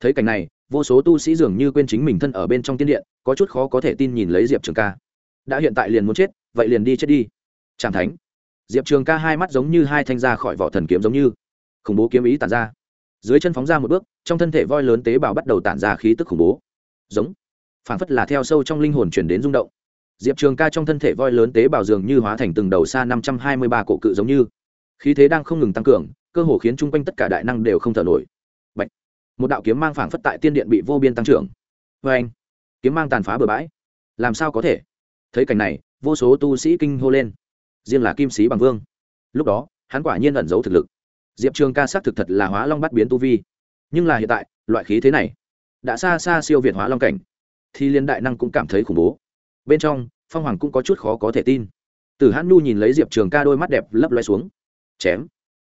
thấy cảnh này, vô số tu sĩ dường như quên chính mình thân ở bên trong tiên điện, có chút khó có thể tin nhìn lấy diệp trường ca. Đã hiện tại liền muốn chết, vậy liền đi chết đi. Tràng thánh. Diệp trường ca hai mắt giống như hai thanh ra khỏi vỏ thần kiếm giống như. Khủng bố kiếm ý tản ra. Dưới chân phóng ra một bước, trong thân thể voi lớn tế bào bắt đầu tản ra khí tức khủng bố. Giống. Phản phất là theo sâu trong linh hồn chuyển đến rung động. Diệp trường ca trong thân thể voi lớn tế bào dường như hóa thành từng đầu xa năm trăm hai mươi ba cổ cự giống như. Khí thế đang không ngừng tăng cường, cơ hồ khiến chung quanh tất cả đại năng đều không thở nổi một đạo kiếm mang phảng phất tại tiên điện bị vô biên tăng trưởng. Vê anh, kiếm mang tàn phá bừa bãi. Làm sao có thể? Thấy cảnh này, vô số tu sĩ kinh hô lên. Riêng là kim sĩ bằng vương. Lúc đó, hắn quả nhiên ẩn giấu thực lực. Diệp trường ca xác thực thật là hóa long bắt biến tu vi. Nhưng là hiện tại, loại khí thế này, đã xa xa siêu việt hóa long cảnh, thì liên đại năng cũng cảm thấy khủng bố. Bên trong, phong hoàng cũng có chút khó có thể tin. Từ hãn nhu nhìn lấy diệp trường ca đôi mắt đẹp lấp loe xuống. Chém.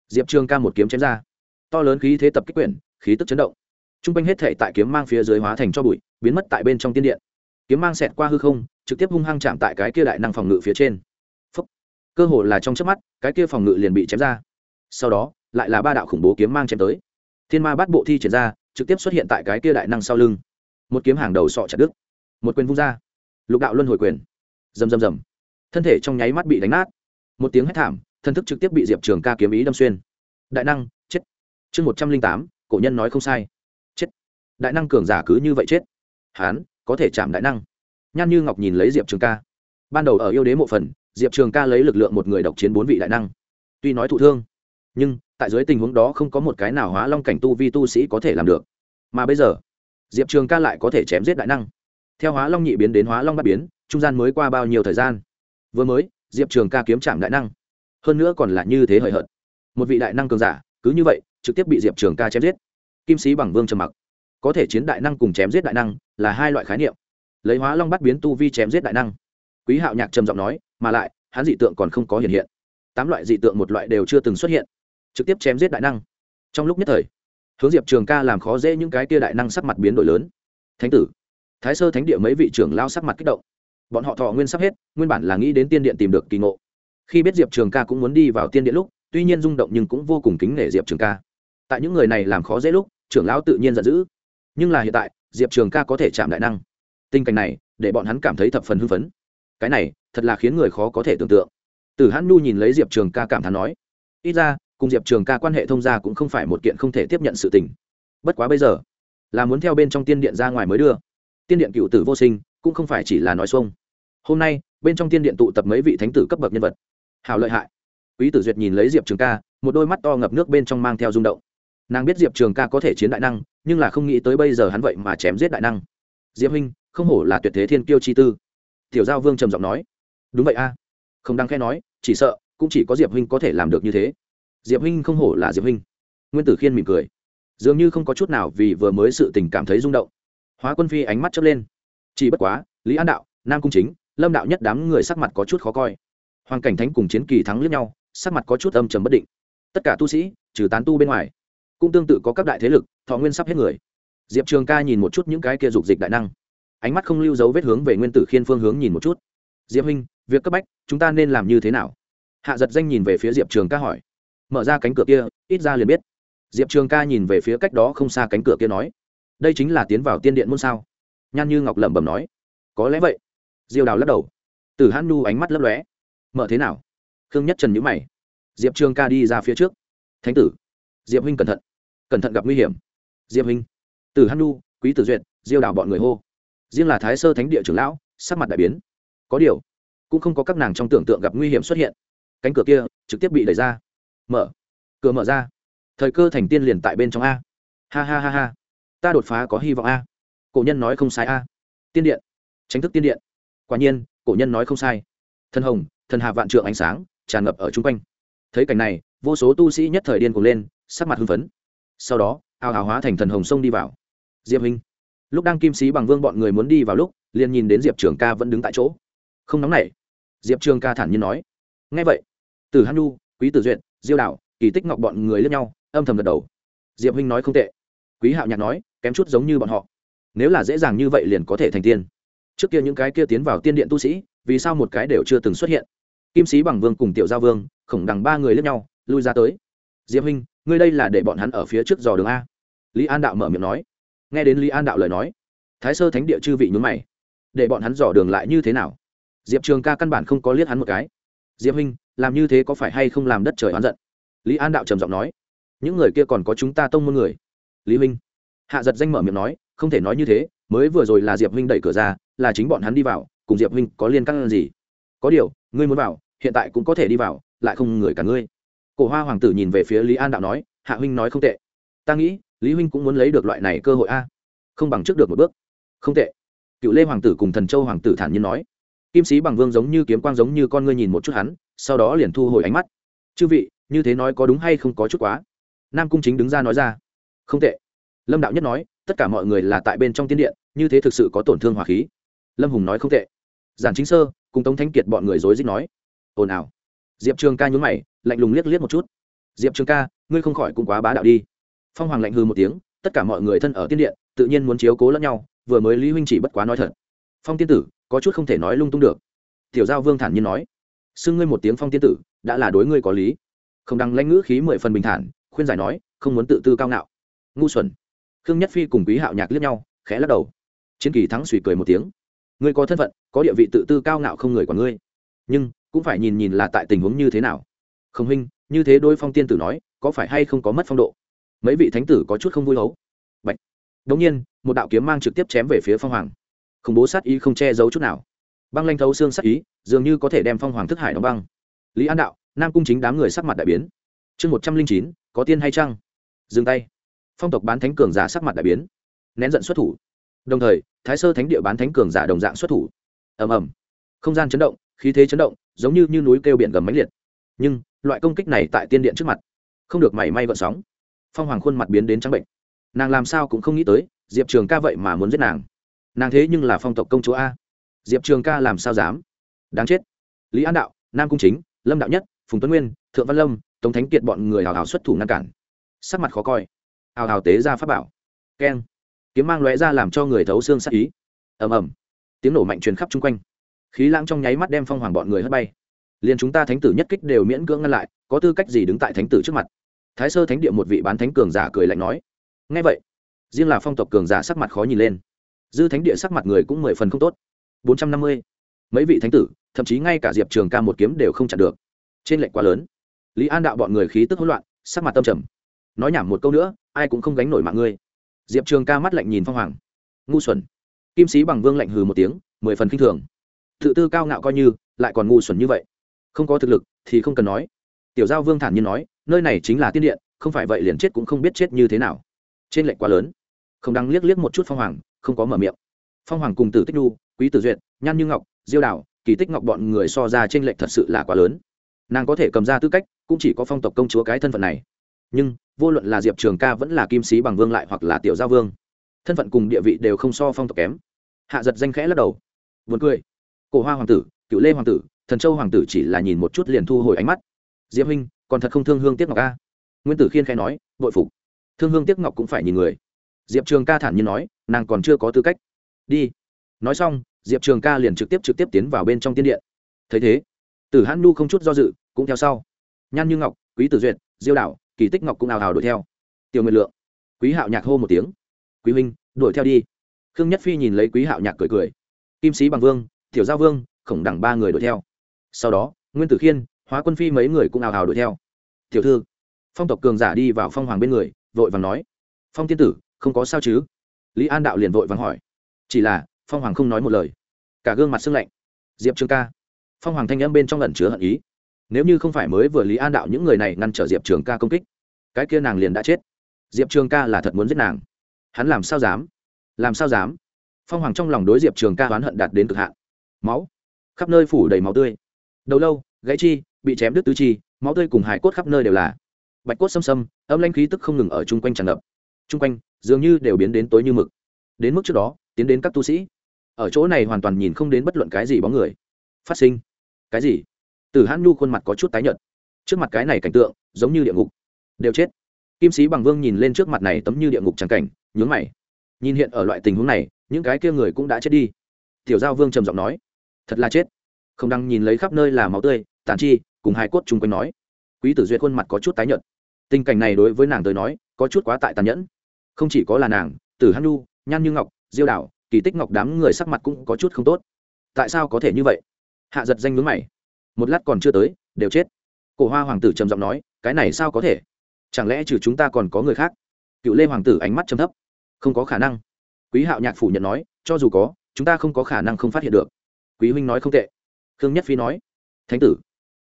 Diệp trường ca một kiếm chém ra. To lớn khí thế tập kích quyển, khí tức chấn động t r u n g quanh hết thể tại kiếm mang phía dưới hóa thành cho bụi, biến mất tại bên trong tiên điện. Kiếm mang xẹt qua hư không, trực tiếp hung hăng chạm tại cái kia đại năng phòng ngự phía trên. Phúc. cơ hồ là trong chớp mắt, cái kia phòng ngự liền bị chém ra. Sau đó, lại là ba đạo khủng bố kiếm mang chém tới. Thiên ma bắt bộ thi triển ra, trực tiếp xuất hiện tại cái kia đại năng sau lưng. Một kiếm hàng đầu sọ chặt đứt. Một quyền vung ra. Lục đạo luân hồi quyền. Rầm rầm rầm. Thân thể trong nháy mắt bị đánh nát. Một tiếng hét thảm, thân thức trực tiếp bị diệp trường ca kiếm ý đâm xuyên. Đại năng, chết. Chương một trăm linh tám, cổ nhân nói không sai đại năng cường giả cứ như vậy chết. Hán, có thể chạm đại năng. Nhan như ngọc nhìn lấy diệp trường ca. Ban đầu ở yêu đế mộ phần, diệp trường ca lấy lực lượng một người độc chiến bốn vị đại năng. Tuy nói thụ thương, nhưng tại dưới tình huống đó không có một cái nào hóa long cảnh tu vi tu sĩ có thể làm được. Mà bây giờ, diệp trường ca lại có thể chém giết đại năng. Theo hóa long nhị biến đến hóa long bắt biến, trung gian mới qua bao nhiêu thời gian? Vừa mới, diệp trường ca kiếm chạm đại năng. Hơn nữa còn là như thế hời hợt. Một vị đại năng cường giả, cứ như vậy, trực tiếp bị diệp trường ca chém giết. Kim sĩ bằng vương trầm mặc có thể chiến đại năng cùng chém giết đại năng là hai loại khái niệm. Lấy hóa long bắt biến tu vi chém giết đại năng. Quý hạo nhạc trầm giọng nói, mà lại, hắn dị tượng còn không có hiện hiện. Tám loại dị tượng một loại đều chưa từng xuất hiện. Trực tiếp chém giết đại năng. Trong lúc nhất thời, hướng diệp trường ca làm khó dễ những cái tia đại năng sắc mặt biến đổi lớn. Thánh tử, thái sơ thánh địa mấy vị trưởng lao sắc mặt kích động. Bọn họ thọ nguyên sắp hết, nguyên bản là nghĩ đến tiên điện tìm được kỳ ngộ. Khi biết diệp trường ca cũng muốn đi vào tiên điện lúc, tuy nhiên rung động nhưng cũng vô cùng kính nể diệp trường ca. Tại những người này làm khó dễ lúc, trưởng lão tự nhiên giận dữ nhưng là hiện tại, diệp trường ca có thể chạm đại năng. Tình cảnh này, để bọn hắn cảm thấy thập phần hưng phấn. Cái này, thật là khiến người khó có thể tưởng tượng. Từ hắn nhu nhìn lấy diệp trường ca cảm thán nói, ít ra, cùng diệp trường ca quan hệ thông gia cũng không phải một kiện không thể tiếp nhận sự tình. Bất quá bây giờ, là muốn theo bên trong tiên điện ra ngoài mới đưa. Tiên điện cựu tử vô sinh, cũng không phải chỉ là nói xuông. Hôm nay, bên trong tiên điện tụ tập mấy vị thánh tử cấp bậc nhân vật. Hào lợi hại. Quý tử duyệt nhìn lấy diệp trường ca, một đôi mắt to ngập nước bên trong mang theo rung động nàng biết diệp trường ca có thể chiến đại năng nhưng là không nghĩ tới bây giờ hắn vậy mà chém giết đại năng diệp huynh không hổ là tuyệt thế thiên kiêu chi tư tiểu giao vương trầm giọng nói đúng vậy a không đáng khe nói chỉ sợ cũng chỉ có diệp huynh có thể làm được như thế diệp huynh không hổ là diệp huynh nguyên tử khiên mỉm cười dường như không có chút nào vì vừa mới sự tình cảm thấy rung động hóa quân phi ánh mắt chớp lên chỉ bất quá lý an đạo nam cung chính lâm đạo nhất đám người sắc mặt có chút khó coi hoàng cảnh thánh cùng chiến kỳ thắng lướt nhau sắc mặt có chút âm trầm bất định tất cả tu sĩ trừ tán tu bên ngoài cũng tương tự có các đại thế lực, thọ nguyên sắp hết người. Diệp trường ca nhìn một chút những cái kia dục dịch đại năng. Ánh mắt không lưu dấu vết hướng về nguyên tử khiên phương hướng nhìn một chút. Diệp huynh, việc cấp bách, chúng ta nên làm như thế nào? Hạ giật danh nhìn về phía diệp trường ca hỏi. Mở ra cánh cửa kia, ít ra liền biết. Diệp trường ca nhìn về phía cách đó không xa cánh cửa kia nói. Đây chính là tiến vào tiên điện môn sao? Nhan như ngọc lẩm bẩm nói. Có lẽ vậy. Diêu đào lắc đầu. Từ hát nu ánh mắt lấp lóe. Mở thế nào? Khương nhất trần nhữ mày. Diệp trường ca đi ra phía trước. Thánh tử. Diệp huynh cẩn thận cẩn thận gặp nguy hiểm. Diệp Minh, từ hát nu quý tử duyệt diêu đào bọn người hô. Riêng là thái sơ thánh địa trưởng lão sắc mặt đại biến. Có điều cũng không có các nàng trong tưởng tượng gặp nguy hiểm xuất hiện. Cánh cửa kia trực tiếp bị đẩy ra. Mở. Cửa mở ra. Thời cơ thành tiên liền tại bên trong a. Ha ha ha ha. Ta đột phá có hy vọng a. Cổ nhân nói không sai a. Tiên điện. Tránh thức tiên điện. Quả nhiên cổ nhân nói không sai. Thân hồng thần hạ vạn trượng ánh sáng tràn ngập ở chung quanh. Thấy cảnh này vô số tu sĩ nhất thời điên cuồng lên sắc mặt hưng phấn sau đó ao hào hóa thành thần hồng sông đi vào. Diệp hình lúc đang kim sĩ bằng vương bọn người muốn đi vào lúc, liền nhìn đến diệp trường ca vẫn đứng tại chỗ. Không nóng nảy. Diệp trường ca thản nhiên nói. Ngay vậy từ hắn nu quý tử duyệt, diêu đạo, kỳ tích ngọc bọn người lướt nhau, âm thầm gật đầu. Diệp huynh nói không tệ. Quý hạo nhạc nói, kém chút giống như bọn họ. Nếu là dễ dàng như vậy liền có thể thành tiên. Trước kia những cái kia tiến vào tiên điện tu sĩ, vì sao một cái đều chưa từng xuất hiện? Kim sĩ bằng vương cùng tiểu Gia vương, khổng đằng ba người lướt nhau, lui ra tới. Diệp huynh ngươi đây là để bọn hắn ở phía trước dò đường a? Lý an đạo mở miệng nói. Nghe đến lý an đạo lời nói, thái sơ thánh địa chư vị nhún mày. Để bọn hắn dò đường lại như thế nào? Diệp trường ca căn bản không có liếc hắn một cái. Diệp huynh, làm như thế có phải hay không làm đất trời oán giận? Lý an đạo trầm giọng nói. Những người kia còn có chúng ta tông môn người. Lý huynh. Hạ giật danh mở miệng nói, không thể nói như thế, mới vừa rồi là diệp huynh đẩy cửa ra, là chính bọn hắn đi vào, cùng diệp huynh có liên căng gì? Có điều, ngươi muốn vào, hiện tại cũng có thể đi vào, lại không người cả ngươi cổ hoa hoàng tử nhìn về phía lý an đạo nói, hạ huynh nói không tệ. Ta nghĩ, lý huynh cũng muốn lấy được loại này cơ hội a. Không bằng trước được một bước. Không tệ. Cựu lê hoàng tử cùng thần châu hoàng tử thản nhiên nói. Kim sĩ bằng vương giống như kiếm quang giống như con ngươi nhìn một chút hắn, sau đó liền thu hồi ánh mắt. Chư vị, như thế nói có đúng hay không có chút quá. Nam cung chính đứng ra nói ra. Không tệ. Lâm đạo nhất nói, tất cả mọi người là tại bên trong tiên điện, như thế thực sự có tổn thương hỏa khí. Lâm hùng nói, không tệ. Giản chính sơ, cùng tống thanh kiệt bọn người dối dích nói. Ồn ào diệp trường ca nhún mày, lạnh lùng liếc liếc một chút. Diệp trường ca, ngươi không khỏi cũng quá bá đạo đi. Phong hoàng lạnh hư một tiếng, tất cả mọi người thân ở tiên điện, tự nhiên muốn chiếu cố lẫn nhau, vừa mới lý huynh chỉ bất quá nói thật. Phong tiên tử, có chút không thể nói lung tung được. Tiểu giao vương thản nhiên nói. Xưng ngươi một tiếng phong tiên tử, đã là đối ngươi có lý. Không đăng lãnh ngữ khí mười phần bình thản, khuyên giải nói, không muốn tự tư cao ngạo. Ngu xuẩn. Khương nhất phi cùng quý hạo nhạc liếc nhau, khẽ lắc đầu. Chiến kỳ thắng suy cười một tiếng. Ngươi có thân phận, có địa vị tự tư cao ngạo không người còn ngươi. Nhưng cũng phải nhìn nhìn là tại tình huống như thế nào. Không huynh, như thế đôi phong tiên tử nói, có phải hay không có mất phong độ? Mấy vị thánh tử có chút không vui hấu. Bạch. đống nhiên, một đạo kiếm mang trực tiếp chém về phía phong hoàng. Khủng bố sát ý không che giấu chút nào. Băng lanh thấu xương sát ý, dường như có thể đem phong hoàng thức hải đóng băng. Lý an đạo, nam cung chính đám người sắc mặt đại biến. Chương một trăm linh chín, có tiên hay chăng? Dừng tay. Phong tộc bán thánh cường giả sắc mặt đại biến. Nén giận xuất thủ. Đồng thời, thái sơ thánh địa bán thánh cường giả đồng dạng xuất thủ. Ầm ầm. Không gian chấn động, khí thế chấn động giống như, như núi kêu biển gầm mãnh liệt. Nhưng loại công kích này tại tiên điện trước mặt không được mảy may gợn sóng. Phong hoàng khuôn mặt biến đến trắng bệnh. Nàng làm sao cũng không nghĩ tới diệp trường ca vậy mà muốn giết nàng. Nàng thế nhưng là phong tộc công chúa a. Diệp trường ca làm sao dám? Đáng chết. Lý an đạo nam cung chính lâm đạo nhất phùng tuấn nguyên thượng văn lâm tống thánh kiệt bọn người hào hào xuất thủ ngăn cản. Sắc mặt khó coi. Hào hào tế ra pháp bảo. Keng. Kiếm mang lóe ra làm cho người thấu xương sắc ý. Ầm ầm. Tiếng nổ mạnh truyền khắp chung quanh khí lãng trong nháy mắt đem phong hoàng bọn người hất bay. Liền chúng ta thánh tử nhất kích đều miễn cưỡng ngăn lại, có tư cách gì đứng tại thánh tử trước mặt? Thái sơ thánh địa một vị bán thánh cường giả cười lạnh nói. Ngay vậy, riêng là phong tộc cường giả sắc mặt khó nhìn lên. Dư thánh địa sắc mặt người cũng mười phần không tốt. Bốn trăm năm mươi. Mấy vị thánh tử, thậm chí ngay cả diệp trường ca một kiếm đều không chặn được. Trên lệnh quá lớn. Lý an đạo bọn người khí tức hỗn loạn, sắc mặt tâm trầm. Nói nhảm một câu nữa, ai cũng không gánh nổi mạng ngươi. Diệp trường ca mắt lạnh nhìn phong hoàng. Ngu xuẩn. Kim sĩ bằng vương lạnh hừ một tiếng, mười phần k i n h thường tự tư cao ngạo coi như, lại còn ngu xuẩn như vậy. Không có thực lực thì không cần nói. Tiểu giao vương thản nhiên nói, nơi này chính là tiên điện, không phải vậy liền chết cũng không biết chết như thế nào. Trên lệnh quá lớn. Không đăng liếc liếc một chút phong hoàng, không có mở miệng. Phong hoàng cùng tử tích nu quý tử duyệt, nhan như ngọc, diêu đảo kỳ tích ngọc bọn người so ra trên lệnh thật sự là quá lớn. Nàng có thể cầm ra tư cách, cũng chỉ có phong tộc công chúa cái thân phận này. Nhưng, vô luận là diệp trường ca vẫn là kim sĩ bằng vương lại hoặc là tiểu giao vương, thân phận cùng địa vị đều không so phong tộc kém. Hạ giật danh khẽ lắc đầu. Vượt cười cổ hoa hoàng tử cựu lê hoàng tử thần châu hoàng tử chỉ là nhìn một chút liền thu hồi ánh mắt. Diệp huynh còn thật không thương hương tiếc ngọc ca nguyên tử khiên khẽ nói bội phục. Thương hương tiếc ngọc cũng phải nhìn người. Diệp trường ca thản nhiên nói nàng còn chưa có tư cách. Đi. Nói xong diệp trường ca liền trực tiếp trực tiếp tiến vào bên trong tiên điện. Thấy thế tử hãn nu không chút do dự cũng theo sau. Nhan như ngọc quý tử duyệt diêu Đảo, kỳ tích ngọc cũng ào ào đuổi theo. Tiểu nguyệt lượng quý hạo nhạc hô một tiếng. Quý huynh đuổi theo đi. Khương nhất phi nhìn lấy quý hạo nhạc cười cười. Kim sĩ bằng vương tiểu giao vương, khổng đẳng ba người đuổi theo. Sau đó, nguyên tử khiên, hóa quân phi mấy người cũng ào ào đuổi theo. Tiểu thư. Phong tộc cường giả đi vào phong hoàng bên người, vội vàng nói, phong tiên tử, không có sao chứ? Lý an đạo liền vội vàng hỏi, chỉ là, phong hoàng không nói một lời. Cả gương mặt sưng lạnh, diệp trường ca. Phong hoàng thanh âm bên trong lần chứa hận ý. Nếu như không phải mới vừa lý an đạo những người này ngăn trở diệp trường ca công kích, cái kia nàng liền đã chết. Diệp trường ca là thật muốn giết nàng. Hắn làm sao dám? Làm sao dám? Phong hoàng trong lòng đối diệp trường ca oán hận đạt đến cực hạn máu. Khắp nơi phủ đầy máu tươi. Đầu lâu, gãy chi, bị chém đứt tứ chi, máu tươi cùng hải cốt khắp nơi đều là. Bạch cốt xâm xâm, âm lanh khí tức không ngừng ở chung quanh tràn ngập. Chung quanh, dường như đều biến đến tối như mực. Đến mức trước đó, tiến đến các tu sĩ. Ở chỗ này hoàn toàn nhìn không đến bất luận cái gì bóng người. Phát sinh. Cái gì? Từ hãn nhu khuôn mặt có chút tái nhợt. Trước mặt cái này cảnh tượng, giống như địa ngục. Đều chết. Kim sĩ bằng vương nhìn lên trước mặt này tấm như địa ngục trắng cảnh, nhướng mày. Nhìn hiện ở loại tình huống này, những cái kia người cũng đã chết đi. Tiểu giao vương trầm giọng nói thật là chết. Không đăng nhìn lấy khắp nơi là máu tươi, tàn chi, cùng hai cốt chung quanh nói. Quý tử duyệt khuôn mặt có chút tái nhợt. Tình cảnh này đối với nàng tới nói, có chút quá tại tàn nhẫn. Không chỉ có là nàng, tử hăn nhu, nhan như ngọc, diêu đảo, kỳ tích ngọc đám người sắc mặt cũng có chút không tốt. Tại sao có thể như vậy? Hạ giật danh mướn mày. Một lát còn chưa tới, đều chết. Cổ hoa hoàng tử trầm giọng nói, cái này sao có thể? Chẳng lẽ trừ chúng ta còn có người khác? Cựu lê hoàng tử ánh mắt trầm thấp. Không có khả năng. Quý hạo nhạc phủ nhận nói, cho dù có, chúng ta không có khả năng không phát hiện được quý huynh nói không tệ. Khương nhất phi nói, thánh tử.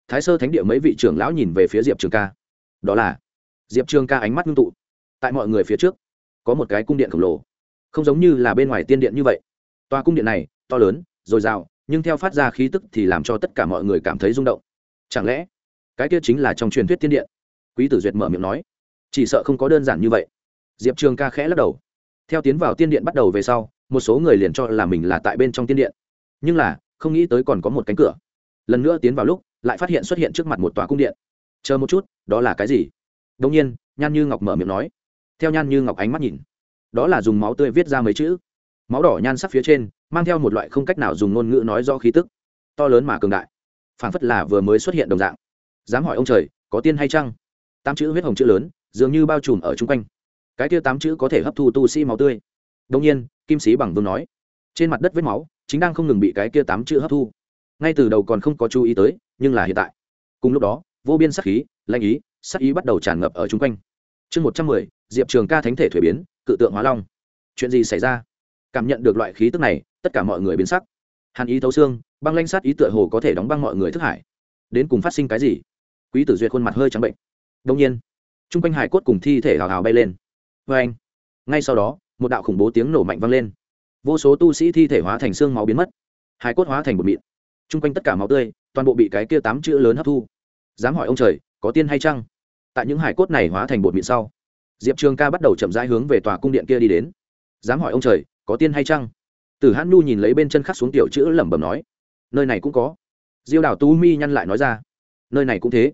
Thái sơ thánh địa mấy vị trưởng lão nhìn về phía diệp trường ca. Đó là, diệp trường ca ánh mắt ngưng tụ. Tại mọi người phía trước, có một cái cung điện khổng lồ. Không giống như là bên ngoài tiên điện như vậy. Tòa cung điện này, to lớn, dồi dào, nhưng theo phát ra khí tức thì làm cho tất cả mọi người cảm thấy rung động. Chẳng lẽ, cái kia chính là trong truyền thuyết tiên điện? Quý tử duyệt mở miệng nói, chỉ sợ không có đơn giản như vậy. Diệp trường ca khẽ lắc đầu. Theo tiến vào tiên điện bắt đầu về sau, một số người liền cho là mình là tại bên trong tiên điện. Nhưng là không nghĩ tới còn có một cánh cửa. Lần nữa tiến vào lúc, lại phát hiện xuất hiện trước mặt một tòa cung điện. Chờ một chút, đó là cái gì? Đông nhiên, nhan như ngọc mở miệng nói. Theo nhan như ngọc ánh mắt nhìn, đó là dùng máu tươi viết ra mấy chữ. Máu đỏ nhan sắc phía trên, mang theo một loại không cách nào dùng ngôn ngữ nói do khí tức. To lớn mà cường đại. Phảng phất là vừa mới xuất hiện đồng dạng. Dám hỏi ông trời, có tiên hay chăng? Tám chữ huyết hồng chữ lớn, dường như bao trùm ở chung quanh. Cái kia tám chữ có thể hấp thu tu sĩ máu tươi. Đông nhiên, kim sĩ bằng vương nói. Trên mặt đất vết máu chính đang không ngừng bị cái kia tám chữ hấp thu. Ngay từ đầu còn không có chú ý tới, nhưng là hiện tại. Cùng lúc đó, vô biên sắc khí lanh ý sắc ý bắt đầu tràn ngập ở chung quanh. Chương một trăm mười, diệp trường ca thánh thể thuế biến, cự tượng hóa long. Chuyện gì xảy ra? Cảm nhận được loại khí tức này, tất cả mọi người biến sắc. Hàn ý thấu xương, băng lanh sát ý tựa hồ có thể đóng băng mọi người thức hải. Đến cùng phát sinh cái gì? Quý tử duyệt khuôn mặt hơi trắng bệnh. Đông nhiên t r u n g quanh hải cốt cùng thi thể hào hào bay lên. Vê anh ngay sau đó, một đạo khủng bố tiếng nổ mạnh vang lên vô số tu sĩ thi thể hóa thành xương máu biến mất hải cốt hóa thành một mịn t r u n g quanh tất cả máu tươi, toàn bộ bị cái kia tám chữ lớn hấp thu. Dám hỏi ông trời, có tiên hay chăng? Tại những hải cốt này hóa thành bột mịn sau, diệp trường ca bắt đầu chậm rãi hướng về tòa cung điện kia đi đến. Dám hỏi ông trời, có tiên hay chăng? Tử hãn nu nhìn lấy bên chân khắc xuống tiểu chữ lẩm bẩm nói, nơi này cũng có. Diêu Đảo tu mi nhăn lại nói ra, nơi này cũng thế.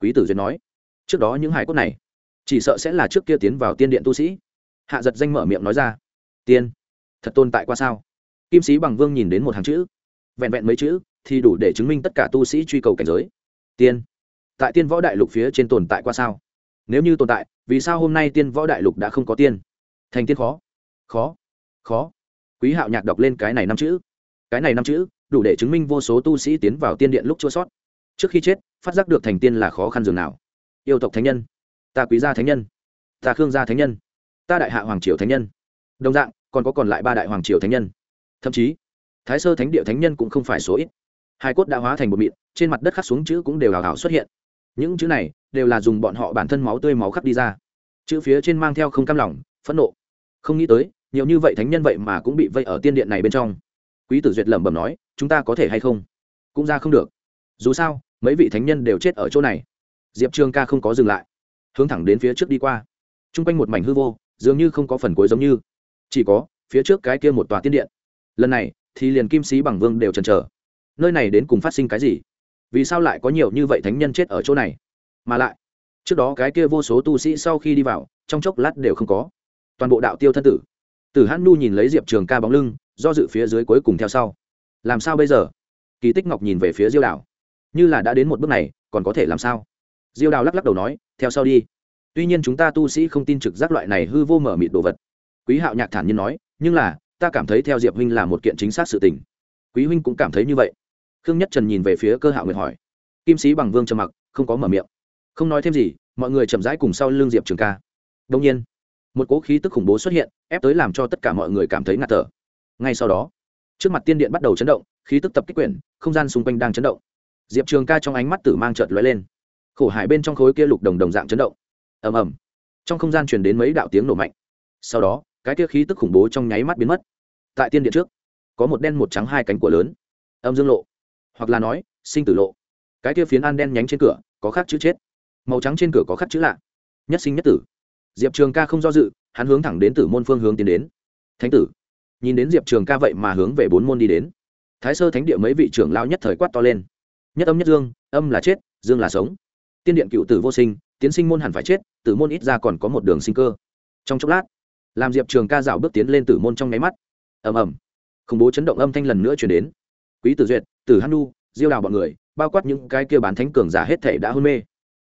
Quý tử duyệt nói, trước đó những hải cốt này, chỉ sợ sẽ là trước kia tiến vào tiên điện tu sĩ. Hạ giật danh mở miệng nói ra, tiên thật tồn tại qua sao? Kim sĩ bằng vương nhìn đến một hàng chữ. Vẹn vẹn mấy chữ thì đủ để chứng minh tất cả tu sĩ truy cầu cảnh giới. Tiên. Tại tiên võ đại lục phía trên tồn tại qua sao? Nếu như tồn tại, vì sao hôm nay tiên võ đại lục đã không có tiên? Thành tiên khó. Khó. Khó. Quý hạo nhạc đọc lên cái này năm chữ. Cái này năm chữ đủ để chứng minh vô số tu sĩ tiến vào tiên điện lúc chua sót. Trước khi chết, phát giác được thành tiên là khó khăn dường nào. Yêu tộc thánh nhân. Ta quý gia thánh nhân. Ta khương gia thánh nhân. Ta đại hạ hoàng triều thánh nhân. Đồng dạng còn có còn lại ba đại hoàng triều thánh nhân. Thậm chí, thái sơ thánh địa thánh nhân cũng không phải số ít. Hai cốt đã hóa thành một mịn, trên mặt đất khắc xuống chữ cũng đều hào hào xuất hiện. Những chữ này đều là dùng bọn họ bản thân máu tươi máu khắc đi ra. Chữ phía trên mang theo không cam lòng, phẫn nộ. Không nghĩ tới, nhiều như vậy thánh nhân vậy mà cũng bị vây ở tiên điện này bên trong. Quý tử duyệt lẩm bẩm nói, chúng ta có thể hay không? Cũng ra không được. Dù sao, mấy vị thánh nhân đều chết ở chỗ này. Diệp trường ca không có dừng lại, hướng thẳng đến phía trước đi qua. T r u n g quanh một mảnh hư vô, dường như không có phần cuối giống như chỉ có phía trước cái kia một tòa tiên điện. Lần này thì liền kim sĩ bằng vương đều chần chờ. Nơi này đến cùng phát sinh cái gì? Vì sao lại có nhiều như vậy thánh nhân chết ở chỗ này? Mà lại trước đó cái kia vô số tu sĩ sau khi đi vào trong chốc lát đều không có. Toàn bộ đạo tiêu thân tử. Tử hãn nu nhìn lấy diệp trường ca bóng lưng do dự phía dưới cuối cùng theo sau. Làm sao bây giờ? Kỳ tích ngọc nhìn về phía diêu đảo, như là đã đến một bước này còn có thể làm sao? Diêu đào lắc lắc đầu nói theo sau đi. Tuy nhiên chúng ta tu sĩ không tin trực giác loại này hư vô mở mịt đồ vật quý hạo nhạc thản nhiên nói, nhưng là, ta cảm thấy theo diệp huynh là một kiện chính xác sự tình. Quý huynh cũng cảm thấy như vậy. Khương nhất trần nhìn về phía cơ hạo nguyệt hỏi, kim sĩ bằng vương trầm mặc, không có mở miệng. Không nói thêm gì, mọi người chậm rãi cùng sau l ư n g diệp trường ca. Đông nhiên, một cỗ khí tức khủng bố xuất hiện, ép tới làm cho tất cả mọi người cảm thấy ngạt thở. Ngay sau đó, trước mặt tiên điện bắt đầu chấn động, khí tức tập kích quyển, không gian xung quanh đang chấn động. Diệp trường ca trong ánh mắt tử mang trợt lóe lên. Khổ hải bên trong khối kia lục đồng đồng dạng chấn động. Ầm ầm. Trong không gian truyền đến mấy đạo tiếng nổ mạnh. Sau đó cái kia khí tức khủng bố trong nháy mắt biến mất. Tại tiên điện trước, có một đen một trắng hai cánh của lớn. Âm dương lộ, hoặc là nói, sinh tử lộ. Cái kia phiến an đen nhánh trên cửa, có khắc chữ chết. Màu trắng trên cửa có khắc chữ lạ. Nhất sinh nhất tử. Diệp trường ca không do dự, hắn hướng thẳng đến tử môn phương hướng tiến đến. Thánh tử. Nhìn đến diệp trường ca vậy mà hướng về bốn môn đi đến. Thái sơ thánh địa mấy vị trưởng lao nhất thời quát to lên. Nhất âm nhất dương, âm là chết, dương là sống. Tiên điện cựu tử vô sinh, tiến sinh môn hẳn phải chết, tử môn ít ra còn có một đường sinh cơ. Trong chốc lát làm diệp trường ca rào bước tiến lên tử môn trong nháy mắt. Ầm ầm. Khủng bố chấn động âm thanh lần nữa chuyển đến. Quý tử duyệt, tử hanu diêu đào bọn người, bao quát những cái kia bán thánh cường giả hết thể đã hôn mê.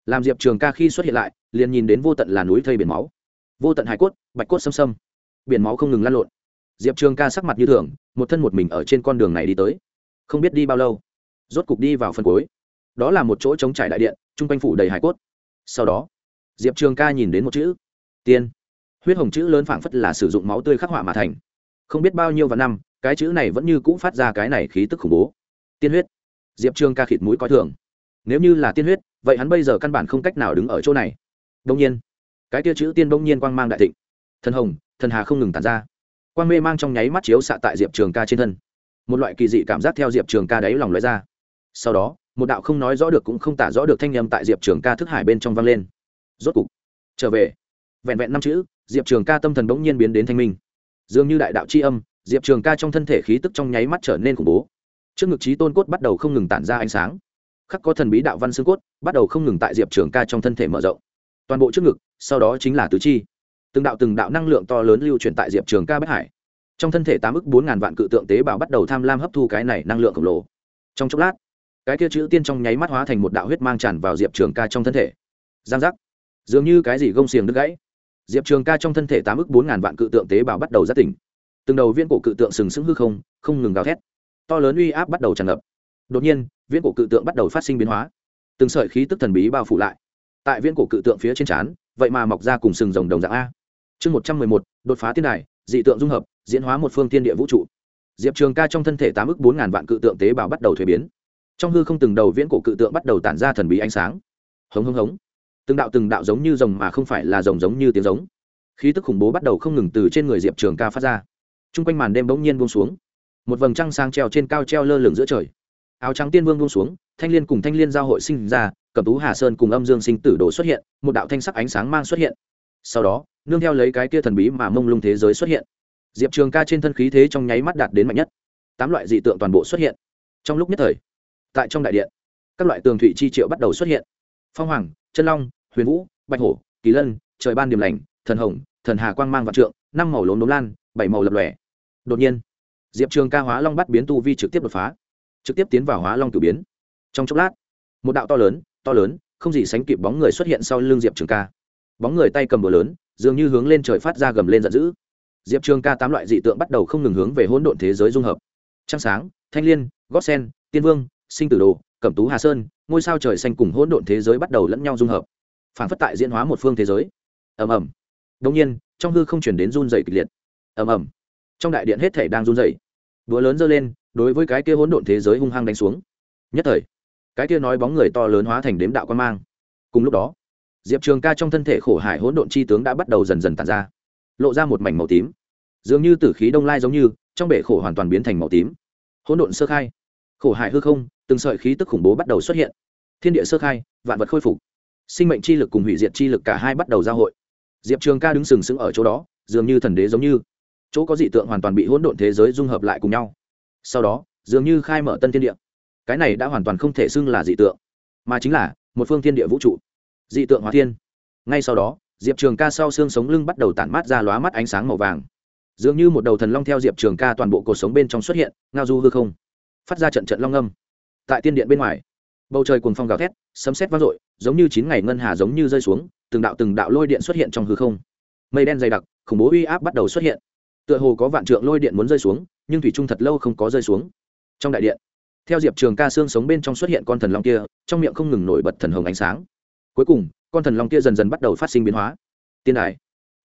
Làm diệp trường ca khi xuất hiện lại, liền nhìn đến vô tận là núi thây biển máu. Vô tận hải cốt, bạch cốt xâm xâm. Biển máu không ngừng lan lộn. Diệp trường ca sắc mặt như thường, một thân một mình ở trên con đường này đi tới. Không biết đi bao lâu, rốt cục đi vào phần cuối. Đó là một chỗ trống trải đại điện, chung quanh phủ đầy hải cốt. Sau đó, diệp trường ca nhìn đến một chữ, tiên huyết hồng chữ lớn phảng phất là sử dụng máu tươi khắc họa mà thành. Không biết bao nhiêu và năm, cái chữ này vẫn như cũ phát ra cái này khí tức khủng bố. Tiên huyết. Diệp trường ca khịt mũi coi thường. Nếu như là tiên huyết, vậy hắn bây giờ căn bản không cách nào đứng ở chỗ này. Đông nhiên, cái kia chữ tiên đông nhiên quang mang đại thịnh. Thần hồng, thần hà không ngừng tàn ra. Quang mê mang trong nháy mắt chiếu xạ tại diệp trường ca trên thân. Một loại kỳ dị cảm giác theo diệp trường ca đáy lòng lóe ra. Sau đó, một đạo không nói rõ được cũng không tả rõ được thanh â m tại diệp trường ca thức hải bên trong vang lên. Rốt cục, trở về. Vẹn vẹn năm chữ diệp trường ca tâm thần bỗng nhiên biến đến thanh minh. Dường như đại đạo c âm, diệp trường ca trong thân thể khí tức trong nháy mắt trở nên khủng bố. Trước ngực trí tôn cốt bắt đầu không ngừng tản ra ánh sáng. Khắc có thần bí đạo văn xương cốt, bắt đầu không ngừng tại diệp trường ca trong thân thể mở rộng. Toàn bộ trước ngực, sau đó chính là tứ chi. Từng đạo từng đạo năng lượng to lớn lưu truyền tại diệp trường ca bất hải. Trong thân thể tám ức bốn ngàn vạn cự tượng tế bào bắt đầu tham lam hấp thu cái này năng lượng khổng lồ. Trong chốc lát, cái kia chữ tiên trong nháy mắt hóa thành một đạo huyết mang tràn vào diệp trường ca trong thân thể. Giang giác. Dường như cái gì gông xiềng đứt gãy diệp trường ca trong thân thể tám ức bốn ngàn vạn cự tượng tế bào bắt đầu giác tỉnh. Từng đầu viên cổ cự tượng sừng sững hư không không ngừng gào thét. To lớn uy áp bắt đầu tràn ngập. Đột nhiên viên cổ cự tượng bắt đầu phát sinh biến hóa. Từng sợi khí tức thần bí bao phủ lại. Tại viên cổ cự tượng phía trên trán, vậy mà mọc ra cùng sừng rồng đồng dạng a. Chương một trăm mười một, đột phá tiên đài, dị tượng dung hợp, diễn hóa một phương tiên địa vũ trụ. Diệp trường ca trong thân thể tám ức bốn ngàn vạn cự tượng tế bào bắt đầu thuế biến. Trong hư không từng đầu viễn cổ cự tượng bắt đầu tản ra thần bí ánh sáng. Hống hống hống từng đạo từng đạo giống như rồng mà không phải là rồng giống như tiếng giống. Khí tức khủng bố bắt đầu không ngừng từ trên người diệp trường ca phát ra. T r u n g quanh màn đêm bỗng nhiên buông xuống. Một vầng trăng sang treo trên cao treo lơ lửng giữa trời. Áo trắng tiên vương buông xuống, thanh l i ê n cùng thanh l i ê n giao hội sinh ra cầm tú hà sơn cùng âm dương sinh tử đồ xuất hiện, một đạo thanh sắc ánh sáng mang xuất hiện. Sau đó, nương theo lấy cái kia thần bí mà mông lung thế giới xuất hiện. Diệp trường ca trên thân khí thế trong nháy mắt đạt đến mạnh nhất. Tám loại dị tượng toàn bộ xuất hiện. Trong lúc nhất thời, tại trong đại điện, các loại tường thủy chi triệu bắt đầu xuất hiện. Phong hoàng, chân long huyền vũ, bạch hổ, kỳ lân, trời ban điểm lành, thần hồng, thần hà quang mang vạn trượng, năm màu lốm đốm lan, bảy màu lập lòe. Đột nhiên, diệp trường ca hóa long bắt biến tu vi trực tiếp đột phá, trực tiếp tiến vào hóa long cử biến. Trong chốc lát, một đạo to lớn to lớn, không gì sánh kịp bóng người xuất hiện sau l ư n g diệp trường ca. Bóng người tay cầm bờ lớn, dường như hướng lên trời phát ra gầm lên giận dữ. Diệp trường ca tám loại dị tượng bắt đầu không ngừng hướng về hỗn độn thế giới dung hợp. Trăng sáng, thanh l i ê n gót sen, tiên vương, sinh tử đồ, cẩm tú hà sơn, ngôi sao trời xanh cùng hỗn độn thế giới bắt đầu lẫn nhau dung hợp phản phất tại diễn hóa một phương thế giới. Ầm ầm. Đông nhiên, trong hư không chuyển đến run dày kịch liệt. Ầm ầm. Trong đại điện hết thể đang run dày đũa lớn giơ lên, đối với cái kia hỗn độn thế giới hung hăng đánh xuống. Nhất thời, cái kia nói bóng người to lớn hóa thành đếm đạo quan mang. Cùng lúc đó, diệp trường ca trong thân thể khổ hải hỗn độn chi tướng đã bắt đầu dần dần tàn ra, lộ ra một mảnh màu tím. Dường như tử khí đông lai giống như, trong bể khổ hoàn toàn biến thành màu tím. Hỗn độn sơ khai. Khổ hải hư không, từng sợi khí tức khủng bố bắt đầu xuất hiện. Thiên địa sơ khai, vạn vật khôi phục sinh mệnh chi lực cùng hủy diệt chi lực cả hai bắt đầu giao hội. Diệp trường ca đứng sừng sững ở chỗ đó, dường như thần đế giống như. Chỗ có dị tượng hoàn toàn bị hỗn độn thế giới dung hợp lại cùng nhau. Sau đó, dường như khai mở tân thiên địa. Cái này đã hoàn toàn không thể xưng là dị tượng, mà chính là một phương thiên địa vũ trụ. Dị tượng hóa thiên. Ngay sau đó, diệp trường ca sau xương sống lưng bắt đầu tản mát ra lóa mắt ánh sáng màu vàng. Dường như một đầu thần long theo diệp trường ca toàn bộ cuộc sống bên trong xuất hiện, ngao du hư không, phát ra trận trận long âm. Tại tiên điện bên ngoài bầu trời cuồng phong gào thét, sấm sét vang dội, giống như chín ngày ngân hà giống như rơi xuống, từng đạo từng đạo lôi điện xuất hiện trong hư không. Mây đen dày đặc, khủng bố uy áp bắt đầu xuất hiện. Tựa hồ có vạn trượng lôi điện muốn rơi xuống, nhưng thủy trung thật lâu không có rơi xuống. Trong đại điện, theo diệp trường ca xương sống bên trong xuất hiện con thần long kia, trong miệng không ngừng nổi bật thần hồng ánh sáng. Cuối cùng, con thần long kia dần dần bắt đầu phát sinh biến hóa. Tiên đài,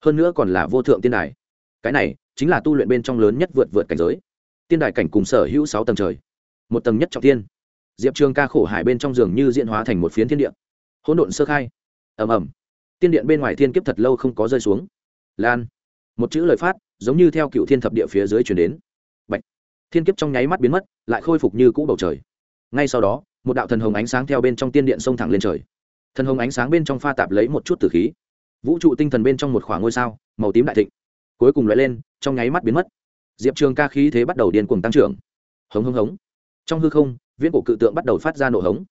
hơn nữa còn là vô thượng tiên đài. Cái này, chính là tu luyện bên trong lớn nhất vượt vượt cảnh giới. Tiên đài cảnh cùng sở hữu sáu tầng trời. Một tầng nhất trọng tiên diệp trường ca khổ hải bên trong giường như diễn hóa thành một phiến thiên địa. Hỗn độn sơ khai. Ầm ầm. Tiên điện bên ngoài thiên kiếp thật lâu không có rơi xuống. Lan. Một chữ lời phát, giống như theo cựu thiên thập địa phía dưới chuyển đến. Bạch. thiên kiếp trong nháy mắt biến mất, lại khôi phục như cũ bầu trời. Ngay sau đó, một đạo thần hồng ánh sáng theo bên trong tiên điện xông thẳng lên trời. Thần hồng ánh sáng bên trong pha tạp lấy một chút tử khí. Vũ trụ tinh thần bên trong một khoảng ngôi sao, màu tím đại thịnh. Cuối cùng loại lên, trong nháy mắt biến mất. Diệp trường ca khí thế bắt đầu điên cuồng tăng trưởng. Hống hống hống. Trong hư không viễn cổ cự tượng bắt đầu phát ra nổ hống.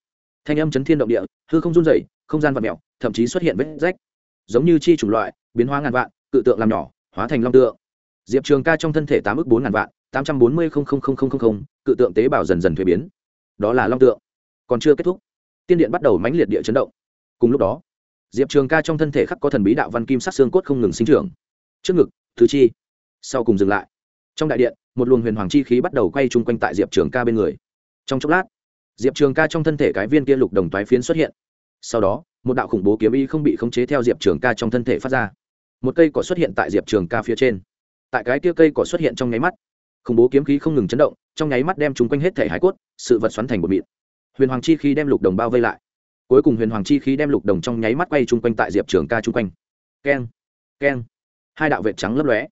Thanh âm chấn thiên động địa, hư không run dày không gian vật mẹo thậm chí xuất hiện vết rách. Giống như chi chủng loại, biến hóa ngàn vạn, cự tượng làm nhỏ, hóa thành long tượng. Diệp trường ca trong thân thể tám ước bốn ngàn vạn, tám trăm bốn mươi cự tượng tế bào dần dần thuế biến. Đó là long tượng. Còn chưa kết thúc, tiên điện bắt đầu mãnh liệt địa chấn động. Cùng lúc đó, diệp trường ca trong thân thể khắc có thần bí đạo văn kim sắc xương cốt không ngừng sinh trưởng. Trước ngực, thứ chi. Sau cùng dừng lại. Trong đại điện, một luồng huyền hoàng chi khí bắt đầu quay chung quanh tại diệp trường ca bên người trong chốc lát, diệp trường ca trong thân thể cái viên kia lục đồng toái phiến xuất hiện. Sau đó, một đạo khủng bố kiếm y không bị khống chế theo diệp trường ca trong thân thể phát ra. Một cây cỏ xuất hiện tại diệp trường ca phía trên. Tại cái kia cây cỏ xuất hiện trong nháy mắt, khủng bố kiếm khí không ngừng chấn động, trong nháy mắt đem chúng quanh hết thể hải cốt, sự vật xoắn thành một mịn. Huyền hoàng chi khí đem lục đồng bao vây lại. Cuối cùng huyền hoàng chi khí đem lục đồng trong nháy mắt quay chung quanh tại diệp trường ca chung quanh. Keng keng. Hai đạo vệ trắng lấp lóe.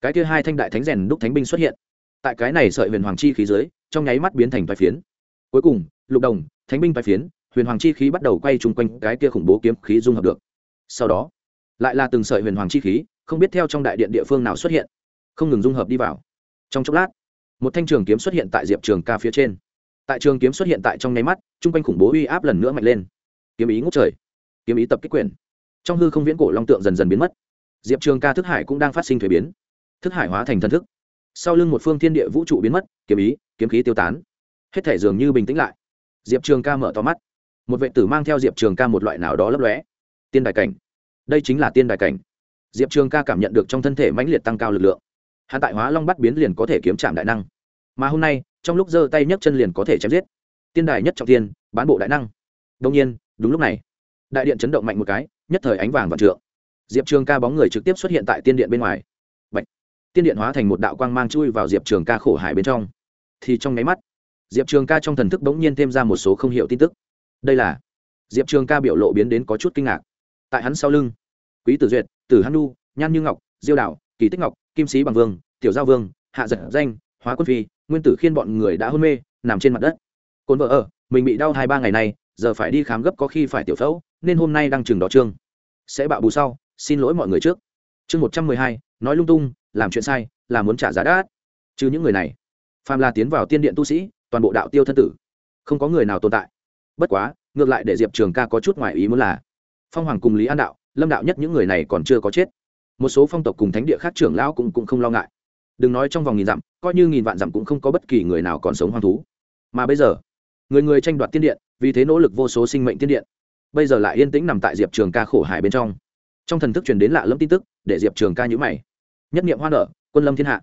Cái kia hai thanh đại thánh rèn đúc thánh binh xuất hiện. Tại cái này sợi huyền hoàng chi khí dưới trong nháy mắt biến thành toái phiến. Cuối cùng, lục đồng, thánh binh toái phiến, huyền hoàng chi khí bắt đầu quay chung quanh cái kia khủng bố kiếm khí dung hợp được. Sau đó, lại là từng sợi huyền hoàng chi khí, không biết theo trong đại điện địa phương nào xuất hiện, không ngừng dung hợp đi vào. Trong chốc lát, một thanh trường kiếm xuất hiện tại diệp trường ca phía trên. Tại trường kiếm xuất hiện tại trong nháy mắt, chung quanh khủng bố uy áp lần nữa mạnh lên. Kiếm ý ngút trời, kiếm ý tập kích quyền. Trong hư không viễn cổ long tượng dần dần biến mất. Diệp trường ca thức hải cũng đang phát sinh thuế biến. Thức hải hóa thành thần thức. Sau lưng một phương thiên địa vũ trụ biến mất, kiếm ý kiếm khí tiêu tán. Hết thể dường như bình tĩnh lại. Diệp trường ca mở to mắt. Một vệ tử mang theo diệp trường ca một loại nào đó lấp lóe. Tiên đại cảnh. Đây chính là tiên đại cảnh. Diệp trường ca cảm nhận được trong thân thể mãnh liệt tăng cao lực lượng. Hạ tại hóa long bắt biến liền có thể kiếm trạm đại năng. Mà hôm nay, trong lúc giơ tay nhấc chân liền có thể chém giết. Tiên đài nhất trọng tiên, bán bộ đại năng. Đông nhiên, đúng lúc này, đại điện chấn động mạnh một cái, nhất thời ánh vàng và trượng. Diệp trường ca bóng người trực tiếp xuất hiện tại tiên điện bên ngoài. Bạch. tiên điện hóa thành một đạo quang mang chui vào diệp trường ca khổ hải bên trong thì trong nháy mắt, diệp trường ca trong thần thức bỗng nhiên thêm ra một số không h i ể u tin tức. Đây là, diệp trường ca biểu lộ biến đến có chút kinh ngạc. Tại hắn sau lưng, quý tử duyệt, tử hắn nu nhan như ngọc, diêu đạo kỳ tích ngọc, kim sĩ bằng vương, tiểu giao vương, hạ giật danh, hóa quân phi, nguyên tử khiên bọn người đã hôn mê, nằm trên mặt đất. Cồn vợ ở, mình bị đau hai ba ngày nay, giờ phải đi khám gấp có khi phải tiểu phẫu, nên hôm nay đang chừng đó trương. Sẽ bạo bù sau, xin lỗi mọi người trước. Chương một trăm mười hai, nói lung tung, làm chuyện sai, là muốn trả giá đắt. Chứ những người này phàm là tiến vào tiên điện tu sĩ toàn bộ đạo tiêu thân tử không có người nào tồn tại. Bất quá ngược lại để diệp trường ca có chút ngoài ý muốn là phong hoàng cùng lý an đạo lâm đạo nhất những người này còn chưa có chết. Một số phong tộc cùng thánh địa khác trưởng lão cũng, cũng không lo ngại. Đừng nói trong vòng nghìn dặm coi như nghìn vạn dặm cũng không có bất kỳ người nào còn sống hoang thú. Mà bây giờ người người tranh đoạt tiên điện vì thế nỗ lực vô số sinh mệnh tiên điện. Bây giờ lại yên tĩnh nằm tại diệp trường ca khổ hải bên trong. Trong thần thức truyền đến lạ lẫm tin tức để diệp trường ca nhữ mày. Nhất nghiệm hoa nở quân lâm thiên hạ.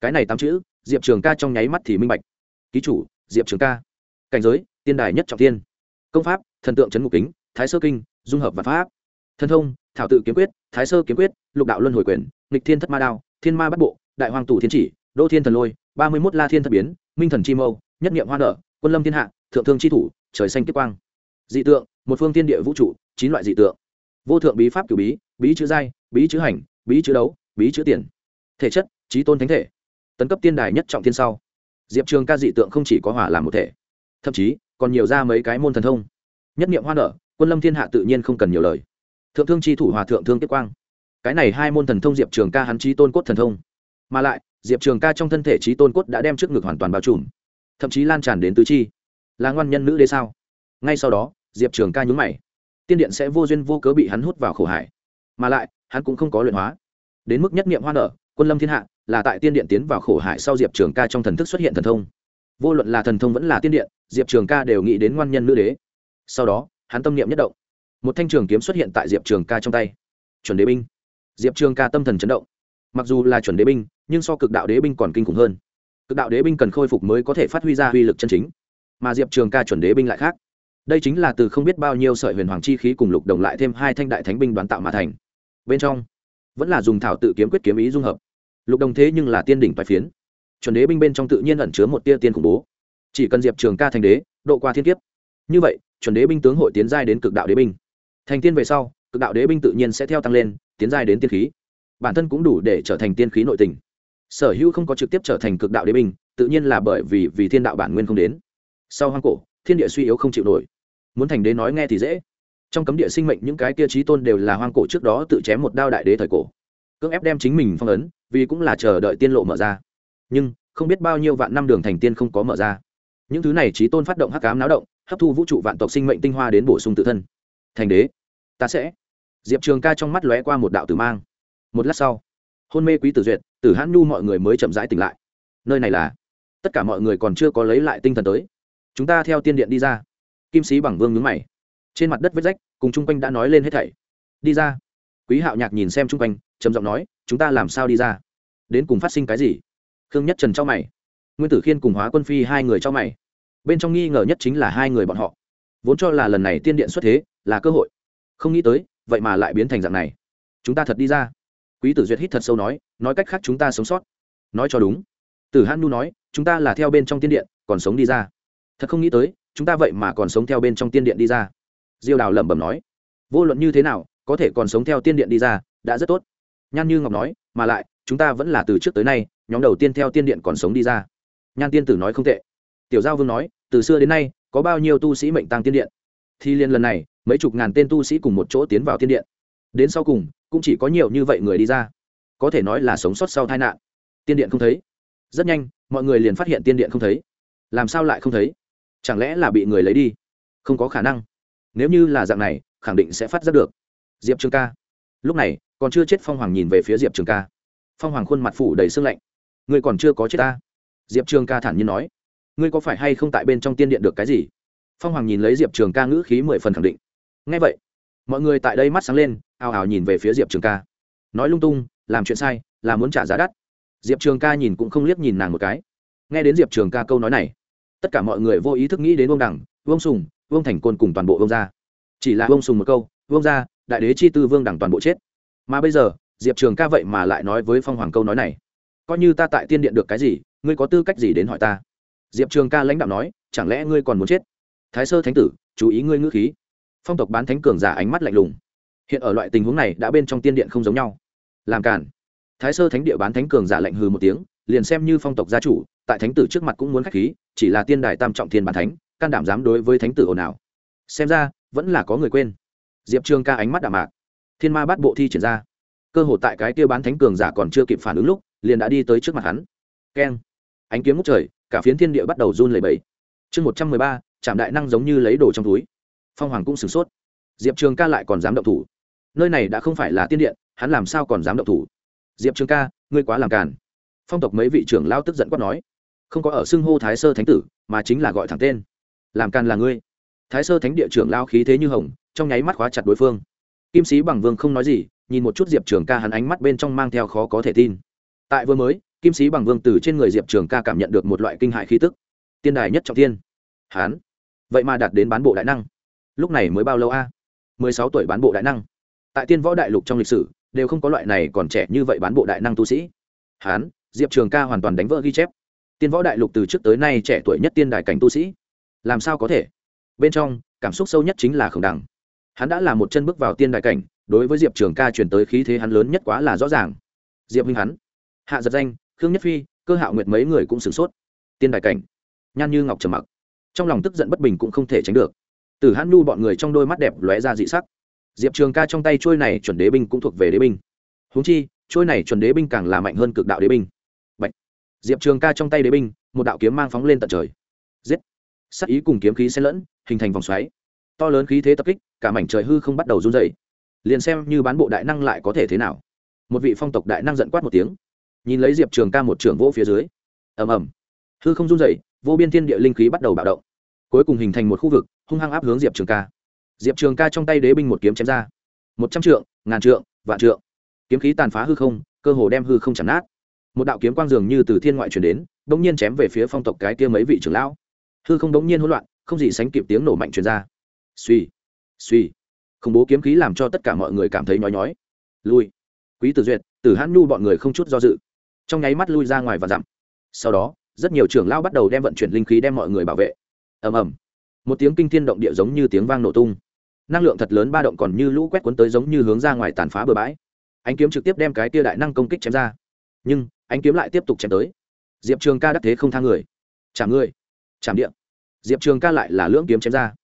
Cái này tám chữ diệp trường ca trong nháy mắt thì minh bạch. Ký chủ, diệp trường ca. Cảnh giới, tiên đài nhất trọng tiên công pháp, thần tượng trấn ngục kính, thái sơ kinh, dung hợp và pháp. Thần thông, thảo tự kiếm quyết, thái sơ kiếm quyết, lục đạo luân hồi quyền, nghịch thiên thất ma đao, thiên ma bắt bộ, đại hoàng tù thiên chỉ, đô thiên thần lôi, ba mươi mốt la thiên thất biến, minh thần chi mâu, nhất nghiệm hoa nở, quân lâm thiên hạ, thượng thương chi thủ, trời xanh kết quang. Dị tượng, một phương tiên địa vũ trụ, chín loại dị tượng. Vô thượng bí pháp cửu bí bí chữ giai, bí chữ hành, bí chữ đấu, bí chữ tiền. Thể chất trí tôn thánh thể tấn cấp tiên đài nhất trọng thiên sau. Diệp trường ca dị tượng không chỉ có hỏa làm một thể, thậm chí còn nhiều ra mấy cái môn thần thông. Nhất niệm hoa nở, quân lâm thiên hạ tự nhiên không cần nhiều lời. Thượng thương chi thủ hòa thượng thương tiếp quang. Cái này hai môn thần thông diệp trường ca hắn trí tôn cốt thần thông. Mà lại, diệp trường ca trong thân thể trí tôn cốt đã đem trước ngực hoàn toàn bao trùm, thậm chí lan tràn đến tứ chi. Là ngoan nhân nữ đế sao? Ngay sau đó, diệp trường ca nhúng mày. Tiên điện sẽ vô duyên vô cớ bị hắn hút vào khổ hải. Mà lại, hắn cũng không có luyện hóa. Đến mức nhất nghiệm hoa nở quân lâm thiên hạ là tại tiên điện tiến vào khổ hải sau diệp trường ca trong thần thức xuất hiện thần thông. Vô luận là thần thông vẫn là tiên điện, diệp trường ca đều nghĩ đến ngoan nhân nữ đế. Sau đó, hắn tâm niệm nhất động. Một thanh trường kiếm xuất hiện tại diệp trường ca trong tay. Chuẩn đế binh. Diệp trường ca tâm thần chấn động. Mặc dù là chuẩn đế binh, nhưng so cực đạo đế binh còn kinh khủng hơn. Cực đạo đế binh cần khôi phục mới có thể phát huy ra uy lực chân chính. Mà diệp trường ca chuẩn đế binh lại khác. Đây chính là từ không biết bao nhiêu sợi huyền hoàng chi khí cùng lục đồng lại thêm hai thanh đại thánh binh đoán tạo mà thành. Bên trong vẫn là dùng thảo tự kiếm quyết kiếm ý dung hợp. Lục đồng thế nhưng là tiên đỉnh toái phiến. Chuẩn đế binh bên trong tự nhiên ẩn chứa một tia tiên khủng bố. Chỉ cần diệp trường ca thành đế, độ qua thiên kiếp. Như vậy, chuẩn đế binh tướng hội tiến giai đến cực đạo đế binh. Thành tiên về sau, cực đạo đế binh tự nhiên sẽ theo tăng lên, tiến giai đến tiên khí. Bản thân cũng đủ để trở thành tiên khí nội tình. Sở hữu không có trực tiếp trở thành cực đạo đế binh, tự nhiên là bởi vì vì thiên đạo bản nguyên không đến. Sau hoang cổ, thiên địa suy yếu không chịu nổi. Muốn thành đế nói nghe thì dễ trong cấm địa sinh mệnh những cái kia trí tôn đều là hoang cổ trước đó tự chém một đao đại đế thời cổ. Cưỡng ép đem chính mình phong ấn, vì cũng là chờ đợi tiên lộ mở ra. Nhưng, không biết bao nhiêu vạn năm đường thành tiên không có mở ra. Những thứ này trí tôn phát động hắc cám náo động, hấp thu vũ trụ vạn tộc sinh mệnh tinh hoa đến bổ sung tự thân. Thành đế, ta sẽ. Diệp trường ca trong mắt lóe qua một đạo tử mang. Một lát sau, hôn mê quý tử duyệt, tử hãn nhu mọi người mới chậm rãi tỉnh lại. Nơi này là? Tất cả mọi người còn chưa có lấy lại tinh thần tới. Chúng ta theo tiên điện đi ra. Kim sĩ bằng vương nhướng mày trên mặt đất vết rách, cùng chung quanh đã nói lên hết thảy. Đi ra. Quý hạo nhạc nhìn xem chung quanh, trầm giọng nói, chúng ta làm sao đi ra? Đến cùng phát sinh cái gì? Khương nhất trần cho mày. Nguyên tử khiên cùng hóa quân phi hai người cho mày. Bên trong nghi ngờ nhất chính là hai người bọn họ. Vốn cho là lần này tiên điện xuất thế, là cơ hội. Không nghĩ tới, vậy mà lại biến thành dạng này. Chúng ta thật đi ra. Quý tử duyệt hít thật sâu nói nói cách khác chúng ta sống sót. Nói cho đúng. Tử Hãn nu nói, chúng ta là theo bên trong tiên điện, còn sống đi ra. Thật không nghĩ tới, chúng ta vậy mà còn sống theo bên trong tiên điện đi ra diêu đào lẩm bẩm nói, vô luận như thế nào, có thể còn sống theo tiên điện đi ra, đã rất tốt. Nhan như ngọc nói, mà lại, chúng ta vẫn là từ trước tới nay, nhóm đầu tiên theo tiên điện còn sống đi ra. Nhan tiên tử nói không tệ. Tiểu giao vương nói, từ xưa đến nay, có bao nhiêu tu sĩ mệnh tăng tiên điện? Thì liên lần này, mấy chục ngàn tên tu sĩ cùng một chỗ tiến vào tiên điện. Đến sau cùng, cũng chỉ có nhiều như vậy người đi ra. Có thể nói là sống sót sau tai nạn. Tiên điện không thấy. Rất nhanh, mọi người liền phát hiện tiên điện không thấy. Làm sao lại không thấy? Chẳng lẽ là bị người lấy đi? Không có khả năng nếu như là dạng này, khẳng định sẽ phát giác được. Diệp trường ca. Lúc này, còn chưa chết phong hoàng nhìn về phía diệp trường ca. Phong hoàng khuôn mặt phủ đầy sương lạnh. Ngươi còn chưa có chết ta. Diệp trường ca thản nhiên nói. Ngươi có phải hay không tại bên trong tiên điện được cái gì? Phong hoàng nhìn lấy diệp trường ca ngữ khí mười phần khẳng định. Ngay vậy, mọi người tại đây mắt sáng lên, ào ào nhìn về phía diệp trường ca. Nói lung tung, làm chuyện sai, là muốn trả giá đắt. Diệp trường ca nhìn cũng không liếc nhìn nàng một cái. Nghe đến diệp trường ca câu nói này, tất cả mọi người vô ý thức nghĩ đến vương đẳng vương sùng vương thành côn cùng toàn bộ vương gia. Chỉ là vương sùng một câu, vương gia, đại đế chi tư vương đẳng toàn bộ chết. Mà bây giờ, diệp trường ca vậy mà lại nói với phong hoàng câu nói này. Coi như ta tại tiên điện được cái gì, ngươi có tư cách gì đến hỏi ta? Diệp trường ca lãnh đạo nói, chẳng lẽ ngươi còn muốn chết? Thái sơ thánh tử, chú ý ngươi ngữ khí. Phong tộc bán thánh cường giả ánh mắt lạnh lùng. Hiện ở loại tình huống này đã bên trong tiên điện không giống nhau. Làm cản thái sơ thánh địa bán thánh cường giả lạnh hừ một tiếng, liền xem như phong tộc gia chủ, tại thánh tử trước mặt cũng muốn k h á c h khí, chỉ là tiên đài tam trọng thiên bản thánh can đảm dám đối với thánh tử ồn ào. Xem ra, vẫn là có người quên. Diệp trường ca ánh mắt đạm mạc. Thiên ma bắt bộ thi triển ra. Cơ hội tại cái kia bán thánh cường giả còn chưa kịp phản ứng lúc, liền đã đi tới trước mặt hắn. Keng. Ánh kiếm ngút trời, cả phiến thiên địa bắt đầu run lẩy bẩy. Chương một trăm mười ba trạm đại năng giống như lấy đồ trong túi. Phong hoàng cũng sửng sốt. Diệp trường ca lại còn dám động thủ. Nơi này đã không phải là tiên điện, hắn làm sao còn dám động thủ? Diệp trường ca, ngươi quá làm càn. Phong tộc mấy vị trưởng lao tức giận quát nói. Không có ở xưng hô thái sơ thánh tử, mà chính là gọi thẳng tên làm càn là ngươi. Thái sơ thánh địa trưởng lao khí thế như hồng, trong nháy mắt khóa chặt đối phương. Kim sĩ bằng vương không nói gì, nhìn một chút diệp trường ca hắn ánh mắt bên trong mang theo khó có thể tin. Tại vừa mới, kim sĩ bằng vương từ trên người diệp trường ca cảm nhận được một loại kinh hại khí tức. Tiên đài nhất trọng tiên hán. Vậy mà đạt đến bán bộ đại năng. Lúc này mới bao lâu a? Mười sáu tuổi bán bộ đại năng. Tại tiên võ đại lục trong lịch sử, đều không có loại này còn trẻ như vậy bán bộ đại năng tu sĩ. Hán, diệp trường ca hoàn toàn đánh vỡ ghi chép. Tiên võ đại lục từ trước tới nay trẻ tuổi nhất tiên đài cảnh tu sĩ làm sao có thể? Bên trong, cảm xúc sâu nhất chính là khổng đằng hắn đã là một chân bước vào tiên đại cảnh, đối với diệp trường ca chuyển tới khí thế hắn lớn nhất quá là rõ ràng. Diệp huynh hắn, hạ giật danh, khương nhất phi, cơ hạo nguyệt mấy người cũng sửng sốt. Tiên đại cảnh, nhan như ngọc trầm mặc. Trong lòng tức giận bất bình cũng không thể tránh được. Từ hắn nu bọn người trong đôi mắt đẹp lóe ra dị sắc. Diệp trường ca trong tay trôi này chuẩn đế binh cũng thuộc về đế binh. Húng chi trôi này chuẩn đế binh càng là mạnh hơn cực đạo đế binh. Bạch. diệp trường ca trong tay đế binh, một đạo kiếm mang phóng lên tận trời. Giết sắc ý cùng kiếm khí xen lẫn, hình thành vòng xoáy. To lớn khí thế tập kích, cả mảnh trời hư không bắt đầu run dày liền xem như bán bộ đại năng lại có thể thế nào. Một vị phong tộc đại năng giận quát một tiếng. Nhìn lấy diệp trường ca một trưởng vỗ phía dưới. Ầm ầm. Hư không run dày vô biên thiên địa linh khí bắt đầu bạo động. Cuối cùng hình thành một khu vực, hung hăng áp hướng diệp trường ca. Diệp trường ca trong tay đế binh một kiếm chém ra. Một trăm trượng, ngàn trượng, vạn trượng. Kiếm khí tàn phá hư không, cơ hồ đem hư không chặt nát. Một đạo kiếm quang dường như từ thiên ngoại chuyển đến đ ỗ n g nhiên chém về phía phong tộc cái kia mấy vị trưởng lão hư không đống nhiên hỗn loạn, không gì sánh kịp tiếng nổ mạnh truyền ra. Suy suy khủng bố kiếm khí làm cho tất cả mọi người cảm thấy nhói nhói. Lui. Quý tử duyệt, tử hãn nhu bọn người không chút do dự. Trong nháy mắt lui ra ngoài và dặm. Sau đó, rất nhiều trưởng lao bắt đầu đem vận chuyển linh khí đem mọi người bảo vệ. Ầm ầm. Một tiếng kinh thiên động địa giống như tiếng vang nổ tung. Năng lượng thật lớn ba động còn như lũ quét cuốn tới giống như hướng ra ngoài tàn phá bừa bãi. Anh kiếm trực tiếp đem cái tia đại năng công kích chém ra. Nhưng anh kiếm lại tiếp tục chém tới. Diệp trường ca đắc thế không thang người. Chạm người chạm điện. Diệp trường ca lại là lưỡng kiếm chém ra.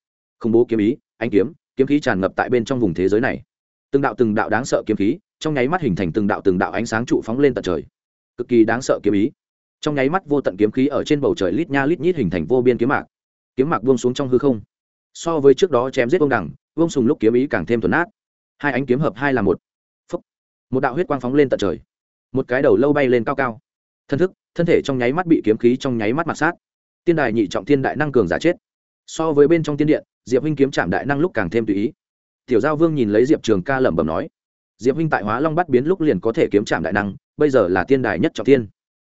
Khủng bố kiếm ý anh kiếm kiếm khí tràn ngập tại bên trong vùng thế giới này. Từng đạo từng đạo đáng sợ kiếm khí, trong nháy mắt hình thành từng đạo từng đạo ánh sáng trụ phóng lên tận trời. Cực kỳ đáng sợ kiếm ý. Trong nháy mắt vô tận kiếm khí ở trên bầu trời lít nha lít nhít hình thành vô biên kiếm mạc. Kiếm mạc buông xuống trong hư không. So với trước đó chém giết vương đẳng vương sùng lúc kiếm ý càng thêm thuần át hai ánh kiếm hợp hai là một. Phúc. một đạo huyết quang phóng lên tận trời. Một cái đầu lâu bay lên cao cao. Thân thức, thân thể trong nháy mắt bị kiếm khí trong nháy mắt mặt sát tiên đài nhị trọng thiên đại năng cường giả chết. So với bên trong tiên điện, diệp huynh kiếm chạm đại năng lúc càng thêm tùy ý. Tiểu giao vương nhìn lấy diệp trường ca lẩm bẩm nói, diệp huynh tại hóa long bắt biến lúc liền có thể kiếm chạm đại năng, bây giờ là tiên đài nhất trọng tiên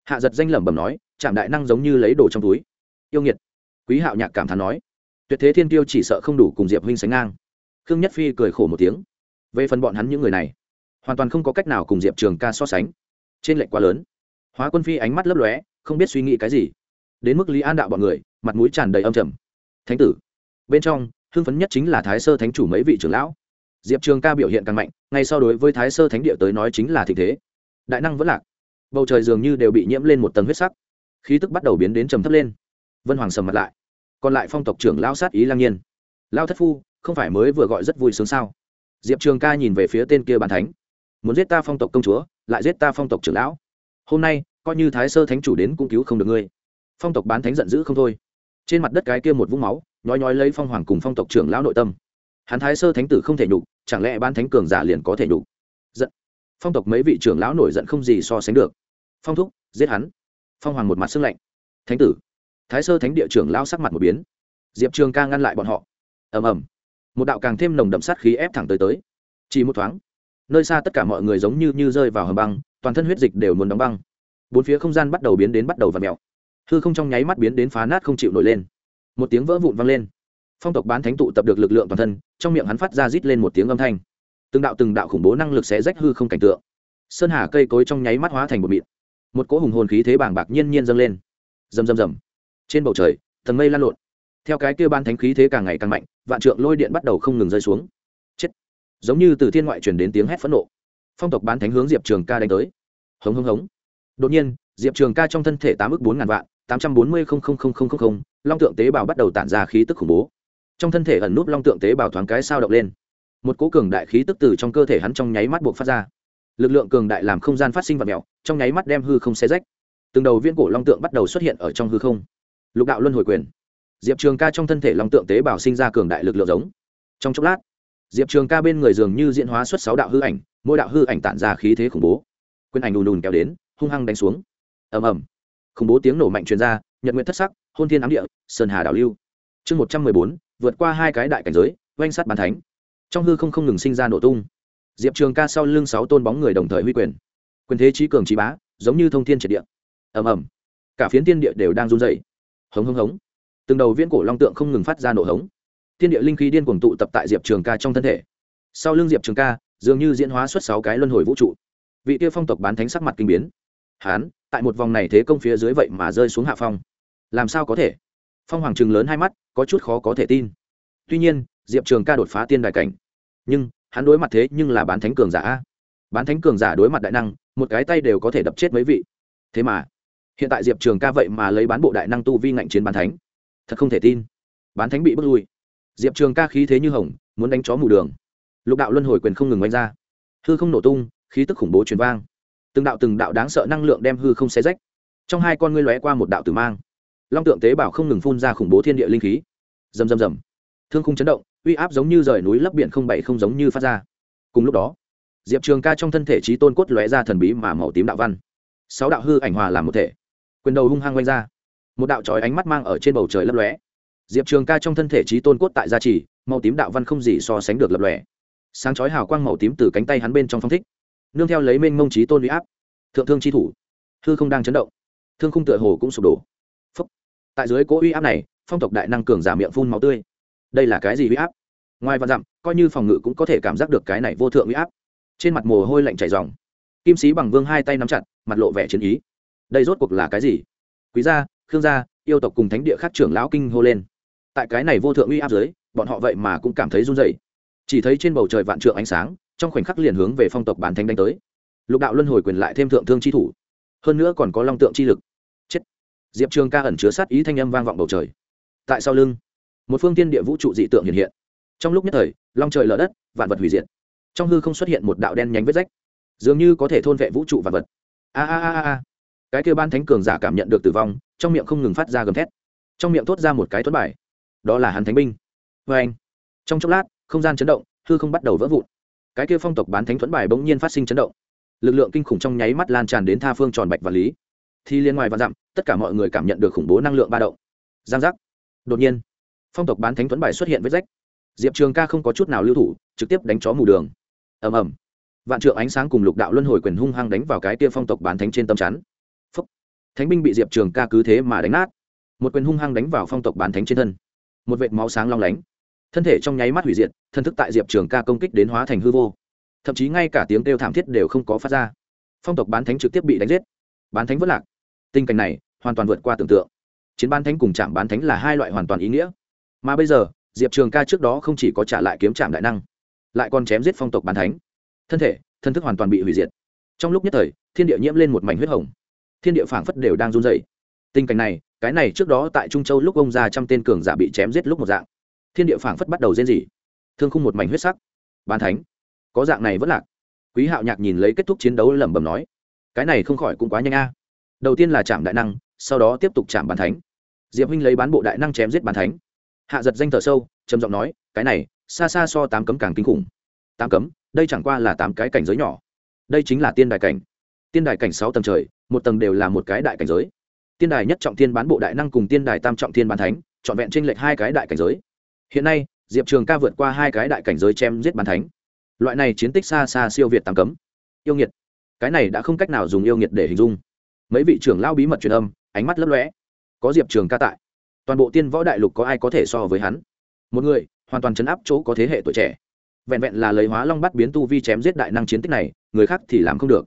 hạ giật danh lẩm bẩm nói chạm đại năng giống như lấy đồ trong túi. Yêu nghiệt, quý hạo nhạc cảm thán nói, tuyệt thế thiên tiêu chỉ sợ không đủ cùng diệp huynh sánh ngang. Khương nhất phi cười khổ một tiếng, về phần bọn hắn những người này, hoàn toàn không có cách nào cùng diệp trường ca so sánh. Trên lệnh quá lớn. Hóa quân phi ánh mắt lấp lóe, không biết suy nghĩ cái gì đến mức lý an đạo bọn người, mặt mũi tràn đầy âm trầm. Thánh tử, bên trong, hưng phấn nhất chính là thái sơ thánh chủ mấy vị trưởng lão. Diệp trường ca biểu hiện càng mạnh, ngay so đối với thái sơ thánh địa tới nói chính là thị thế. Đại năng vẫn lạc, bầu trời dường như đều bị nhiễm lên một tầng huyết sắc. Khí tức bắt đầu biến đến trầm thấp lên. Vân hoàng sầm mặt lại. Còn lại phong tộc trưởng lao sát ý lang nhiên. Lao thất phu, không phải mới vừa gọi rất vui sướng sao? Diệp trường ca nhìn về phía tên kia bàn thánh. Muốn giết ta phong tộc công chúa, lại giết ta phong tộc trưởng lão. Hôm nay, coi như thái sơ thánh chủ đến cũng cứu không được ngươi phong tộc bán thánh giận dữ không thôi. Trên mặt đất cái kia một vũng máu, nhói nhói lấy phong hoàng cùng phong tộc trưởng lão nội tâm. Hắn thái sơ thánh tử không thể nhục, chẳng lẽ ban thánh cường giả liền có thể nhục? Giận. Phong tộc mấy vị trưởng lão nổi giận không gì so sánh được. Phong thúc, giết hắn. Phong hoàng một mặt sưng lạnh. Thánh tử. Thái sơ thánh địa trưởng lão sắc mặt một biến. Diệp trường ca ngăn lại bọn họ. Ầm ầm. Một đạo càng thêm nồng đậm sát khí ép thẳng tới tới. Chỉ một thoáng, nơi xa tất cả mọi người giống như như rơi vào hầm băng, toàn thân huyết dịch đều muốn đóng băng. Bốn phía không gian bắt đầu biến đến bắt đầu và mèo hư không trong nháy mắt biến đến phá nát không chịu nổi lên. Một tiếng vỡ vụn vang lên. Phong tộc bán thánh tụ tập được lực lượng toàn thân, trong miệng hắn phát ra rít lên một tiếng âm thanh. Từng đạo từng đạo khủng bố năng lực sẽ rách hư không cảnh tượng. Sơn hà cây cối trong nháy mắt hóa thành một mịn. Một cỗ hùng hồn khí thế bàng bạc nhiên nhiên dâng lên. Rầm rầm rầm. Trên bầu trời, thần mây lan lộn. Theo cái kia ban thánh khí thế càng ngày càng mạnh, vạn trượng lôi điện bắt đầu không ngừng rơi xuống. Chết. Giống như từ thiên ngoại truyền đến tiếng hét phẫn nộ. Phong tộc bán thánh hướng diệp trường ca đánh tới. Hống hống hống. Đột nhiên, diệp trường ca trong thân thể tám ước bốn ngàn vạn tám trăm bốn mươi long tượng tế bào bắt đầu tản ra khí tức khủng bố. Trong thân thể ẩn nút long tượng tế bào thoáng cái sao động lên. Một cố cường đại khí tức từ trong cơ thể hắn trong nháy mắt buộc phát ra. Lực lượng cường đại làm không gian phát sinh vật mèo, trong nháy mắt đem hư không xe rách. Từng đầu viên cổ long tượng bắt đầu xuất hiện ở trong hư không. Lục đạo luân hồi quyền. Diệp trường ca trong thân thể long tượng tế bào sinh ra cường đại lực lượng giống. Trong chốc lát, diệp trường ca bên người dường như diễn hóa xuất sáu đạo hư ảnh, mỗi đạo hư ảnh tản ra khí thế khủng bố. Quyền ảnh đùn đùn kéo đến, hung hăng đánh xuống. Ầm ầm khủng bố tiếng nổ mạnh truyền ra, nhật nguyện thất sắc, hôn thiên ám địa, sơn hà đảo lưu. Chương một trăm mười bốn, vượt qua hai cái đại cảnh giới, oanh sắt bàn thánh. Trong hư không không ngừng sinh ra nổ tung. Diệp trường ca sau lưng sáu tôn bóng người đồng thời huy quyền. Quyền thế trí cường trí bá, giống như thông thiên triệt địa. Ầm ầm. Cả phiến tiên địa đều đang run dày hống hống hống. Từng đầu viễn cổ long tượng không ngừng phát ra nổ hống. Thiên địa linh khí điên cuồng tụ tập tại diệp trường ca trong thân thể. Sau lưng diệp trường ca, dường như diễn hóa xuất sáu cái luân hồi vũ trụ. Vị tiêu phong tộc bán thánh sắc mặt kinh biến. Hán tại một vòng này thế công phía dưới vậy mà rơi xuống hạ phong. Làm sao có thể? Phong hoàng chừng lớn hai mắt, có chút khó có thể tin. Tuy nhiên, diệp trường ca đột phá tiên đại cảnh. Nhưng, hắn đối mặt thế nhưng là bán thánh cường giả. Bán thánh cường giả đối mặt đại năng, một cái tay đều có thể đập chết mấy vị. Thế mà, hiện tại diệp trường ca vậy mà lấy bán bộ đại năng tu vi ngạnh chiến bán thánh. Thật không thể tin. Bán thánh bị bước lui. Diệp trường ca khí thế như hồng, muốn đánh chó mù đường. Lục đạo luân hồi quyền không ngừng oanh ra. Hư không nổ tung, khí tức khủng bố truyền vang từng đạo từng đạo đáng sợ năng lượng đem hư không xé rách. Trong hai con ngươi lóe qua một đạo tử mang. Long tượng tế bào không ngừng phun ra khủng bố thiên địa linh khí. Rầm rầm rầm. Thương khung chấn động, uy áp giống như rời núi lấp biển không bảy không giống như phát ra. Cùng lúc đó, diệp trường ca trong thân thể trí tôn cốt lóe ra thần bí mà màu tím đạo văn. Sáu đạo hư ảnh hòa làm một thể. Quyền đầu hung hăng quanh ra. Một đạo trói ánh mắt mang ở trên bầu trời lấp lóe. Diệp trường ca trong thân thể trí tôn cốt tại gia trì, màu tím đạo văn không gì so sánh được lập lòe. Sáng chói hào quang màu tím từ cánh tay hắn bên trong phong thích nương theo lấy mênh mông trí tôn uy áp. Thượng thương chi thủ, hư không đang chấn động. Thương khung tựa hồ cũng sụp đổ. Phúc. tại dưới cỗ uy áp này, phong tộc đại năng cường giả miệng phun máu tươi. Đây là cái gì uy áp? Ngoài và dặm, coi như phòng ngự cũng có thể cảm giác được cái này vô thượng uy áp. Trên mặt mồ hôi lạnh chảy dòng kim sĩ bằng vương hai tay nắm chặt, mặt lộ vẻ chiến ý. Đây rốt cuộc là cái gì? Quý gia, khương gia, yêu tộc cùng thánh địa khác trưởng lão kinh hô lên. Tại cái này vô thượng uy áp dưới, bọn họ vậy mà cũng cảm thấy run rẩy. Chỉ thấy trên bầu trời vạn trượng ánh sáng trong khoảnh khắc liền hướng về phong tộc bản thánh đánh tới. Lục đạo luân hồi quyền lại thêm thượng thương chi thủ. Hơn nữa còn có long tượng chi lực. Chết. Diệp trường ca ẩn chứa sát ý thanh âm vang vọng bầu trời. Tại sau lưng, một phương tiên địa vũ trụ dị tượng hiện hiện. Trong lúc nhất thời, long trời lở đất, vạn vật hủy diệt. Trong hư không xuất hiện một đạo đen nhánh vết rách. Dường như có thể thôn vệ vũ trụ vạn vật. A a a a cái kêu ban thánh cường giả cảm nhận được tử vong, trong miệng không ngừng phát ra gầm thét. Trong miệng thốt ra một cái thốt bài. Đó là hắn thánh binh. Vê anh trong chốc lát, không gian chấn động, hư không bắt đầu vỡ vụn cái kia phong tộc bán thánh thuẫn bài bỗng nhiên phát sinh chấn động. Lực lượng kinh khủng trong nháy mắt lan tràn đến tha phương tròn bạch và lý. Thì liên ngoài và dặm, tất cả mọi người cảm nhận được khủng bố năng lượng ba động. Giang giác. Đột nhiên, phong tộc bán thánh thuẫn bài xuất hiện với rách. Diệp trường ca không có chút nào lưu thủ, trực tiếp đánh chó mù đường. Ầm ầm. Vạn trượng ánh sáng cùng lục đạo luân hồi quyền hung hăng đánh vào cái kia phong tộc bán thánh trên tâm chắn. Phúc. thánh binh bị diệp trường ca cứ thế mà đánh nát. Một quyền hung hăng đánh vào phong tộc bán thánh trên thân. Một vệt máu sáng long lánh thân thể trong nháy mắt hủy diệt, thân thức tại diệp trường ca công kích đến hóa thành hư vô. Thậm chí ngay cả tiếng kêu thảm thiết đều không có phát ra. Phong tộc bán thánh trực tiếp bị đánh giết. Bán thánh vất lạc. Tình cảnh này hoàn toàn vượt qua tưởng tượng. Chiến bán thánh cùng trạm bán thánh là hai loại hoàn toàn ý nghĩa. Mà bây giờ, diệp trường ca trước đó không chỉ có trả lại kiếm trạm đại năng, lại còn chém giết phong tộc bán thánh. Thân thể, thân thức hoàn toàn bị hủy diệt. Trong lúc nhất thời, thiên địa nhiễm lên một mảnh huyết hồng. Thiên địa phảng phất đều đang run dày tình cảnh này, cái này trước đó tại trung châu lúc ông ra trăm tên cường giả bị chém giết lúc một dạng thiên địa phảng phất bắt đầu rên rỉ. Thương khung một mảnh huyết sắc. Ban thánh. Có dạng này vẫn lạc. Quý hạo nhạc nhìn lấy kết thúc chiến đấu lẩm bẩm nói, cái này không khỏi cũng quá nhanh a. Đầu tiên là chạm đại năng, sau đó tiếp tục chạm bàn thánh. Diệp huynh lấy bán bộ đại năng chém giết bàn thánh. Hạ giật danh thở sâu, trầm giọng nói, cái này, xa xa so tám cấm càng kinh khủng. Tám cấm, đây chẳng qua là tám cái cảnh giới nhỏ. Đây chính là tiên đài cảnh. Tiên đài cảnh sáu tầng trời, một tầng đều là một cái đại cảnh giới. Tiên đài nhất trọng tiên bán bộ đại năng cùng tiên đài tam trọng tiên bán thánh, trọn vẹn tranh lệch hai cái đại cảnh giới hiện nay, diệp trường ca vượt qua hai cái đại cảnh giới chém giết bàn thánh. Loại này chiến tích xa xa siêu việt tàng cấm. Yêu nghiệt. Cái này đã không cách nào dùng yêu nghiệt để hình dung. Mấy vị trưởng lao bí mật truyền âm, ánh mắt lấp lõe có diệp trường ca tại. Toàn bộ tiên võ đại lục có ai có thể so với hắn? Một người, hoàn toàn chấn áp chỗ có thế hệ tuổi trẻ. Vẹn vẹn là lấy hóa long bắt biến tu vi chém giết đại năng chiến tích này, người khác thì làm không được.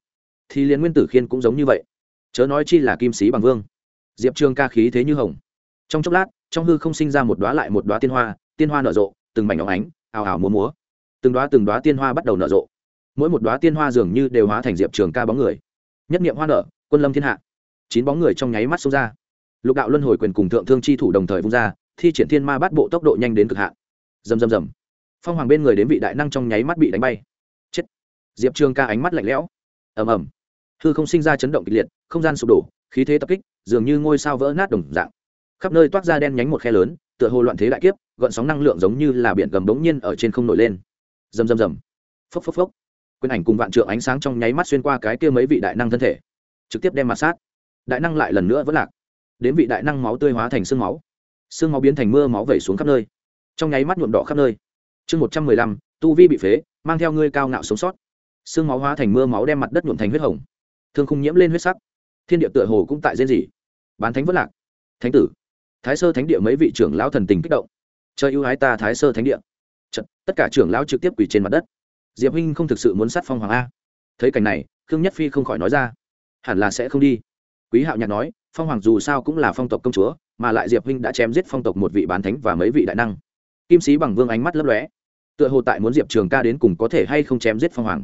Thì liền nguyên tử khiên cũng giống như vậy. Chớ nói chi là kim sĩ bằng vương. Diệp trường ca khí thế như hồng. Trong chốc lát trong hư không sinh ra một đoá lại một đoá tiên hoa tiên hoa nở rộ, từng mảnh óng ánh, ào ào múa múa. Từng đoá từng đoá tiên hoa bắt đầu nở rộ. Mỗi một đoá tiên hoa dường như đều hóa thành diệp trường ca bóng người. Nhất niệm hoa nở, quân lâm thiên hạ. Chín bóng người trong nháy mắt xông ra. Lục đạo luân hồi quyền cùng thượng thương chi thủ đồng thời vung ra, thi triển thiên ma bắt bộ tốc độ nhanh đến cực hạn. Dầm dầm dầm phong hoàng bên người đến vị đại năng trong nháy mắt bị đánh bay. Chết. Diệp trường ca ánh mắt lạnh lẽo. Ầm ầm. Hư không sinh ra chấn động kịch liệt, không gian sụp đổ, khí thế tập kích, dường như ngôi sao vỡ nát đồng dạng khắp nơi toát ra đen nhánh một khe lớn, tựa hồ loạn thế đại kiếp gợn sóng năng lượng giống như là biển gầm bỗng nhiên ở trên không nổi lên. Rầm rầm rầm. Phốc phốc phốc. Quyền ảnh cùng vạn trượng ánh sáng trong nháy mắt xuyên qua cái kia mấy vị đại năng thân thể, trực tiếp đem mặt sát. Đại năng lại lần nữa vẫn lạc. Đến vị đại năng máu tươi hóa thành sương máu. Sương máu biến thành mưa máu vẩy xuống khắp nơi. Trong nháy mắt nhuộm đỏ khắp nơi. Chương một trăm mười lăm, tu vi bị phế, mang theo ngươi cao ngạo sống sót. Sương máu hóa thành mưa máu đem mặt đất nhuộm thành huyết hồng. Thương không nhiễm lên huyết sắc. Thiên địa tựa hồ cũng tại rên rỉ. Bán thánh vất lạc. Thánh tử thái sơ thánh địa mấy vị trưởng lão thần tình kích động. Chơi ưu ái ta thái sơ thánh địa. Chật, tất cả trưởng lão trực tiếp quỳ trên mặt đất. Diệp huynh không thực sự muốn sát phong hoàng a. Thấy cảnh này khương nhất phi không khỏi nói ra. Hẳn là sẽ không đi. Quý hạo nhạc nói phong hoàng dù sao cũng là phong tộc công chúa mà lại diệp huynh đã chém giết phong tộc một vị bán thánh và mấy vị đại năng. Kim sĩ bằng vương ánh mắt lấp lóe. Tựa hồ tại muốn diệp trường ca đến cùng có thể hay không chém giết phong hoàng.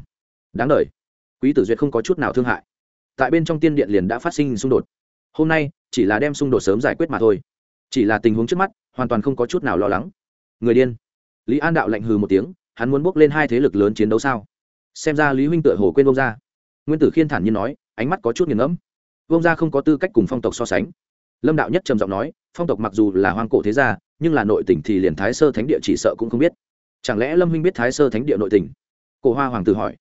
Đáng đ quý tử duyệt không có chút nào thương hại. Tại bên trong tiên điện liền đã phát sinh xung đột. Hôm nay chỉ là đem xung đột sớm giải quyết mà thôi chỉ là tình huống trước mắt, hoàn toàn không có chút nào lo lắng. Người điên. Lý an đạo lạnh hừ một tiếng, hắn muốn bước lên hai thế lực lớn chiến đấu sao? Xem ra lý huynh tựa hồ quên bông ra nguyên tử khiên thản nhiên nói, ánh mắt có chút nghiền ngẫm. Vông gia không có tư cách cùng phong tộc so sánh. Lâm đạo nhất trầm giọng nói, phong tộc mặc dù là hoang cổ thế gia, nhưng là nội tỉnh thì liền thái sơ thánh địa chỉ sợ cũng không biết. Chẳng lẽ lâm huynh biết thái sơ thánh địa nội tỉnh cổ hoa hoàng tử hỏi.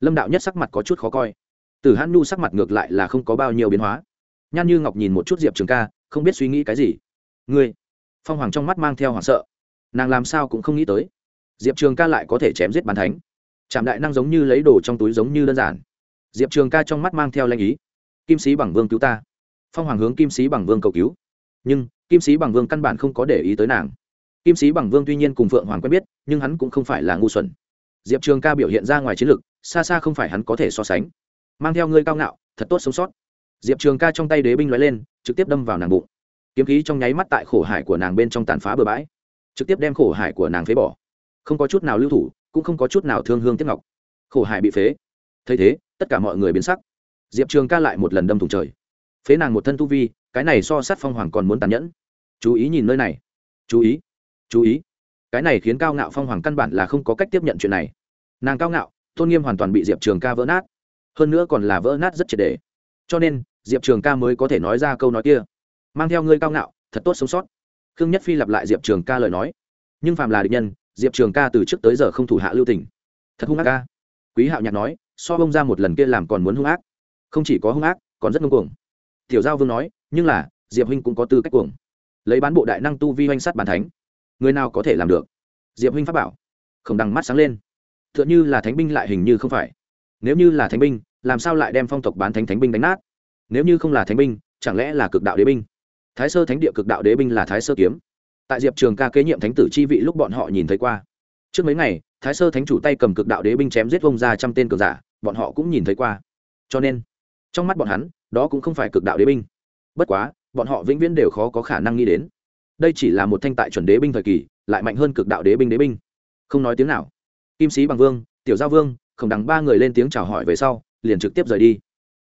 Lâm đạo nhất sắc mặt có chút khó coi. Tử hãn nhu sắc mặt ngược lại là không có bao nhiêu biến hóa. Nhan như ngọc nhìn một chút diệp trường ca, không biết suy nghĩ cái gì ngươi. Phong hoàng trong mắt mang theo hoảng sợ. Nàng làm sao cũng không nghĩ tới. Diệp trường ca lại có thể chém giết bàn thánh. Trạm đại năng giống như lấy đồ trong túi giống như đơn giản. Diệp trường ca trong mắt mang theo lanh ý. Kim sĩ bằng vương cứu ta. Phong hoàng hướng kim sĩ bằng vương cầu cứu. Nhưng, kim sĩ bằng vương căn bản không có để ý tới nàng. Kim sĩ bằng vương tuy nhiên cùng phượng hoàng quen biết, nhưng hắn cũng không phải là ngu xuẩn. Diệp trường ca biểu hiện ra ngoài chiến lược xa xa không phải hắn có thể so sánh. Mang theo ngươi cao ngạo, thật tốt sống sót. Diệp trường ca trong tay đế binh l lên, trực tiếp đâm vào nàng bụng kiếm khí trong nháy mắt tại khổ hải của nàng bên trong tàn phá bừa bãi, trực tiếp đem khổ hải của nàng phế bỏ. Không có chút nào lưu thủ, cũng không có chút nào thương hương tiếp ngọc. Khổ hải bị phế. Thấy thế, tất cả mọi người biến sắc. Diệp trường ca lại một lần đâm thùng trời. Phế nàng một thân tu vi, cái này so sát phong hoàng còn muốn tàn nhẫn. Chú ý nhìn nơi này. Chú ý. Chú ý. Cái này khiến cao ngạo phong hoàng căn bản là không có cách tiếp nhận chuyện này. Nàng cao ngạo, tôn nghiêm hoàn toàn bị diệp trường ca vỡ nát. Hơn nữa còn là vỡ nát rất triệt đề cho nên, diệp trường ca mới có thể nói ra câu nói kia mang theo ngươi cao ngạo, thật tốt sống sót. Khương nhất phi lặp lại diệp trường ca lời nói. Nhưng phàm là định nhân, diệp trường ca từ trước tới giờ không thủ hạ lưu tình. Thật hung ác ca quý hạo nhạc nói, so bông ra một lần kia làm còn muốn hung ác. Không chỉ có hung ác, còn rất ngông cuồng. Tiểu giao vương nói, nhưng là, diệp huynh cũng có tư cách cuồng. Lấy bán bộ đại năng tu vi oanh sắt bàn thánh, người nào có thể làm được? Diệp huynh pháp bảo. Không đằng mắt sáng lên. T h ư ợ n h ư là thánh binh lại hình như không phải. Nếu như là thánh binh, làm sao lại đem phong tộc bán thánh thánh binh đánh nát? Nếu như không là thánh binh, chẳng lẽ là cực đạo đế binh? Thái sơ thánh địa cực đạo đế binh là thái sơ kiếm. Tại diệp trường ca kế nhiệm thánh tử chi vị lúc bọn họ nhìn thấy qua. Trước mấy ngày, thái sơ thánh chủ tay cầm cực đạo đế binh chém giết vông ra trăm tên cường giả, bọn họ cũng nhìn thấy qua. Cho nên, trong mắt bọn hắn, đó cũng không phải cực đạo đế binh. Bất quá, bọn họ vĩnh viễn đều khó có khả năng nghĩ đến. Đây chỉ là một thanh tại chuẩn đế binh thời kỳ, lại mạnh hơn cực đạo đế binh đế binh. Không nói tiếng nào. Kim sĩ bằng vương, tiểu giao vương không đằng ba người lên tiếng chào hỏi về sau, liền trực tiếp rời đi.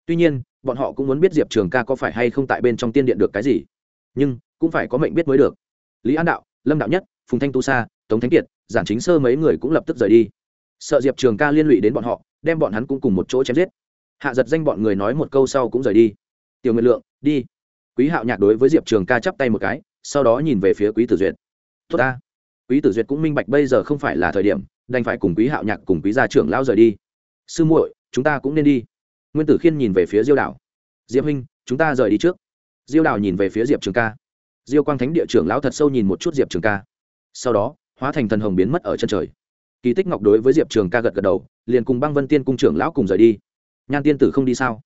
Tuy nhiên, bọn họ cũng muốn biết diệp trường ca có phải hay không tại bên trong tiên điện được cái gì nhưng cũng phải có mệnh biết mới được. Lý an đạo, lâm đạo nhất, phùng thanh tu sa, tống thánh kiệt, giản chính sơ mấy người cũng lập tức rời đi. Sợ diệp trường ca liên lụy đến bọn họ, đem bọn hắn cũng cùng một chỗ chém giết. Hạ giật danh bọn người nói một câu sau cũng rời đi. Tiểu nguyện lượng, đi. Quý hạo nhạc đối với diệp trường ca chắp tay một cái, sau đó nhìn về phía quý tử duyệt. Tốt ta. Quý tử duyệt cũng minh bạch bây giờ không phải là thời điểm, đành phải cùng quý hạo nhạc cùng quý gia trưởng lao rời đi. Sư muội, chúng ta cũng nên đi. Nguyên tử khiên nhìn về phía diêu đảo diệp huynh, chúng ta rời đi trước diêu Đào nhìn về phía diệp trường ca. Diêu quang thánh địa trưởng lão thật sâu nhìn một chút diệp trường ca. Sau đó, hóa thành thần hồng biến mất ở chân trời. Kỳ tích ngọc đối với diệp trường ca gật gật đầu, liền cùng băng vân tiên cung trưởng lão cùng rời đi. Nhan tiên tử không đi sao?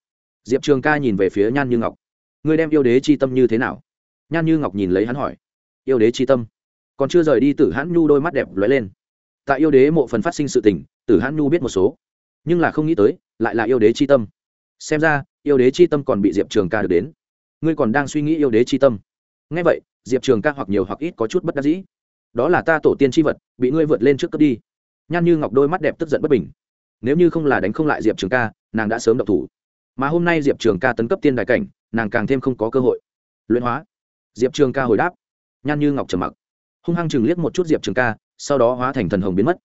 Diệp trường ca nhìn về phía nhan như ngọc. Người đem yêu đế chi tâm như thế nào? Nhan như ngọc nhìn lấy hắn hỏi. Yêu đế chi tâm? Còn chưa rời đi, tử hãn nhu đôi mắt đẹp lóe lên. Tại yêu đế mộ phần phát sinh sự tình, tử hãn nhu biết một số. Nhưng là không nghĩ tới, lại là yêu đế chi tâm. Xem ra, yêu đế chi tâm còn bị diệp trường ca được đến ngươi còn đang suy nghĩ yêu đế chi tâm. Ngay vậy, diệp trường ca hoặc nhiều hoặc ít có chút bất đắc dĩ. Đó là ta tổ tiên tri vật, bị ngươi vượt lên trước cướp đi. Nhan như ngọc đôi mắt đẹp tức giận bất bình. Nếu như không là đánh không lại diệp trường ca, nàng đã sớm độc thủ. Mà hôm nay diệp trường ca tấn cấp tiên đại cảnh, nàng càng thêm không có cơ hội. Luyện hóa. Diệp trường ca hồi đáp. Nhan như ngọc trầm mặc. Hung hăng chừng liếc một chút diệp trường ca, sau đó hóa thành thần hồng biến mất.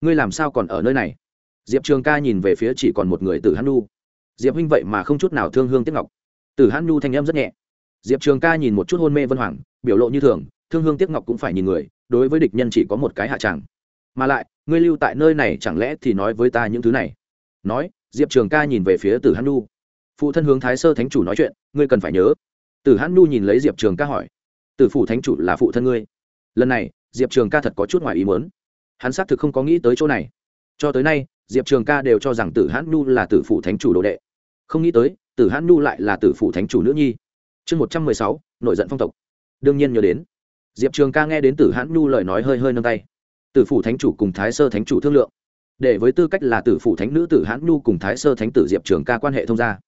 Ngươi làm sao còn ở nơi này? Diệp trường ca nhìn về phía chỉ còn một người từ hắn lu diệp huynh vậy mà không chút nào thương hương tiếc ngọc từ Hãn nu thanh em rất nhẹ. Diệp trường ca nhìn một chút hôn mê vân hoàng, biểu lộ như thường, thương hương tiếc ngọc cũng phải nhìn người, đối với địch nhân chỉ có một cái hạ tràng mà lại, ngươi lưu tại nơi này chẳng lẽ thì nói với ta những thứ này? Nói, diệp trường ca nhìn về phía tử Hãn nu phụ thân hướng thái sơ thánh chủ nói chuyện, ngươi cần phải nhớ. Tử Hãn nu nhìn lấy diệp trường ca hỏi. Tử phủ thánh chủ là phụ thân ngươi. Lần này, diệp trường ca thật có chút ngoài ý muốn. Hắn xác thực không có nghĩ tới chỗ này. Cho tới nay, diệp trường ca đều cho rằng tử hãn nhu là tử phủ thánh chủ đồ đệ. Không nghĩ tới tử hãn nhu lại là tử phủ thánh chủ nữ nhi. Chương một trăm mười sáu, nội giận phong tộc. Đương nhiên nhớ đến. Diệp trường ca nghe đến tử hãn nhu lời nói hơi hơi nâng tay. Tử phủ thánh chủ cùng thái sơ thánh chủ thương lượng. Để với tư cách là tử phủ thánh nữ tử hãn nhu cùng thái sơ thánh tử diệp trường ca quan hệ thông gia.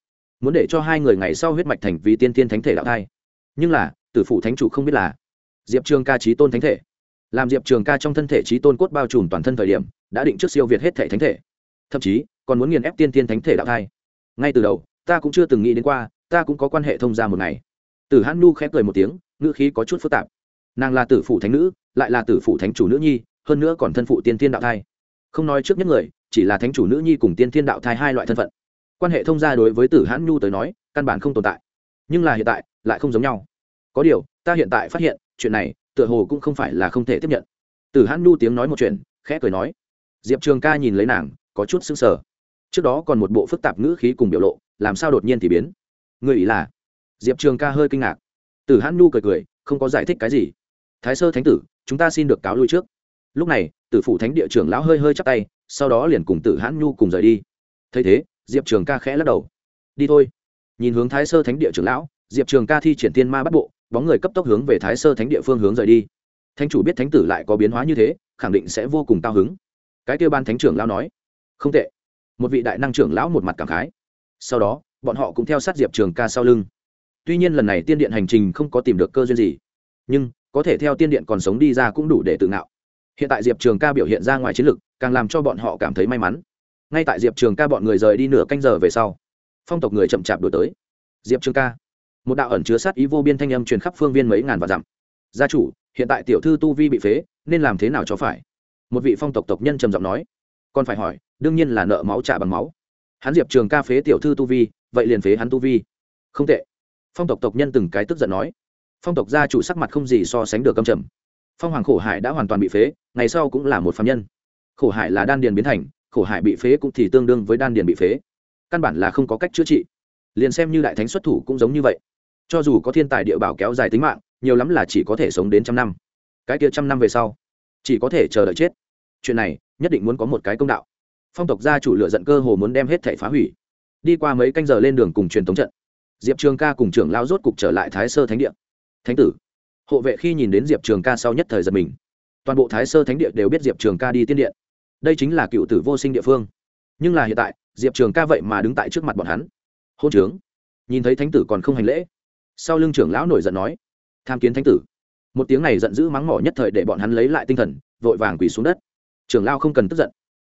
Muốn để cho hai người ngày sau huyết mạch thành vì tiên tiên thánh thể đạo thai. Nhưng là, tử phủ thánh chủ không biết là diệp trường ca trí tôn thánh thể. Làm diệp trường ca trong thân thể trí tôn cốt bao trùm toàn thân thời điểm, đã định trước siêu việt hết thể thánh thể. Thậm chí, còn muốn nghiền ép tiên tiên thánh thể đạo thai. Ngay từ đầu ta cũng chưa từng nghĩ đến qua, ta cũng có quan hệ thông gia một ngày. Tử hãn nu khép cười một tiếng, ngữ khí có chút phức tạp. Nàng là tử phụ thánh nữ, lại là tử phụ thánh chủ nữ nhi, hơn nữa còn thân phụ tiên tiên đạo thai. Không nói trước nhất người, chỉ là thánh chủ nữ nhi cùng tiên tiên đạo thai hai loại thân phận. Quan hệ thông gia đối với tử hãn nhu tới nói, căn bản không tồn tại. Nhưng là hiện tại, lại không giống nhau. Có điều, ta hiện tại phát hiện, chuyện này, tựa hồ cũng không phải là không thể tiếp nhận. Tử hãn nhu tiếng nói một chuyện, khẽ cười nói. Diệp trường ca nhìn lấy nàng, có chút sững sờ. Trước đó còn một bộ phức tạp ngữ khí cùng biểu lộ làm sao đột nhiên thì biến? Người ý là? Diệp trường ca hơi kinh ngạc. Tử hãn nhu cười cười, không có giải thích cái gì. Thái sơ thánh tử, chúng ta xin được cáo lui trước. Lúc này, tử phủ thánh địa trưởng lão hơi hơi chắp tay, sau đó liền cùng tử hãn nhu cùng rời đi. Thấy thế, diệp trường ca khẽ lắc đầu. Đi thôi. Nhìn hướng thái sơ thánh địa trưởng lão, diệp trường ca thi triển tiên ma bắt bộ, bóng người cấp tốc hướng về thái sơ thánh địa phương hướng rời đi. Thánh chủ biết thánh tử lại có biến hóa như thế, khẳng định sẽ vô cùng cao hứng. Cái kêu ban thánh trưởng lão nói, không tệ. Một vị đại năng trưởng lão một mặt cảm khái sau đó, bọn họ cũng theo sát diệp trường ca sau lưng. Tuy nhiên lần này tiên điện hành trình không có tìm được cơ duyên gì, nhưng có thể theo tiên điện còn sống đi ra cũng đủ để tự ngạo. Hiện tại diệp trường ca biểu hiện ra ngoài chiến lược càng làm cho bọn họ cảm thấy may mắn. Ngay tại diệp trường ca bọn người rời đi nửa canh giờ về sau, phong tộc người chậm chạp đổi tới. Diệp trường ca, một đạo ẩn chứa sát ý vô biên thanh âm truyền khắp phương viên mấy ngàn và dặm. Gia chủ, hiện tại tiểu thư tu vi bị phế, nên làm thế nào cho phải? Một vị phong tộc tộc nhân trầm giọng nói. Còn phải hỏi, đương nhiên là nợ máu trả bằng máu hắn diệp trường ca phế tiểu thư tu vi, vậy liền phế hắn tu vi. Không tệ. Phong tộc tộc nhân từng cái tức giận nói. Phong tộc gia chủ sắc mặt không gì so sánh được cầm trầm. Phong hoàng khổ hải đã hoàn toàn bị phế, ngày sau cũng là một phạm nhân. Khổ hải là đan điền biến thành, khổ hải bị phế cũng thì tương đương với đan điền bị phế. Căn bản là không có cách chữa trị. Liền xem như đại thánh xuất thủ cũng giống như vậy. Cho dù có thiên tài địa bảo kéo dài tính mạng, nhiều lắm là chỉ có thể sống đến trăm năm. Cái kia trăm năm về sau, chỉ có thể chờ đợi chết. Chuyện này, nhất định muốn có một cái công đạo phong tộc gia chủ lựa giận cơ hồ muốn đem hết thể phá hủy. Đi qua mấy canh giờ lên đường cùng truyền thống trận, diệp trường ca cùng trưởng lao rốt cục trở lại thái sơ thánh địa. Thánh tử, hộ vệ khi nhìn đến diệp trường ca sau nhất thời giật mình. Toàn bộ thái sơ thánh địa đều biết diệp trường ca đi tiên điện. Đây chính là cựu tử vô sinh địa phương. Nhưng là hiện tại, diệp trường ca vậy mà đứng tại trước mặt bọn hắn. Hôn trướng. Nhìn thấy thánh tử còn không hành lễ, sau lưng trưởng lão nổi giận nói, tham kiến thánh tử. Một tiếng này giận dữ mắng mỏ nhất thời để bọn hắn lấy lại tinh thần, vội vàng quỳ xuống đất. Trưởng lao không cần tức giận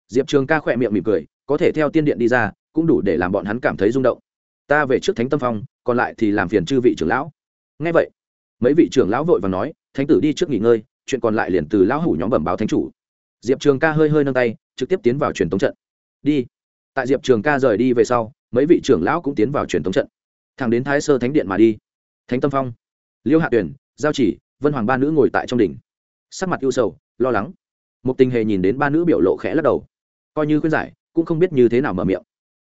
diệp trường ca khỏe miệng mỉm cười, có thể theo tiên điện đi ra, cũng đủ để làm bọn hắn cảm thấy rung động. Ta về trước thánh tâm phong, còn lại thì làm phiền chư vị trưởng lão. Ngay vậy, mấy vị trưởng lão vội và nói, thánh tử đi trước nghỉ ngơi, chuyện còn lại liền từ lão hủ nhóm bẩm báo thánh chủ. Diệp trường ca hơi hơi nâng tay, trực tiếp tiến vào truyền tống trận. Đi. Tại diệp trường ca rời đi về sau, mấy vị trưởng lão cũng tiến vào truyền tống trận. Thẳng đến thái sơ thánh điện mà đi. Thánh tâm phong, liêu hạ tuyển giao chỉ, vân hoàng ba nữ ngồi tại trong đỉnh. Sắc mặt ưu sầu, lo lắng. Một tình hề nhìn đến ba nữ biểu lộ khẽ lắc đầu coi như khuyên giải, cũng không biết như thế nào mở miệng.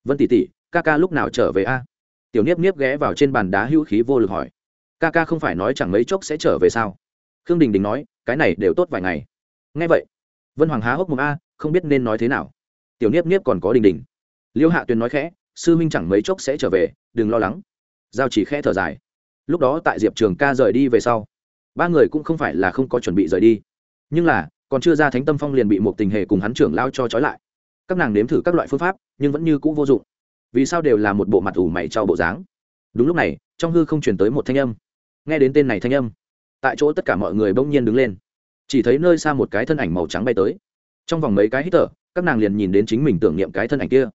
Vân tỷ tỷ, ca ca lúc nào trở về a? Tiểu niếp niếp ghé vào trên bàn đá hữu khí vô lực hỏi. Ca ca không phải nói chẳng mấy chốc sẽ trở về sao? Khương đình đình nói, cái này đều tốt vài ngày. Ngay vậy, vân hoàng há hốc mồm a, không biết nên nói thế nào. Tiểu niếp niếp còn có đình đình. Liêu hạ tuyền nói khẽ, sư huynh chẳng mấy chốc sẽ trở về, đừng lo lắng. Giao chỉ khẽ thở dài. Lúc đó tại diệp trường ca rời đi về sau, ba người cũng không phải là không có chuẩn bị rời đi. Nhưng là, còn chưa ra thánh tâm phong liền bị một tình hề cùng hắn trưởng lao cho trói lại các nàng nếm thử các loại phương pháp, nhưng vẫn như c ũ vô dụng. Vì sao đều là một bộ mặt ủ mày cho bộ dáng? Đúng lúc này, trong hư không chuyển tới một thanh âm. Nghe đến tên này thanh âm, tại chỗ tất cả mọi người bỗng nhiên đứng lên. Chỉ thấy nơi xa một cái thân ảnh màu trắng bay tới. Trong vòng mấy cái hít thở, các nàng liền nhìn đến chính mình tưởng niệm cái thân ảnh kia.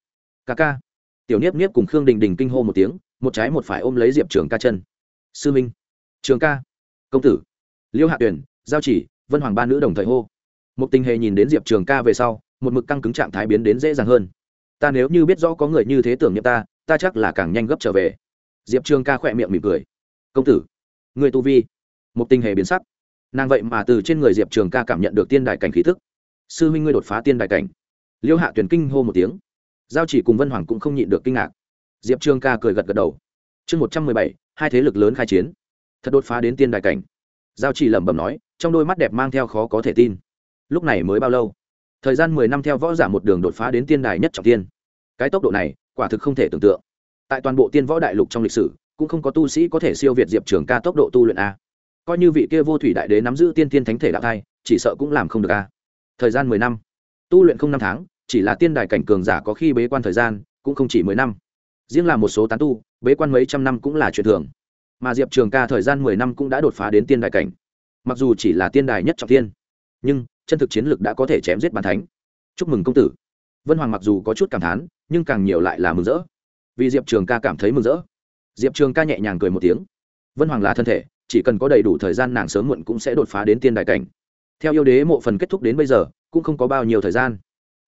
Ca ca. Tiểu niếp niếp cùng khương đình đình kinh hô một tiếng, một trái một phải ôm lấy diệp trường ca chân. Sư minh. Trường ca. Công tử. Liêu hạ tuyển, giao chỉ, vân hoàng ba nữ đồng thời hô. Một tình hề nhìn đến diệp trường ca về sau một mực căng cứng trạng thái biến đến dễ dàng hơn. Ta nếu như biết rõ có người như thế tưởng niệm ta ta chắc là càng nhanh gấp trở về. Diệp trường ca khỏe miệng mỉm cười. Công tử, người tu vi, một tình hề biến sắc. Nàng vậy mà từ trên người diệp trường ca cảm nhận được tiên đại cảnh khí thức sư huynh ngươi đột phá tiên đại cảnh. Liêu hạ tuyển kinh hô một tiếng. Giao chỉ cùng vân hoàng cũng không nhịn được kinh ngạc. Diệp trường ca cười gật gật đầu. Chương một trăm mười bảy, hai thế lực lớn khai chiến. Thật đột phá đến tiên đại cảnh. Giao chỉ lẩm bẩm nói, trong đôi mắt đẹp mang theo khó có thể tin. Lúc này mới bao lâu? Thời gian mười năm theo võ giả một đường đột phá đến tiên đài nhất trọng tiên. Cái tốc độ này, quả thực không thể tưởng tượng. Tại toàn bộ tiên võ đại lục trong lịch sử, cũng không có tu sĩ có thể siêu việt diệp trường ca tốc độ tu luyện a. Coi như vị kia vô thủy đại đế nắm giữ tiên tiên thánh thể đạo thai, chỉ sợ cũng làm không được a. Thời gian mười năm. Tu luyện không năm tháng, chỉ là tiên đài cảnh cường giả có khi bế quan thời gian, cũng không chỉ mười năm. Riêng là một số tán tu, bế quan mấy trăm năm cũng là chuyện thường. Mà diệp trường ca thời gian mười năm cũng đã đột phá đến tiên đài cảnh. Mặc dù chỉ là tiên đài nhất trọng tiên, nhưng chân thực chiến lực đã có thể chém giết bàn thánh. Chúc mừng công tử. Vân hoàng mặc dù có chút cảm thán, nhưng càng nhiều lại là mừng rỡ. Vì diệp trường ca cảm thấy mừng rỡ. Diệp trường ca nhẹ nhàng cười một tiếng. Vân hoàng là thân thể, chỉ cần có đầy đủ thời gian nàng sớm muộn cũng sẽ đột phá đến tiên đại cảnh. Theo yêu đế mộ phần kết thúc đến bây giờ, cũng không có bao nhiêu thời gian.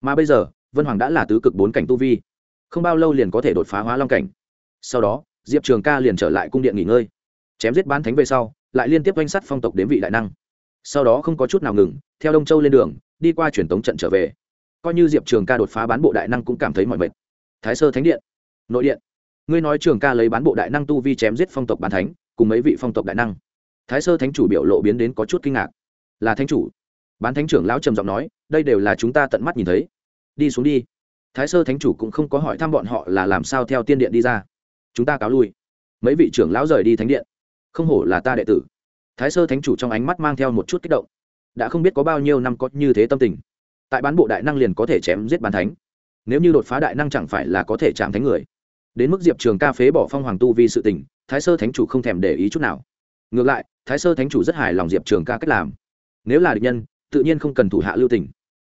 Mà bây giờ, vân hoàng đã là tứ cực bốn cảnh tu vi. Không bao lâu liền có thể đột phá hóa long cảnh. Sau đó, diệp trường ca liền trở lại cung điện nghỉ ngơi. Chém giết bán thánh về sau, lại liên tiếp oanh sắt phong tộc đến vị đại năng sau đó không có chút nào ngừng, theo đông châu lên đường, đi qua truyền tống trận trở về. Coi như diệp trường ca đột phá bán bộ đại năng cũng cảm thấy mọi mệt. Thái sơ thánh điện, nội điện. Ngươi nói trường ca lấy bán bộ đại năng tu vi chém giết phong tộc bán thánh, cùng mấy vị phong tộc đại năng. Thái sơ thánh chủ biểu lộ biến đến có chút kinh ngạc. Là thánh chủ. Bán thánh trưởng lão trầm giọng nói, đây đều là chúng ta tận mắt nhìn thấy. Đi xuống đi. Thái sơ thánh chủ cũng không có hỏi thăm bọn họ là làm sao theo tiên điện đi ra. Chúng ta cáo lui. Mấy vị trưởng lão rời đi thánh điện. Không hổ là ta đệ tử thái sơ thánh chủ trong ánh mắt mang theo một chút kích động. Đã không biết có bao nhiêu năm có như thế tâm tình. Tại bán bộ đại năng liền có thể chém giết bán thánh. Nếu như đột phá đại năng chẳng phải là có thể chạm thánh người. Đến mức diệp trường ca phế bỏ phong hoàng tu vì sự tình, thái sơ thánh chủ không thèm để ý chút nào. Ngược lại, thái sơ thánh chủ rất hài lòng diệp trường ca cách làm. Nếu là địch nhân, tự nhiên không cần thủ hạ lưu tình.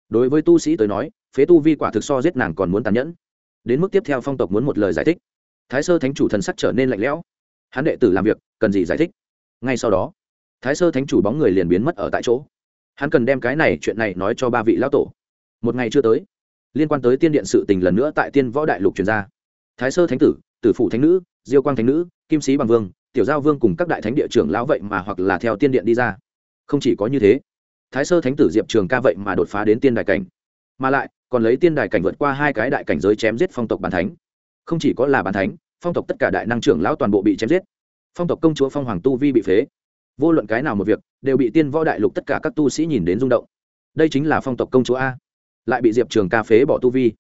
Đối với tu sĩ tới nói, phế tu vi quả thực so giết nàng còn muốn tàn nhẫn. Đến mức tiếp theo phong tộc muốn một lời giải thích. Thái sơ thánh chủ thần sắc trở nên lạnh lẽo. Hắn đệ tử làm việc, cần gì giải thích? Ngay sau đó thái sơ thánh chủ bóng người liền biến mất ở tại chỗ. Hắn cần đem cái này chuyện này nói cho ba vị lão tổ. Một ngày chưa tới, liên quan tới tiên điện sự tình lần nữa tại tiên võ đại lục truyền ra. Thái sơ thánh tử tử phụ thánh nữ, diêu quang thánh nữ, kim sĩ bằng vương, tiểu giao vương cùng các đại thánh địa trưởng lão vậy mà hoặc là theo tiên điện đi ra. Không chỉ có như thế, thái sơ thánh tử diệp trường ca vậy mà đột phá đến tiên đại cảnh. Mà lại, còn lấy tiên đại cảnh vượt qua hai cái đại cảnh giới chém giết phong tộc bàn thánh. Không chỉ có là bàn thánh, phong tộc tất cả đại năng trưởng lão toàn bộ bị chém giết. Phong tộc công chúa phong hoàng tu vi bị phế vô luận cái nào một việc, đều bị tiên võ đại lục tất cả các tu sĩ nhìn đến rung động. Đây chính là phong tộc công chúa a. Lại bị diệp trường ca phế bỏ tu vi.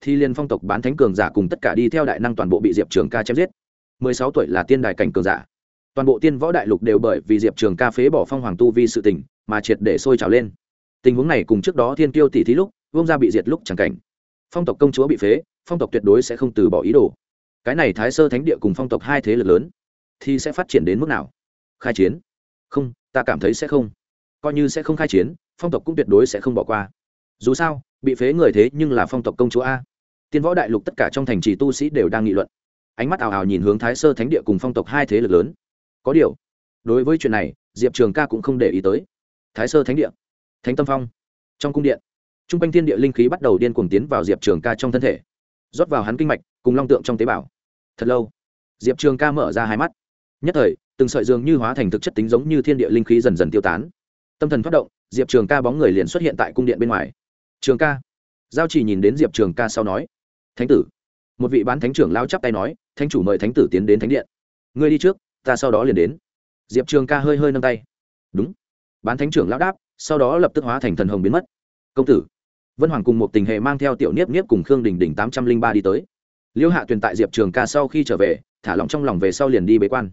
Thì liên phong tộc bán thánh cường giả cùng tất cả đi theo đại năng toàn bộ bị diệp trường ca chém giết. Mười sáu tuổi là tiên đài cảnh cường giả. Toàn bộ tiên võ đại lục đều bởi vì diệp trường ca phế bỏ phong hoàng tu vi sự tình mà triệt để sôi trào lên. Tình huống này cùng trước đó thiên kiêu tỷ thí lúc, vương ra bị diệt lúc chẳng cảnh. Phong tộc công chúa bị phế, phong tộc tuyệt đối sẽ không từ bỏ ý đồ. Cái này thái sơ thánh địa cùng phong tộc hai thế lực lớn, thì sẽ phát triển đến mức nào? Khai chiến không, ta cảm thấy sẽ không. Coi như sẽ không khai chiến, phong tộc cũng tuyệt đối sẽ không bỏ qua. Dù sao, bị phế người thế nhưng là phong tộc công chúa a. Tiên võ đại lục tất cả trong thành trì tu sĩ đều đang nghị luận. Ánh mắt ảo ảo nhìn hướng thái sơ thánh địa cùng phong tộc hai thế lực lớn. Có điều, đối với chuyện này, diệp trường ca cũng không để ý tới. Thái sơ thánh địa, thánh tâm phong. Trong cung điện t r u n g quanh thiên địa linh khí bắt đầu điên cuồng tiến vào diệp trường ca trong thân thể, rót vào hắn kinh mạch, cùng long tượng trong tế bào. Thật lâu, diệp trường ca mở ra hai mắt. Nhất thời từng sợi dường như hóa thành thực chất tính giống như thiên địa linh khí dần dần tiêu tán. Tâm thần phát động, diệp trường ca bóng người liền xuất hiện tại cung điện bên ngoài. Trường ca. Giao chỉ nhìn đến diệp trường ca sau nói, thánh tử. Một vị bán thánh trưởng lao chắp tay nói, thánh chủ mời thánh tử tiến đến thánh điện. Ngươi đi trước, ta sau đó liền đến. Diệp trường ca hơi hơi nâng tay. Đúng. Bán thánh trưởng lão đáp, sau đó lập tức hóa thành thần hồng biến mất. Công tử. Vân hoàng cùng một tình hệ mang theo tiểu niếp niếp cùng khương đình đình tám trăm linh ba đi tới. Liêu hạ tuyền tại diệp trường ca sau khi trở về, thả lỏng trong lòng về sau liền đi bế quan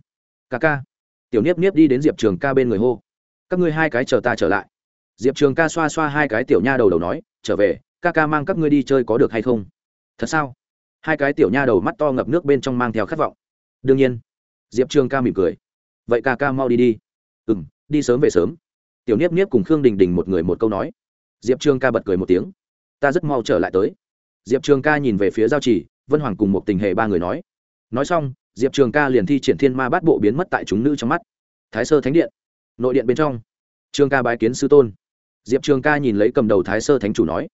ca ca. Tiểu niếp niếp đi đến diệp trường ca bên người hô. Các ngươi hai cái chờ ta trở lại. Diệp trường ca xoa xoa hai cái tiểu nha đầu đầu nói, trở về, ca ca mang các ngươi đi chơi có được hay không? Thật sao? Hai cái tiểu nha đầu mắt to ngập nước bên trong mang theo khát vọng. Đương nhiên. Diệp trường ca mỉm cười. Vậy ca ca mau đi đi. Ừ m đi sớm về sớm. Tiểu niếp niếp cùng khương đình đình một người một câu nói. Diệp trường ca bật cười một tiếng. Ta rất mau trở lại tới. Diệp trường ca nhìn về phía giao chỉ vân hoàng cùng một tình hệ ba người nói. Nói xong diệp trường ca liền thi triển thiên ma bát bộ biến mất tại chúng nữ trong mắt. Thái sơ thánh điện, nội điện bên trong. Trường ca bái kiến sư tôn. Diệp trường ca nhìn lấy cầm đầu thái sơ thánh chủ nói,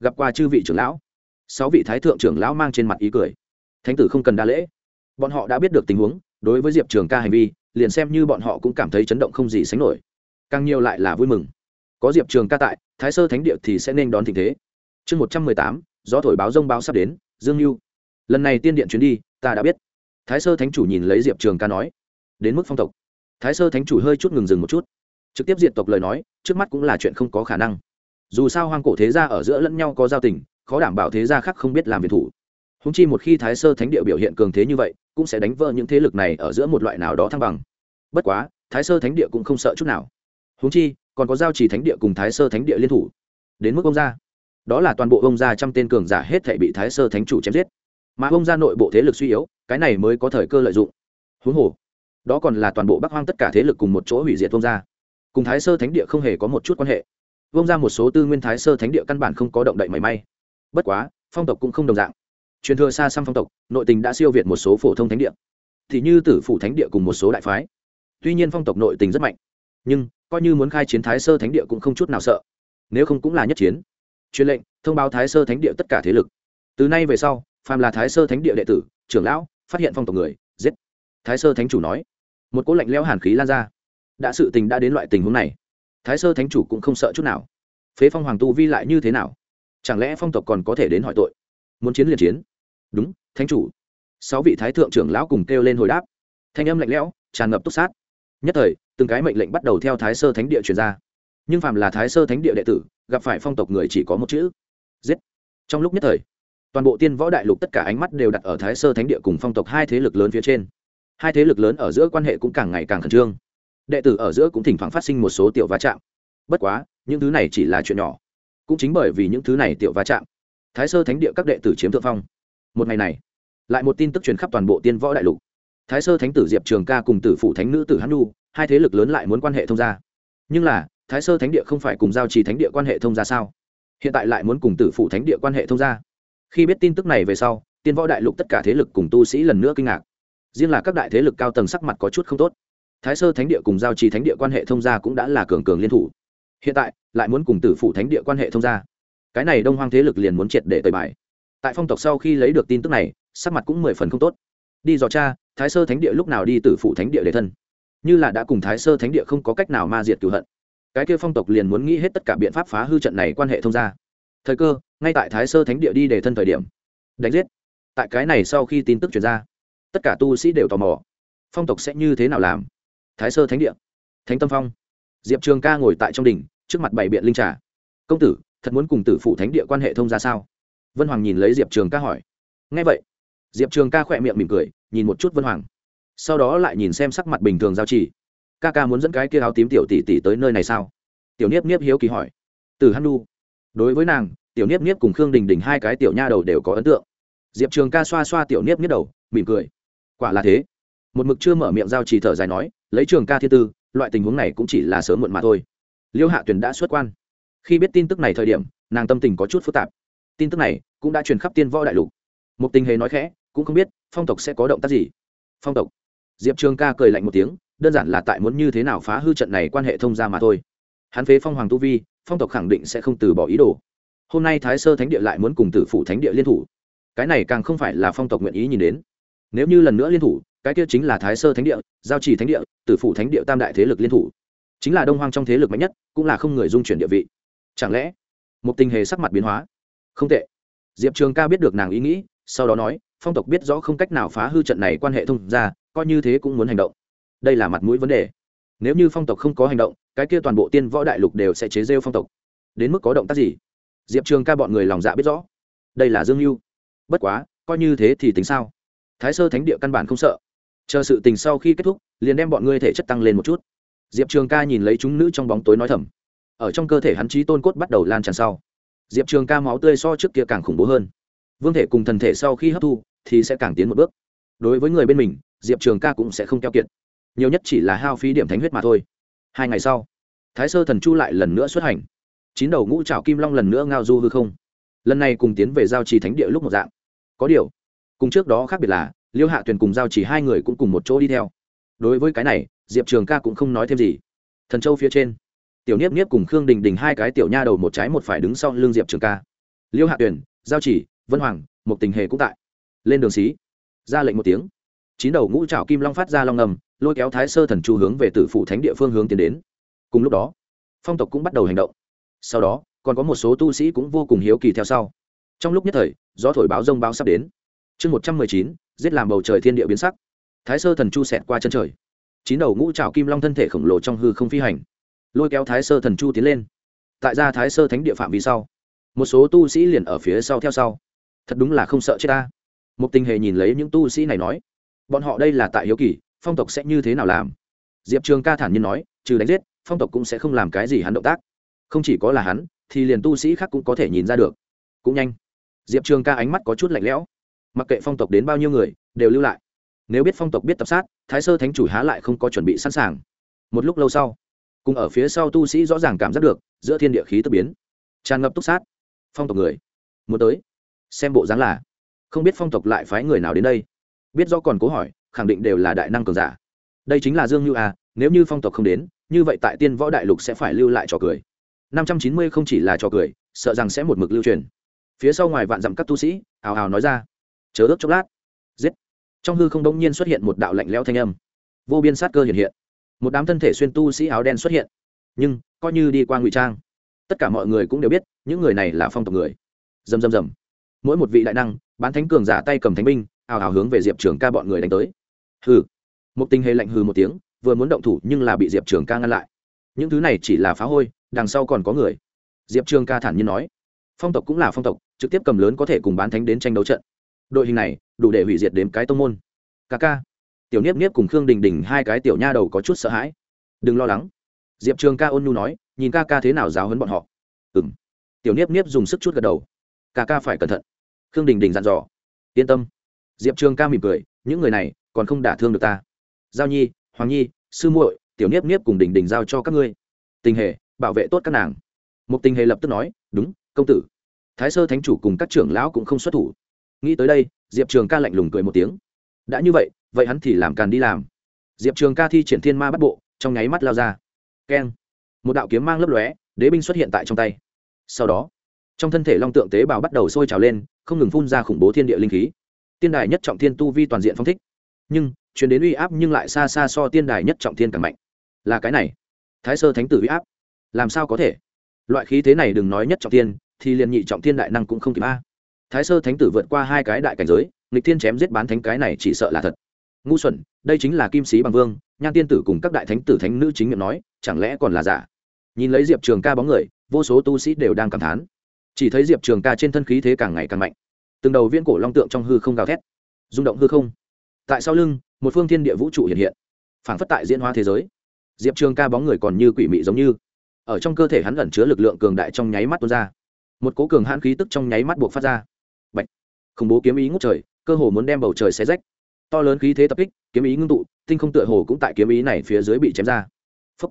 gặp qua chư vị trưởng lão. Sáu vị thái thượng trưởng lão mang trên mặt ý cười. Thánh tử không cần đa lễ. Bọn họ đã biết được tình huống, đối với diệp trường ca hành vi, liền xem như bọn họ cũng cảm thấy chấn động không gì sánh nổi. Càng nhiều lại là vui mừng. Có diệp trường ca tại, thái sơ thánh địa thì sẽ nên đón tình thế. Chương một trăm mười tám do thổi báo rông báo sắp đến, dương mưu lần này tiên điện chuyến đi, ta đã biết thái sơ thánh chủ nhìn lấy diệp trường ca nói, đến mức phong tộc. Thái sơ thánh chủ hơi chút ngừng dừng một chút, trực tiếp diệt tộc lời nói, trước mắt cũng là chuyện không có khả năng. Dù sao hoang cổ thế gia ở giữa lẫn nhau có giao tình, khó đảm bảo thế gia khác không biết làm việc thủ. Húng chi một khi thái sơ thánh địa biểu hiện cường thế như vậy, cũng sẽ đánh vỡ những thế lực này ở giữa một loại nào đó thăng bằng. Bất quá, thái sơ thánh địa cũng không sợ chút nào. Húng chi, còn có giao trì thánh địa cùng thái sơ thánh địa liên thủ. Đến mức ông gia. Đó là toàn bộ ông gia trăm tên cường giả hết thể bị thái sơ thánh chủ chém giết mà ông gia nội bộ thế lực suy yếu, cái này mới có thời cơ lợi dụng. Huống hồ, đó còn là toàn bộ bắc hoang tất cả thế lực cùng một chỗ hủy diệt ông gia cùng thái sơ thánh địa không hề có một chút quan hệ. Vông ra một số tư nguyên thái sơ thánh địa căn bản không có động đậy mảy may. Bất quá, phong tộc cũng không đồng dạng. Truyền thừa xa xăm phong tộc, nội tình đã siêu việt một số phổ thông thánh địa. Thì như tử phủ thánh địa cùng một số đại phái. Tuy nhiên phong tộc nội tình rất mạnh, nhưng coi như muốn khai chiến thái sơ thánh địa cũng không chút nào sợ. Nếu không cũng là nhất chiến. Truyền lệnh, thông báo thái sơ thánh địa tất cả thế lực. Từ nay về sau phàm là thái sơ thánh địa đệ tử, trưởng lão, phát hiện phong tộc người, giết. Thái sơ thánh chủ nói. Một cỗ lạnh lẽo hàn khí lan ra. Đã sự tình đã đến loại tình huống này, thái sơ thánh chủ cũng không sợ chút nào. Phế phong hoàng tu vi lại như thế nào? Chẳng lẽ phong tộc còn có thể đến hỏi tội? Muốn chiến liền chiến. Đúng, thánh chủ. Sáu vị thái thượng trưởng lão cùng kêu lên hồi đáp. Thanh âm lạnh lẽo, tràn ngập túc sát. Nhất thời, từng cái mệnh lệnh bắt đầu theo thái sơ thánh địa truyền ra. Nhưng phàm là thái sơ thánh địa đệ tử, gặp phải phong tộc người chỉ có một chữ. Giết. Trong lúc nhất thời toàn bộ tiên võ đại lục tất cả ánh mắt đều đặt ở thái sơ thánh địa cùng phong tộc hai thế lực lớn phía trên. Hai thế lực lớn ở giữa quan hệ cũng càng ngày càng khẩn trương. Đệ tử ở giữa cũng thỉnh thoảng phát sinh một số tiểu va chạm. Bất quá, những thứ này chỉ là chuyện nhỏ. Cũng chính bởi vì những thứ này tiểu va chạm, thái sơ thánh địa các đệ tử chiếm thượng phong. Một ngày này, lại một tin tức truyền khắp toàn bộ tiên võ đại lục. Thái sơ thánh tử diệp trường ca cùng tử phụ thánh nữ tử hắn nu hai thế lực lớn lại muốn quan hệ thông gia. Nhưng là, thái sơ thánh địa không phải cùng giao trì thánh địa quan hệ thông gia sao? Hiện tại lại muốn cùng tử phụ thánh địa quan hệ thông gia khi biết tin tức này về sau, tiên võ đại lục tất cả thế lực cùng tu sĩ lần nữa kinh ngạc. Riêng là các đại thế lực cao tầng sắc mặt có chút không tốt. Thái sơ thánh địa cùng giao trì thánh địa quan hệ thông gia cũng đã là cường cường liên thủ. Hiện tại, lại muốn cùng tử phụ thánh địa quan hệ thông gia. Cái này đông hoang thế lực liền muốn triệt để tời bài tại phong tộc sau khi lấy được tin tức này, sắc mặt cũng mười phần không tốt. Đi dò cha thái sơ thánh địa lúc nào đi tử phụ thánh địa để thân. Như là đã cùng thái sơ thánh địa không có cách nào ma diệt cửu hận. Cái kia phong tộc liền muốn nghĩ hết tất cả biện pháp phá hư trận này quan hệ thông gia thời cơ, ngay tại thái sơ thánh địa đi để thân thời điểm. Đánh giết. Tại cái này sau khi tin tức chuyển ra, tất cả tu sĩ đều tò mò. Phong tộc sẽ như thế nào làm? Thái sơ thánh địa. Thánh tâm phong. Diệp trường ca ngồi tại trong đỉnh, trước mặt bảy biện linh trà. Công tử, thật muốn cùng tử phụ thánh địa quan hệ thông ra sao? Vân hoàng nhìn lấy diệp trường ca hỏi. Ngay vậy. Diệp trường ca khỏe miệng mỉm cười, nhìn một chút vân hoàng. Sau đó lại nhìn xem sắc mặt bình thường giao chỉ ca ca muốn dẫn cái kia áo tím tiểu tỷ tỷ tới nơi này sao? Tiểu niếp niếp hiếu kỳ hỏi. Từ hắn nu đối với nàng, tiểu niếp niếp cùng khương đình đình hai cái tiểu nha đầu đều có ấn tượng. Diệp trường ca xoa xoa tiểu niếp niếp đầu, mỉm cười. Quả là thế. Một mực chưa mở miệng giao trì thở dài nói, lấy trường ca thiên tư, loại tình huống này cũng chỉ là sớm muộn mà thôi. Liêu hạ tuyền đã xuất quan. Khi biết tin tức này thời điểm, nàng tâm tình có chút phức tạp. Tin tức này cũng đã truyền khắp tiên võ đại lục. Một tình hề nói khẽ, cũng không biết phong tộc sẽ có động tác gì. Phong tộc. Diệp trường ca cười lạnh một tiếng, đơn giản là tại muốn như thế nào phá hư trận này quan hệ thông ra mà thôi. Hắn phế phong hoàng tu vi phong tộc khẳng định sẽ không từ bỏ ý đồ. Hôm nay thái sơ thánh địa lại muốn cùng tử phủ thánh địa liên thủ. Cái này càng không phải là phong tộc nguyện ý nhìn đến. Nếu như lần nữa liên thủ, cái kia chính là thái sơ thánh địa, giao trì thánh địa, tử phủ thánh địa tam đại thế lực liên thủ. Chính là đông hoang trong thế lực mạnh nhất, cũng là không người dung chuyển địa vị. Chẳng lẽ, một tình hề sắc mặt biến hóa? Không tệ. Diệp trường ca biết được nàng ý nghĩ, sau đó nói, phong tộc biết rõ không cách nào phá hư trận này quan hệ thông ra coi như thế cũng muốn hành động. Đây là mặt mũi vấn đề. Nếu như phong tộc không có hành động cái kia toàn bộ tiên võ đại lục đều sẽ chế rêu phong tộc. Đến mức có động tác gì? Diệp trường ca bọn người lòng dạ biết rõ. Đây là dương mưu bất quá, coi như thế thì tính sao? Thái sơ thánh địa căn bản không sợ. Chờ sự tình sau khi kết thúc, liền đem bọn ngươi thể chất tăng lên một chút. Diệp trường ca nhìn lấy chúng nữ trong bóng tối nói thầm. Ở trong cơ thể hắn trí tôn cốt bắt đầu lan tràn sau. Diệp trường ca máu tươi so trước kia càng khủng bố hơn. Vương thể cùng thần thể sau khi hấp thu, thì sẽ càng tiến một bước. Đối với người bên mình, diệp trường ca cũng sẽ không keo kiệt. Nhiều nhất chỉ là hao phí điểm thánh huyết mà thôi hai ngày sau, thái sơ thần chu lại lần nữa xuất hành. Chín đầu ngũ trào kim long lần nữa ngao du hư không. Lần này cùng tiến về giao trì thánh địa lúc một dạng. Có điều, cùng trước đó khác biệt là, liêu hạ tuyền cùng giao chỉ hai người cũng cùng một chỗ đi theo. Đối với cái này, diệp trường ca cũng không nói thêm gì. Thần châu phía trên, tiểu niếp niếp cùng khương đình đình hai cái tiểu nha đầu một trái một phải đứng sau l ư n g diệp trường ca. Liêu hạ tuyền, giao chỉ vân hoàng một tình hề cũng tại. Lên đường xí, ra lệnh một tiếng. Chín đầu ngũ trào kim long phát ra long ngầm lôi kéo thái sơ thần chu hướng về tử phủ thánh địa phương hướng tiến đến. Cùng lúc đó, phong tộc cũng bắt đầu hành động. Sau đó, còn có một số tu sĩ cũng vô cùng hiếu kỳ theo sau. Trong lúc nhất thời, gió thổi báo rông báo sắp đến. Chương một trăm mười chín, giết làm bầu trời thiên địa biến sắc. Thái sơ thần chu xẹt qua chân trời. Chín đầu ngũ trào kim long thân thể khổng lồ trong hư không phi hành. Lôi kéo thái sơ thần chu tiến lên. Tại ra thái sơ thánh địa phạm vì sau, một số tu sĩ liền ở phía sau theo sau. Thật đúng là không sợ chết ta. Một tình hề nhìn lấy những tu sĩ này nói, bọn họ đây là tại hiếu kỳ phong tộc sẽ như thế nào làm? Diệp trường ca thản nhiên nói, trừ đánh giết, phong tộc cũng sẽ không làm cái gì hắn động tác. Không chỉ có là hắn, thì liền tu sĩ khác cũng có thể nhìn ra được. Cũng nhanh. Diệp trường ca ánh mắt có chút lạnh lẽo. Mặc kệ phong tộc đến bao nhiêu người, đều lưu lại. Nếu biết phong tộc biết tập sát, thái sơ thánh chủ há lại không có chuẩn bị sẵn sàng. Một lúc lâu sau, cùng ở phía sau tu sĩ rõ ràng cảm giác được, giữa thiên địa khí tức biến. Tràn ngập túc sát. Phong tộc người, muốn tới. Xem bộ dáng là, không biết phong tộc lại phái người nào đến đây. Biết do còn cố hỏi khẳng định đều là đại năng cường giả. Đây chính là dương như a, nếu như phong tộc không đến, như vậy tại tiên võ đại lục sẽ phải lưu lại trò cười. Năm trăm chín mươi không chỉ là trò cười, sợ rằng sẽ một mực lưu truyền. Phía sau ngoài vạn dặm các tu sĩ, ào ào nói ra. Chớ ước chốc lát. Giết. Trong hư không đông nhiên xuất hiện một đạo lạnh lẽo thanh âm. Vô biên sát cơ hiện hiện. Một đám thân thể xuyên tu sĩ áo đen xuất hiện. Nhưng, coi như đi qua ngụy trang, tất cả mọi người cũng đều biết, những người này là phong tộc người. Dầm dầm dầm mỗi một vị đại năng, bán thánh cường giả tay cầm thánh binh, ào ào hướng về diệp trường ca bọn người đánh tới hừ. Một tình hề lạnh hừ một tiếng, vừa muốn động thủ nhưng là bị diệp trường ca ngăn lại. Những thứ này chỉ là phá hôi, đằng sau còn có người. Diệp trường ca thản nhiên nói. Phong tộc cũng là phong tộc, trực tiếp cầm lớn có thể cùng bán thánh đến tranh đấu trận. Đội hình này, đủ để hủy diệt đếm cái tông môn. Ca ca. Tiểu niếp niếp cùng khương đình đình hai cái tiểu nha đầu có chút sợ hãi. Đừng lo lắng. Diệp trường ca ôn nhu nói, nhìn ca ca thế nào giáo hấn bọn họ. Ừ m tiểu niếp niếp dùng sức chút gật đầu. Ca ca phải cẩn thận. Khương đình đình dặn dò. Yên tâm. Diệp trường ca mỉm cười, những người này còn không đả thương được ta. Giao nhi, hoàng nhi, sư muội, tiểu niếp niếp cùng đình đình giao cho các ngươi. Tình hề, bảo vệ tốt các nàng. Một tình hề lập tức nói, đúng, công tử. Thái sơ thánh chủ cùng các trưởng lão cũng không xuất thủ. Nghĩ tới đây, diệp trường ca lạnh lùng cười một tiếng. Đã như vậy vậy hắn thì làm càn đi làm. Diệp trường ca thi triển thiên ma bắt bộ, trong nháy mắt lao ra. Keng. Một đạo kiếm mang lấp lóe, đế binh xuất hiện tại trong tay. Sau đó, trong thân thể long tượng tế bào bắt đầu sôi trào lên, không ngừng phun ra khủng bố thiên địa linh khí. Tiên đài nhất trọng thiên tu vi toàn diện phong thích nhưng chuyển đến uy áp nhưng lại xa xa so tiên đài nhất trọng thiên càng mạnh. Là cái này. Thái sơ thánh tử uy áp. Làm sao có thể? Loại khí thế này đừng nói nhất trọng thiên, thì liền nhị trọng thiên đại năng cũng không kịp a. Thái sơ thánh tử vượt qua hai cái đại cảnh giới, nghịch thiên chém giết bán thánh cái này chỉ sợ là thật. Ngu xuẩn, đây chính là kim sĩ bằng vương, nhan tiên tử cùng các đại thánh tử thánh nữ chính miệng nói, chẳng lẽ còn là giả? Nhìn lấy diệp trường ca bóng người, vô số tu sĩ đều đang cảm thán. Chỉ thấy diệp trường ca trên thân khí thế càng ngày càng mạnh. Từng đầu viên cổ long tượng trong hư không gào thét. Rung động hư không tại sau lưng, một phương thiên địa vũ trụ hiện hiện, phảng phất tại diễn hóa thế giới. Diệp trường ca bóng người còn như quỷ mị giống như, ở trong cơ thể hắn ẩn chứa lực lượng cường đại trong nháy mắt tuôn ra. Một cố cường hãn khí tức trong nháy mắt buộc phát ra. Bạch. khủng bố kiếm ý ngút trời, cơ hồ muốn đem bầu trời xé rách. To lớn khí thế tập kích, kiếm ý ngưng tụ, tinh không tựa hồ cũng tại kiếm ý này phía dưới bị chém ra. Phúc.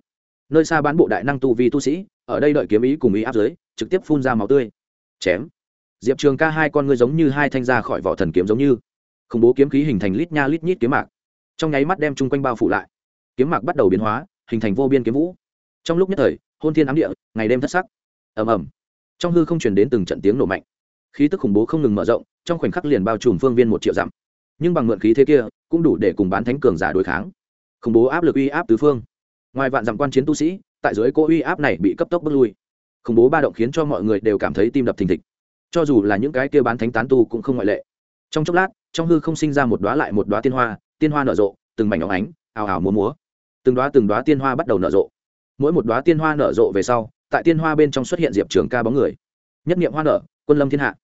nơi xa bán bộ đại năng tu vi tu sĩ, ở đây đợi kiếm ý cùng ý áp dưới, trực tiếp phun ra máu tươi. Chém! Diệp trường ca hai con ngươi giống như hai thanh ra khỏi vỏ thần kiếm giống như khủng bố kiếm khí hình thành lít nha lít nhít kiếm mạc. Trong nháy mắt đem chung quanh bao phủ lại. Kiếm mạc bắt đầu biến hóa, hình thành vô biên kiếm vũ. Trong lúc nhất thời, hôn thiên ám địa, ngày đêm thất sắc. Ầm ầm. Trong hư không chuyển đến từng trận tiếng nổ mạnh. Khí tức khủng bố không ngừng mở rộng, trong khoảnh khắc liền bao trùm phương viên một triệu dặm. Nhưng bằng mượn khí thế kia, cũng đủ để cùng bán thánh cường giả đối kháng. Khủng bố áp lực uy áp tứ phương. Ngoài vạn dặm quan chiến tu sĩ, tại dưới cỗ uy áp này bị cấp tốc bước lui. Khủng bố ba động khiến cho mọi người đều cảm thấy tim đập thình thịch. Cho dù là những cái kia bán thánh tán tu cũng không ngoại lệ trong chốc lát, trong hư không sinh ra một đoá lại một đoá tiên hoa tiên hoa nở rộ, từng mảnh óng ánh, ào ào múa múa. Từng đoá từng đoá tiên hoa bắt đầu nở rộ. Mỗi một đoá tiên hoa nở rộ về sau, tại tiên hoa bên trong xuất hiện diệp trường ca bóng người. Nhất nghiệm hoa nở, quân lâm thiên hạ.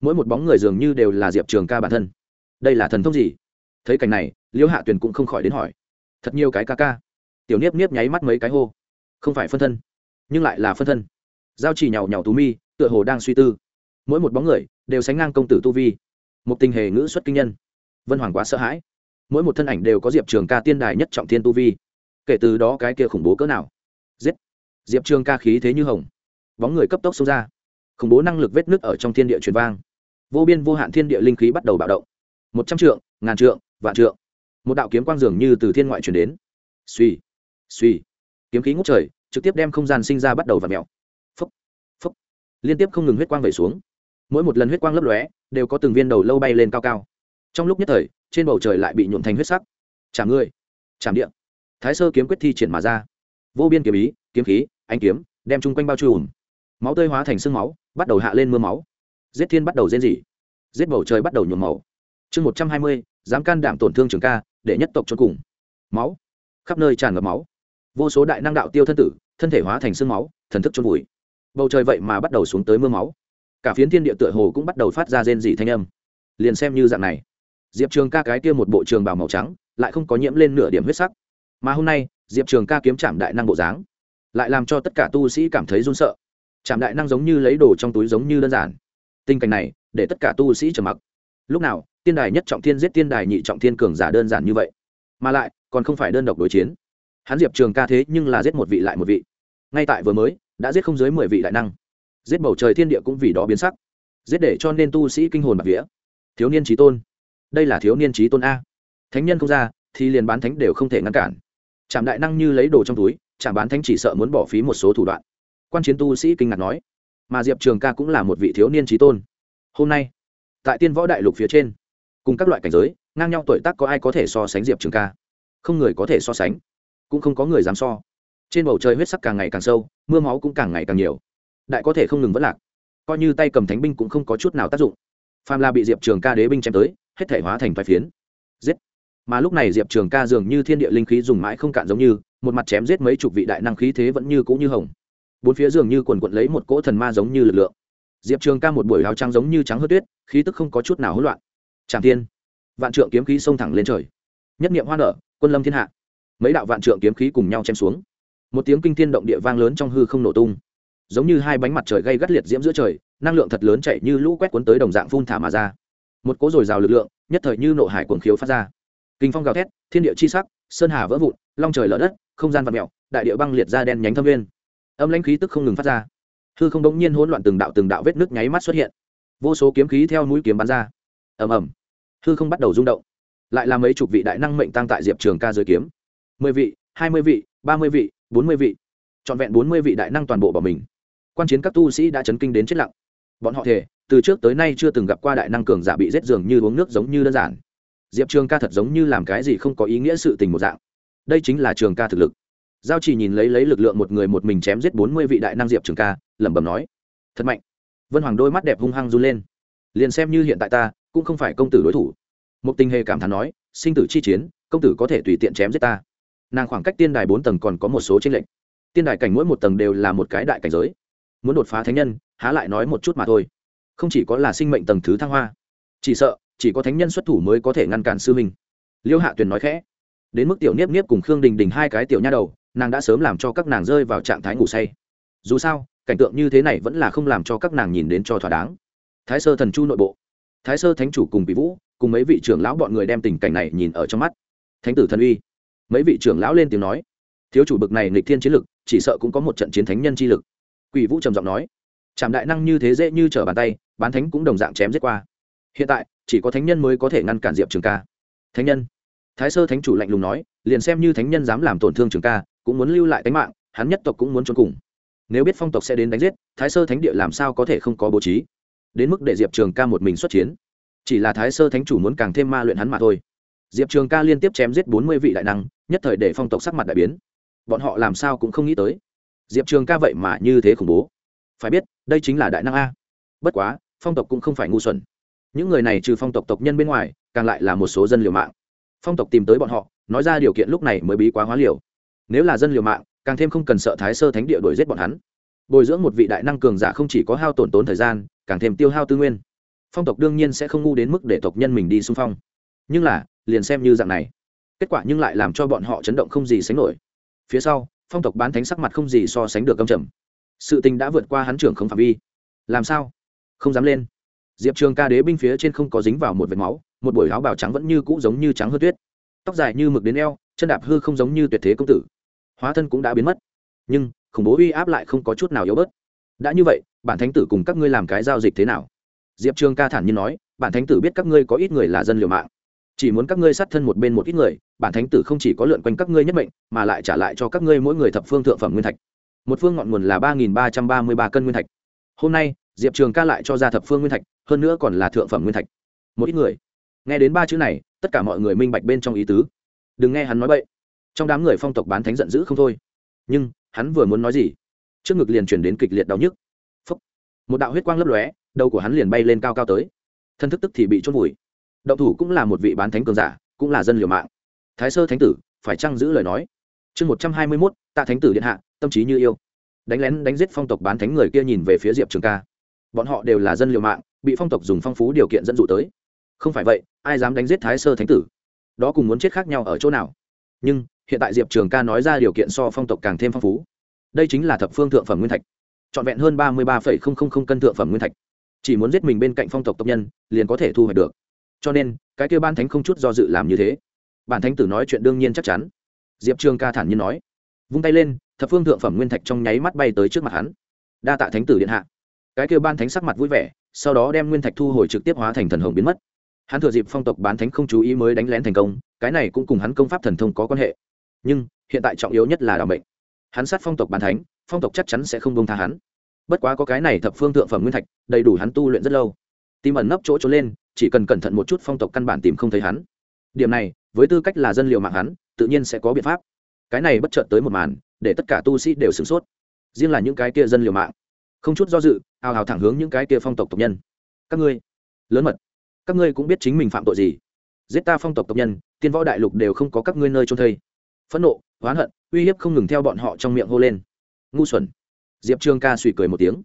Mỗi một bóng người dường như đều là diệp trường ca bản thân. Đây là thần thông gì? Thấy cảnh này liễu hạ tuyền cũng không khỏi đến hỏi. Thật nhiều cái ca ca. Tiểu niếp niếp nháy mắt mấy cái hô. Không phải phân thân, nhưng lại là phân thân. Giao chỉ nhàu nhàu tú mi, tựa hồ đang suy tư. Mỗi một bóng người đều sánh ngang công tử tu vi một tình hề ngữ xuất kinh nhân. Vân hoàng quá sợ hãi. Mỗi một thân ảnh đều có diệp trường ca tiên đài nhất trọng thiên tu vi. Kể từ đó cái kia khủng bố cỡ nào? Giết. Diệp trường ca khí thế như hồng. Bóng người cấp tốc xông ra. Khủng bố năng lực vết nứt ở trong thiên địa truyền vang. Vô biên vô hạn thiên địa linh khí bắt đầu bạo động. Một trăm trượng, ngàn trượng, vạn trượng. Một đạo kiếm quang dường như từ thiên ngoại truyền đến. Suy suy kiếm khí ngút trời, trực tiếp đem không gian sinh ra bắt đầu và mèo. Phấp phấp liên tiếp không ngừng huyết quang về xuống mỗi một lần huyết quang lấp lóe, đều có từng viên đầu lâu bay lên cao cao. Trong lúc nhất thời, trên bầu trời lại bị nhuộm thành huyết sắc. Chạm ngươi chạm điện thái sơ kiếm quyết thi triển mà ra. Vô biên kiếm ý, kiếm khí anh kiếm, đem chung quanh bao trùm. Máu tơi hóa thành sương máu, bắt đầu hạ lên mưa máu. Giết thiên bắt đầu rên rỉ. Giết bầu trời bắt đầu nhuộm màu. Chương một trăm hai mươi, dám can đảm tổn thương trường ca, để nhất tộc cho cùng. Máu. Khắp nơi tràn ngập máu. Vô số đại năng đạo tiêu thân tử, thân thể hóa thành sương máu, thần thức trôn vùi. Bầu trời vậy mà bắt đầu xuống tới mưa máu cả phiến thiên địa tựa hồ cũng bắt đầu phát ra rên rỉ thanh âm. Liền xem như dạng này, diệp trường ca cái kia một bộ trường bào màu trắng lại không có nhiễm lên nửa điểm huyết sắc. Mà hôm nay, diệp trường ca kiếm chạm đại năng bộ dáng, lại làm cho tất cả tu sĩ cảm thấy run sợ. Chạm đại năng giống như lấy đồ trong túi giống như đơn giản. Tình cảnh này, để tất cả tu sĩ trầm mặc. Lúc nào, tiên đài nhất trọng thiên giết tiên đài nhị trọng thiên cường giả đơn giản như vậy. Mà lại, còn không phải đơn độc đối chiến. Hắn diệp trường ca thế nhưng là giết một vị lại một vị. Ngay tại vừa mới, đã giết không dưới mười vị đại năng giết bầu trời thiên địa cũng vì đó biến sắc. Giết để cho nên tu sĩ kinh hồn bạc vía. Thiếu niên trí tôn. Đây là thiếu niên trí tôn a. Thánh nhân không ra, thì liền bán thánh đều không thể ngăn cản. Trạm đại năng như lấy đồ trong túi trạm bán thánh chỉ sợ muốn bỏ phí một số thủ đoạn. Quan chiến tu sĩ kinh ngạc nói, mà diệp trường ca cũng là một vị thiếu niên trí tôn. Hôm nay, tại tiên võ đại lục phía trên, cùng các loại cảnh giới, ngang nhau tuổi tác có ai có thể so sánh diệp trường ca? Không người có thể so sánh, cũng không có người dám so. Trên bầu trời huyết sắc càng ngày càng sâu, mưa máu cũng càng ngày càng nhiều đại có thể không ngừng vẫn lạc. Coi như tay cầm thánh binh cũng không có chút nào tác dụng. Phàm la bị diệp trường ca đế binh chém tới, hết thể hóa thành vài phiến. Giết. Mà lúc này diệp trường ca dường như thiên địa linh khí dùng mãi không cạn giống như, một mặt chém giết mấy chục vị đại năng khí thế vẫn như cũ như hồng. Bốn phía dường như quần quận lấy một cỗ thần ma giống như lực lượng. Diệp trường ca một buổi áo trắng giống như trắng hớt tuyết, khí tức không có chút nào hỗn loạn. Tràng thiên. Vạn trượng kiếm khí xông thẳng lên trời. Nhất niệm hoa nở, quân lâm thiên hạ. Mấy đạo vạn trượng kiếm khí cùng nhau chém xuống. Một tiếng kinh thiên động địa vang lớn trong hư không nổ tung giống như hai bánh mặt trời gây gắt liệt diễm giữa trời, năng lượng thật lớn chạy như lũ quét cuốn tới đồng dạng phun thả mà ra. Một cỗ dồi dào lực lượng, nhất thời như nộ hải cuồng khiếu phát ra. Kinh phong gào thét, thiên địa chi sắc, sơn hà vỡ vụn, long trời lở đất, không gian vật mèo, đại địa băng liệt ra đen nhánh thâm viên âm lãnh khí tức không ngừng phát ra. Hư không đống nhiên hỗn loạn từng đạo từng đạo vết nước nháy mắt xuất hiện. Vô số kiếm khí theo mũi kiếm bắn ra. Ầm ầm. Hư không bắt đầu rung động. Lại là mấy chục vị đại năng mệnh tăng tại diệp trường ca dưới kiếm. Mười vị, hai mươi vị, ba mươi vị, bốn mươi vị. Trọn vẹn bốn mươi vị đại năng toàn bộ bỏ mình quan chiến các tu sĩ đã chấn kinh đến chết lặng. Bọn họ thể từ trước tới nay chưa từng gặp qua đại năng cường giả bị rết giường như uống nước giống như đơn giản. Diệp trường ca thật giống như làm cái gì không có ý nghĩa sự tình một dạng. Đây chính là trường ca thực lực. Giao chỉ nhìn lấy lấy lực lượng một người một mình chém giết bốn mươi vị đại năng diệp trường ca, lẩm bẩm nói, thật mạnh. Vân hoàng đôi mắt đẹp hung hăng run lên. Liền xem như hiện tại ta, cũng không phải công tử đối thủ. Một tình hề cảm thán nói, sinh tử chi chiến, công tử có thể tùy tiện chém giết ta. Nàng khoảng cách tiên đài bốn tầng còn có một số tranh lệch. Tiên đài cảnh mỗi một tầng đều là một cái đại cảnh giới muốn đột phá thánh nhân, há lại nói một chút mà thôi. Không chỉ có là sinh mệnh tầng thứ thăng hoa, chỉ sợ, chỉ có thánh nhân xuất thủ mới có thể ngăn cản sư minh liêu hạ tuyền nói khẽ. Đến mức tiểu niếp niếp cùng khương đình đình hai cái tiểu nha đầu, nàng đã sớm làm cho các nàng rơi vào trạng thái ngủ say. Dù sao, cảnh tượng như thế này vẫn là không làm cho các nàng nhìn đến cho thỏa đáng. Thái sơ thần chu nội bộ. Thái sơ thánh chủ cùng bị vũ, cùng mấy vị trưởng lão bọn người đem tình cảnh này nhìn ở trong mắt. Thánh tử thần uy. Mấy vị trưởng lão lên tiếng nói. Thiếu chủ bực này nghịch thiên chiến lực, chỉ sợ cũng có một trận chiến thánh nhân chi lực quỷ vũ trầm giọng nói chạm đại năng như thế dễ như trở bàn tay, bán thánh cũng đồng dạng chém giết qua. Hiện tại, chỉ có thánh nhân mới có thể ngăn cản diệp trường ca. Thánh nhân? Thái sơ thánh chủ lạnh lùng nói, liền xem như thánh nhân dám làm tổn thương trường ca, cũng muốn lưu lại tính mạng, hắn nhất tộc cũng muốn trốn cùng. Nếu biết phong tộc sẽ đến đánh giết, thái sơ thánh địa làm sao có thể không có bố trí? Đến mức để diệp trường ca một mình xuất chiến. Chỉ là thái sơ thánh chủ muốn càng thêm ma luyện hắn mà thôi. Diệp trường ca liên tiếp chém giết bốn mươi vị đại năng, nhất thời để phong tộc sắc mặt đại biến. Bọn họ làm sao cũng không nghĩ tới diệp trường ca vậy mà như thế khủng bố. Phải biết, đây chính là đại năng a. Bất quá, phong tộc cũng không phải ngu xuẩn. Những người này trừ phong tộc tộc nhân bên ngoài, càng lại là một số dân liều mạng. Phong tộc tìm tới bọn họ, nói ra điều kiện lúc này mới bí quá hóa liều. Nếu là dân liều mạng, càng thêm không cần sợ thái sơ thánh địa đuổi giết bọn hắn. Bồi dưỡng một vị đại năng cường giả không chỉ có hao tổn tốn thời gian, càng thêm tiêu hao tư nguyên. Phong tộc đương nhiên sẽ không ngu đến mức để tộc nhân mình đi xung phong. Nhưng là, liền xem như dạng này. Kết quả nhưng lại làm cho bọn họ chấn động không gì sánh nổi. Phía sau phong tộc bán thánh sắc mặt không gì so sánh được cầm trầm. Sự tình đã vượt qua hắn trưởng không phạm vi. Làm sao? Không dám lên. Diệp trường ca đế binh phía trên không có dính vào một vệt máu, một buổi áo bào trắng vẫn như cũ giống như trắng hơn tuyết. Tóc dài như mực đến eo, chân đạp hư không giống như tuyệt thế công tử. Hóa thân cũng đã biến mất. Nhưng, khủng bố uy áp lại không có chút nào yếu bớt. Đã như vậy, bản thánh tử cùng các ngươi làm cái giao dịch thế nào? Diệp trường ca thản nhiên nói, bản thánh tử biết các ngươi có ít người là dân liều mạng chỉ muốn các ngươi sát thân một bên một ít người, bản thánh tử không chỉ có lượn quanh các ngươi nhất mệnh, mà lại trả lại cho các ngươi mỗi người thập phương thượng phẩm nguyên thạch. Một phương ngọn nguồn là ba nghìn ba trăm ba mươi ba cân nguyên thạch. Hôm nay, diệp trường ca lại cho ra thập phương nguyên thạch, hơn nữa còn là thượng phẩm nguyên thạch. Một ít người. Nghe đến ba chữ này, tất cả mọi người minh bạch bên trong ý tứ. Đừng nghe hắn nói bậy. Trong đám người phong tộc bán thánh giận dữ không thôi. Nhưng, hắn vừa muốn nói gì? Trước ngực liền chuyển đến kịch liệt đau nhức. Phúc. một đạo huyết quang lấp lóe, đầu của hắn liền bay lên cao cao tới. Thân thức tức thì bị chôn vùi động thủ cũng là một vị bán thánh cường giả, cũng là dân liều mạng. Thái sơ thánh tử, phải chăng giữ lời nói? Chương một trăm hai mươi mốt, tạ thánh tử điện hạ, tâm trí như yêu. Đánh lén, đánh giết phong tộc bán thánh người kia nhìn về phía diệp trường ca. Bọn họ đều là dân liều mạng, bị phong tộc dùng phong phú điều kiện dẫn dụ tới. Không phải vậy, ai dám đánh giết thái sơ thánh tử? Đó cùng muốn chết khác nhau ở chỗ nào? Nhưng, hiện tại diệp trường ca nói ra điều kiện so phong tộc càng thêm phong phú. Đây chính là thập phương thượng phẩm nguyên thạch. Trọn vẹn hơn ba mươi ba cân thượng phẩm nguyên thạch. Chỉ muốn giết mình bên cạnh phong tộc tộc nhân, liền có thể thu hoạch được cho nên, cái kêu ban thánh không chút do dự làm như thế. Bản thánh tử nói chuyện đương nhiên chắc chắn. Diệp trường ca thản nhiên nói. Vung tay lên, thập phương thượng phẩm nguyên thạch trong nháy mắt bay tới trước mặt hắn. Đa tạ thánh tử điện hạ. Cái kêu ban thánh sắc mặt vui vẻ, sau đó đem nguyên thạch thu hồi trực tiếp hóa thành thần hồng biến mất. Hắn thừa dịp phong tộc bán thánh không chú ý mới đánh lén thành công, cái này cũng cùng hắn công pháp thần thông có quan hệ. Nhưng, hiện tại trọng yếu nhất là đ bệnh. mệnh. Hắn sát phong tộc bán thánh, phong tộc chắc chắn sẽ không bông tha hắn. Bất quá có cái này thập phương thượng phẩm nguyên thạch, đầy đủ hắn tu luyện rất lâu. Tìm ẩn nấp chỗ trốn lên chỉ cần cẩn thận một chút phong tộc căn bản tìm không thấy hắn. Điểm này, với tư cách là dân liệu mạng hắn, tự nhiên sẽ có biện pháp. Cái này bất chợt tới một màn, để tất cả tu sĩ đều sửng sốt. Riêng là những cái kia dân liều mạng, không chút do dự, ào ào thẳng hướng những cái kia phong tộc tộc nhân. Các ngươi, lớn mật, các ngươi cũng biết chính mình phạm tội gì. Giết ta phong tộc tộc nhân, tiên võ đại lục đều không có các ngươi nơi trôn thây. Phẫn nộ, oán hận, uy hiếp không ngừng theo bọn họ trong miệng hô lên. Ngu xuẩn. Diệp trương ca suy cười một tiếng.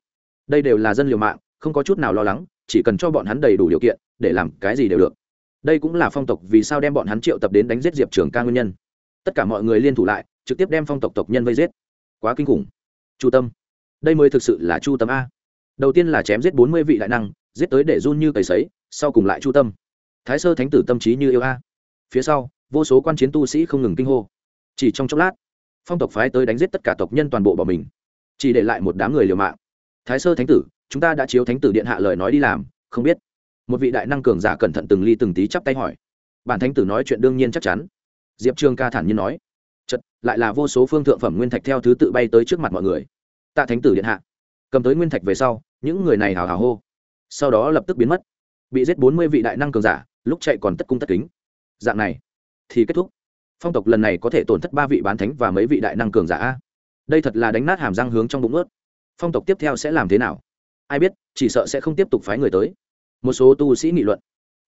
Đây đều là dân liều mạng, không có chút nào lo lắng chỉ cần cho bọn hắn đầy đủ điều kiện để làm cái gì đều được. Đây cũng là phong tộc vì sao đem bọn hắn triệu tập đến đánh giết diệp trường ca nguyên nhân. Tất cả mọi người liên thủ lại, trực tiếp đem phong tộc tộc nhân vây giết. Quá kinh khủng. Chu tâm. Đây mới thực sự là chu tâm a. Đầu tiên là chém giết bốn mươi vị đại năng, giết tới để run như cầy sấy, sau cùng lại chu tâm. Thái sơ thánh tử tâm trí như yêu a. Phía sau, vô số quan chiến tu sĩ không ngừng kinh hô. Chỉ trong chốc lát, phong tộc phái tới đánh giết tất cả tộc nhân toàn bộ bỏ mình. Chỉ để lại một đám người liều mạng thái sơ thánh tử, chúng ta đã chiếu thánh tử điện hạ lời nói đi làm, không biết. Một vị đại năng cường giả cẩn thận từng ly từng tí chắp tay hỏi. Bản thánh tử nói chuyện đương nhiên chắc chắn. Diệp trương ca thản nhiên nói. Chật lại là vô số phương thượng phẩm nguyên thạch theo thứ tự bay tới trước mặt mọi người. Tạ thánh tử điện hạ. Cầm tới nguyên thạch về sau, những người này hào hào hô. Sau đó lập tức biến mất. Bị giết bốn mươi vị đại năng cường giả, lúc chạy còn tất cung tất kính. Dạng này, thì kết thúc. Phong tộc lần này có thể tổn thất ba vị bán thánh và mấy vị đại năng cường giả đây thật là đánh nát hàm răng hướng trong bụng ướt phong tộc tiếp theo sẽ làm thế nào? Ai biết, chỉ sợ sẽ không tiếp tục phái người tới. Một số tu sĩ nghị luận.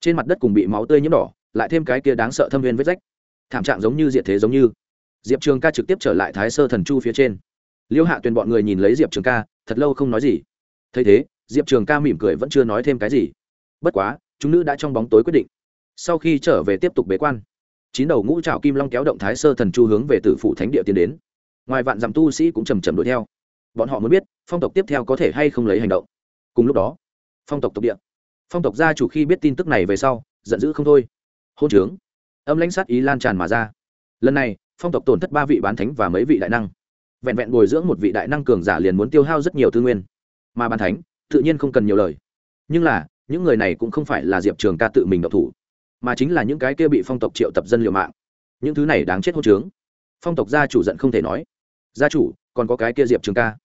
Trên mặt đất cùng bị máu tươi nhiễm đỏ, lại thêm cái kia đáng sợ thâm viên vết rách. Thảm trạng giống như diệt thế giống như. Diệp trường ca trực tiếp trở lại thái sơ thần chu phía trên. Liêu hạ tuyền bọn người nhìn lấy diệp trường ca, thật lâu không nói gì. Thấy thế, diệp trường ca mỉm cười vẫn chưa nói thêm cái gì. Bất quá, chúng nữ đã trong bóng tối quyết định. Sau khi trở về tiếp tục bế quan, chín đầu ngũ trào kim long kéo động thái sơ thần chu hướng về tử phủ thánh địa tiến đến. Ngoài vạn dặm tu sĩ cũng chầm chầm đuổi theo. Bọn họ muốn biết phong tộc tiếp theo có thể hay không lấy hành động. Cùng lúc đó, phong tộc tộc địa. Phong tộc gia chủ khi biết tin tức này về sau, giận dữ không thôi. Hôn trướng. Âm lãnh sát ý lan tràn mà ra. Lần này, phong tộc tổn thất ba vị bán thánh và mấy vị đại năng. Vẹn vẹn bồi dưỡng một vị đại năng cường giả liền muốn tiêu hao rất nhiều tư nguyên. Mà bán thánh, tự nhiên không cần nhiều lời. Nhưng là, những người này cũng không phải là diệp trường ca tự mình độc thủ, mà chính là những cái kia bị phong tộc triệu tập dân liều mạng. Những thứ này đáng chết hôn trướng. Phong tộc gia chủ giận không thể nói. Gia chủ, còn có cái kia diệp trường ca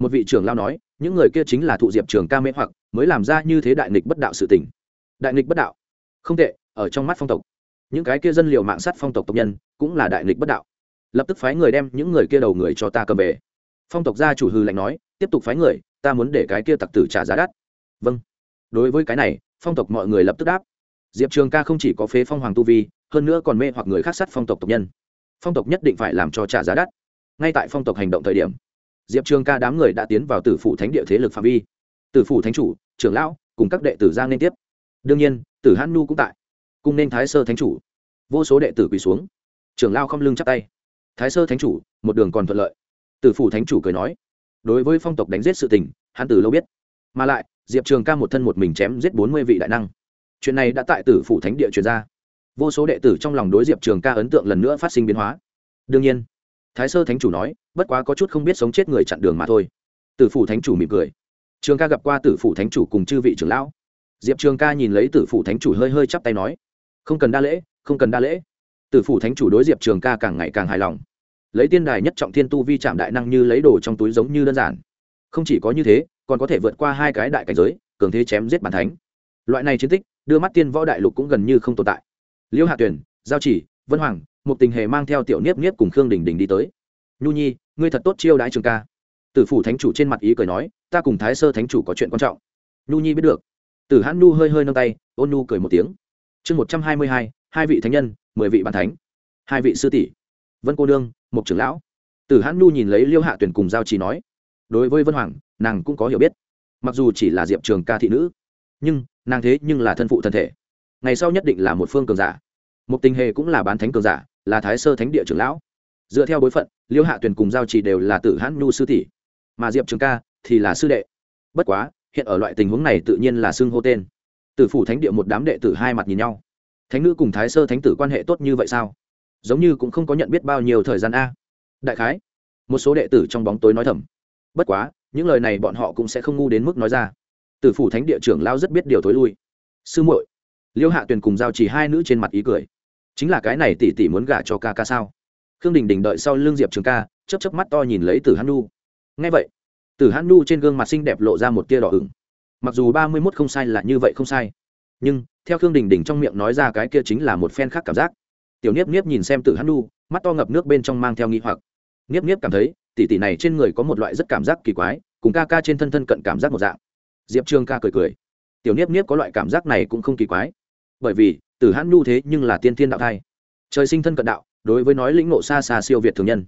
một vị trưởng lao nói, những người kia chính là thụ diệp trường ca mê hoặc, mới làm ra như thế đại nghịch bất đạo sự tình. Đại nghịch bất đạo? Không tệ, ở trong mắt phong tộc. Những cái kia dân liều mạng sát phong tộc tộc nhân, cũng là đại nghịch bất đạo. Lập tức phái người đem những người kia đầu người cho ta cầm về. Phong tộc gia chủ hư lạnh nói, tiếp tục phái người, ta muốn để cái kia tặc tử trả giá đắt. Vâng. Đối với cái này, phong tộc mọi người lập tức đáp. Diệp trường ca không chỉ có phế phong hoàng tu vi, hơn nữa còn mê hoặc người khác sát phong tộc tộc nhân. Phong tộc nhất định phải làm cho trả giá đắt. Ngay tại phong tộc hành động thời điểm diệp trường ca đám người đã tiến vào tử phủ thánh địa thế lực phạm vi. Tử phủ thánh chủ, trưởng lão, cùng các đệ tử giang nên tiếp. Đương nhiên, tử hãn nu cũng tại. Cùng nên thái sơ thánh chủ. Vô số đệ tử quỳ xuống. Trưởng lao không lưng chắp tay. Thái sơ thánh chủ, một đường còn thuận lợi. Tử phủ thánh chủ cười nói, đối với phong tộc đánh giết sự tình, hắn từ lâu biết. Mà lại, diệp trường ca một thân một mình chém giết bốn mươi vị đại năng. Chuyện này đã tại tử phủ thánh địa truyền ra. Vô số đệ tử trong lòng đối diệp trường ca ấn tượng lần nữa phát sinh biến hóa. Đương nhiên thái sơ thánh chủ nói, bất quá có chút không biết sống chết người chặn đường mà thôi. Tử phủ thánh chủ mỉm cười. Trường ca gặp qua tử phủ thánh chủ cùng chư vị trưởng lão. Diệp trường ca nhìn lấy tử phủ thánh chủ hơi hơi chắp tay nói, không cần đa lễ, không cần đa lễ. Tử phủ thánh chủ đối diệp trường ca càng ngày càng hài lòng. Lấy tiên đài nhất trọng thiên tu vi chạm đại năng như lấy đồ trong túi giống như đơn giản. Không chỉ có như thế, còn có thể vượt qua hai cái đại cảnh giới, cường thế chém giết bản thánh. Loại này chiến tích, đưa mắt tiên võ đại lục cũng gần như không tồn tại. Liễu hạ tuyển, giao chỉ, vân hoàng một tình hề mang theo tiểu niếp niếp cùng khương đình đình đi tới. Nhu nhi, ngươi thật tốt chiêu đãi trường ca. Tử phủ thánh chủ trên mặt ý cười nói, ta cùng thái sơ thánh chủ có chuyện quan trọng. Nhu nhi biết được. Tử hãn nhu hơi hơi nâng tay, ôn nhu cười một tiếng. Chương một trăm hai mươi hai hai vị thánh nhân, mười vị bàn thánh, hai vị sư tỷ. Vân cô nương một trưởng lão. Tử hãn nhu nhìn lấy liêu hạ tuyển cùng giao trì nói, đối với vân hoàng, nàng cũng có hiểu biết. Mặc dù chỉ là diệp trường ca thị nữ, nhưng nàng thế nhưng là thân phụ thân thể. Ngày sau nhất định là một phương cường giả một tình hề cũng là bán thánh cường giả, là thái sơ thánh địa trưởng lão. Dựa theo bối phận, liêu hạ tuyền cùng giao trì đều là tử hãn nhu sư tỷ, mà diệp trường ca thì là sư đệ. Bất quá, hiện ở loại tình huống này tự nhiên là xưng hô tên. Tử phủ thánh địa một đám đệ tử hai mặt nhìn nhau. Thánh nữ cùng thái sơ thánh tử quan hệ tốt như vậy sao? Giống như cũng không có nhận biết bao nhiêu thời gian a. Đại khái, một số đệ tử trong bóng tối nói thầm. Bất quá, những lời này bọn họ cũng sẽ không ngu đến mức nói ra. Tử phủ thánh địa trưởng lao rất biết điều tối lui. Sư muội liêu hạ tuyền cùng giao chỉ hai nữ trên mặt ý cười. Chính là cái này tỷ tỷ muốn gả cho ca ca sao? Khương đình đình đợi sau l ư n g diệp trường ca chấp chấp mắt to nhìn lấy tử hắn nu ngay vậy, tử hắn nu trên gương mặt xinh đẹp lộ ra một tia đỏ ửng. Mặc dù ba mươi mốt không sai là như vậy không sai, nhưng theo khương đình đình trong miệng nói ra cái kia chính là một phen khác cảm giác. Tiểu niếp niếp nhìn xem tử hắn nu mắt to ngập nước bên trong mang theo nghi hoặc. Niếp niếp cảm thấy, tỷ tỷ này trên người có một loại rất cảm giác kỳ quái, cùng ca ca trên thân thân cận cảm giác một dạng. Diệp trường ca cười cười. Tiểu niếp niếp có loại cảm giác này cũng không kỳ quái bởi vì tử hãn nhu thế nhưng là tiên thiên đạo thai. Trời sinh thân cận đạo, đối với nói lĩnh ngộ xa xa siêu việt thường nhân.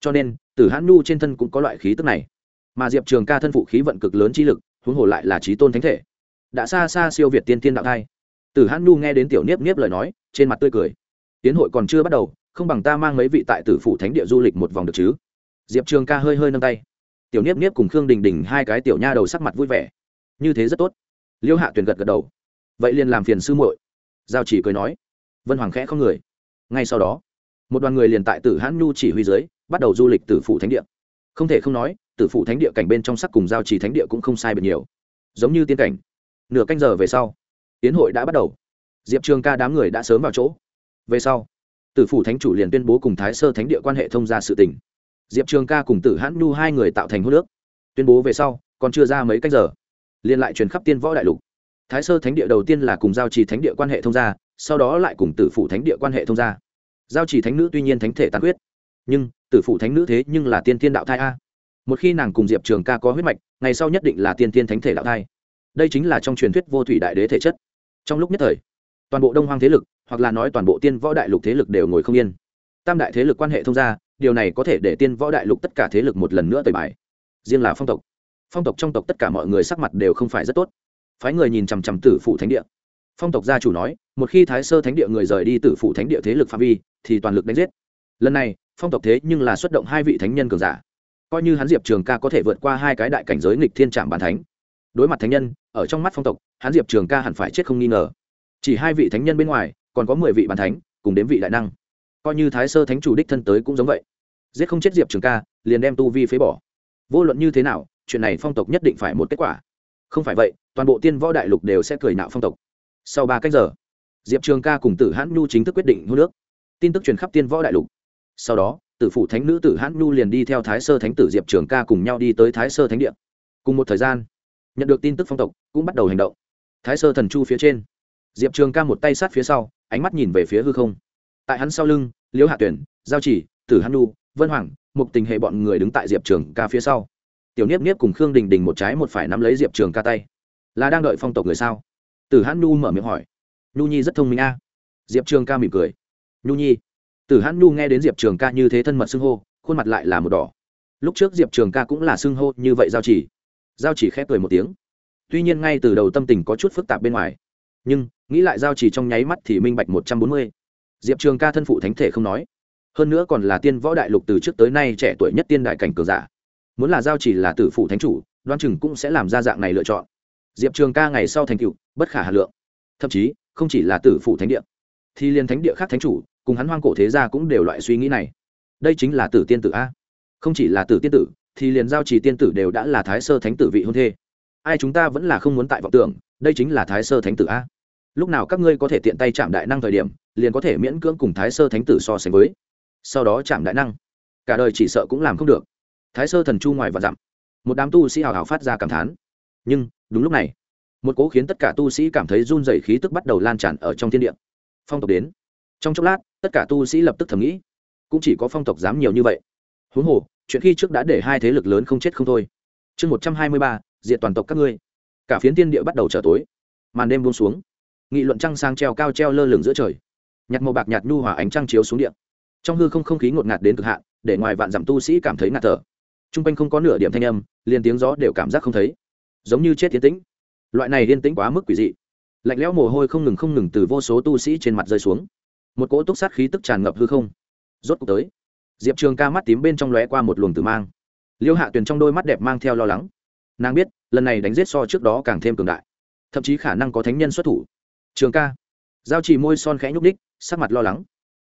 Cho nên tử hãn nhu trên thân cũng có loại khí tức này. Mà diệp trường ca thân phụ khí vận cực lớn trí lực, huống hồ lại là trí tôn thánh thể. Đã xa xa siêu việt tiên thiên đạo thai. Tử hãn nhu nghe đến tiểu niếp niếp lời nói, trên mặt tươi cười. Tiến hội còn chưa bắt đầu, không bằng ta mang mấy vị tại tử phủ thánh địa du lịch một vòng được chứ? Diệp trường ca hơi hơi nâng tay. Tiểu niếp niếp cùng khương đình đình hai cái tiểu nha đầu sắc mặt vui vẻ. Như thế rất tốt. Liêu hạ tuyền gật gật đầu. Vậy liền làm phiền sư muội giao chỉ cười nói. Vân hoàng khẽ không người. Ngay sau đó, một đoàn người liền tại tử hãn nhu chỉ huy dưới, bắt đầu du lịch tử phủ thánh địa. Không thể không nói, tử phủ thánh địa cảnh bên trong sắc cùng giao chỉ thánh địa cũng không sai biệt nhiều. Giống như tiên cảnh. Nửa canh giờ về sau, tiến hội đã bắt đầu. Diệp trường ca đám người đã sớm vào chỗ. Về sau, tử phủ thánh chủ liền tuyên bố cùng thái sơ thánh địa quan hệ thông ra sự tình. Diệp trường ca cùng tử hãn nhu hai người tạo thành hô nước tuyên bố về sau, còn chưa ra mấy cách giờ, liền lại truyền khắp tiên võ đại lục thái sơ thánh địa đầu tiên là cùng giao trì thánh địa quan hệ thông gia, sau đó lại cùng tử phủ thánh địa quan hệ thông gia. Giao trì thánh nữ tuy nhiên thánh thể tàn huyết nhưng tử phủ thánh nữ thế nhưng là tiên tiên đạo thai a. Một khi nàng cùng diệp trường ca có huyết mạch, ngày sau nhất định là tiên tiên thánh thể đạo thai. Đây chính là trong truyền thuyết vô thủy đại đế thể chất. Trong lúc nhất thời, toàn bộ đông hoang thế lực, hoặc là nói toàn bộ tiên võ đại lục thế lực đều ngồi không yên. Tam đại thế lực quan hệ thông gia, điều này có thể để tiên võ đại lục tất cả thế lực một lần nữa tời bài. Riêng là phong tộc. Phong tộc trong tộc tất cả mọi người sắc mặt đều không phải rất tốt phái người nhìn chằm chằm tử phụ thánh địa. Phong tộc gia chủ nói, một khi thái sơ thánh địa người rời đi tử phụ thánh địa thế lực phạm vi, thì toàn lực đánh giết. Lần này, phong tộc thế nhưng là xuất động hai vị thánh nhân cường giả. Coi như hắn diệp trường ca có thể vượt qua hai cái đại cảnh giới nghịch thiên trạm bàn thánh. Đối mặt thánh nhân, ở trong mắt phong tộc, hắn diệp trường ca hẳn phải chết không nghi ngờ. Chỉ hai vị thánh nhân bên ngoài, còn có mười vị bàn thánh, cùng đến vị đại năng. Coi như thái sơ thánh chủ đích thân tới cũng giống vậy. Giết không chết diệp trường ca, liền đem tu vi phế bỏ. Vô luận như thế nào, chuyện này phong tộc nhất định phải một kết quả không phải vậy, toàn bộ tiên võ đại lục đều sẽ cười nạo phong tộc. Sau ba cách giờ, diệp trường ca cùng tử hãn nhu chính thức quyết định hô nước tin tức truyền khắp tiên võ đại lục. Sau đó, tử phủ thánh nữ tử hãn nhu liền đi theo thái sơ thánh tử diệp trường ca cùng nhau đi tới thái sơ thánh địa. Cùng một thời gian, nhận được tin tức phong tộc cũng bắt đầu hành động. Thái sơ thần chu phía trên, diệp trường ca một tay sát phía sau, ánh mắt nhìn về phía hư không. Tại hắn sau lưng, liễu hạ tuyển, giao chỉ, tử hãn nhu, vân hoàng, mục tình hệ bọn người đứng tại diệp trường ca phía sau tiểu niếp niếp cùng khương đình đình một trái một phải nắm lấy diệp trường ca tay. Là đang đợi phong tộc người sao? Tử hãn nhu mở miệng hỏi. Nhu nhi rất thông minh a. Diệp trường ca mỉm cười. Nhu nhi. Tử hãn nhu nghe đến diệp trường ca như thế thân mật xưng hô, khuôn mặt lại là một đỏ. Lúc trước diệp trường ca cũng là xưng hô như vậy giao chỉ. Giao chỉ khép cười một tiếng. Tuy nhiên ngay từ đầu tâm tình có chút phức tạp bên ngoài. Nhưng, nghĩ lại giao chỉ trong nháy mắt thì minh bạch một trăm bốn mươi. Diệp trường ca thân phụ thánh thể không nói. Hơn nữa còn là tiên võ đại lục từ trước tới nay trẻ tuổi nhất tiên đại cảnh cường giả muốn là giao chỉ là tử phụ thánh chủ, đoan chừng cũng sẽ làm ra dạng này lựa chọn. Diệp trường ca ngày sau thành cựu bất khả hà lượng. Thậm chí, không chỉ là tử phụ thánh địa, thì liền thánh địa khác thánh chủ, cùng hắn hoang cổ thế gia cũng đều loại suy nghĩ này. Đây chính là tử tiên tử a. Không chỉ là tử tiên tử, thì liền giao trì tiên tử đều đã là thái sơ thánh tử vị hôn thê. Ai chúng ta vẫn là không muốn tại vọng tưởng, đây chính là thái sơ thánh tử a. Lúc nào các ngươi có thể tiện tay chạm đại năng thời điểm, liền có thể miễn cưỡng cùng thái sơ thánh tử so sánh với. Sau đó chạm đại năng, cả đời chỉ sợ cũng làm không được thái sơ thần chu ngoài và dặm. Một đám tu sĩ hào hào phát ra cảm thán. Nhưng, đúng lúc này, một cố khiến tất cả tu sĩ cảm thấy run dày khí tức bắt đầu lan tràn ở trong thiên địa. Phong tộc đến. Trong chốc lát, tất cả tu sĩ lập tức thầm nghĩ, cũng chỉ có phong tộc dám nhiều như vậy. Huống hồ, chuyện khi trước đã để hai thế lực lớn không chết không thôi. Chương một trăm hai mươi ba diện toàn tộc các ngươi. Cả phiến thiên địa bắt đầu trở tối. Màn đêm buông xuống. Nghị luận trăng sang treo cao treo lơ lửng giữa trời. Nhặt màu bạc nhạt nhu hòa ánh trăng chiếu xuống điện trong hư không không khí ngột ngạt đến cực hạn, để ngoài vạn dặm tu sĩ cảm thấy ngạt thở t r u n g quanh không có nửa điểm thanh âm, liền tiếng gió đều cảm giác không thấy. Giống như chết tiến tĩnh. Loại này yên tĩnh quá mức quỷ dị. Lạnh lẽo mồ hôi không ngừng không ngừng từ vô số tu sĩ trên mặt rơi xuống. Một cỗ túc sát khí tức tràn ngập hư không. Rốt cuộc tới. Diệp trường ca mắt tím bên trong lóe qua một luồng tử mang. Liêu hạ tuyền trong đôi mắt đẹp mang theo lo lắng. Nàng biết, lần này đánh g i ế t so trước đó càng thêm cường đại. Thậm chí khả năng có thánh nhân xuất thủ. Trường ca. Giao chỉ môi son khẽ nhúc đích sắc mặt lo lắng.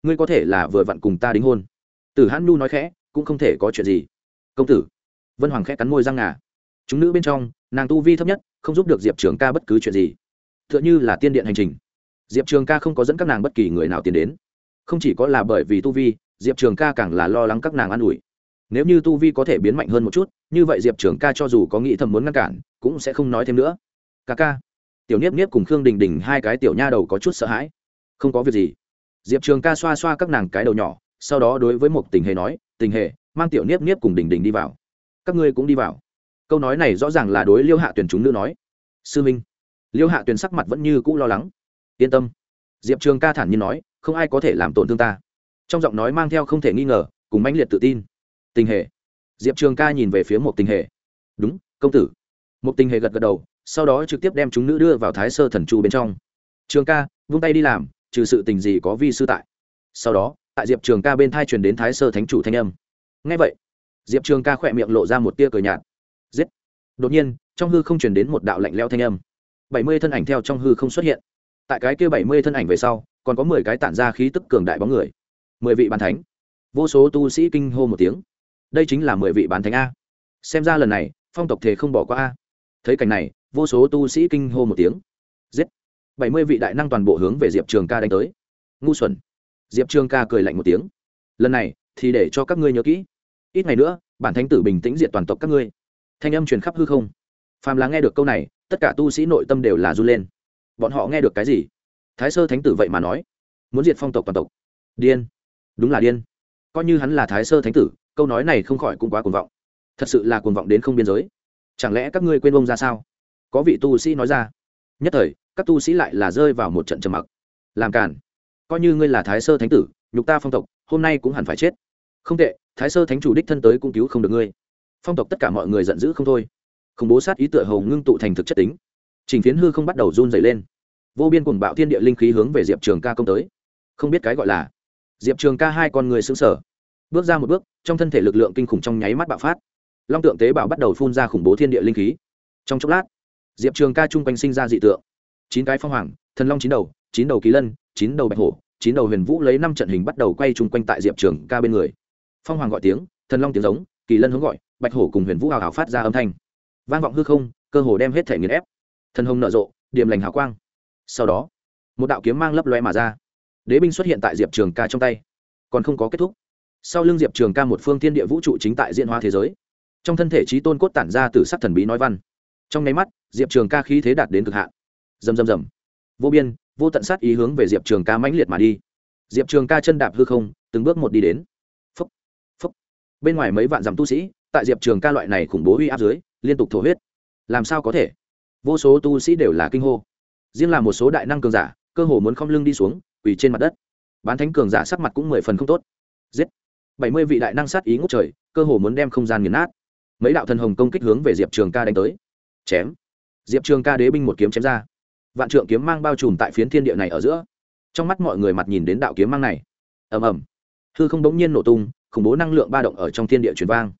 Ngươi có thể là vừa vặn cùng ta đính hôn. Tử hãn nu nói khẽ, cũng không thể có chuyện gì công tử. Vân hoàng khẽ cắn môi răng ngà. Chúng nữ bên trong, nàng tu vi thấp nhất, không giúp được diệp trường ca bất cứ chuyện gì. T h ư ợ n h ư là tiên điện hành trình. Diệp trường ca không có dẫn các nàng bất kỳ người nào tiến đến. Không chỉ có là bởi vì tu vi, diệp trường ca càng là lo lắng các nàng an ủi. Nếu như tu vi có thể biến mạnh hơn một chút, như vậy diệp trường ca cho dù có nghĩ thầm muốn ngăn cản, cũng sẽ không nói thêm nữa. Ca ca. Tiểu niếp niếp cùng khương đình đình hai cái tiểu nha đầu có chút sợ hãi. Không có việc gì. Diệp trường ca xoa xoa các nàng cái đầu nhỏ, sau đó đối với một tình hề nói, tình hề mang tiểu niếp niếp cùng đình đình đi vào. Các ngươi cũng đi vào. Câu nói này rõ ràng là đối liêu hạ tuyển chúng nữ nói. Sư minh. Liêu hạ tuyển sắc mặt vẫn như cũ lo lắng. Yên tâm. Diệp trường ca thản nhiên nói không ai có thể làm tổn thương ta. Trong giọng nói mang theo không thể nghi ngờ cùng mãnh liệt tự tin. Tình hệ, diệp trường ca nhìn về phía một tình hệ. đúng công tử. Một tình hệ gật gật đầu sau đó trực tiếp đem chúng nữ đưa vào thái sơ thần chu bên trong. Trường ca vung tay đi làm trừ sự tình gì có vi sư tại. Sau đó tại diệp trường ca bên thai truyền đến thái sơ thánh chủ thanh âm ngay vậy, diệp trường ca khỏe miệng lộ ra một tia cờ nhạt. Giết. Đột nhiên, trong hư không truyền đến một đạo lạnh leo thanh âm. Bảy mươi thân ảnh theo trong hư không xuất hiện. Tại cái kia bảy mươi thân ảnh về sau, còn có mười cái tản ra khí tức cường đại bóng người. Mười vị bàn thánh. Vô số tu sĩ kinh hô một tiếng. Đây chính là mười vị bàn thánh a. Xem ra lần này, phong tộc thể không bỏ qua a. Thấy cảnh này, vô số tu sĩ kinh hô một tiếng. Giết. Bảy mươi vị đại năng toàn bộ hướng về diệp trường ca đánh tới. Ngu xuẩn. Diệp trường ca cười lạnh một tiếng. Lần này, thì để cho các ngươi nhớ kỹ ít ngày nữa, bản thánh tử bình tĩnh diệt toàn tộc các ngươi. Thanh âm truyền khắp hư không. Phàm là nghe được câu này, tất cả tu sĩ nội tâm đều là run lên. Bọn họ nghe được cái gì? Thái sơ thánh tử vậy mà nói, muốn diệt phong tộc toàn tộc. Điên. Đúng là điên. Coi như hắn là thái sơ thánh tử, câu nói này không khỏi cũng quá cuồng vọng. Thật sự là cuồng vọng đến không biên giới. Chẳng lẽ các ngươi quên ông ra sao? Có vị tu sĩ nói ra. Nhất thời, các tu sĩ lại là rơi vào một trận trầm mặc. Làm cản coi như ngươi là thái sơ thánh tử, nhục ta phong tộc, hôm nay cũng hẳn phải chết. Không tệ thái sơ thánh chủ đích thân tới cũng cứu không được ngươi. Phong tộc tất cả mọi người giận dữ không thôi. Khủng bố sát ý tựa hầu ngưng tụ thành thực chất tính. Trình phiến hư không bắt đầu run dày lên. Vô biên cùng bạo thiên địa linh khí hướng về diệp trường ca công tới. Không biết cái gọi là diệp trường ca hai con người xứng sở bước ra một bước, trong thân thể lực lượng kinh khủng trong nháy mắt bạo phát. Long tượng tế bào bắt đầu phun ra khủng bố thiên địa linh khí. Trong chốc lát, diệp trường ca chung quanh sinh ra dị tượng. Chín cái phong hoàng, thần long chín đầu chín đầu kỳ lân, chín đầu bạch hổ, chín đầu huyền vũ lấy năm trận hình bắt đầu quay chung quanh tại diệp trường ca bên người phong hoàng gọi tiếng, thần long tiếng giống, kỳ lân hướng gọi, bạch hổ cùng huyền vũ hào hào phát ra âm thanh. Vang vọng hư không, cơ hồ đem hết thể nghiền ép. Thần hồng nở rộ, điểm lành hào quang. Sau đó, một đạo kiếm mang lấp loe mà ra. Đế binh xuất hiện tại diệp trường ca trong tay. Còn không có kết thúc. Sau lưng diệp trường ca một phương thiên địa vũ trụ chính tại diễn hóa thế giới. Trong thân thể trí tôn cốt tản ra từ sắc thần bí nói văn. Trong nháy mắt, diệp trường ca khí thế đạt đến cực hạn. Rầm rầm rầm. Vô biên, vô tận sát ý hướng về diệp trường ca mãnh liệt mà đi. Diệp trường ca chân đạp hư không, từng bước một đi đến bên ngoài mấy vạn dặm tu sĩ, tại diệp trường ca loại này khủng bố uy áp dưới, liên tục thổ huyết. Làm sao có thể? Vô số tu sĩ đều là kinh hô. Riêng là một số đại năng cường giả, cơ hồ muốn không lưng đi xuống, quỳ trên mặt đất. Bán thánh cường giả sắc mặt cũng mười phần không tốt. Giết. Bảy mươi vị đại năng sát ý ngút trời, cơ hồ muốn đem không gian nghiền nát. Mấy đạo thần hồng công kích hướng về diệp trường ca đánh tới. Chém. Diệp trường ca đế binh một kiếm chém ra. Vạn trượng kiếm mang bao trùm tại phiến thiên địa này ở giữa. Trong mắt mọi người mặt nhìn đến đạo kiếm mang này. Ầm ầm. Hư không bỗng nhiên nổ tung khủng bố năng lượng ba động ở trong thiên địa truyền vang.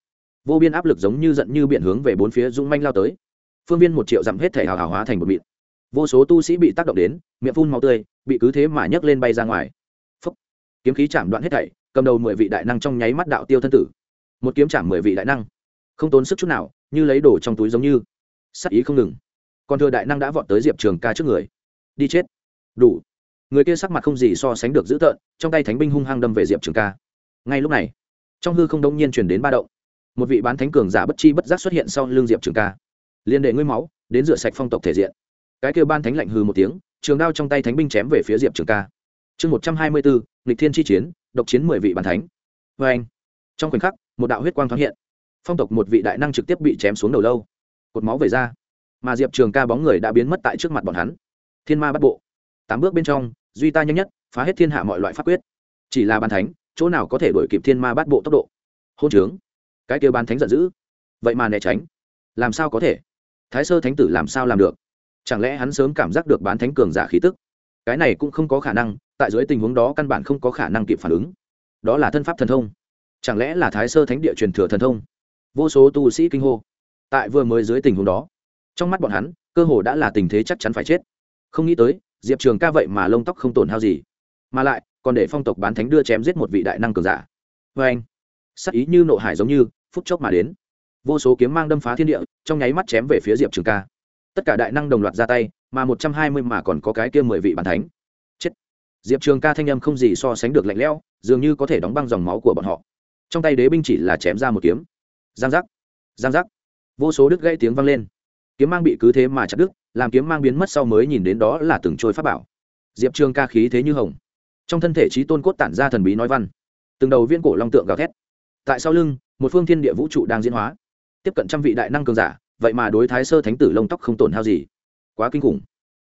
Vô biên áp lực giống như giận như biển hướng về bốn phía dung manh lao tới. Phương viên một triệu dặm hết thể hào hào hóa thành một mịn. Vô số tu sĩ bị tác động đến, miệng phun màu tươi, bị cứ thế mà nhấc lên bay ra ngoài. Phúc. kiếm khí chạm đoạn hết thảy, cầm đầu mười vị đại năng trong nháy mắt đạo tiêu thân tử. Một kiếm chạm mười vị đại năng. Không tốn sức chút nào, như lấy đồ trong túi giống như. Sắc ý không ngừng. Còn thừa đại năng đã vọt tới diệp trường ca trước người. Đi chết. Đủ. Người kia sắc mặt không gì so sánh được dữ tợn, trong tay thánh binh hung hăng đâm về diệp trường ca. Ngay lúc này trong hư không đông nhiên chuyển đến ba động. Một vị bán thánh cường giả bất chi bất giác xuất hiện sau l ư n g diệp trường ca. Liên đệ ngươi máu, đến rửa sạch phong tộc thể diện. Cái kêu ban thánh lạnh hư một tiếng, trường đao trong tay thánh binh chém về phía diệp trường ca. Chương một trăm hai mươi bốn lịch thiên chi chiến, độc chiến mười vị bàn thánh. Vê anh, trong khoảnh khắc, một đạo huyết quang thoáng hiện. Phong tộc một vị đại năng trực tiếp bị chém xuống đầu lâu. Cột máu về ra. Mà diệp trường ca bóng người đã biến mất tại trước mặt bọn hắn. Thiên ma bắt bộ. Tám bước bên trong, duy ta nhanh nhất, phá hết thiên hạ mọi loại pháp quyết. Chỉ là bàn thánh chỗ nào có thể đuổi kịp thiên ma bắt bộ tốc độ? Hôn trướng. Cái kêu ban thánh giận dữ. Vậy mà né tránh. Làm sao có thể? Thái sơ thánh tử làm sao làm được? Chẳng lẽ hắn sớm cảm giác được bán thánh cường giả khí tức? Cái này cũng không có khả năng, tại dưới tình huống đó căn bản không có khả năng kịp phản ứng. Đó là thân pháp thần thông. Chẳng lẽ là thái sơ thánh địa truyền thừa thần thông? Vô số tu sĩ kinh hô. Tại vừa mới dưới tình huống đó, trong mắt bọn hắn, cơ hồ đã là tình thế chắc chắn phải chết. Không nghĩ tới, diệp trường ca vậy mà lông tóc không tổn hao gì. Mà lại còn để phong tộc bán thánh đưa chém giết một vị đại năng cường giả. Vê anh. Sắc ý như nộ hải giống như, phút chốc mà đến. Vô số kiếm mang đâm phá thiên địa, trong nháy mắt chém về phía diệp trường ca. Tất cả đại năng đồng loạt ra tay, mà một trăm hai mươi mà còn có cái kia mười vị bàn thánh. Chết. Diệp trường ca thanh âm không gì so sánh được lạnh lẽo, dường như có thể đóng băng dòng máu của bọn họ. Trong tay đế binh chỉ là chém ra một kiếm. Giang giác. Giang giác. Vô số đứt gãy tiếng vang lên. Kiếm mang bị cứ thế mà chặt đứt, làm kiếm mang biến mất sau mới nhìn đến đó là từng trôi pháp bảo. Diệp trường ca khí thế như hồng trong thân thể trí tôn cốt tản ra thần bí nói văn. Từng đầu viên cổ long tượng gào thét. Tại sau lưng, một phương thiên địa vũ trụ đang diễn hóa. Tiếp cận trăm vị đại năng cường giả, vậy mà đối thái sơ thánh tử lông tóc không tổn hao gì. Quá kinh khủng.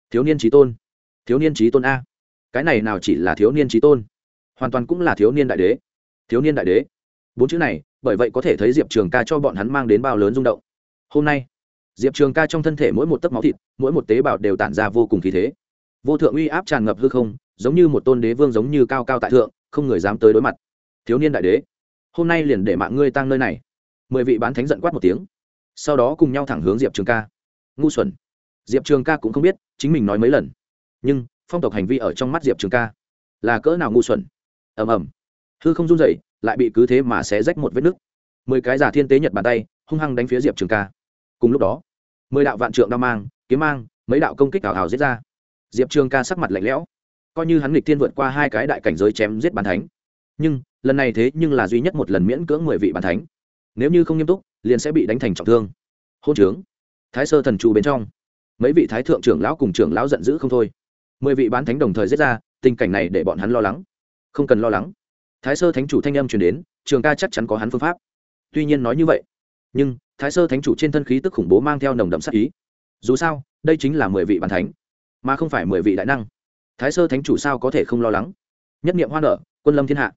Thiếu niên trí tôn. Thiếu niên trí tôn a. Cái này nào chỉ là thiếu niên trí tôn? Hoàn toàn cũng là thiếu niên đại đế. Thiếu niên đại đế. Bốn chữ này, bởi vậy có thể thấy diệp trường ca cho bọn hắn mang đến bao lớn rung động. Hôm nay, diệp trường ca trong thân thể mỗi một tấc máu thịt, mỗi một tế bào đều tản ra vô cùng khí thế. Vô thượng uy áp tràn ngập hư không giống như một tôn đế vương giống như cao cao tại thượng, không người dám tới đối mặt. Thiếu niên đại đế, hôm nay liền để mạng ngươi tăng nơi này. Mười vị bán thánh giận quát một tiếng, sau đó cùng nhau thẳng hướng diệp trường ca. Ngu xuẩn. Diệp trường ca cũng không biết, chính mình nói mấy lần. Nhưng, phong tộc hành vi ở trong mắt diệp trường ca là cỡ nào ngu xuẩn. Ầm ầm. Hư không run dậy lại bị cứ thế mà sẽ rách một vết nứt. Mười cái giả thiên tế nhật bàn tay, hung hăng đánh phía diệp trường ca. Cùng lúc đó, mười đạo vạn trượng đao mang, kiếm mang, mấy đạo công kích ảo ảo giết ra. Diệp trường ca sắc mặt lạnh lẽo coi như hắn nghịch thiên vượt qua hai cái đại cảnh giới chém giết bàn thánh. Nhưng, lần này thế nhưng là duy nhất một lần miễn cưỡng mười vị bàn thánh. Nếu như không nghiêm túc, liền sẽ bị đánh thành trọng thương. Hôn trướng. Thái sơ thần trụ bên trong. Mấy vị thái thượng trưởng lão cùng trưởng lão giận dữ không thôi. Mười vị bán thánh đồng thời giết ra, tình cảnh này để bọn hắn lo lắng. Không cần lo lắng. Thái sơ thánh chủ thanh âm truyền đến, trường ca chắc chắn có hắn phương pháp. Tuy nhiên nói như vậy, nhưng, thái sơ thánh chủ trên thân khí tức khủng bố mang theo nồng đậm sắc ý. Dù sao, đây chính là mười vị bàn thánh, mà không phải mười vị đại năng thái sơ thánh chủ sao có thể không lo lắng? Nhất niệm hoa nở quân lâm thiên hạ.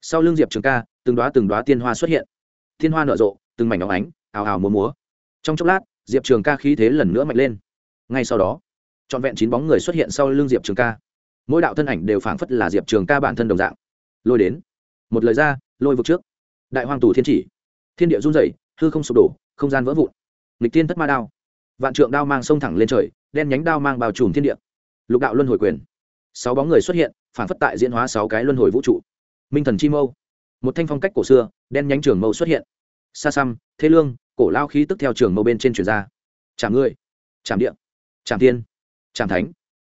Sau lưng diệp trường ca từng đoá từng đoá tiên hoa xuất hiện. Thiên hoa nở rộ từng mảnh óng ánh ào ào múa múa. Trong chốc lát diệp trường ca khí thế lần nữa mạnh lên. Ngay sau đó trọn vẹn chín bóng người xuất hiện sau lưng diệp trường ca. Mỗi đạo thân ảnh đều phảng phất là diệp trường ca bản thân đồng dạng. Lôi đến. Một lời ra lôi vực trước. Đại hoàng tù thiên chỉ. Thiên địa run rẩy, hư không sụp đổ không gian vỡ vụn. Lịch tiên thất ma đao. Vạn trượng đao mang sông thẳng lên trời đen nhánh đao mang bao trùm thiên địa. Lục đạo luân hồi quyền sáu bóng người xuất hiện, phản phất tại diễn hóa sáu cái luân hồi vũ trụ. Minh thần chi mâu. Một thanh phong cách cổ xưa, đen nhánh trường mâu xuất hiện. Xa xăm thế lương, cổ lao khí tức theo trường mâu bên trên truyền ra. Chạm ngươi, chạm điện chạm thiên, chạm thánh.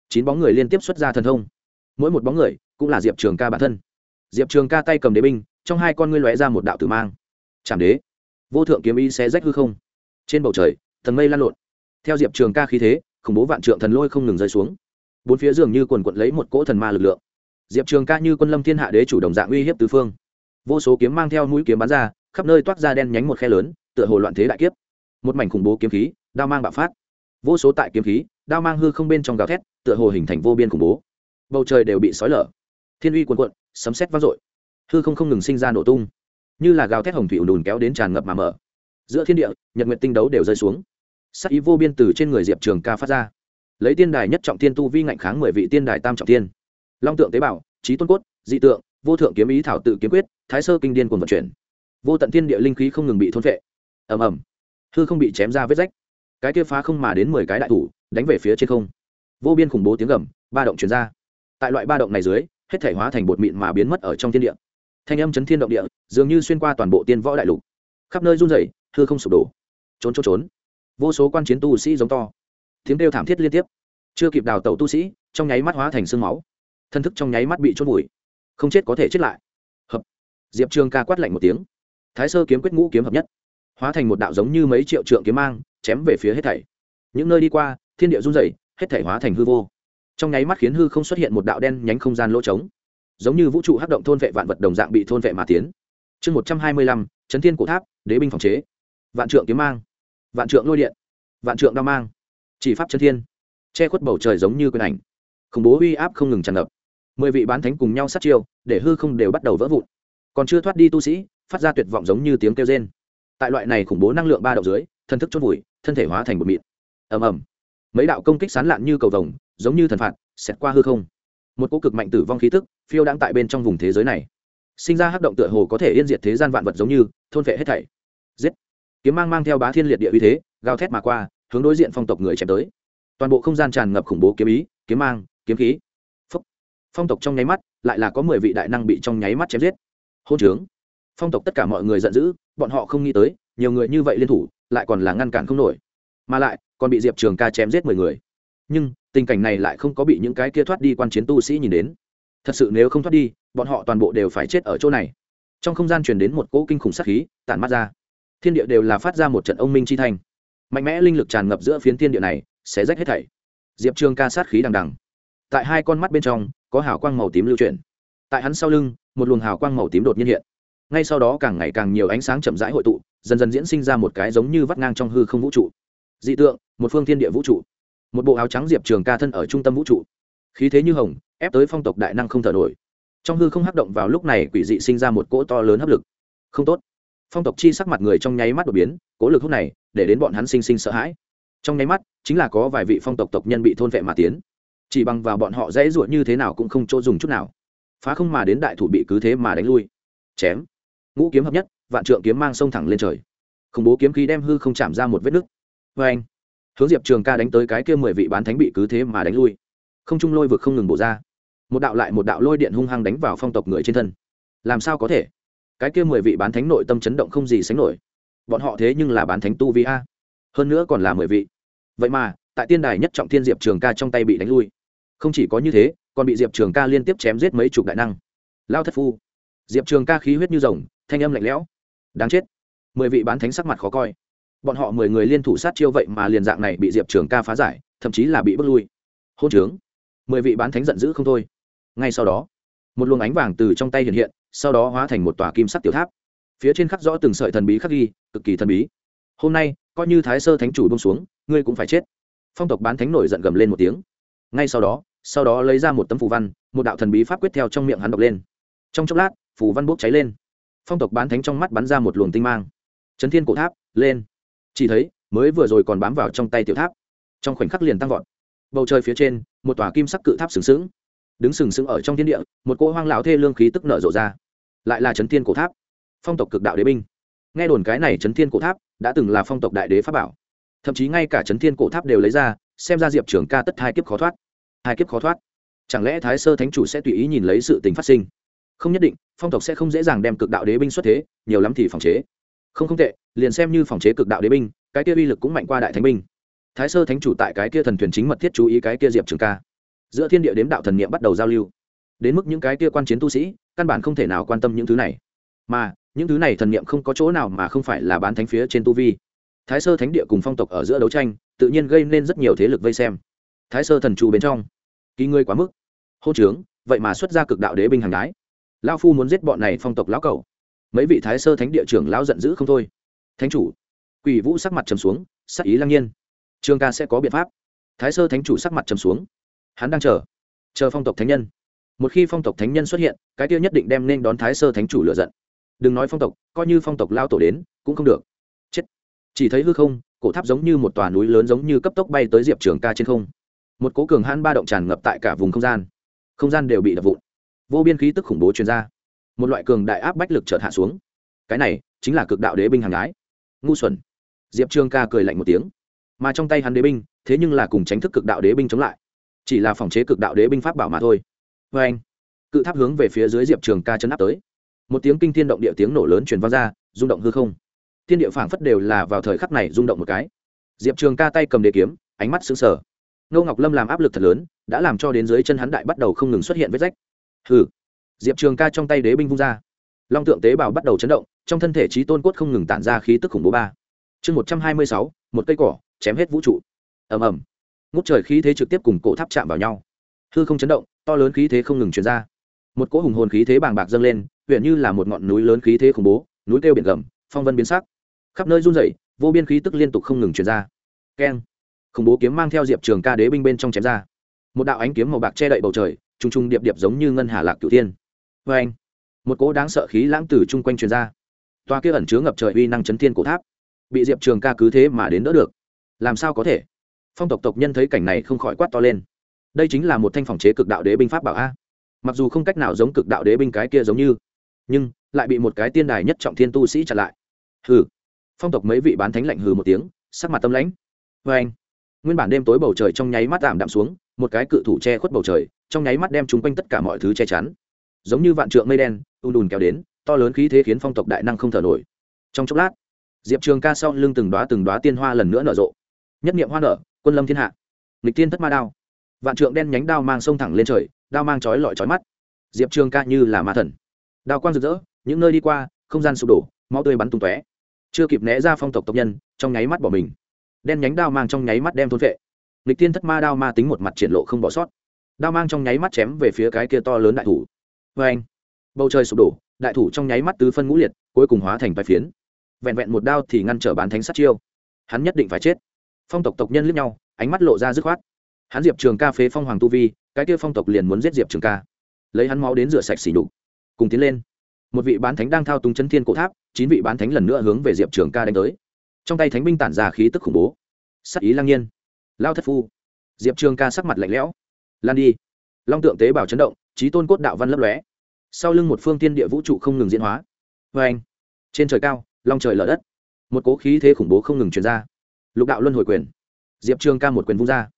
Chín bóng người liên tiếp xuất ra thần thông. Mỗi một bóng người cũng là diệp trường ca bản thân. Diệp trường ca tay cầm đế binh, trong hai con ngươi lóe ra một đạo tử mang. Chạm đế, vô thượng kiếm ý xé rách hư không. Trên bầu trời, thần mây lan lộn. Theo diệp trường ca khí thế, khủng bố vạn trượng thần lôi không ngừng rơi xuống bốn phía dường như quần quận lấy một cỗ thần ma lực lượng. Diệp trường ca như quân lâm thiên hạ đế chủ động dạng uy hiếp tứ phương. Vô số kiếm mang theo mũi kiếm bắn ra, khắp nơi toát ra đen nhánh một khe lớn, tựa hồ loạn thế đại kiếp. Một mảnh khủng bố kiếm khí, đao mang bạo phát. Vô số tại kiếm khí, đao mang hư không bên trong gào thét, tựa hồ hình thành vô biên khủng bố. Bầu trời đều bị sói lở. Thiên uy quần quận sấm xét vang dội. Hư không không ngừng sinh ra nổ tung. Như là gào thét hồng thủy ùn đùn kéo đến tràn ngập mà mở. Giữa thiên địa, nhật nguyện tinh đấu đều rơi xuống. Sắc ý vô biên từ trên người diệp trường ca phát ra lấy tiên đài nhất trọng tiên tu vi ngạnh kháng mười vị tiên đài tam trọng tiên long tượng tế bào, trí tôn cốt, dị tượng, vô thượng kiếm ý thảo tự kiếm quyết, thái sơ kinh điên cùng vận chuyển. Vô tận thiên địa linh khí không ngừng bị thôn vệ ầm ầm. Hư không bị chém ra vết rách. Cái kia phá không mà đến mười cái đại thủ, đánh về phía trên không. Vô biên khủng bố tiếng gầm, ba động chuyển ra. Tại loại ba động này dưới, hết thể hóa thành bột mịn mà biến mất ở trong thiên địa. Thanh âm chấn thiên động địa, dường như xuyên qua toàn bộ tiên võ đại lục. Khắp nơi run rẩy, hư không sụp đổ. Trốn trốn trốn. Vô số quan chiến tu sĩ giống to tiếng kêu thảm thiết liên tiếp. Chưa kịp đào tẩu tu sĩ, trong nháy mắt hóa thành sương máu. Thân thức trong nháy mắt bị trôn vùi. Không chết có thể chết lại. Hợp. Diệp trường ca quát lạnh một tiếng. Thái sơ kiếm quyết ngũ kiếm hợp nhất. Hóa thành một đạo giống như mấy triệu trượng kiếm mang, chém về phía hết thảy. Những nơi đi qua, thiên địa run rẩy, hết thảy hóa thành hư vô. Trong nháy mắt khiến hư không xuất hiện một đạo đen nhánh không gian lỗ trống. Giống như vũ trụ hắc động thôn vệ vạn vật đồng dạng bị thôn vệ mà tiến. Chương một trăm hai mươi lăm, chấn thiên cổ tháp, đế binh phòng chế. Vạn trượng kiếm mang. Vạn trượng lôi điện. Vạn trượng đao mang chỉ pháp chân thiên. Che khuất bầu trời giống như quyền ảnh. Khủng bố uy áp không ngừng tràn ngập. Mười vị bán thánh cùng nhau sát chiêu, để hư không đều bắt đầu vỡ vụn. Còn chưa thoát đi tu sĩ, phát ra tuyệt vọng giống như tiếng kêu rên. Tại loại này khủng bố năng lượng ba đậu dưới thân thức chốt vùi, thân thể hóa thành bột mịn. Ầm ầm. Mấy đạo công kích sán lạn như cầu vồng, giống như thần phạt, xẹt qua hư không. Một cỗ cực mạnh tử vong khí tức, phiêu đang tại bên trong vùng thế giới này. Sinh ra hắc động tựa hồ có thể yên diệt thế gian vạn vật giống như, thôn vệ hết thảy. Giết. Kiếm mang mang theo bá thiên liệt địa uy thế, gào thét mà qua hướng đối diện phong tộc người chém tới. Toàn bộ không gian tràn ngập khủng bố kiếm ý, kiếm mang, kiếm khí. Phúc. phong tộc trong nháy mắt, lại là có mười vị đại năng bị trong nháy mắt chém giết. Hôn trướng. Phong tộc tất cả mọi người giận dữ, bọn họ không nghĩ tới, nhiều người như vậy liên thủ, lại còn là ngăn cản không nổi. Mà lại, còn bị diệp trường ca chém giết mười người. Nhưng, tình cảnh này lại không có bị những cái kia thoát đi quan chiến tu sĩ nhìn đến. Thật sự nếu không thoát đi, bọn họ toàn bộ đều phải chết ở chỗ này. Trong không gian truyền đến một cỗ kinh khủng sát khí, tản mắt ra. Thiên địa đều là phát ra một trận ông minh chi thành mạnh mẽ linh lực tràn ngập giữa phiến thiên địa này, sẽ rách hết thảy. Diệp trường ca sát khí đằng đằng. Tại hai con mắt bên trong, có hào quang màu tím lưu chuyển. Tại hắn sau lưng, một luồng hào quang màu tím đột nhiên hiện. Ngay sau đó càng ngày càng nhiều ánh sáng chậm rãi hội tụ, dần dần diễn sinh ra một cái giống như vắt ngang trong hư không vũ trụ. Dị tượng, một phương thiên địa vũ trụ. Một bộ áo trắng diệp trường ca thân ở trung tâm vũ trụ. Khí thế như hồng, ép tới phong tộc đại năng không thở nổi. Trong hư không hắc động vào lúc này quỷ dị sinh ra một cỗ to lớn hấp lực. Không tốt. Phong tộc chi sắc mặt người trong nháy mắt đột biến, cố lực hút này để đến bọn hắn sinh sinh sợ hãi. Trong nháy mắt, chính là có vài vị phong tộc tộc nhân bị thôn vệ mà tiến. Chỉ bằng vào bọn họ dễ ruột như thế nào cũng không chỗ dùng chút nào. Phá không mà đến đại thủ bị cứ thế mà đánh lui. Chém. Ngũ kiếm hợp nhất, vạn trượng kiếm mang sông thẳng lên trời. Khủng bố kiếm khí đem hư không chạm ra một vết nứt. Vê anh hướng diệp trường ca đánh tới cái kia mười vị bán thánh bị cứ thế mà đánh lui. Không trung lôi vực không ngừng bổ ra. Một đạo lại một đạo lôi điện hung hăng đánh vào phong tộc người trên thân. Làm sao có thể? Cái kia mười vị bán thánh nội tâm chấn động không gì sánh nổi bọn họ thế nhưng là bán thánh tu vi a. Hơn nữa còn là mười vị. Vậy mà, tại tiên đài nhất trọng thiên diệp trường ca trong tay bị đánh lui. Không chỉ có như thế, còn bị diệp trường ca liên tiếp chém giết mấy chục đại năng. Lao thất phu. Diệp trường ca khí huyết như rồng, thanh âm lạnh lẽo. Đáng chết. Mười vị bán thánh sắc mặt khó coi. Bọn họ mười người liên thủ sát chiêu vậy mà liền dạng này bị diệp trường ca phá giải, thậm chí là bị bước lui. Hôn trướng. Mười vị bán thánh giận dữ không thôi. Ngay sau đó, một luồng ánh vàng từ trong tay hiện hiện, sau đó hóa thành một tòa kim sắc tiểu tháp. Phía trên khắc rõ từng sợi thần bí khắc ghi cực kỳ thần bí. Hôm nay, coi như thái sơ thánh chủ bông xuống, ngươi cũng phải chết. Phong tộc bán thánh nổi giận gầm lên một tiếng. Ngay sau đó sau đó lấy ra một tấm phù văn, một đạo thần bí pháp quyết theo trong miệng hắn đọc lên. Trong chốc lát, phù văn bốc cháy lên. Phong tộc bán thánh trong mắt bắn ra một luồng tinh mang. Chấn thiên cổ tháp, lên. Chỉ thấy, mới vừa rồi còn bám vào trong tay tiểu tháp. Trong khoảnh khắc liền tăng vọt. Bầu trời phía trên, một tòa kim sắc cự tháp sừng sững. Đứng sừng sững ở trong thiên địa, một cỗ hoang lão thê lương khí tức nở rộ ra. Lại là chấn thiên cổ tháp. Phong tộc cực đạo đế binh nghe đồn cái này chấn thiên cổ tháp đã từng là phong tộc đại đế pháp bảo. Thậm chí ngay cả chấn thiên cổ tháp đều lấy ra, xem ra diệp trường ca tất hai kiếp khó thoát. Hai kiếp khó thoát. Chẳng lẽ thái sơ thánh chủ sẽ tùy ý nhìn lấy sự tình phát sinh? Không nhất định, phong tộc sẽ không dễ dàng đem cực đạo đế binh xuất thế, nhiều lắm thì phòng chế. Không không tệ, liền xem như phòng chế cực đạo đế binh, cái kia uy lực cũng mạnh qua đại thánh binh. Thái sơ thánh chủ tại cái kia thần thuyền chính mật thiết chú ý cái kia diệp trường ca. Giữa thiên địa đếm đạo thần niệm bắt đầu giao lưu. Đến mức những cái kia quan chiến tu sĩ, căn bản không thể nào quan tâm những thứ này. Mà những thứ này thần niệm không có chỗ nào mà không phải là bán thánh phía trên tu vi. Thái sơ thánh địa cùng phong tộc ở giữa đấu tranh, tự nhiên gây nên rất nhiều thế lực vây xem. Thái sơ thần chủ bên trong, kỳ ngươi quá mức. Hô trướng, vậy mà xuất ra cực đạo đế binh hàng đái. Lao phu muốn giết bọn này phong tộc lão cầu mấy vị thái sơ thánh địa trưởng lão giận dữ không thôi. Thánh chủ, quỷ vũ sắc mặt trầm xuống, sắc ý lăng nhiên. Trương ca sẽ có biện pháp. Thái sơ thánh chủ sắc mặt trầm xuống. Hắn đang chờ. Chờ phong tộc thánh nhân. Một khi phong tộc thánh nhân xuất hiện, cái tiêu nhất định đem nên đón thái sơ thánh chủ lựa giận đừng nói phong tộc, coi như phong tộc lao tổ đến, cũng không được. Chết. Chỉ thấy hư không, cổ tháp giống như một tòa núi lớn giống như cấp tốc bay tới diệp trường ca trên không. Một cố cường hãn ba động tràn ngập tại cả vùng không gian. Không gian đều bị đập vụn. Vô biên khí tức khủng bố truyền ra. Một loại cường đại áp bách lực chợt hạ xuống. Cái này chính là cực đạo đế binh hàng ái. Ngu xuẩn. Diệp trường ca cười lạnh một tiếng. Mà trong tay hắn đế binh, thế nhưng là cùng tránh thức cực đạo đế binh chống lại. Chỉ là phòng chế cực đạo đế binh pháp bảo mà thôi. Vê anh cự tháp hướng về phía dưới diệp trường ca chấn áp tới một tiếng kinh thiên động địa tiếng nổ lớn truyền vang ra, rung động hư không. Thiên địa phảng phất đều là vào thời khắc này rung động một cái. Diệp trường ca tay cầm đế kiếm, ánh mắt sững sở ngô ngọc lâm làm áp lực thật lớn, đã làm cho đến dưới chân hắn đại bắt đầu không ngừng xuất hiện vết rách. Hừ. Diệp trường ca trong tay đế binh vung ra. Long tượng tế bào bắt đầu chấn động, trong thân thể trí tôn cốt không ngừng tản ra khí tức khủng bố ba. Chương một trăm hai mươi sáu, một cây cỏ, chém hết vũ trụ. Ầm ầm. Ngút trời khí thế trực tiếp cùng cổ tháp chạm vào nhau. Hư không chấn động, to lớn khí thế không ngừng chuyển ra. Một cỗ hùng hồn khí thế bàng bạc dâng lên huyện như là một ngọn núi lớn khí thế khủng bố, núi kêu biển gầm, phong vân biến sắc. Khắp nơi run rẩy, vô biên khí tức liên tục không ngừng chuyển ra. Keng. Khủng bố kiếm mang theo diệp trường ca đế binh bên trong chém ra. Một đạo ánh kiếm màu bạc che đậy bầu trời t r u n g t r u n g điệp điệp giống như ngân hà lạc cửu tiên vê anh một cỗ đáng sợ khí lãng tử chung quanh truyền ra. Toa kia ẩn chứa ngập trời uy năng chấn thiên cổ tháp. Bị diệp trường ca cứ thế mà đến đỡ được. Làm sao có thể? Phong tộc tộc nhân thấy cảnh này không khỏi quát to lên. Đây chính là một thanh phòng chế cực đạo đế binh pháp bảo a. Mặc dù không cách nào giống cực đạo đế binh cái kia giống như nhưng lại bị một cái tiên đài nhất trọng thiên tu sĩ chặn lại. Hừ. Phong tộc mấy vị bán thánh lạnh hừ một tiếng, sắc mặt tâm lãnh. Vê anh, nguyên bản đêm tối bầu trời trong nháy mắt tạm đạm xuống, một cái cự thủ che khuất bầu trời, trong nháy mắt đem chúng quanh tất cả mọi thứ che chắn. Giống như vạn trượng mây đen ùn ùn kéo đến, to lớn khí thế khiến phong tộc đại năng không thở nổi. Trong chốc lát, diệp trường ca sau lưng từng đoá từng đoá tiên hoa lần nữa nở rộ. Nhất niệm hoa nở, quân lâm thiên hạ. Nghịch tiên thất ma đao. Vạn trượng đen nhánh đao mang sông thẳng lên trời, đao mang chói lọi chói mắt. Diệp trường ca như là ma thần đao quang rực rỡ, những nơi đi qua, không gian sụp đổ, máu tươi bắn tung tóe. Chưa kịp né ra phong tộc tộc nhân, trong nháy mắt bỏ mình. Đen nhánh đao mang trong nháy mắt đem thôn vệ. Lịch tiên thất ma đao ma tính một mặt triển lộ không bỏ sót. Đao mang trong nháy mắt chém về phía cái kia to lớn đại thủ. Vê anh, bầu trời sụp đổ, đại thủ trong nháy mắt tứ phân ngũ liệt, cuối cùng hóa thành vài phiến. Vẹn vẹn một đao thì ngăn trở bán thánh sát chiêu. Hắn nhất định phải chết. Phong tộc tộc nhân lướt nhau, ánh mắt lộ ra dứt khoát. Hắn diệp trường ca phế phong hoàng tu vi, cái kia phong tộc liền muốn giết diệp trường ca. Lấy hắn máu đến rửa sạch xỉ đục cùng tiến lên. Một vị bán thánh đang thao túng chân thiên cổ tháp, chín vị bán thánh lần nữa hướng về diệp trường ca đánh tới. Trong tay thánh binh tản ra khí tức khủng bố. Sắc ý lang nhiên. Lao thất phu. Diệp trường ca sắc mặt lạnh lẽo. Lan đi. Long tượng tế bào chấn động trí tôn cốt đạo văn lấp lóe. Sau lưng một phương tiên địa vũ trụ không ngừng diễn hóa. Vê anh, trên trời cao, long trời lở đất. Một cố khí thế khủng bố không ngừng truyền ra. Lục đạo luân hồi quyền. Diệp trường ca một quyền vung ra.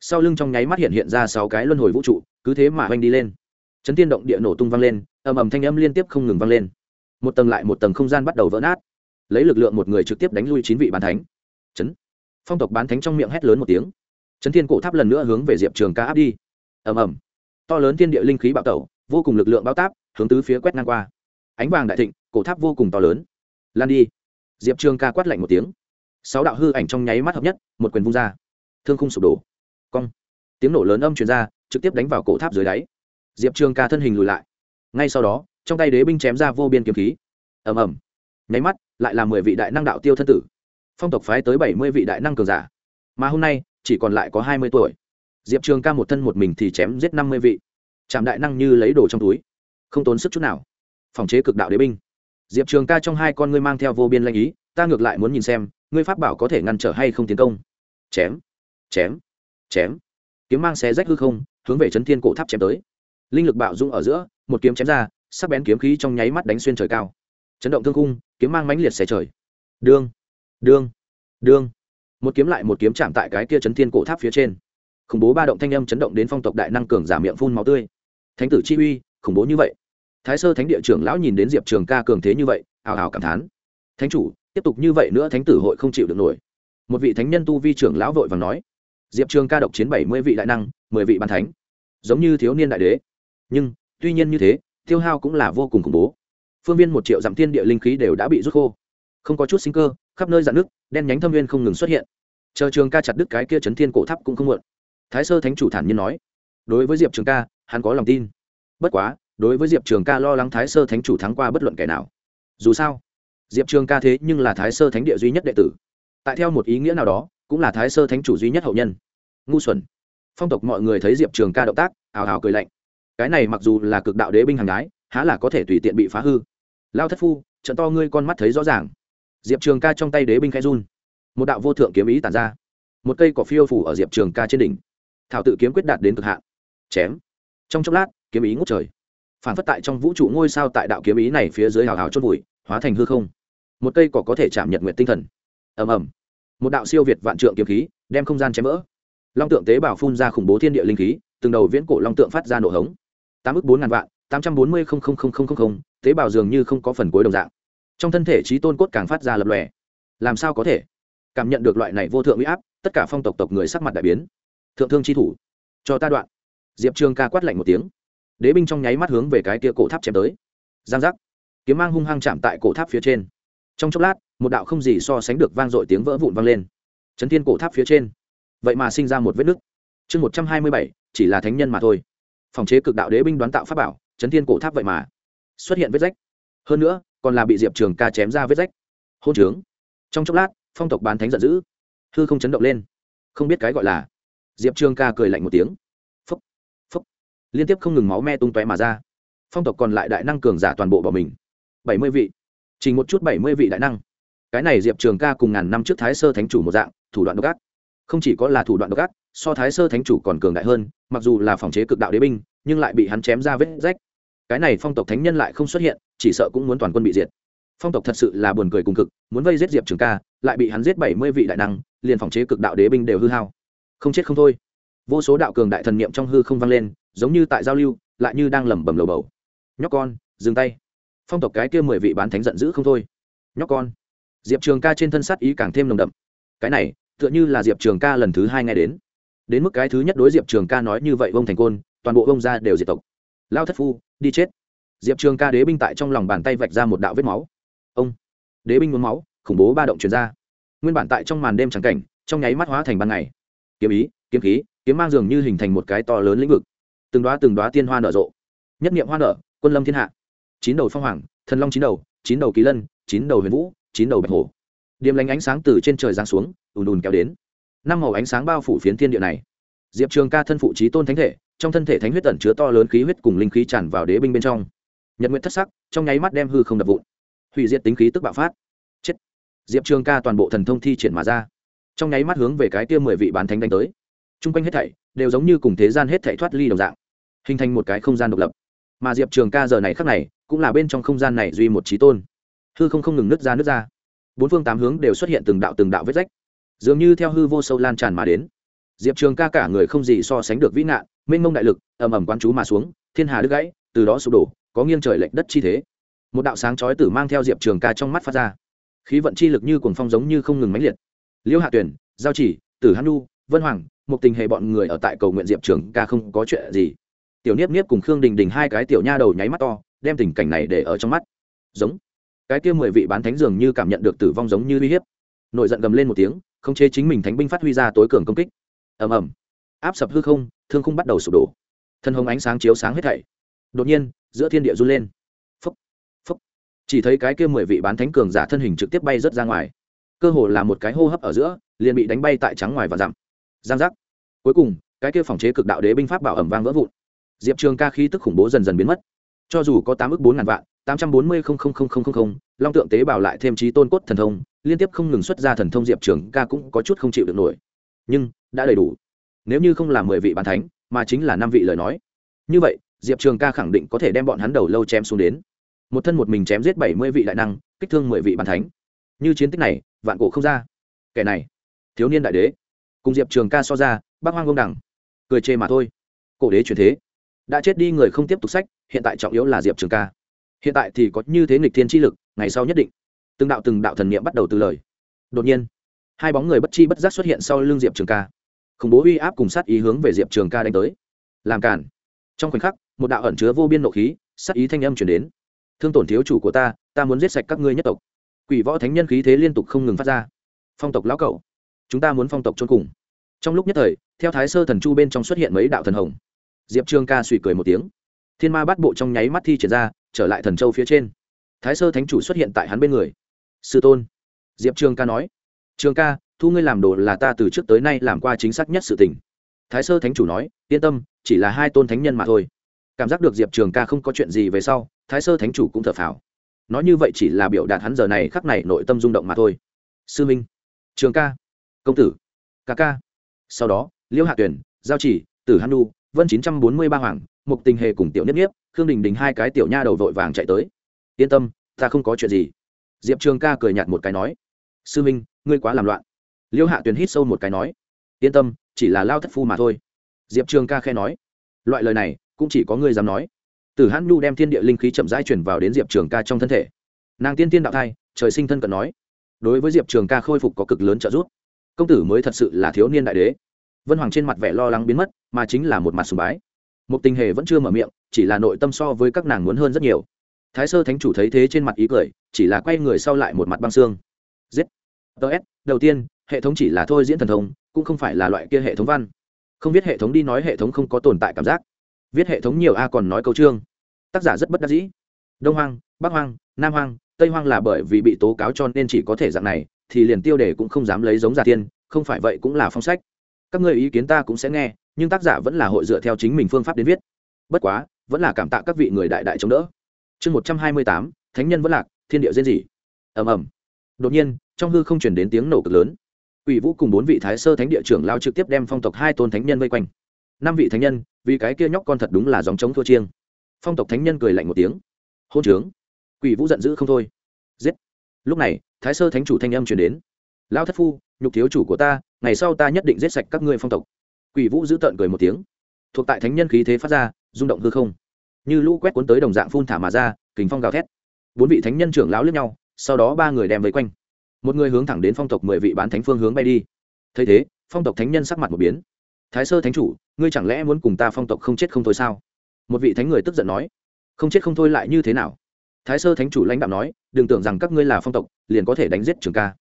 Sau lưng trong nháy mắt hiện hiện ra sáu cái luân hồi vũ trụ, cứ thế mà oanh đi lên chấn tiên động địa nổ tung vang lên, ầm ầm thanh âm liên tiếp không ngừng vang lên. Một tầng lại một tầng không gian bắt đầu vỡ nát. Lấy lực lượng một người trực tiếp đánh lui chín vị bán thánh. Chấn. Phong tộc bán thánh trong miệng hét lớn một tiếng. Chấn thiên cổ tháp lần nữa hướng về diệp trường ca áp đi. Ầm ầm. To lớn thiên địa linh khí bạo tẩu, vô cùng lực lượng bao táp, hướng tứ phía quét ngang qua. Ánh vàng đại thịnh, cổ tháp vô cùng to lớn. Lan đi. Diệp trường ca quát lạnh một tiếng. Sáu đạo hư ảnh trong nháy mắt hợp nhất, một quyền vung ra. Thương khung sụp đổ. Cong. Tiếng nổ lớn âm truyền ra, trực tiếp đánh vào cổ tháp dưới đáy diệp trường ca thân hình lùi lại. Ngay sau đó, trong tay đế binh chém ra vô biên kiếm khí. Ầm ầm. Nháy mắt, lại là mười vị đại năng đạo tiêu thân tử. Phong tộc phái tới bảy mươi vị đại năng cường giả. Mà hôm nay, chỉ còn lại có hai mươi tuổi. Diệp trường ca một thân một mình thì chém giết năm mươi vị. Trạm đại năng như lấy đồ trong túi. Không tốn sức chút nào. Phòng chế cực đạo đế binh. Diệp trường ca trong hai con ngươi mang theo vô biên lanh ý, ta ngược lại muốn nhìn xem, ngươi pháp bảo có thể ngăn trở hay không tiến công. Chém. Chém. Chém. Kiếm mang xé rách hư không, hướng về chấn thiên cổ tháp chém tới linh lực bạo dung ở giữa, một kiếm chém ra, sắc bén kiếm khí trong nháy mắt đánh xuyên trời cao. Chấn động thương khung, kiếm mang mãnh liệt xẻ trời. Đương đương đương. Một kiếm lại một kiếm chạm tại cái kia chấn thiên cổ tháp phía trên. Khủng bố ba động thanh âm chấn động đến phong tộc đại năng cường giả miệng phun máu tươi. Thánh tử chi uy, khủng bố như vậy. Thái sơ thánh địa trưởng lão nhìn đến diệp trường ca cường thế như vậy ào ào cảm thán. Thánh chủ, tiếp tục như vậy nữa thánh tử hội không chịu được nổi. Một vị thánh nhân tu vi trưởng lão vội và nói. Diệp trường ca độc chiến bảy mươi vị đại năng, mười vị bàn thánh. Giống như thiếu niên đại đế nhưng, tuy nhiên như thế, tiêu hao cũng là vô cùng khủng bố. Phương viên một triệu dặm thiên địa linh khí đều đã bị rút khô. Không có chút sinh cơ, khắp nơi dạn nước, đen nhánh thâm viên không ngừng xuất hiện. Chờ trường ca chặt đứt cái kia chấn thiên cổ tháp cũng không muộn. Thái sơ thánh chủ thản nhiên nói, đối với diệp trường ca, hắn có lòng tin. Bất quá, đối với diệp trường ca lo lắng thái sơ thánh chủ thắng qua bất luận kẻ nào. Dù sao, diệp trường ca thế nhưng là thái sơ thánh địa duy nhất đệ tử. Tại theo một ý nghĩa nào đó, cũng là thái sơ thánh chủ duy nhất hậu nhân. Ngu xuẩn. Phong tộc mọi người thấy diệp trường ca động tác ào ào cười lạnh cái này mặc dù là cực đạo đế binh hàng gái, há là có thể tùy tiện bị phá hư. Lao thất phu, trận to ngươi con mắt thấy rõ ràng. Diệp trường ca trong tay đế binh khai run. Một đạo vô thượng kiếm ý tàn ra. Một cây cỏ phiêu phủ ở diệp trường ca trên đỉnh. Thảo tự kiếm quyết đạt đến cực hạn. Chém. Trong chốc lát, kiếm ý ngút trời. Phản phất tại trong vũ trụ ngôi sao tại đạo kiếm ý này phía dưới hào hào chốt bụi hóa thành hư không. Một cây cỏ có thể chạm nhật nguyện tinh thần. Ầm ầm. Một đạo siêu việt vạn trượng kiếm khí, đem không gian chém vỡ. Long tượng tế bào phun ra khủng bố thiên địa linh khí, từng đầu viễn cổ long tượng phát ra nổ hống tám ước bốn ngàn vạn, tám trăm bốn mươi tế bào dường như không có phần cuối đồng dạng. Trong thân thể trí tôn cốt càng phát ra lập lòe. Làm sao có thể? Cảm nhận được loại này vô thượng huy áp, tất cả phong tộc tộc người sắc mặt đại biến. Thượng thương chi thủ, cho ta đoạn. Diệp trường ca quát lạnh một tiếng. Đế binh trong nháy mắt hướng về cái kia cổ tháp chém tới. Giang giác. Kiếm mang hung hăng chạm tại cổ tháp phía trên. Trong chốc lát, một đạo không gì so sánh được vang dội tiếng vỡ vụn vang lên. Chấn thiên cổ tháp phía trên. Vậy mà sinh ra một vết nứt. Chương một trăm hai mươi bảy, chỉ là thánh nhân mà thôi phòng chế cực đạo đế binh đoán tạo pháp bảo, chấn thiên cổ tháp vậy mà. Xuất hiện vết rách. Hơn nữa, còn là bị diệp trường ca chém ra vết rách. Hôn trướng. Trong chốc lát, phong tộc bán thánh giận dữ. Hư không chấn động lên. Không biết cái gọi là. Diệp trường ca cười lạnh một tiếng. Phúc. Phúc. Liên tiếp không ngừng máu me tung tóe mà ra. Phong tộc còn lại đại năng cường giả toàn bộ bỏ mình. Bảy mươi vị. Chỉ một chút bảy mươi vị đại năng. Cái này diệp trường ca cùng ngàn năm trước thái sơ thánh chủ một dạng, thủ đoạn độc ác. Không chỉ có là thủ đoạn độc ác so thái sơ thánh chủ còn cường đại hơn, mặc dù là phòng chế cực đạo đế binh, nhưng lại bị hắn chém ra vết rách. Cái này phong tộc thánh nhân lại không xuất hiện, chỉ sợ cũng muốn toàn quân bị diệt. Phong tộc thật sự là buồn cười cùng cực, muốn vây giết diệp trường ca, lại bị hắn giết bảy mươi vị đại năng, liền phòng chế cực đạo đế binh đều hư hao. Không chết không thôi. Vô số đạo cường đại thần niệm trong hư không vang lên, giống như tại giao lưu, lại như đang lẩm bẩm lầu bầu. Nhóc con, dừng tay. Phong tộc cái kia mười vị bán thánh giận dữ không thôi. Nhóc con. Diệp trường ca trên thân sát ý càng thêm nồng đậm. Cái này, tựa như là diệp trường ca lần thứ hai nghe đến đến mức cái thứ nhất đối diệp trường ca nói như vậy vông thành côn, toàn bộ vông ra đều diệt tộc. Lao thất phu, đi chết. Diệp trường ca đế binh tại trong lòng bàn tay vạch ra một đạo vết máu. Ông, đế binh muốn máu, khủng bố ba động chuyển ra. Nguyên bản tại trong màn đêm trắng cảnh, trong nháy mắt hóa thành ban ngày. Kiếm ý, kiếm khí, kiếm mang dường như hình thành một cái to lớn lĩnh vực. Từng đoá từng đoá tiên hoa nở rộ. Nhất niệm hoa nở, quân lâm thiên hạ. Chín đầu phong hoàng, thần long chín đầu chín đầu kỳ lân, chín đầu huyền vũ, chín đầu bạch hổ. Điểm lánh ánh sáng từ trên trời giáng xuống, ùn ùn kéo đến năm màu ánh sáng bao phủ phiến thiên địa này. Diệp trường ca thân phụ trí tôn thánh thể, trong thân thể thánh huyết tẩn chứa to lớn khí huyết cùng linh khí tràn vào đế binh bên trong. Nhật nguyện thất sắc, trong nháy mắt đem hư không đập vụn. Hủy diệt tính khí tức bạo phát. Chết. Diệp trường ca toàn bộ thần thông thi triển mà ra. Trong nháy mắt hướng về cái tiêu mười vị bán thánh đánh tới. T r u n g quanh hết thảy đều giống như cùng thế gian hết thảy thoát ly đồng dạng, hình thành một cái không gian độc lập. Mà diệp trường ca giờ này khắc này, cũng là bên trong không gian này duy một trí tôn. Hư không không ngừng nứt ra nứt ra. Bốn phương tám hướng đều xuất hiện từng đạo từng đạo vết rách dường như theo hư vô sâu lan tràn mà đến. Diệp trường ca cả người không gì so sánh được vĩ nạn mênh mông đại lực, ầm ầm quán chú mà xuống, thiên hà đứt gãy, từ đó sụp đổ, có nghiêng trời lệch đất chi thế. Một đạo sáng chói tử mang theo diệp trường ca trong mắt phát ra. Khí vận chi lực như cuồng phong giống như không ngừng mãnh liệt. Liễu hạ tuyển, giao chỉ, tử hắn nu vân hoàng một tình hệ bọn người ở tại cầu nguyện diệp trường ca không có chuyện gì. Tiểu niếp niếp cùng khương đình đình hai cái tiểu nha đầu nháy mắt to, đem tình cảnh này để ở trong mắt. Giống. Cái kia mười vị bán thánh dường như cảm nhận được tử vong giống như uy hiếp. Nổi giận gầm lên một tiếng không chế chính mình thánh binh phát huy ra tối cường công kích. Ầm ầm. Áp sập hư không, thương khung bắt đầu sụp đổ. Thân hồng ánh sáng chiếu sáng hết thảy. Đột nhiên, giữa thiên địa run lên. Phúc phúc chỉ thấy cái kia mười vị bán thánh cường giả thân hình trực tiếp bay rớt ra ngoài. Cơ hồ là một cái hô hấp ở giữa, liền bị đánh bay tại trắng ngoài và dặm giang giác. Cuối cùng, cái kia phòng chế cực đạo đế binh pháp bảo ẩm vang vỡ vụn. Diệp trường ca khí tức khủng bố dần dần biến mất. Cho dù có tám ước bốn ngàn vạn, tám trăm bốn mươi không không không không không long tượng tế bào lại thêm trí tôn cốt thần thông liên tiếp không ngừng xuất ra thần thông diệp trường ca cũng có chút không chịu được nổi. Nhưng, đã đầy đủ. Nếu như không là mười vị bàn thánh, mà chính là năm vị lời nói. Như vậy, diệp trường ca khẳng định có thể đem bọn hắn đầu lâu chém xuống đến. Một thân một mình chém giết bảy mươi vị đại năng, kích thương mười vị bàn thánh. Như chiến tích này, vạn cổ không ra. Kẻ này, thiếu niên đại đế. Cùng diệp trường ca so ra, bác hoang công đẳng cười chê mà thôi. Cổ đế truyền thế. Đã chết đi người không tiếp tục sách, hiện tại trọng yếu là diệp trường ca. Hiện tại thì có như thế nghịch thiên chi lực, ngày sau nhất định từng đạo từng đạo thần niệm bắt đầu từ lời. Đột nhiên, hai bóng người bất chi bất giác xuất hiện sau lưng diệp trường ca. Khủng bố uy áp cùng sát ý hướng về diệp trường ca đánh tới. Làm cản. Trong khoảnh khắc, một đạo ẩn chứa vô biên nộ khí, sát ý thanh âm chuyển đến. Thương tổn thiếu chủ của ta ta muốn giết sạch các ngươi nhất tộc. Quỷ võ thánh nhân khí thế liên tục không ngừng phát ra. Phong tộc lão cậu chúng ta muốn phong tộc trôn cùng. Trong lúc nhất thời, theo thái sơ thần chu bên trong xuất hiện mấy đạo thần hồng. Diệp trường ca suy cười một tiếng. Thiên ma bắt bộ trong nháy mắt thi triển ra, trở lại thần châu phía trên. Thái sơ thánh chủ xuất hiện tại hắn bên người sư tôn. Diệp trường ca nói, trường ca, thu ngươi làm đồ là ta từ trước tới nay làm qua chính xác nhất sự tình. Thái sơ thánh chủ nói, yên tâm, chỉ là hai tôn thánh nhân mà thôi. Cảm giác được diệp trường ca không có chuyện gì về sau, thái sơ thánh chủ cũng thở phào. Nói như vậy chỉ là biểu đạt hắn giờ này khắc này nội tâm rung động mà thôi. Sư minh, trường ca, công tử, ca ca. Sau đó, liêu hạ tuyển, giao chỉ, tử hanu vân chín trăm bốn mươi ba hoàng, mục tình hề cùng tiểu nhất nhiếp, khương đình đình hai cái tiểu nha đầu vội vàng chạy tới. Yên tâm, ta không có chuyện gì diệp trường ca cười nhạt một cái nói, sư minh, ngươi quá làm loạn. Liêu hạ tuyền hít sâu một cái nói, yên tâm, chỉ là lao thất phu mà thôi. Diệp trường ca khe nói, loại lời này cũng chỉ có ngươi dám nói. Từ hãn nhu đem thiên địa linh khí chậm rãi chuyển vào đến diệp trường ca trong thân thể. Nàng tiên tiên đạo thai, trời sinh thân cận nói, đối với diệp trường ca khôi phục có cực lớn trợ giúp. Công tử mới thật sự là thiếu niên đại đế. Vân hoàng trên mặt vẻ lo lắng biến mất, mà chính là một mặt sùng bái. Một tình hề vẫn chưa mở miệng, chỉ là nội tâm so với các nàng muốn hơn rất nhiều thái sơ thánh chủ thấy thế trên mặt ý cười, chỉ là quay người sau lại một mặt băng xương. Giết. Ts đầu tiên, hệ thống chỉ là thôi diễn thần thông, cũng không phải là loại kia hệ thống văn. Không viết hệ thống đi nói hệ thống không có tồn tại cảm giác. Viết hệ thống nhiều a còn nói câu chương tác giả rất bất đắc dĩ. Đông hoang, bắc hoang, nam hoang, tây hoang là bởi vì bị tố cáo cho nên chỉ có thể dạng này, thì liền tiêu đề cũng không dám lấy giống giả tiên, không phải vậy cũng là phong sách. Các người ý kiến ta cũng sẽ nghe, nhưng tác giả vẫn là hội dựa theo chính mình phương pháp đến viết. Bất quá, vẫn là cảm tạ các vị người đại đại chống đỡ chương một trăm hai mươi tám thánh nhân vẫn lạc thiên địa diễn dị ầm ầm đột nhiên trong hư không chuyển đến tiếng nổ cực lớn Quỷ Vũ cùng bốn vị Thái Sơ Thánh địa trưởng lao trực tiếp đem phong tộc hai tôn thánh nhân vây quanh. Năm vị thánh nhân, vì cái kia nhóc con thật đúng là giống chống thua chiêng. Phong tộc thánh nhân cười lạnh một tiếng. Hôn trướng. Quỷ Vũ giận dữ không thôi. Giết. Lúc này, Thái Sơ Thánh chủ thanh âm truyền đến. Lão thất phu, nhục thiếu chủ của ta, ngày sau ta nhất định giết sạch các ngươi phong tộc. Quỷ Vũ giữ tợn cười một tiếng. Thuộc tại thánh nhân khí thế phát ra, rung động hư không như lũ quét cuốn tới đồng dạng phun thả mà ra, kình phong gào thét. Bốn vị thánh nhân trưởng lão lướt nhau, sau đó ba người đem vây quanh. Một người hướng thẳng đến phong tộc mười vị bán thánh phương hướng bay đi. Thấy thế, phong tộc thánh nhân sắc mặt một biến. Thái sơ thánh chủ, ngươi chẳng lẽ muốn cùng ta phong tộc không chết không thôi sao? Một vị thánh người tức giận nói. Không chết không thôi lại như thế nào? Thái sơ thánh chủ lãnh đạo nói, đừng tưởng rằng các ngươi là phong tộc, liền có thể đánh giết trường ca.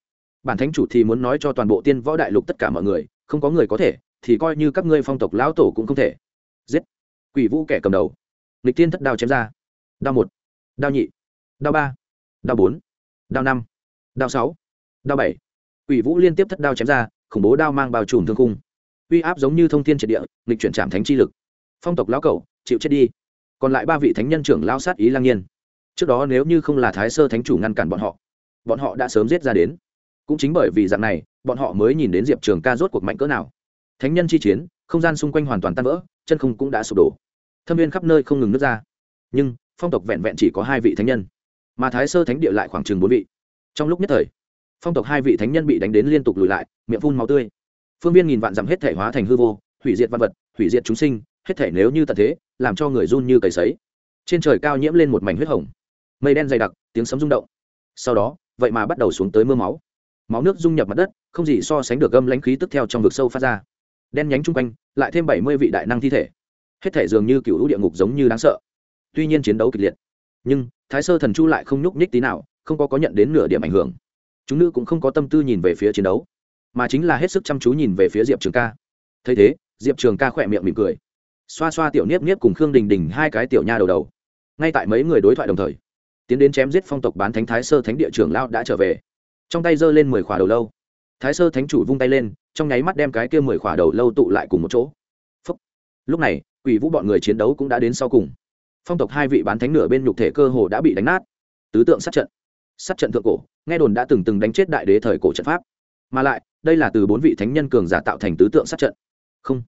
Bản thánh chủ thì muốn nói cho toàn bộ tiên võ đại lục tất cả mọi người, không có người có thể, thì coi như các ngươi phong tộc lão tổ cũng không thể. Giết. Quỷ vũ kẻ cầm đầu nghịch tiên thất đao chém ra. Đao một, đao nhị, đao ba, đao bốn, đao năm, đao sáu, đao bảy. Quỷ vũ liên tiếp thất đao chém ra, khủng bố đao mang bao trùm thương khung. Uy áp giống như thông thiên triệt địa, nghịch chuyển trảm thánh chi lực. Phong tộc lão cẩu, chịu chết đi. Còn lại ba vị thánh nhân trưởng lao sát ý lang nhiên. Trước đó nếu như không là thái sơ thánh chủ ngăn cản bọn họ bọn họ đã sớm giết ra đến. Cũng chính bởi vì dạng này, bọn họ mới nhìn đến diệp trường ca rốt cuộc mạnh cỡ nào. Thánh nhân chi chiến, không gian xung quanh hoàn toàn tan vỡ, chân không cũng đã sụp đổ thâm viên khắp nơi không ngừng nước ra. Nhưng, phong tộc vẹn vẹn chỉ có hai vị thánh nhân, mà thái sơ thánh địa lại khoảng chừng bốn vị. Trong lúc nhất thời, phong tộc hai vị thánh nhân bị đánh đến liên tục lùi lại, miệng phun màu tươi. Phương viên nghìn vạn dặm hết thể hóa thành hư vô, hủy diệt văn vật, hủy diệt chúng sinh, hết thể nếu như tận thế, làm cho người run như cầy sấy. Trên trời cao nhiễm lên một mảnh huyết hồng. Mây đen dày đặc, tiếng sấm rung động. Sau đó, vậy mà bắt đầu xuống tới mưa máu. Máu nước dung nhập mặt đất, không gì so sánh được gâm lãnh khí tức theo trong vực sâu phát ra. Đen nhánh chung quanh, lại thêm bảy mươi vị đại năng thi thể hết thể dường như cựu lũ địa ngục giống như đáng sợ. Tuy nhiên chiến đấu kịch liệt, nhưng thái sơ thần chu lại không nhúc nhích tí nào, không có có nhận đến nửa điểm ảnh hưởng. Chúng nữ cũng không có tâm tư nhìn về phía chiến đấu, mà chính là hết sức chăm chú nhìn về phía diệp trường ca. Thấy thế, diệp trường ca khỏe miệng mỉm cười, xoa xoa tiểu niếp niếp cùng khương đình đình hai cái tiểu nha đầu đầu. Ngay tại mấy người đối thoại đồng thời, tiến đến chém giết phong tộc bán thánh thái sơ thánh địa trường lao đã trở về. Trong tay giơ lên mười khỏa đầu lâu. Thái sơ thánh chủ vung tay lên, trong nháy mắt đem cái kia mười khỏa đầu lâu tụ lại cùng một chỗ. Phúc. lúc này quỷ vũ bọn người chiến đấu cũng đã đến sau cùng. Phong tộc hai vị bán thánh nửa bên nhục thể cơ hồ đã bị đánh nát. Tứ tượng sát trận. Sát trận thượng cổ, nghe đồn đã từng từng đánh chết đại đế thời cổ trận pháp. Mà lại, đây là từ bốn vị thánh nhân cường giả tạo thành tứ tượng sát trận. Không.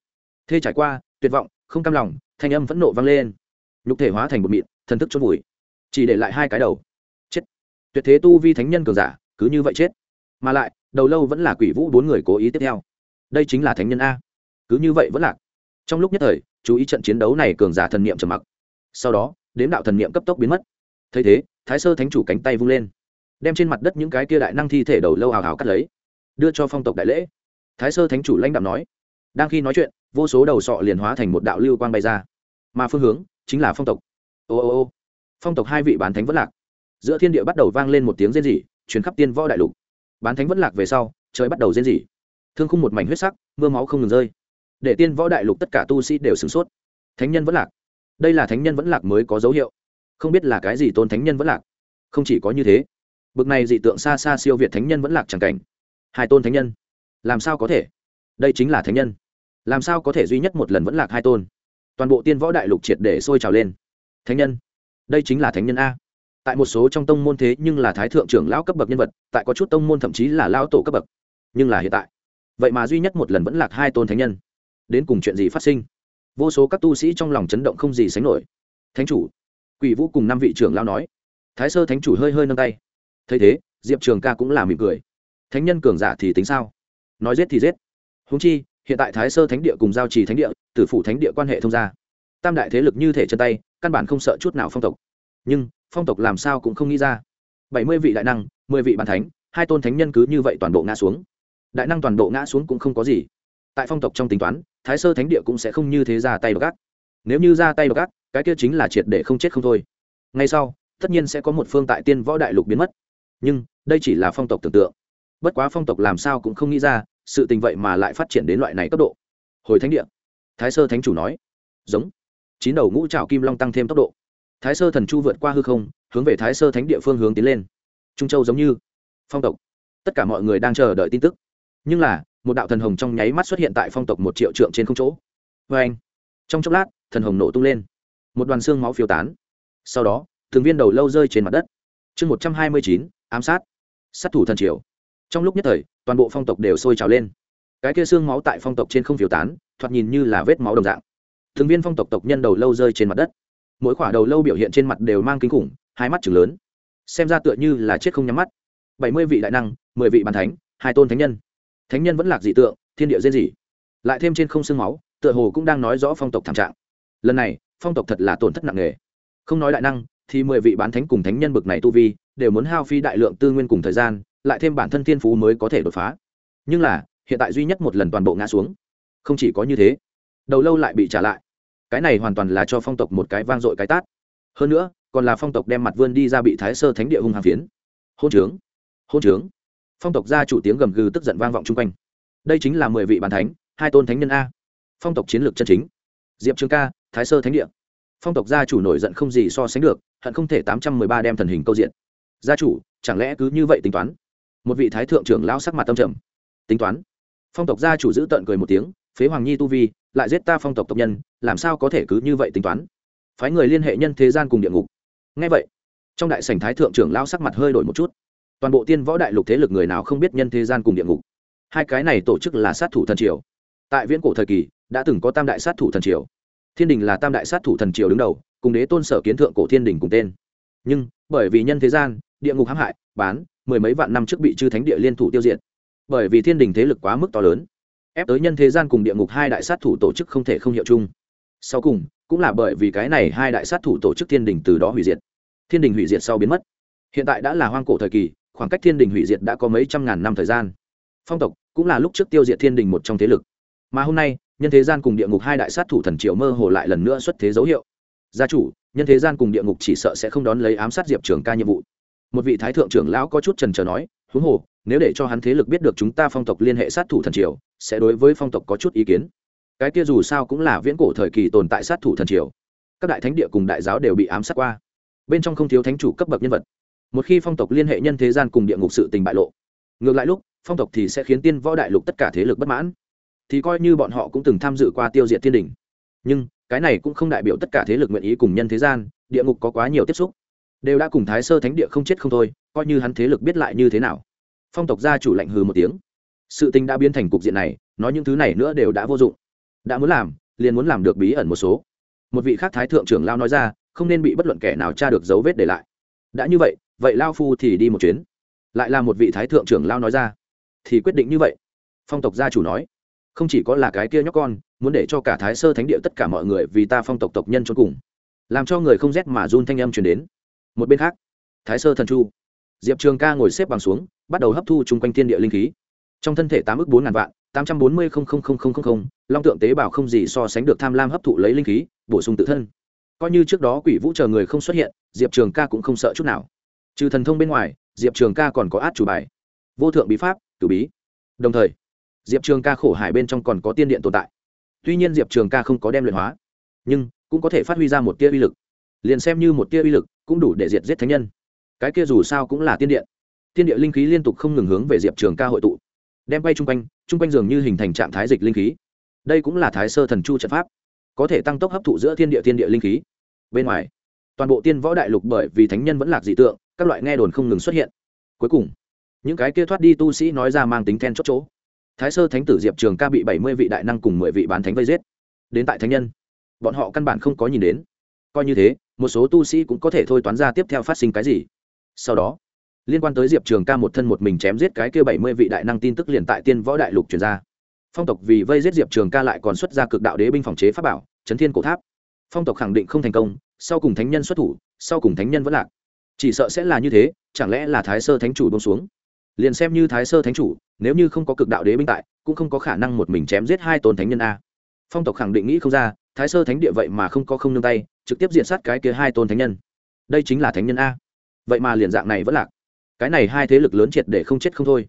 Thê trải qua, tuyệt vọng, không cam lòng, thanh âm vẫn nộ vang lên. Nhục thể hóa thành một mịn, thần thức chôn vùi. Chỉ để lại hai cái đầu. Chết. Tuyệt thế tu vi thánh nhân cường giả, cứ như vậy chết. Mà lại, đầu lâu vẫn là quỷ vũ bốn người cố ý tiếp theo. Đây chính là thánh nhân a. Cứ như vậy vẫn lạc. Trong lúc nhất thời chú ý trận chiến đấu này cường giả thần niệm trầm mặc. Sau đó, đếm đạo thần niệm cấp tốc biến mất. Thấy thế, thái sơ thánh chủ cánh tay vung lên, đem trên mặt đất những cái kia đại năng thi thể đầu lâu hào hào cắt lấy, đưa cho phong tộc đại lễ. Thái sơ thánh chủ lãnh đạo nói, đang khi nói chuyện, vô số đầu sọ liền hóa thành một đạo lưu quang bay ra. Mà phương hướng chính là phong tộc. Ô ô ô, phong tộc hai vị bán thánh vẫn lạc. Giữa thiên địa bắt đầu vang lên một tiếng rên rỉ chuyến khắp tiên võ đại lục. Bán thánh vẫn lạc về sau, trời bắt đầu rên rỉ. Thương khung một mảnh huyết sắc, mưa máu không ngừng rơi để tiên võ đại lục tất cả tu sĩ đều sửng sốt. Thánh nhân vẫn lạc. Đây là thánh nhân vẫn lạc mới có dấu hiệu. Không biết là cái gì tôn thánh nhân vẫn lạc. Không chỉ có như thế, bực này dị tượng xa xa siêu việt thánh nhân vẫn lạc chẳng cảnh. Hai tôn thánh nhân, làm sao có thể? Đây chính là thánh nhân. Làm sao có thể duy nhất một lần vẫn lạc hai tôn? Toàn bộ tiên võ đại lục triệt để sôi trào lên. Thánh nhân, đây chính là thánh nhân a. Tại một số trong tông môn thế nhưng là thái thượng trưởng lão cấp bậc nhân vật, tại có chút tông môn thậm chí là lão tổ cấp bậc, nhưng là hiện tại. Vậy mà duy nhất một lần vẫn lạc hai tôn thánh nhân đến cùng chuyện gì phát sinh? Vô số các tu sĩ trong lòng chấn động không gì sánh nổi. Thánh chủ, quỷ vũ cùng năm vị trưởng lão nói. Thái sơ thánh chủ hơi hơi nâng tay. Thấy thế, diệp trường ca cũng là mỉm cười. Thánh nhân cường giả thì tính sao? Nói giết thì giết. Húng chi, hiện tại thái sơ thánh địa cùng giao trì thánh địa, tử phủ thánh địa quan hệ thông gia. Tam đại thế lực như thể chân tay, căn bản không sợ chút nào phong tộc. Nhưng, phong tộc làm sao cũng không nghĩ ra. Bảy mươi vị đại năng, mười vị bàn thánh, hai tôn thánh nhân cứ như vậy toàn bộ ngã xuống. Đại năng toàn bộ ngã xuống cũng không có gì tại phong tộc trong tính toán, thái sơ thánh địa cũng sẽ không như thế ra tay đ gác nếu như ra tay đ gác cái kia chính là triệt để không chết không thôi. Ngay sau, tất nhiên sẽ có một phương tại tiên võ đại lục biến mất. Nhưng, đây chỉ là phong tộc tưởng tượng. Bất quá phong tộc làm sao cũng không nghĩ ra, sự tình vậy mà lại phát triển đến loại này cấp độ. Hồi thánh địa. Thái sơ thánh chủ nói. Giống. Chín đầu ngũ trào kim long tăng thêm tốc độ. Thái sơ thần chu vượt qua hư không, hướng về thái sơ thánh địa phương hướng tiến lên. Trung châu giống như. Phong tộc. Tất cả mọi người đang chờ đợi tin tức. Nhưng là một đạo thần hồng trong nháy mắt xuất hiện tại phong tộc một triệu trượng trên không chỗ. Vê anh, trong chốc lát, thần hồng nổ tung lên. Một đoàn xương máu phiêu tán. Sau đó, thường viên đầu lâu rơi trên mặt đất. Chương một trăm hai mươi chín, ám sát. Sát thủ thần triều. Trong lúc nhất thời, toàn bộ phong tộc đều sôi trào lên. Cái kia xương máu tại phong tộc trên không phiêu tán, thoạt nhìn như là vết máu đồng dạng. Thường viên phong tộc tộc nhân đầu lâu rơi trên mặt đất. Mỗi khỏa đầu lâu biểu hiện trên mặt đều mang kinh khủng, hai mắt chừng lớn. Xem ra tựa như là chết không nhắm mắt. Bảy mươi vị đại năng, mười vị bàn thánh, hai tôn thánh nhân thánh nhân vẫn lạc dị tượng, thiên địa dễ dị lại thêm trên không xương máu, tựa hồ cũng đang nói rõ phong tộc thảm trạng. Lần này, phong tộc thật là tổn thất nặng nề. Không nói đại năng, thì mười vị bán thánh cùng thánh nhân bực này tu vi, đều muốn hao phi đại lượng tư nguyên cùng thời gian, lại thêm bản thân thiên phú mới có thể đột phá. Nhưng là, hiện tại duy nhất một lần toàn bộ ngã xuống. Không chỉ có như thế, đầu lâu lại bị trả lại. Cái này hoàn toàn là cho phong tộc một cái vang dội cái tát. Hơn nữa, còn là phong tộc đem mặt vươn đi ra bị thái sơ thánh địa hung hàng phiến. Hôn trướng hôn trướng phong tộc gia chủ tiếng gầm gừ tức giận vang vọng chung quanh. Đây chính là mười vị bàn thánh, hai tôn thánh nhân a. Phong tộc chiến lược chân chính. Diệp trường ca, thái sơ thánh địa. Phong tộc gia chủ nổi giận không gì so sánh được, hận không thể tám trăm mười ba đem thần hình câu diện. Gia chủ, chẳng lẽ cứ như vậy tính toán? Một vị thái thượng trưởng lão sắc mặt tâm trầm. Tính toán? Phong tộc gia chủ giữ tận cười một tiếng, phế hoàng nhi tu vi, lại giết ta phong tộc tộc nhân, làm sao có thể cứ như vậy tính toán? Phái người liên hệ nhân thế gian cùng địa ngục. Ngay vậy, trong đại sảnh thái thượng trưởng lão sắc mặt hơi đổi một chút toàn bộ tiên võ đại lục thế lực người nào không biết nhân thế gian cùng địa ngục. Hai cái này tổ chức là sát thủ thần triều. Tại viễn cổ thời kỳ, đã từng có tam đại sát thủ thần triều. Thiên đình là tam đại sát thủ thần triều đứng đầu, cùng đế tôn sở kiến thượng cổ thiên đình cùng tên. Nhưng, bởi vì nhân thế gian, địa ngục hãm hại, bán, mười mấy vạn năm trước bị chư thánh địa liên thủ tiêu diệt. Bởi vì thiên đình thế lực quá mức to lớn, ép tới nhân thế gian cùng địa ngục hai đại sát thủ tổ chức không thể không hiệu chung. Sau cùng, cũng là bởi vì cái này hai đại sát thủ tổ chức thiên đình từ đó hủy diệt. Thiên đình hủy diệt sau biến mất. Hiện tại đã là hoang cổ thời kỳ khoảng cách thiên đình hủy diệt đã có mấy trăm ngàn năm thời gian. Phong tộc cũng là lúc trước tiêu diệt thiên đình một trong thế lực. Mà hôm nay, nhân thế gian cùng địa ngục hai đại sát thủ thần triệu mơ hồ lại lần nữa xuất thế dấu hiệu. Gia chủ, nhân thế gian cùng địa ngục chỉ sợ sẽ không đón lấy ám sát diệp trường ca nhiệm vụ. Một vị thái thượng trưởng lão có chút trần trờ nói, huống hồ, nếu để cho hắn thế lực biết được chúng ta phong tộc liên hệ sát thủ thần triều, sẽ đối với phong tộc có chút ý kiến. Cái kia dù sao cũng là viễn cổ thời kỳ tồn tại sát thủ thần triều. Các đại thánh địa cùng đại giáo đều bị ám sát qua. Bên trong không thiếu thánh chủ cấp bậc nhân vật một khi phong tộc liên hệ nhân thế gian cùng địa ngục sự tình bại lộ, ngược lại lúc, phong tộc thì sẽ khiến tiên võ đại lục tất cả thế lực bất mãn. Thì coi như bọn họ cũng từng tham dự qua tiêu diệt thiên đình. Nhưng, cái này cũng không đại biểu tất cả thế lực nguyện ý cùng nhân thế gian, địa ngục có quá nhiều tiếp xúc. Đều đã cùng thái sơ thánh địa không chết không thôi, coi như hắn thế lực biết lại như thế nào. Phong tộc gia chủ lạnh hừ một tiếng. Sự tình đã biến thành cục diện này, nói những thứ này nữa đều đã vô dụng. Đã muốn làm, liền muốn làm được bí ẩn một số. Một vị khác thái thượng trưởng lao nói ra, không nên bị bất luận kẻ nào tra được dấu vết để lại đã như vậy vậy lao phu thì đi một chuyến. Lại là một vị thái thượng trưởng lao nói ra. Thì quyết định như vậy. Phong tộc gia chủ nói. Không chỉ có là cái kia nhóc con, muốn để cho cả thái sơ thánh địa tất cả mọi người vì ta phong tộc tộc nhân cho cùng. Làm cho người không rét mà run thanh âm truyền đến. Một bên khác, thái sơ thần chu, diệp trường ca ngồi xếp bằng xuống, bắt đầu hấp thu chung quanh thiên địa linh khí. Trong thân thể tám ước bốn ngàn vạn, tám trăm bốn mươi long tượng tế bào không gì so sánh được tham lam hấp thụ lấy linh khí, bổ sung tự thân coi như trước đó quỷ vũ chờ người không xuất hiện, diệp trường ca cũng không sợ chút nào. Trừ thần thông bên ngoài, diệp trường ca còn có át chủ bài. Vô thượng bí pháp cử bí. Đồng thời, diệp trường ca khổ hải bên trong còn có tiên điện tồn tại. Tuy nhiên diệp trường ca không có đem luyện hóa, nhưng cũng có thể phát huy ra một tia uy lực. Liền xem như một tia uy lực, cũng đủ để diệt giết thánh nhân. Cái kia dù sao cũng là tiên điện. Tiên địa linh khí liên tục không ngừng hướng về diệp trường ca hội tụ. Đem bay chung quanh chung quanh dường như hình thành trạng thái dịch linh khí. Đây cũng là thái sơ thần chu trận pháp có thể tăng tốc hấp thụ giữa thiên địa thiên địa linh khí. Bên ngoài, toàn bộ tiên võ đại lục bởi vì thánh nhân vẫn lạc dị tượng, các loại nghe đồn không ngừng xuất hiện. Cuối cùng, những cái kia thoát đi tu sĩ nói ra mang tính then chốt chỗ. Thái sơ thánh tử diệp trường ca bị bảy mươi vị đại năng cùng mười vị bán thánh vây giết. Đến tại thánh nhân, bọn họ căn bản không có nhìn đến. Coi như thế, một số tu sĩ cũng có thể thôi toán ra tiếp theo phát sinh cái gì. Sau đó, liên quan tới diệp trường ca một thân một mình chém giết cái kia bảy mươi vị đại năng tin tức liền tại tiên võ đại lục truyền ra phong tộc vì vây giết diệp trường ca lại còn xuất ra cực đạo đế binh phòng chế pháp bảo, chấn thiên cổ tháp. Phong tộc khẳng định không thành công, sau cùng thánh nhân xuất thủ, sau cùng thánh nhân vẫn lạc. Chỉ sợ sẽ là như thế, chẳng lẽ là thái sơ thánh chủ bông xuống? Liền xem như thái sơ thánh chủ, nếu như không có cực đạo đế binh tại, cũng không có khả năng một mình chém giết hai tôn thánh nhân a. Phong tộc khẳng định nghĩ không ra, thái sơ thánh địa vậy mà không có không nương tay, trực tiếp diện sát cái kia hai tôn thánh nhân. Đây chính là thánh nhân a. Vậy mà liền dạng này vẫn lạc. Cái này hai thế lực lớn triệt để không chết không thôi.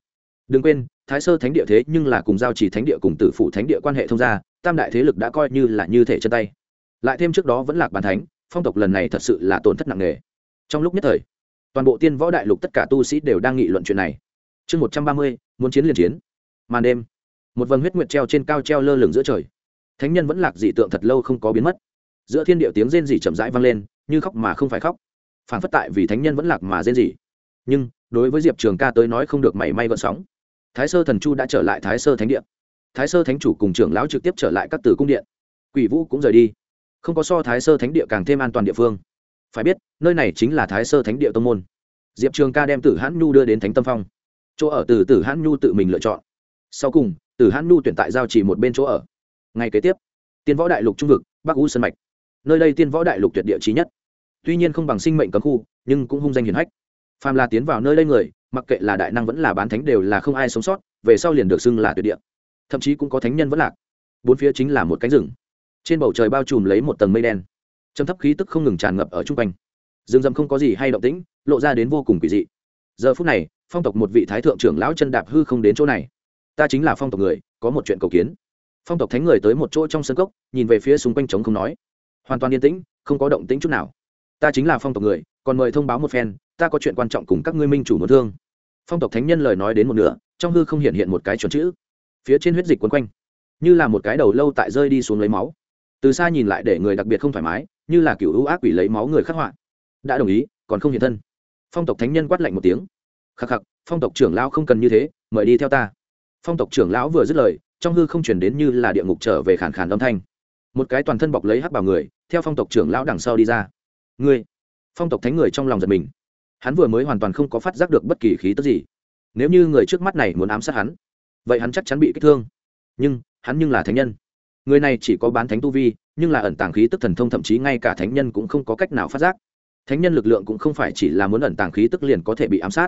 Đừng quên thái sơ thánh địa thế nhưng là cùng giao trì thánh địa cùng tử phủ thánh địa quan hệ thông gia, tam đại thế lực đã coi như là như thể chân tay. Lại thêm trước đó vẫn lạc bàn thánh, phong tộc lần này thật sự là tổn thất nặng nề. Trong lúc nhất thời, toàn bộ tiên võ đại lục tất cả tu sĩ đều đang nghị luận chuyện này. Chương một trăm ba mươi, muốn chiến liền chiến. Màn đêm, một vầng huyết nguyệt treo trên cao treo lơ lửng giữa trời. Thánh nhân vẫn lạc dị tượng thật lâu không có biến mất. Giữa thiên địa tiếng rên rỉ chậm rãi vang lên, như khóc mà không phải khóc. Phản phất tại vì thánh nhân vẫn lạc mà rên rỉ. Nhưng, đối với diệp trường ca tới nói không được mảy may gợn sóng thái sơ thần chu đã trở lại thái sơ thánh điện thái sơ thánh chủ cùng trưởng lão trực tiếp trở lại các từ cung điện. Quỷ vũ cũng rời đi. Không có so thái sơ thánh địa càng thêm an toàn địa phương. Phải biết, nơi này chính là thái sơ thánh địa tông môn. Diệp trường ca đem tử hãn nhu đưa đến thánh tâm phong. Chỗ ở từ tử hãn nhu tự mình lựa chọn. Sau cùng, tử hãn nhu tuyển tại giao chỉ một bên chỗ ở. Ngay kế tiếp, tiên võ đại lục trung vực, bắc u sân mạch. Nơi đây tiên võ đại lục tuyệt địa trí nhất. Tuy nhiên không bằng sinh mệnh cấm khu, nhưng cũng hung danh hiển hách. Phàm là tiến vào nơi đây người mặc kệ là đại năng vẫn là bán thánh đều là không ai sống sót, về sau liền được xưng là tuyệt địa. Thậm chí cũng có thánh nhân vẫn lạc. Bốn phía chính là một cánh rừng. Trên bầu trời bao trùm lấy một tầng mây đen. Châm thấp khí tức không ngừng tràn ngập ở chung quanh. Rừng rậm không có gì hay động tĩnh, lộ ra đến vô cùng kỳ dị. Giờ phút này, phong tộc một vị thái thượng trưởng lão chân đạp hư không đến chỗ này. Ta chính là phong tộc người, có một chuyện cầu kiến. Phong tộc thánh người tới một chỗ trong sân cốc, nhìn về phía xung quanh trống không nói. Hoàn toàn yên tĩnh, không có động tĩnh chút nào. Ta chính là phong tộc người, còn mời thông báo một phen ta có chuyện quan trọng cùng các ngươi minh chủ muốn thương. Phong tộc thánh nhân lời nói đến một nửa, trong hư không hiện hiện một cái chuẩn chữ. Phía trên huyết dịch quấn quanh, như là một cái đầu lâu tại rơi đi xuống lấy máu. Từ xa nhìn lại để người đặc biệt không thoải mái, như là kiểu ưu ác quỷ lấy máu người khắc họa. Đã đồng ý, còn không hiện thân. Phong tộc thánh nhân quát lạnh một tiếng. Khắc khắc, phong tộc trưởng lão không cần như thế, mời đi theo ta. Phong tộc trưởng lão vừa dứt lời, trong hư không chuyển đến như là địa ngục trở về khản khàn âm thanh. Một cái toàn thân bọc lấy hắc bảo người, theo phong tộc trưởng lão đằng sau đi ra. Ngươi! Phong tộc thánh người trong lòng giật mình hắn vừa mới hoàn toàn không có phát giác được bất kỳ khí tức gì. Nếu như người trước mắt này muốn ám sát hắn, vậy hắn chắc chắn bị kích thương. Nhưng, hắn nhưng là thánh nhân. Người này chỉ có bán thánh tu vi, nhưng là ẩn tàng khí tức thần thông thậm chí ngay cả thánh nhân cũng không có cách nào phát giác. Thánh nhân lực lượng cũng không phải chỉ là muốn ẩn tàng khí tức liền có thể bị ám sát.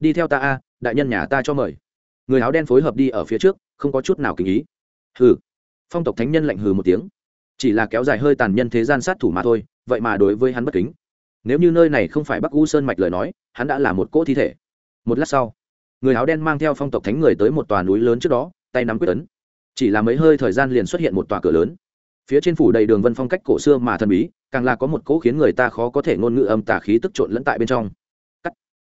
Đi theo ta a, đại nhân nhà ta cho mời. Người áo đen phối hợp đi ở phía trước, không có chút nào kinh ý. Hừ. Phong tộc thánh nhân lạnh hừ một tiếng. Chỉ là kéo dài hơi tàn nhân thế gian sát thủ mà thôi, vậy mà đối với hắn bất kính nếu như nơi này không phải bắc u sơn mạch lời nói, hắn đã là một cỗ thi thể. Một lát sau, người áo đen mang theo phong tộc thánh người tới một tòa núi lớn trước đó, tay nắm quyết tấn. chỉ là mấy hơi thời gian liền xuất hiện một tòa cửa lớn. Phía trên phủ đầy đường vân phong cách cổ xưa mà thần bí, càng là có một cỗ khiến người ta khó có thể ngôn ngữ âm tà khí tức trộn lẫn tại bên trong. Cắt.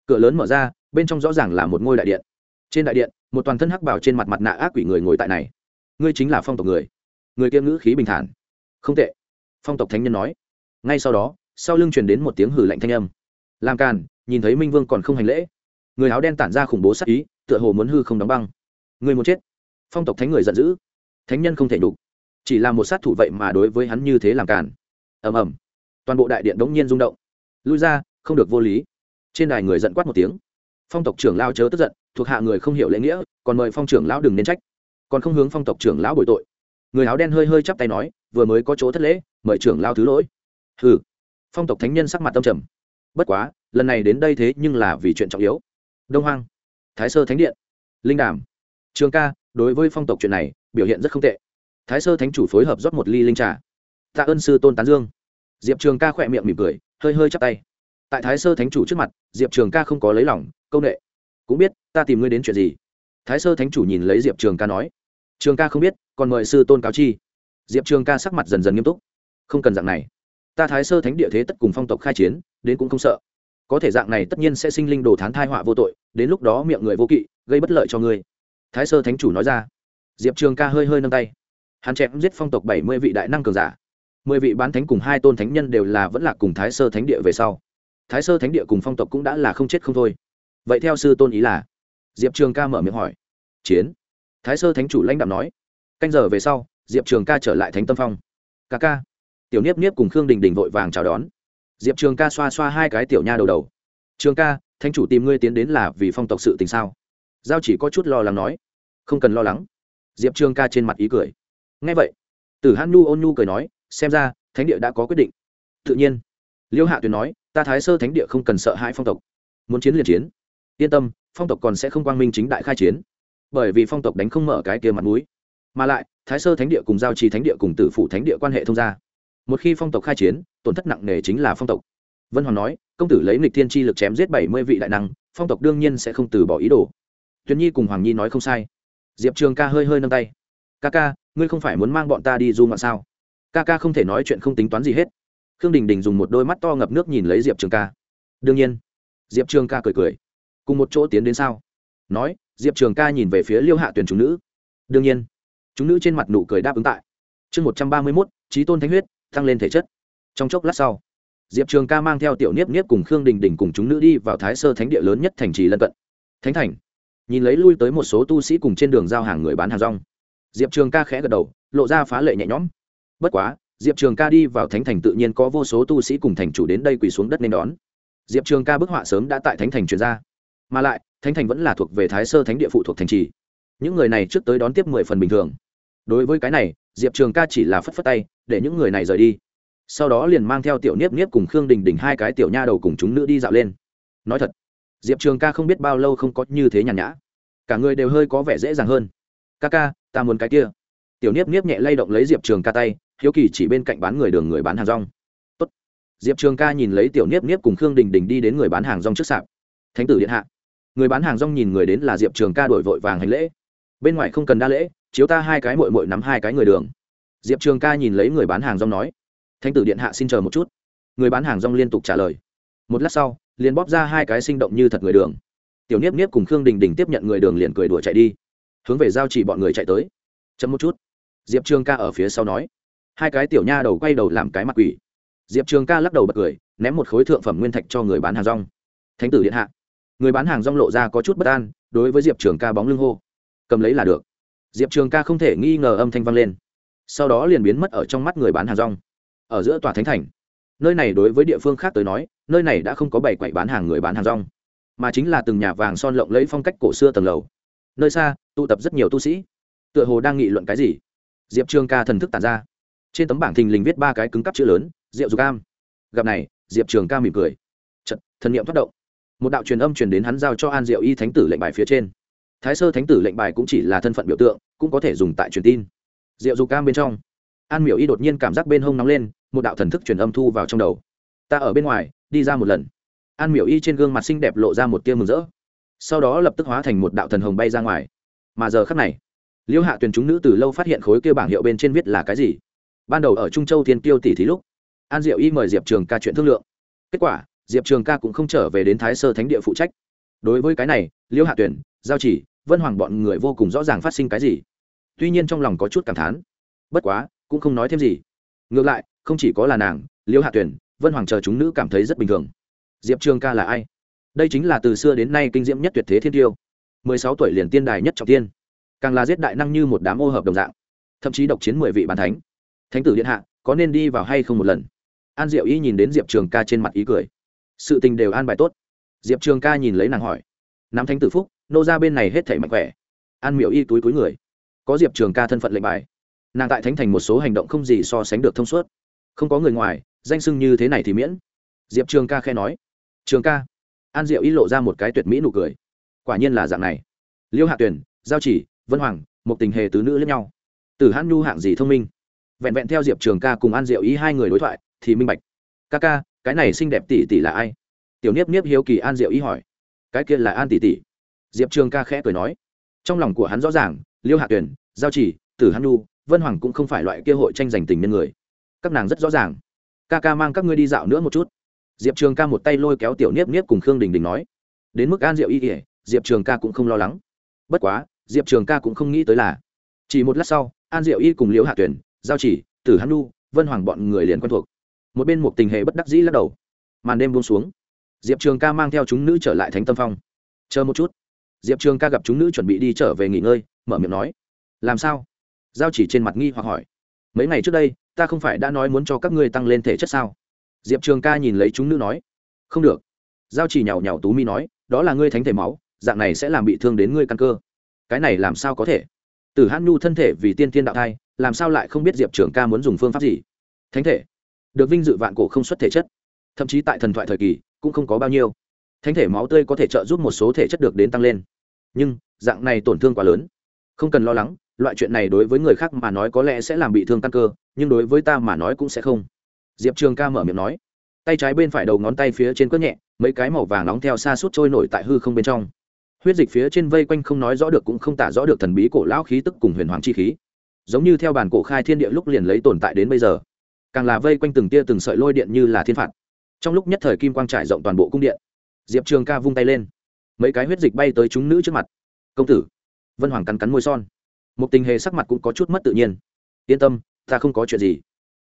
Cửa lớn mở ra, bên trong rõ ràng là một ngôi đại điện. Trên đại điện, một toàn thân hắc bảo trên mặt mặt nạ ác quỷ người ngồi tại này. Ngươi chính là phong tộc người. Người kia ngữ khí bình thản. Không tệ. Phong tộc thánh nhân nói. Ngay sau đó sau lưng truyền đến một tiếng hử lạnh thanh âm. Làm càn, nhìn thấy minh vương còn không hành lễ. Người áo đen tản ra khủng bố sắc ý, tựa hồ muốn hư không đóng băng. Người muốn chết. Phong tộc thánh người giận dữ. Thánh nhân không thể đục chỉ là một sát thủ vậy mà đối với hắn như thế làm càn. Ầm ầm. Toàn bộ đại điện đống nhiên rung động. Lui ra, không được vô lý. Trên đài người giận quát một tiếng. Phong tộc trưởng lao chớ tức giận, thuộc hạ người không hiểu lễ nghĩa, còn mời phong trưởng lão đừng nên trách. Còn không hướng phong tộc trưởng lão bồi tội. Người áo đen hơi hơi chắp tay nói, vừa mới có chỗ thất lễ, mời trưởng lao thứ lỗi. Hừ phong tộc thánh nhân sắc mặt tâm trầm. Bất quá, lần này đến đây thế nhưng là vì chuyện trọng yếu. Đông hoang, thái sơ thánh điện, linh đàm, trường ca, đối với phong tộc chuyện này, biểu hiện rất không tệ. Thái sơ thánh chủ phối hợp rót một ly linh trà. Tạ ơn sư tôn tán dương. Diệp trường ca khỏe miệng mỉm cười, hơi hơi chắp tay. Tại thái sơ thánh chủ trước mặt, diệp trường ca không có lấy lòng công nghệ cũng biết, ta tìm ngươi đến chuyện gì? Thái sơ thánh chủ nhìn lấy diệp trường ca nói. Trường ca không biết, còn mời sư tôn cáo chi. Diệp trường ca sắc mặt dần dần nghiêm túc. Không cần dạng này ta thái sơ thánh địa thế tất cùng phong tộc khai chiến, đến cũng không sợ. Có thể dạng này tất nhiên sẽ sinh linh đồ thán thai họa vô tội, đến lúc đó miệng người vô kỵ, gây bất lợi cho ngươi. Thái sơ thánh chủ nói ra. Diệp trường ca hơi hơi nâng tay. Hắn chém giết phong tộc bảy mươi vị đại năng cường giả. mười vị bán thánh cùng hai tôn thánh nhân đều là vẫn là cùng thái sơ thánh địa về sau. Thái sơ thánh địa cùng phong tộc cũng đã là không chết không thôi. Vậy theo sư tôn ý là? Diệp trường ca mở miệng hỏi. Chiến. Thái sơ thánh chủ lãnh đạo nói. Canh giờ về sau, diệp trường ca trở lại thánh tâm phong. Ca ca tiểu niếp niếp cùng khương đình đình vội vàng chào đón. Diệp trường ca xoa xoa hai cái tiểu nha đầu đầu. Trường ca, thánh chủ tìm ngươi tiến đến là vì phong tộc sự tình sao? Giao chỉ có chút lo lắng nói. Không cần lo lắng. Diệp trường ca trên mặt ý cười. Ngay vậy. Tử han nu ôn nhu cười nói, xem ra, thánh địa đã có quyết định. Tự nhiên. Liêu hạ tuyền nói, ta thái sơ thánh địa không cần sợ hãi phong tộc. Muốn chiến liền chiến. Yên tâm, phong tộc còn sẽ không quang minh chính đại khai chiến. Bởi vì phong tộc đánh không mở cái kia mặt mũi. Mà lại, thái sơ thánh địa cùng giao trì thánh địa cùng tử phủ thánh địa quan hệ thông gia một khi phong tộc khai chiến, tổn thất nặng nề chính là phong tộc. Vân hoàng nói, công tử lấy lịch thiên chi lực chém giết bảy mươi vị đại năng, phong tộc đương nhiên sẽ không từ bỏ ý đồ. Tuyền nhi cùng hoàng nhi nói không sai. Diệp trường ca hơi hơi nâng tay. Ca ca, ngươi không phải muốn mang bọn ta đi du ngoạn sao? Ca ca không thể nói chuyện không tính toán gì hết. Khương đình đình dùng một đôi mắt to ngập nước nhìn lấy diệp trường ca. Đương nhiên. Diệp trường ca cười cười. Cùng một chỗ tiến đến sao? Nói, diệp trường ca nhìn về phía liêu hạ tuyển chúng nữ. Đương nhiên. Chúng nữ trên mặt nụ cười đáp ứng tại. Chương một trăm ba mươi mốt trí tôn thánh huyết tăng lên thể chất. Trong chốc lát sau, diệp trường ca mang theo tiểu niếp niếp cùng khương đình đình cùng chúng nữ đi vào thái sơ thánh địa lớn nhất thành trì lân cận. Thánh thành. Nhìn lấy lui tới một số tu sĩ cùng trên đường giao hàng người bán hàng rong, diệp trường ca khẽ gật đầu, lộ ra phá lệ nhẹ nhõm. Bất quá, diệp trường ca đi vào thánh thành tự nhiên có vô số tu sĩ cùng thành chủ đến đây quỳ xuống đất nên đón. Diệp trường ca bức họa sớm đã tại thánh thành truyền ra. Mà lại, thánh thành vẫn là thuộc về thái sơ thánh địa phụ thuộc thành trì. Những người này trước tới đón tiếp mười phần bình thường đối với cái này, diệp trường ca chỉ là phất phất tay, để những người này rời đi. Sau đó liền mang theo tiểu niếp niếp cùng khương đình đình hai cái tiểu nha đầu cùng chúng nữ đi dạo lên. Nói thật, diệp trường ca không biết bao lâu không có như thế nhàn nhã. Cả người đều hơi có vẻ dễ dàng hơn. Ca ca, ta muốn cái kia. Tiểu niếp niếp nhẹ lay động lấy diệp trường ca tay, hiếu kỳ chỉ bên cạnh bán người đường người bán hàng rong. Tốt. diệp trường ca nhìn lấy tiểu niếp niếp cùng khương đình đình đi đến người bán hàng rong trước sạp. Thánh tử điện hạ. Người bán hàng rong nhìn người đến là diệp trường ca đổi vội vàng hành lễ. Bên ngoài không cần đa lễ chiếu ta hai cái mội mội nắm hai cái người đường. Diệp trường ca nhìn lấy người bán hàng rong nói, thánh tử điện hạ xin chờ một chút. Người bán hàng rong liên tục trả lời. Một lát sau, liền bóp ra hai cái sinh động như thật người đường. Tiểu niếp niếp cùng khương đình đình tiếp nhận người đường liền cười đùa chạy đi, hướng về giao chỉ bọn người chạy tới. Chấm một chút. Diệp trường ca ở phía sau nói. Hai cái tiểu nha đầu quay đầu làm cái mặt quỷ. Diệp trường ca lắc đầu bật cười, ném một khối thượng phẩm nguyên thạch cho người bán hàng rong. Thánh tử điện hạ. Người bán hàng rong lộ ra có chút bất an, đối với diệp trường ca bóng lưng hô. Cầm lấy là được diệp trường ca không thể nghi ngờ âm thanh vang lên. Sau đó liền biến mất ở trong mắt người bán hàng rong. Ở giữa tòa thánh thành nơi này đối với địa phương khác tới nói nơi này đã không có bảy quậy bán hàng người bán hàng rong mà chính là từng nhà vàng son lộng lấy phong cách cổ xưa tầng lầu. Nơi xa tụ tập rất nhiều tu sĩ. Tựa hồ đang nghị luận cái gì? Diệp trường ca thần thức tàn ra. Trên tấm bảng thình lình viết ba cái cứng cắp chữ lớn rượu dục cam gặp này diệp trường ca mỉm cười. Chật, thần niệm thoát động. Một đạo truyền âm truyền đến hắn giao cho an diệu y thánh tử lệnh bài phía trên thái sơ thánh tử lệnh bài cũng chỉ là thân phận biểu tượng, cũng có thể dùng tại truyền tin. Diệu dục cam bên trong, an miểu y đột nhiên cảm giác bên hông nóng lên, một đạo thần thức truyền âm thu vào trong đầu. Ta ở bên ngoài, đi ra một lần. An miểu y trên gương mặt xinh đẹp lộ ra một tia mừng rỡ. Sau đó lập tức hóa thành một đạo thần hồng bay ra ngoài. Mà giờ khắc này Liễu hạ tuyển chúng nữ từ lâu phát hiện khối kia bảng hiệu bên trên viết là cái gì. Ban đầu ở trung châu thiên tiêu tỷ thí lúc, an diệu y mời diệp trường ca chuyện thương lượng. Kết quả, diệp trường ca cũng không trở về đến thái sơ thánh địa phụ trách. Đối với cái này Liễu hạ tuyển giao chỉ vân hoàng bọn người vô cùng rõ ràng phát sinh cái gì. Tuy nhiên trong lòng có chút cảm thán. Bất quá, cũng không nói thêm gì. Ngược lại, không chỉ có là nàng, liêu hạ tuyển, vân hoàng chờ chúng nữ cảm thấy rất bình thường. Diệp trường ca là ai? Đây chính là từ xưa đến nay kinh diễm nhất tuyệt thế thiên tiêu. Mười sáu tuổi liền tiên đài nhất trọng tiên. Càng là giết đại năng như một đám ô hợp đồng dạng. Thậm chí độc chiến mười vị bàn thánh. Thánh tử điện hạ, có nên đi vào hay không một lần? An diệu y nhìn đến diệp trường ca trên mặt ý cười. Sự tình đều an bài tốt. Diệp trường ca nhìn lấy nàng hỏi. Nắm thánh tử phúc nô ra bên này hết thể mạnh khỏe. An miểu y túi túi người. Có diệp trường ca thân phận lệnh bài. Nàng tại thánh thành một số hành động không gì so sánh được thông suốt. Không có người ngoài, danh sưng như thế này thì miễn. Diệp trường ca khe nói. Trường ca. An diệu y lộ ra một cái tuyệt mỹ nụ cười. Quả nhiên là dạng này. Liêu hạ tuyển giao chỉ, vân hoàng một tình hề tứ nữ lẫn nhau. Từ hãn nhu hạng gì thông minh. Vẹn vẹn theo diệp trường ca cùng an diệu y hai người đối thoại, thì minh bạch. Ca ca, cái này xinh đẹp tỷ tỷ là ai? Tiểu niếp niếp hiếu kỳ an diệu y hỏi. Cái kia là an tỷ tỷ diệp trường ca khẽ cười nói. Trong lòng của hắn rõ ràng liêu hạ tuyển giao chỉ tử hãn Nu, vân hoàng cũng không phải loại kia hội tranh giành tình nhân người. Các nàng rất rõ ràng. Ca ca mang các ngươi đi dạo nữa một chút. Diệp trường ca một tay lôi kéo tiểu niếp niếp cùng khương đình đình nói. Đến mức an diệu y kỉa diệp trường ca cũng không lo lắng. Bất quá diệp trường ca cũng không nghĩ tới là chỉ một lát sau an diệu y cùng liễu hạ tuyển giao chỉ tử hắn nu vân hoàng bọn người liền quen thuộc. Một bên một tình hệ bất đắc dĩ lắc đầu. Màn đêm buông xuống. Diệp trường ca mang theo chúng nữ trở lại thánh tâm phong. Chờ một chút diệp trường ca gặp chúng nữ chuẩn bị đi trở về nghỉ ngơi, mở miệng nói, làm sao? Giao chỉ trên mặt nghi hoặc hỏi, mấy ngày trước đây, ta không phải đã nói muốn cho các ngươi tăng lên thể chất sao? Diệp trường ca nhìn lấy chúng nữ nói, không được. Giao chỉ nhào nhào tú mi nói, đó là ngươi thánh thể máu, dạng này sẽ làm bị thương đến ngươi căn cơ. Cái này làm sao có thể? Từ hãn nhu thân thể vì tiên tiên đạo thai, làm sao lại không biết diệp trường ca muốn dùng phương pháp gì? Thánh thể, được vinh dự vạn cổ không xuất thể chất, thậm chí tại thần thoại thời kỳ, cũng không có bao nhiêu thánh thể máu tươi có thể trợ giúp một số thể chất được đến tăng lên. Nhưng, dạng này tổn thương quá lớn. Không cần lo lắng, loại chuyện này đối với người khác mà nói có lẽ sẽ làm bị thương căn cơ, nhưng đối với ta mà nói cũng sẽ không. Diệp trường ca mở miệng nói. Tay trái bên phải đầu ngón tay phía trên quất nhẹ, mấy cái màu vàng nóng theo xa suốt trôi nổi tại hư không bên trong. Huyết dịch phía trên vây quanh không nói rõ được cũng không tả rõ được thần bí cổ lão khí tức cùng huyền hoàng chi khí. Giống như theo bản cổ khai thiên địa lúc liền lấy tồn tại đến bây giờ. Càng là vây quanh từng tia từng sợi lôi điện như là thiên phạt. Trong lúc nhất thời kim quang trải rộng toàn bộ cung điện diệp trường ca vung tay lên mấy cái huyết dịch bay tới chúng nữ trước mặt công tử vân hoàng cắn cắn môi son một tình hề sắc mặt cũng có chút mất tự nhiên yên tâm ta không có chuyện gì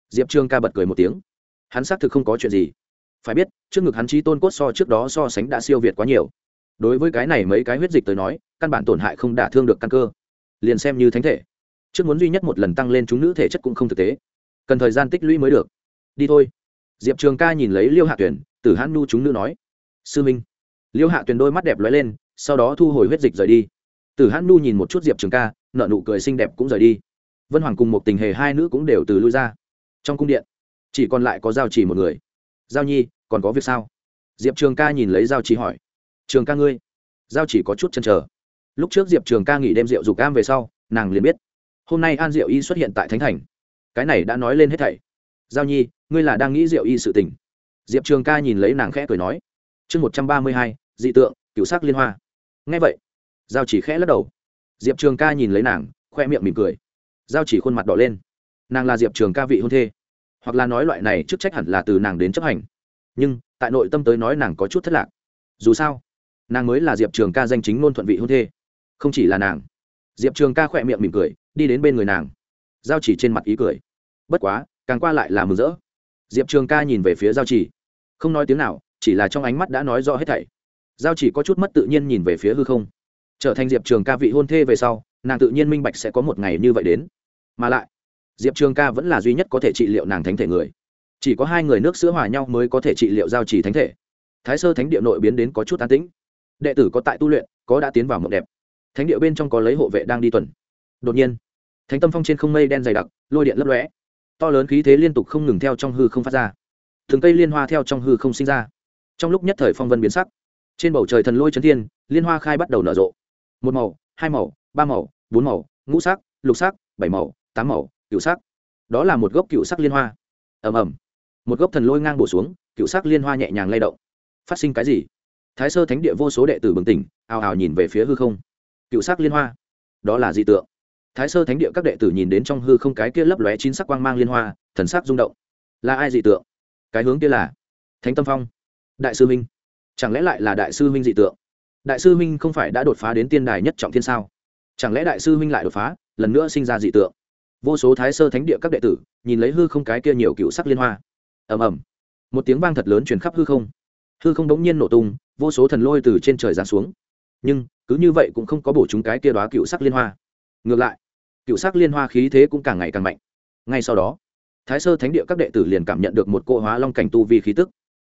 diệp trường ca bật cười một tiếng hắn xác thực không có chuyện gì phải biết trước ngực hắn trí tôn cốt so trước đó so sánh đã siêu việt quá nhiều đối với cái này mấy cái huyết dịch tới nói căn bản tổn hại không đả thương được căn cơ liền xem như thánh thể trước muốn duy nhất một lần tăng lên chúng nữ thể chất cũng không thực tế cần thời gian tích lũy mới được đi thôi diệp trường ca nhìn lấy liêu hạ tuyển tử hãn nu chúng nữ nói sư minh. Liêu hạ tuyển đôi mắt đẹp lóe lên, sau đó thu hồi huyết dịch rời đi. Từ hãn nu nhìn một chút diệp trường ca nợ nụ cười xinh đẹp cũng rời đi. Vân hoàng cùng một tình hề hai nữ cũng đều từ lui ra. Trong cung điện, chỉ còn lại có giao chỉ một người. Giao nhi, còn có việc sao? Diệp trường ca nhìn lấy giao chỉ hỏi. Trường ca ngươi? Giao chỉ có chút chân trở lúc trước diệp trường ca nghỉ đêm rượu dục cam về sau, nàng liền biết. Hôm nay an diệu y xuất hiện tại thánh thành. Cái này đã nói lên hết thảy. Giao nhi, ngươi là đang nghĩ diệu y sự tình. Diệp trường ca nhìn lấy nàng khẽ cười nói chương một trăm ba mươi hai, dị tượng cựu sắc liên hoa. Ngay vậy, giao chỉ khẽ lắc đầu. Diệp trường ca nhìn lấy nàng, khoe miệng mỉm cười. Giao chỉ khuôn mặt đỏ lên. Nàng là diệp trường ca vị hôn thê, hoặc là nói loại này chức trách hẳn là từ nàng đến chấp hành. Nhưng, tại nội tâm tới nói nàng có chút thất lạc. Dù sao, nàng mới là diệp trường ca danh chính ngôn thuận vị hôn thê, không chỉ là nàng. Diệp trường ca khỏe miệng mỉm cười, đi đến bên người nàng. Giao chỉ trên mặt ý cười. Bất quá, càng qua lại là mừng rỡ. Diệp trường ca nhìn về phía giao chỉ. Không nói tiếng nào chỉ là trong ánh mắt đã nói rõ hết thảy. Giao chỉ có chút mất tự nhiên nhìn về phía hư không. Trở thành diệp trường ca vị hôn thê về sau, nàng tự nhiên minh bạch sẽ có một ngày như vậy đến. Mà lại, diệp trường ca vẫn là duy nhất có thể trị liệu nàng thánh thể người. Chỉ có hai người nước sữa hòa nhau mới có thể trị liệu giao chỉ thánh thể. Thái sơ thánh địa nội biến đến có chút an tĩnh. Đệ tử có tại tu luyện, có đã tiến vào mộng đẹp. Thánh địa bên trong có lấy hộ vệ đang đi tuần. Đột nhiên, thánh tâm phong trên không mây đen dày đặc, lôi điện lấp lóe. To lớn khí thế liên tục không ngừng theo trong hư không phát ra. Thường cây liên hoa theo trong hư không sinh ra trong lúc nhất thời phong vân biến sắc. Trên bầu trời thần lôi chấn thiên, liên hoa khai bắt đầu nở rộ. Một màu, hai màu, ba màu, bốn màu, ngũ sắc, lục sắc, bảy màu, tám màu cựu sắc. Đó là một gốc cựu sắc liên hoa. Ầm ầm. Một gốc thần lôi ngang bổ xuống cựu sắc liên hoa nhẹ nhàng lay động. Phát sinh cái gì? Thái sơ thánh địa vô số đệ tử bừng tỉnh, ào ào nhìn về phía hư không. Cựu sắc liên hoa. Đó là dị tượng. Thái sơ thánh địa các đệ tử nhìn đến trong hư không cái kia lấp lóe chín sắc quang mang liên hoa, thần sắc rung động. Là ai dị tượng? Cái hướng kia là thánh tâm phong đại sư minh chẳng lẽ lại là đại sư minh dị tượng? Đại sư minh không phải đã đột phá đến tiên đài nhất trọng thiên sao? Chẳng lẽ đại sư minh lại đột phá, lần nữa sinh ra dị tượng? Vô số thái sơ thánh địa các đệ tử nhìn lấy hư không cái kia nhiều cựu sắc liên hoa. Ầm ầm. Một tiếng vang thật lớn truyền khắp hư không. Hư không đống nhiên nổ tung, vô số thần lôi từ trên trời giáng xuống. Nhưng, cứ như vậy cũng không có bổ chúng cái kia đóa cựu sắc liên hoa. Ngược lại, cựu sắc liên hoa khí thế cũng càng ngày càng mạnh. Ngay sau đó, thái sơ thánh địa các đệ tử liền cảm nhận được một cỗ hóa long cảnh tu vi khí tức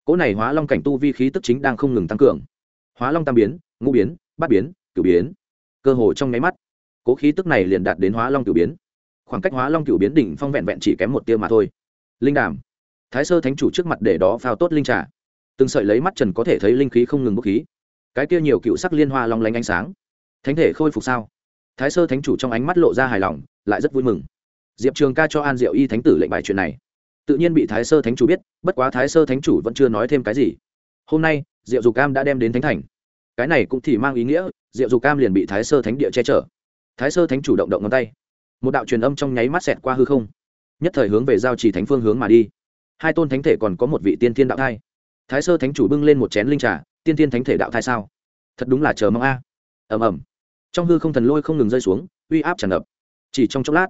cỗ này hóa long cảnh tu vi khí tức chính đang không ngừng tăng cường. Hóa long tam biến, ngũ biến, bát biến, cửu biến. Cơ hồ trong nháy mắt cỗ khí tức này liền đạt đến hóa long cửu biến. Khoảng cách hóa long cửu biến đỉnh phong vẹn vẹn chỉ kém một tia mà thôi. Linh đàm. Thái sơ thánh chủ trước mặt để đó phao tốt linh trà. Từng sợi lấy mắt trần có thể thấy linh khí không ngừng bốc khí. Cái kia nhiều cựu sắc liên hoa long lánh ánh sáng. Thánh thể khôi phục sao? Thái sơ thánh chủ trong ánh mắt lộ ra hài lòng, lại rất vui mừng. Diệp trường ca cho an diệu y thánh tử lệnh bài chuyện này tự nhiên bị thái sơ thánh chủ biết, bất quá thái sơ thánh chủ vẫn chưa nói thêm cái gì. Hôm nay, diệu dục cam đã đem đến thánh thành. Cái này cũng thì mang ý nghĩa, diệu dục cam liền bị thái sơ thánh địa che chở. Thái sơ thánh chủ động động ngón tay. Một đạo truyền âm trong nháy mắt xẹt qua hư không. Nhất thời hướng về giao trì thánh phương hướng mà đi. Hai tôn thánh thể còn có một vị tiên thiên đạo thai. Thái sơ thánh chủ bưng lên một chén linh trà, tiên thiên thánh thể đạo thai sao? Thật đúng là chờ mong a. Ầm ầm. Trong hư không thần lôi không ngừng rơi xuống, uy áp tràn ngập. Chỉ trong chốc lát,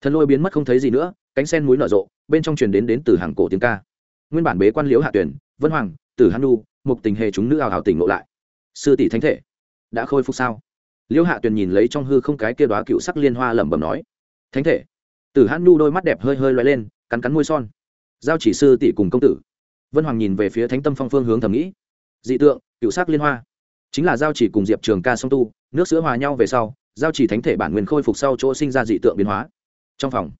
thần lôi biến mất không thấy gì nữa, cánh sen múi nở rộ bên trong truyền đến đến từ hàng cổ tiếng ca. Nguyên bản bế quan liễu hạ tuyển, vân hoàng, tử hàn nu mục tình hề chúng nữ ảo hảo tỉnh ngộ lại. Sư tỷ thánh thể, đã khôi phục sao? Liễu hạ tuyền nhìn lấy trong hư không cái kia đoá cựu sắc liên hoa lẩm bẩm nói. Thánh thể. Tử hắn nu đôi mắt đẹp hơi hơi loay lên, cắn cắn môi son. Giao chỉ sư tỷ cùng công tử. Vân hoàng nhìn về phía thánh tâm phong phương hướng thầm nghĩ. Dị tượng, cựu sắc liên hoa. Chính là giao chỉ cùng diệp trường ca song tu, nước sữa hòa nhau về sau, giao chỉ thánh thể bản nguyên khôi phục sau chỗ sinh ra dị tượng biến hóa. Trong phòng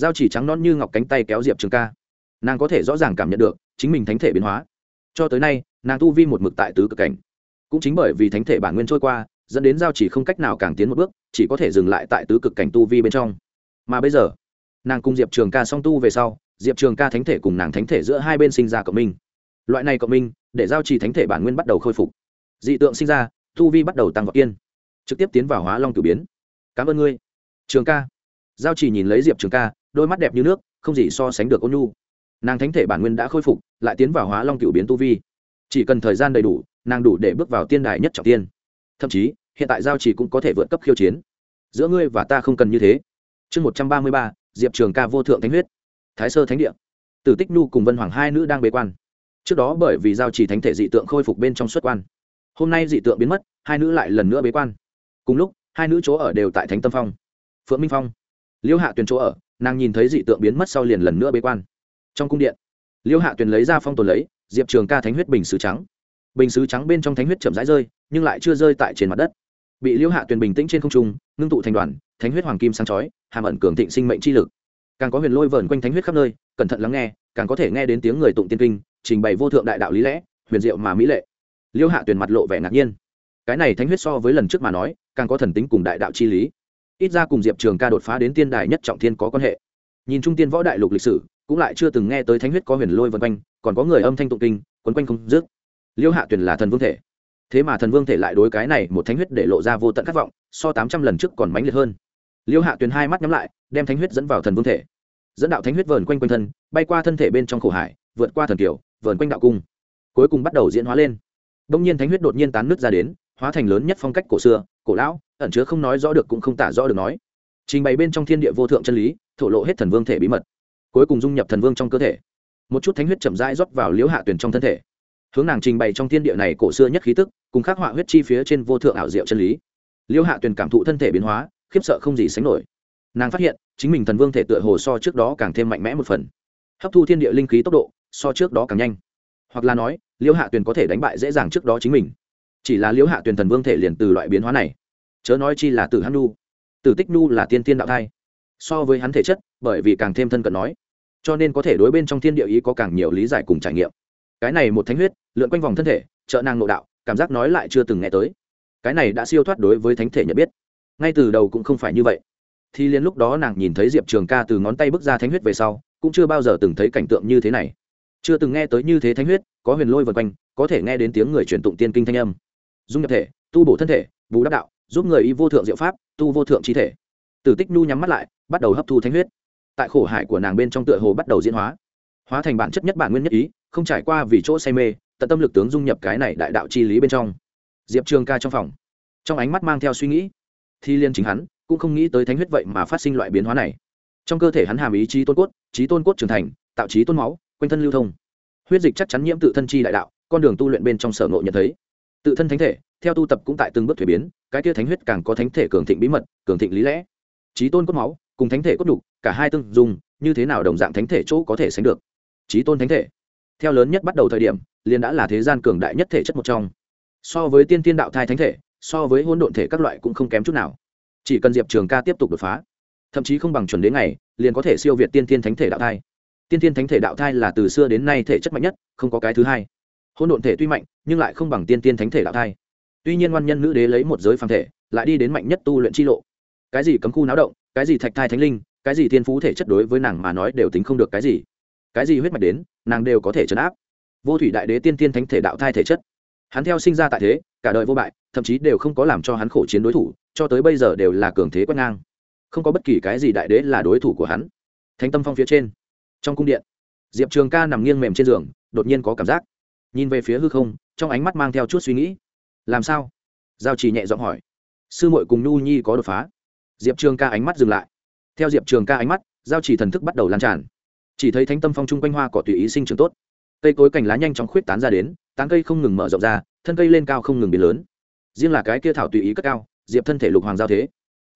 giao chỉ trắng non như ngọc cánh tay kéo diệp trường ca. Nàng có thể rõ ràng cảm nhận được chính mình thánh thể biến hóa. Cho tới nay nàng tu vi một mực tại tứ cực cảnh. Cũng chính bởi vì thánh thể bản nguyên trôi qua dẫn đến giao chỉ không cách nào càng tiến một bước chỉ có thể dừng lại tại tứ cực cảnh tu vi bên trong. Mà bây giờ nàng cùng diệp trường ca song tu về sau diệp trường ca thánh thể cùng nàng thánh thể giữa hai bên sinh ra cộng minh. Loại này cộng minh để giao trì thánh thể bản nguyên bắt đầu khôi phục. Dị tượng sinh ra tu vi bắt đầu tăng vọt yên, trực tiếp tiến vào hóa long cử biến. Cảm ơn ngươi. Trường ca. Giao chỉ nhìn lấy diệp trường ca đôi mắt đẹp như nước, không gì so sánh được ôn nhu. Nàng thánh thể bản nguyên đã khôi phục, lại tiến vào hóa long cựu biến tu vi. Chỉ cần thời gian đầy đủ, nàng đủ để bước vào tiên đài nhất trọng tiên. Thậm chí, hiện tại giao chỉ cũng có thể vượt cấp khiêu chiến. Giữa ngươi và ta không cần như thế. Chương một trăm ba mươi ba, diệp trường ca vô thượng thánh huyết. Thái sơ thánh địa. Tử tích nhu cùng vân hoàng hai nữ đang bế quan. Trước đó bởi vì giao chỉ thánh thể dị tượng khôi phục bên trong xuất quan. Hôm nay dị tượng biến mất, hai nữ lại lần nữa bế quan. Cùng lúc, hai nữ chỗ ở đều tại thánh tâm phong. Phượng minh phong. Liễu hạ tuyền chỗ ở nàng nhìn thấy dị tượng biến mất sau liền lần nữa bế quan. Trong cung điện, liêu hạ tuyền lấy ra phong tồn lấy, diệp trường ca thánh huyết bình xứ trắng. Bình xứ trắng bên trong thánh huyết chậm rãi rơi, nhưng lại chưa rơi tại trên mặt đất. Bị liêu hạ tuyền bình tĩnh trên không trung, ngưng tụ thành đoàn, thánh huyết hoàng kim sáng chói, hàm ẩn cường thịnh sinh mệnh chi lực. Càng có huyền lôi vờn quanh thánh huyết khắp nơi, cẩn thận lắng nghe, càng có thể nghe đến tiếng người tụng tiên kinh, trình bày vô thượng đại đạo lý lẽ, huyền diệu mà mỹ lệ. Liêu hạ tuyền mặt lộ vẻ ngạc nhiên. Cái này thánh huyết so với lần trước mà nói, càng có thần tính cùng đại đạo chi lý ít ra cùng diệp trường ca đột phá đến tiên đài nhất trọng thiên có quan hệ. Nhìn trung tiên võ đại lục lịch sử, cũng lại chưa từng nghe tới thánh huyết có huyền lôi vân quanh, còn có người âm thanh tụng kinh, quấn quanh không dứt. Liêu hạ tuyền là thần vương thể. Thế mà thần vương thể lại đối cái này một thánh huyết để lộ ra vô tận khát vọng, so tám trăm lần trước còn mãnh liệt hơn. Liêu hạ tuyền hai mắt nhắm lại, đem thánh huyết dẫn vào thần vương thể. Dẫn đạo thánh huyết vờn quanh quanh thân, bay qua thân thể bên trong khổ hải, vượt qua thần kiều vờn quanh đạo cung. Cuối cùng bắt đầu diễn hóa lên. Đông nhiên thánh huyết đột nhiên tán nứt ra đến hóa thành lớn nhất phong cách cổ xưa, cổ lão, ẩn chứa không nói rõ được cũng không tả rõ được nói. Trình bày bên trong thiên địa vô thượng chân lý, thổ lộ hết thần vương thể bí mật, cuối cùng dung nhập thần vương trong cơ thể. Một chút thánh huyết chậm rãi rót vào liễu hạ tuyển trong thân thể. Hướng nàng trình bày trong thiên địa này cổ xưa nhất khí tức, cùng khắc họa huyết chi phía trên vô thượng ảo diệu chân lý. Liễu hạ tuyển cảm thụ thân thể biến hóa, khiếp sợ không gì sánh nổi. Nàng phát hiện, chính mình thần vương thể tựa hồ so trước đó càng thêm mạnh mẽ một phần. Hấp thu thiên địa linh khí tốc độ, so trước đó càng nhanh. Hoặc là nói, liễu hạ tuyền có thể đánh bại dễ dàng trước đó chính mình chỉ là liễu hạ tuyền thần vương thể liền từ loại biến hóa này. Chớ nói chi là tử hắn nu tử tích nu là tiên tiên đạo thai. So với hắn thể chất, bởi vì càng thêm thân cận nói, cho nên có thể đối bên trong thiên địa ý có càng nhiều lý giải cùng trải nghiệm. Cái này một thánh huyết, lượn quanh vòng thân thể, trợ nàng nội đạo, cảm giác nói lại chưa từng nghe tới. Cái này đã siêu thoát đối với thánh thể nhận biết. Ngay từ đầu cũng không phải như vậy. Thì liền lúc đó nàng nhìn thấy diệp trường ca từ ngón tay bước ra thánh huyết về sau, cũng chưa bao giờ từng thấy cảnh tượng như thế này. Chưa từng nghe tới như thế thánh huyết, có huyền lôi vật quanh, có thể nghe đến tiếng người truyền tụng tiên kinh thanh âm dung nhập thể, tu bổ thân thể, bù đắp đạo, giúp người y vô thượng diệu pháp, tu vô thượng trí thể. Tử tích nhu nhắm mắt lại, bắt đầu hấp thu thánh huyết. Tại khổ hải của nàng bên trong tựa hồ bắt đầu diễn hóa. Hóa thành bản chất nhất bản nguyên nhất ý, không trải qua vì chỗ say mê, tận tâm lực tướng dung nhập cái này đại đạo chi lý bên trong. Diệp trường ca trong phòng, trong ánh mắt mang theo suy nghĩ. Thi liên chính hắn, cũng không nghĩ tới thánh huyết vậy mà phát sinh loại biến hóa này. Trong cơ thể hắn hàm ý chí tôn cốt trí tôn cốt trưởng thành, tạo trí tôn máu, quanh thân lưu thông. Huyết dịch chắc chắn nhiễm tự thân chi đại đạo, con đường tu luyện bên trong sở ngộ nhận thấy tự thân thánh thể, theo tu tập cũng tại từng bước thuế biến, cái kia thánh huyết càng có thánh thể cường thịnh bí mật, cường thịnh lý lẽ. Trí tôn cốt máu, cùng thánh thể cốt đục cả hai tương dùng như thế nào đồng dạng thánh thể chỗ có thể sánh được? Trí tôn thánh thể. Theo lớn nhất bắt đầu thời điểm, liền đã là thế gian cường đại nhất thể chất một trong. So với tiên tiên đạo thai thánh thể, so với hôn độn thể các loại cũng không kém chút nào. Chỉ cần diệp trường ca tiếp tục đột phá, thậm chí không bằng chuẩn đến ngày, liền có thể siêu việt tiên tiên thánh thể đạo thai. Tiên tiên thánh thể đạo thai là từ xưa đến nay thể chất mạnh nhất, không có cái thứ hai hôn độn thể tuy mạnh, nhưng lại không bằng tiên tiên thánh thể đạo thai. Tuy nhiên ngoan nhân nữ đế lấy một giới phàm thể, lại đi đến mạnh nhất tu luyện chi lộ. Cái gì cấm khu náo động, cái gì thạch thai thánh linh, cái gì thiên phú thể chất đối với nàng mà nói đều tính không được cái gì. Cái gì huyết mạch đến, nàng đều có thể chấn áp. Vô thủy đại đế tiên tiên thánh thể đạo thai thể chất. Hắn theo sinh ra tại thế, cả đời vô bại, thậm chí đều không có làm cho hắn khổ chiến đối thủ, cho tới bây giờ đều là cường thế quét ngang. Không có bất kỳ cái gì đại đế là đối thủ của hắn. Thánh tâm phong phía trên, trong cung điện, diệp trường ca nằm nghiêng mềm trên giường, đột nhiên có cảm giác nhìn về phía hư không, trong ánh mắt mang theo chút suy nghĩ. Làm sao? Giao trì nhẹ giọng hỏi. Sư muội cùng nhu nhi có đột phá. Diệp trường ca ánh mắt dừng lại. Theo diệp trường ca ánh mắt, giao trì thần thức bắt đầu lan tràn. Chỉ thấy thánh tâm phong chung quanh hoa cỏ tùy ý sinh trưởng tốt. Cây cối cành lá nhanh chóng khuyết tán ra đến, tán cây không ngừng mở rộng ra, thân cây lên cao không ngừng biến lớn. Riêng là cái kia thảo tùy ý cất cao, diệp thân thể lục hoàng giao thế.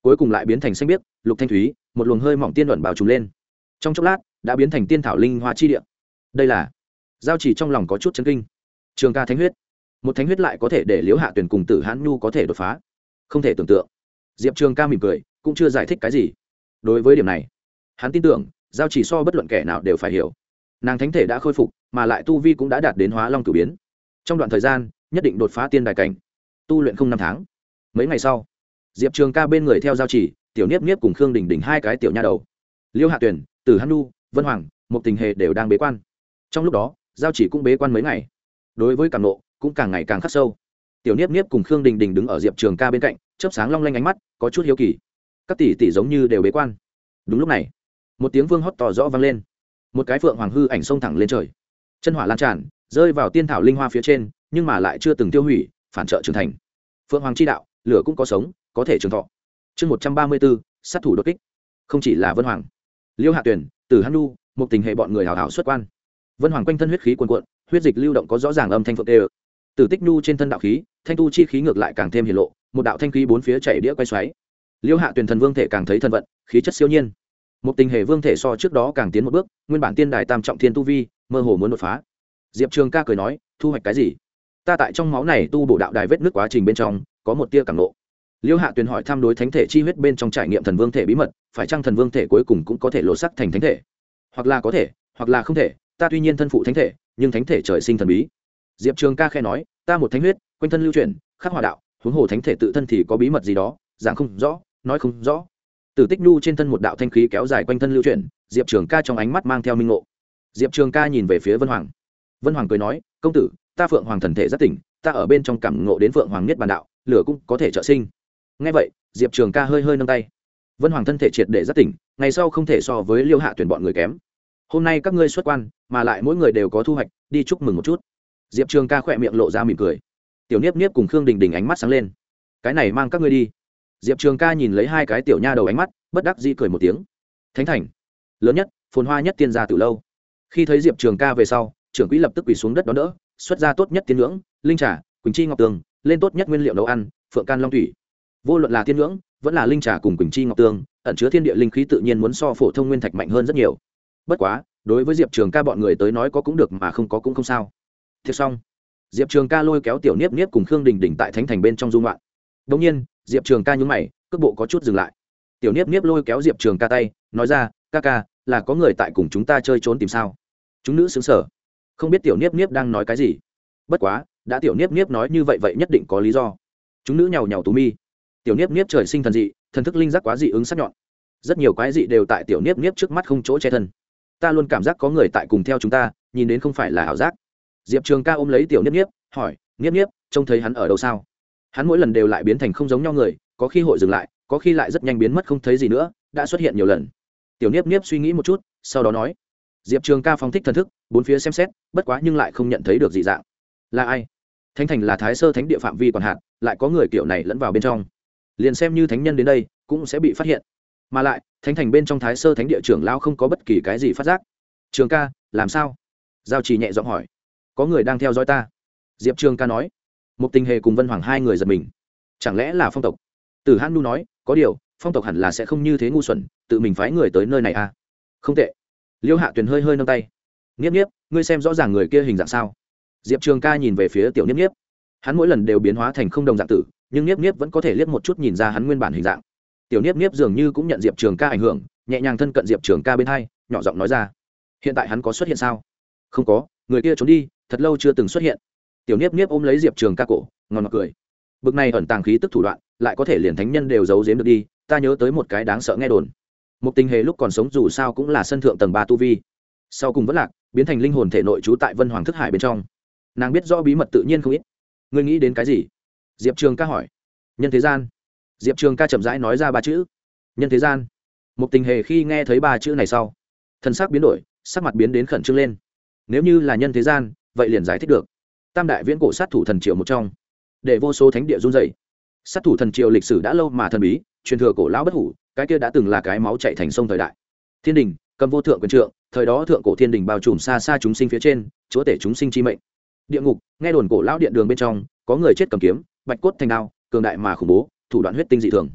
Cuối cùng lại biến thành xanh biếc, lục thanh thúy, một luồng hơi mỏng tiên luận bào trùng lên. Trong chốc lát, đã biến thành tiên thảo linh hoa chi địa. Đây là giao chỉ trong lòng có chút chấn kinh. Trường ca thánh huyết. Một thánh huyết lại có thể để liễu hạ tuyển cùng tử hãn nhu có thể đột phá. Không thể tưởng tượng. Diệp trường ca mỉm cười, cũng chưa giải thích cái gì. Đối với điểm này, hắn tin tưởng, giao chỉ so bất luận kẻ nào đều phải hiểu. Nàng thánh thể đã khôi phục, mà lại tu vi cũng đã đạt đến hóa long cử biến. Trong đoạn thời gian, nhất định đột phá tiên đài cảnh. Tu luyện không năm tháng. Mấy ngày sau, diệp trường ca bên người theo giao chỉ, tiểu niếp niếp cùng khương đình đình hai cái tiểu nha đầu. Liêu hạ tuyển Tử hắn nu vân hoàng một tình hệ đều đang bế quan. Trong lúc đó giao chỉ cũng bế quan mấy ngày. Đối với cảm nộ, cũng càng ngày càng khắc sâu. Tiểu niếp niếp cùng khương đình đình đứng ở diệp trường ca bên cạnh, chớp sáng long lanh ánh mắt, có chút hiếu kỳ. Các tỷ tỷ giống như đều bế quan. Đúng lúc này, một tiếng vương hót tỏ rõ vang lên. Một cái phượng hoàng hư ảnh xông thẳng lên trời. Chân hỏa lan tràn, rơi vào tiên thảo linh hoa phía trên, nhưng mà lại chưa từng tiêu hủy, phản trợ trưởng thành. Phượng hoàng chi đạo, lửa cũng có sống, có thể trường thọ. Chương một trăm ba mươi bốn, sát thủ đột kích. Không chỉ là vân hoàng. Liêu hạ tuyển từ hắn một tình hệ bọn người hào hào xuất quan vân hoàng quanh thân huyết khí cuồn cuộn, huyết dịch lưu động có rõ ràng âm thanh phượng tê Tử tích nhu trên thân đạo khí, thanh tu chi khí ngược lại càng thêm hiển lộ, một đạo thanh khí bốn phía chảy đĩa quay xoáy. Liêu hạ tuyển thần vương thể càng thấy thân vận, khí chất siêu nhiên. Một tình hệ vương thể so trước đó càng tiến một bước, nguyên bản tiên đài tam trọng thiên tu vi, mơ hồ muốn đột phá. Diệp trường ca cười nói, thu hoạch cái gì? Ta tại trong máu này tu bổ đạo đài vết nước quá trình bên trong, có một tia cảm lộ. liêu hạ tuyền hỏi thăm đối thánh thể chi huyết bên trong trải nghiệm thần vương thể bí mật, phải chăng thần vương thể cuối cùng cũng có thể lộ sắc thành thánh thể? Hoặc là có thể, hoặc là không thể ta tuy nhiên thân phụ thánh thể, nhưng thánh thể trời sinh thần bí. Diệp trường ca khe nói, ta một thánh huyết, quanh thân lưu truyền khắc hòa đạo, huống hồ thánh thể tự thân thì có bí mật gì đó, giảng không rõ, nói không rõ. Tử tích nhu trên thân một đạo thanh khí kéo dài quanh thân lưu truyền diệp trường ca trong ánh mắt mang theo minh ngộ. Diệp trường ca nhìn về phía vân hoàng. Vân hoàng cười nói, công tử, ta phượng hoàng thần thể rất tỉnh, ta ở bên trong cảm ngộ đến phượng hoàng nhất bàn đạo, lửa cũng có thể trợ sinh. Ngay vậy, diệp trường ca hơi hơi nâng tay. Vân hoàng thân thể triệt để rất tỉnh, ngày sau không thể so với liêu hạ tuyển bọn người kém hôm nay các ngươi xuất quan, mà lại mỗi người đều có thu hoạch, đi chúc mừng một chút. Diệp trường ca khỏe miệng lộ ra mỉm cười. Tiểu niếp niếp cùng khương đình đình ánh mắt sáng lên. Cái này mang các ngươi đi. Diệp trường ca nhìn lấy hai cái tiểu nha đầu ánh mắt, bất đắc di cười một tiếng. Thánh thành. Lớn nhất, phồn hoa nhất tiên gia từ lâu. Khi thấy diệp trường ca về sau, trưởng quỹ lập tức quỳ xuống đất đón đỡ, xuất ra tốt nhất tiên ngưỡng, linh trà, quỳnh chi ngọc tường, lên tốt nhất nguyên liệu nấu ăn, phượng can long thủy. Vô luận là tiên ngưỡng, vẫn là linh trà cùng quỳnh chi ngọc tường, ẩn chứa thiên địa linh khí tự nhiên muốn so phổ thông nguyên thạch mạnh hơn rất nhiều bất quá, đối với diệp trường ca bọn người tới nói có cũng được mà không có cũng không sao. Thiệt xong, diệp trường ca lôi kéo tiểu niếp niếp cùng khương đình đình tại thánh thành bên trong dung loạn. Đ ỗ n g nhiên, diệp trường ca nhún mày, cước bộ có chút dừng lại. Tiểu niếp niếp lôi kéo diệp trường ca tay, nói ra, ca ca, là có người tại cùng chúng ta chơi trốn tìm sao? Chúng nữ xứng sở không biết tiểu niếp niếp đang nói cái gì. Bất quá, đã tiểu niếp niếp nói như vậy vậy nhất định có lý do. Chúng nữ nhào nhào tú mi. Tiểu niếp niếp trời sinh thần dị, thần thức linh giác quá dị ứng sắc nhọn. Rất nhiều quái dị đều tại tiểu niếp niếp trước mắt không chỗ che thân ta luôn cảm giác có người tại cùng theo chúng ta, nhìn đến không phải là ảo giác. Diệp trường ca ôm lấy tiểu niếp niếp, hỏi, niếp niếp, trông thấy hắn ở đâu sao? Hắn mỗi lần đều lại biến thành không giống nhau người, có khi hội dừng lại, có khi lại rất nhanh biến mất không thấy gì nữa, đã xuất hiện nhiều lần. Tiểu niếp niếp suy nghĩ một chút, sau đó nói, diệp trường ca phóng thích thần thức, bốn phía xem xét, bất quá nhưng lại không nhận thấy được dị dạng. Là ai? Thánh thành là thái sơ thánh địa phạm vi còn hạn, lại có người kiểu này lẫn vào bên trong. Liền xem như thánh nhân đến đây, cũng sẽ bị phát hiện mà lại, thánh thành bên trong thái sơ thánh địa trưởng lão không có bất kỳ cái gì phát giác. Trường ca, làm sao? Giao trì nhẹ giọng hỏi. Có người đang theo dõi ta. Diệp trường ca nói. Một tình hề cùng vân hoàng hai người giật mình. Chẳng lẽ là phong tộc? Tử Hãn nu nói. Có điều, phong tộc hẳn là sẽ không như thế ngu xuẩn, tự mình phái người tới nơi này à? Không tệ. Liêu hạ tuyền hơi hơi nâng tay. Nghiếp nghiếp, ngươi xem rõ ràng người kia hình dạng sao? Diệp trường ca nhìn về phía tiểu nghiếp nghiếp. Hắn mỗi lần đều biến hóa thành không đồng dạng tử, nhưng nghiếp nghiếp vẫn có thể liếc một chút nhìn ra hắn nguyên bản hình dạng tiểu niếp niếp dường như cũng nhận diệp trường ca ảnh hưởng, nhẹ nhàng thân cận diệp trường ca bên hai, nhỏ giọng nói ra. Hiện tại hắn có xuất hiện sao? Không có, người kia trốn đi, thật lâu chưa từng xuất hiện. Tiểu niếp niếp ôm lấy diệp trường ca cổ ngon ngọt cười. Bực này ẩn tàng khí tức thủ đoạn, lại có thể liền thánh nhân đều giấu giếm được đi, ta nhớ tới một cái đáng sợ nghe đồn. Một tình hề lúc còn sống dù sao cũng là sân thượng tầng ba tu vi. Sau cùng vẫn lạc, biến thành linh hồn thể nội trú tại vân hoàng thức hải bên trong. Nàng biết rõ bí mật tự nhiên không ít. Ngươi nghĩ đến cái gì? Diệp trường ca hỏi. Nhân thế gian diệp trường ca chậm rãi nói ra ba chữ. Nhân thế gian. Một tình hề khi nghe thấy ba chữ này sau thân xác biến đổi, sắc mặt biến đến khẩn trương lên. Nếu như là nhân thế gian, vậy liền giải thích được. Tam đại viễn cổ sát thủ thần triều một trong, để vô số thánh địa run dày sát thủ thần triều lịch sử đã lâu mà thần bí, truyền thừa cổ lão bất hủ, cái kia đã từng là cái máu chạy thành sông thời đại. Thiên đình, cầm vô thượng quyền trượng, thời đó thượng cổ thiên đình bao trùm xa xa chúng sinh phía trên, chúa tể chúng sinh chi mệnh. Địa ngục, nghe đồn cổ lão điện đường bên trong, có người chết cầm kiếm, bạch cốt thành đao, cường đại mà khủng bố thủ đoạn huyết tinh dị thường.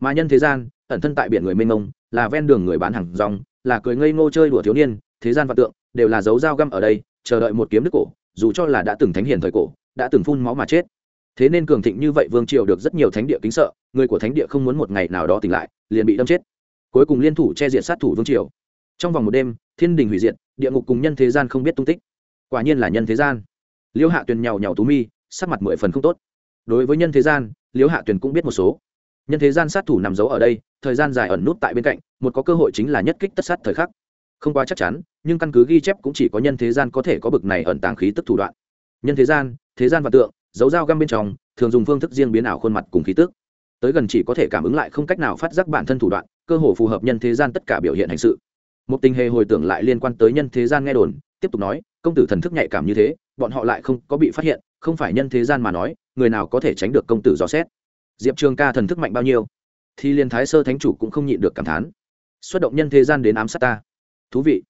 Mà nhân thế gian, ẩn thân tại biển người mênh mông, là ven đường người bán hàng rong, là cười ngây ngô chơi đùa thiếu niên, thế gian vạn tượng, đều là dấu dao găm ở đây, chờ đợi một kiếm đức cổ, dù cho là đã từng thánh hiền thời cổ, đã từng phun máu mà chết. Thế nên cường thịnh như vậy vương triều được rất nhiều thánh địa kính sợ, người của thánh địa không muốn một ngày nào đó tỉnh lại, liền bị đâm chết. Cuối cùng liên thủ che diện sát thủ vương triều. Trong vòng một đêm, thiên đình hủy diệt, địa ngục cùng nhân thế gian không biết tung tích. Quả nhiên là nhân thế gian. Liêu hạ tuyền nhào nhào tú mi, sắc mặt mười phần không tốt. Đối với nhân thế gian Liễu hạ tuyền cũng biết một số. Nhân thế gian sát thủ nằm giấu ở đây, thời gian dài ẩn nút tại bên cạnh, một có cơ hội chính là nhất kích tất sát thời khắc. Không quá chắc chắn, nhưng căn cứ ghi chép cũng chỉ có nhân thế gian có thể có bực này ẩn tàng khí tức thủ đoạn. Nhân thế gian thế gian và tượng, dấu dao găm bên trong, thường dùng phương thức riêng biến ảo khuôn mặt cùng khí tức. Tới gần chỉ có thể cảm ứng lại không cách nào phát giác bản thân thủ đoạn, cơ hồ phù hợp nhân thế gian tất cả biểu hiện hành sự. Một tình hề hồi tưởng lại liên quan tới nhân thế gian nghe đồn, tiếp tục nói, công tử thần thức nhạy cảm như thế, bọn họ lại không có bị phát hiện, không phải nhân thế gian mà nói người nào có thể tránh được công tử dò xét? Diệp trường ca thần thức mạnh bao nhiêu? Thì liên thái sơ thánh chủ cũng không nhịn được cảm thán. Xuất động nhân thế gian đến ám sát ta. Thú vị.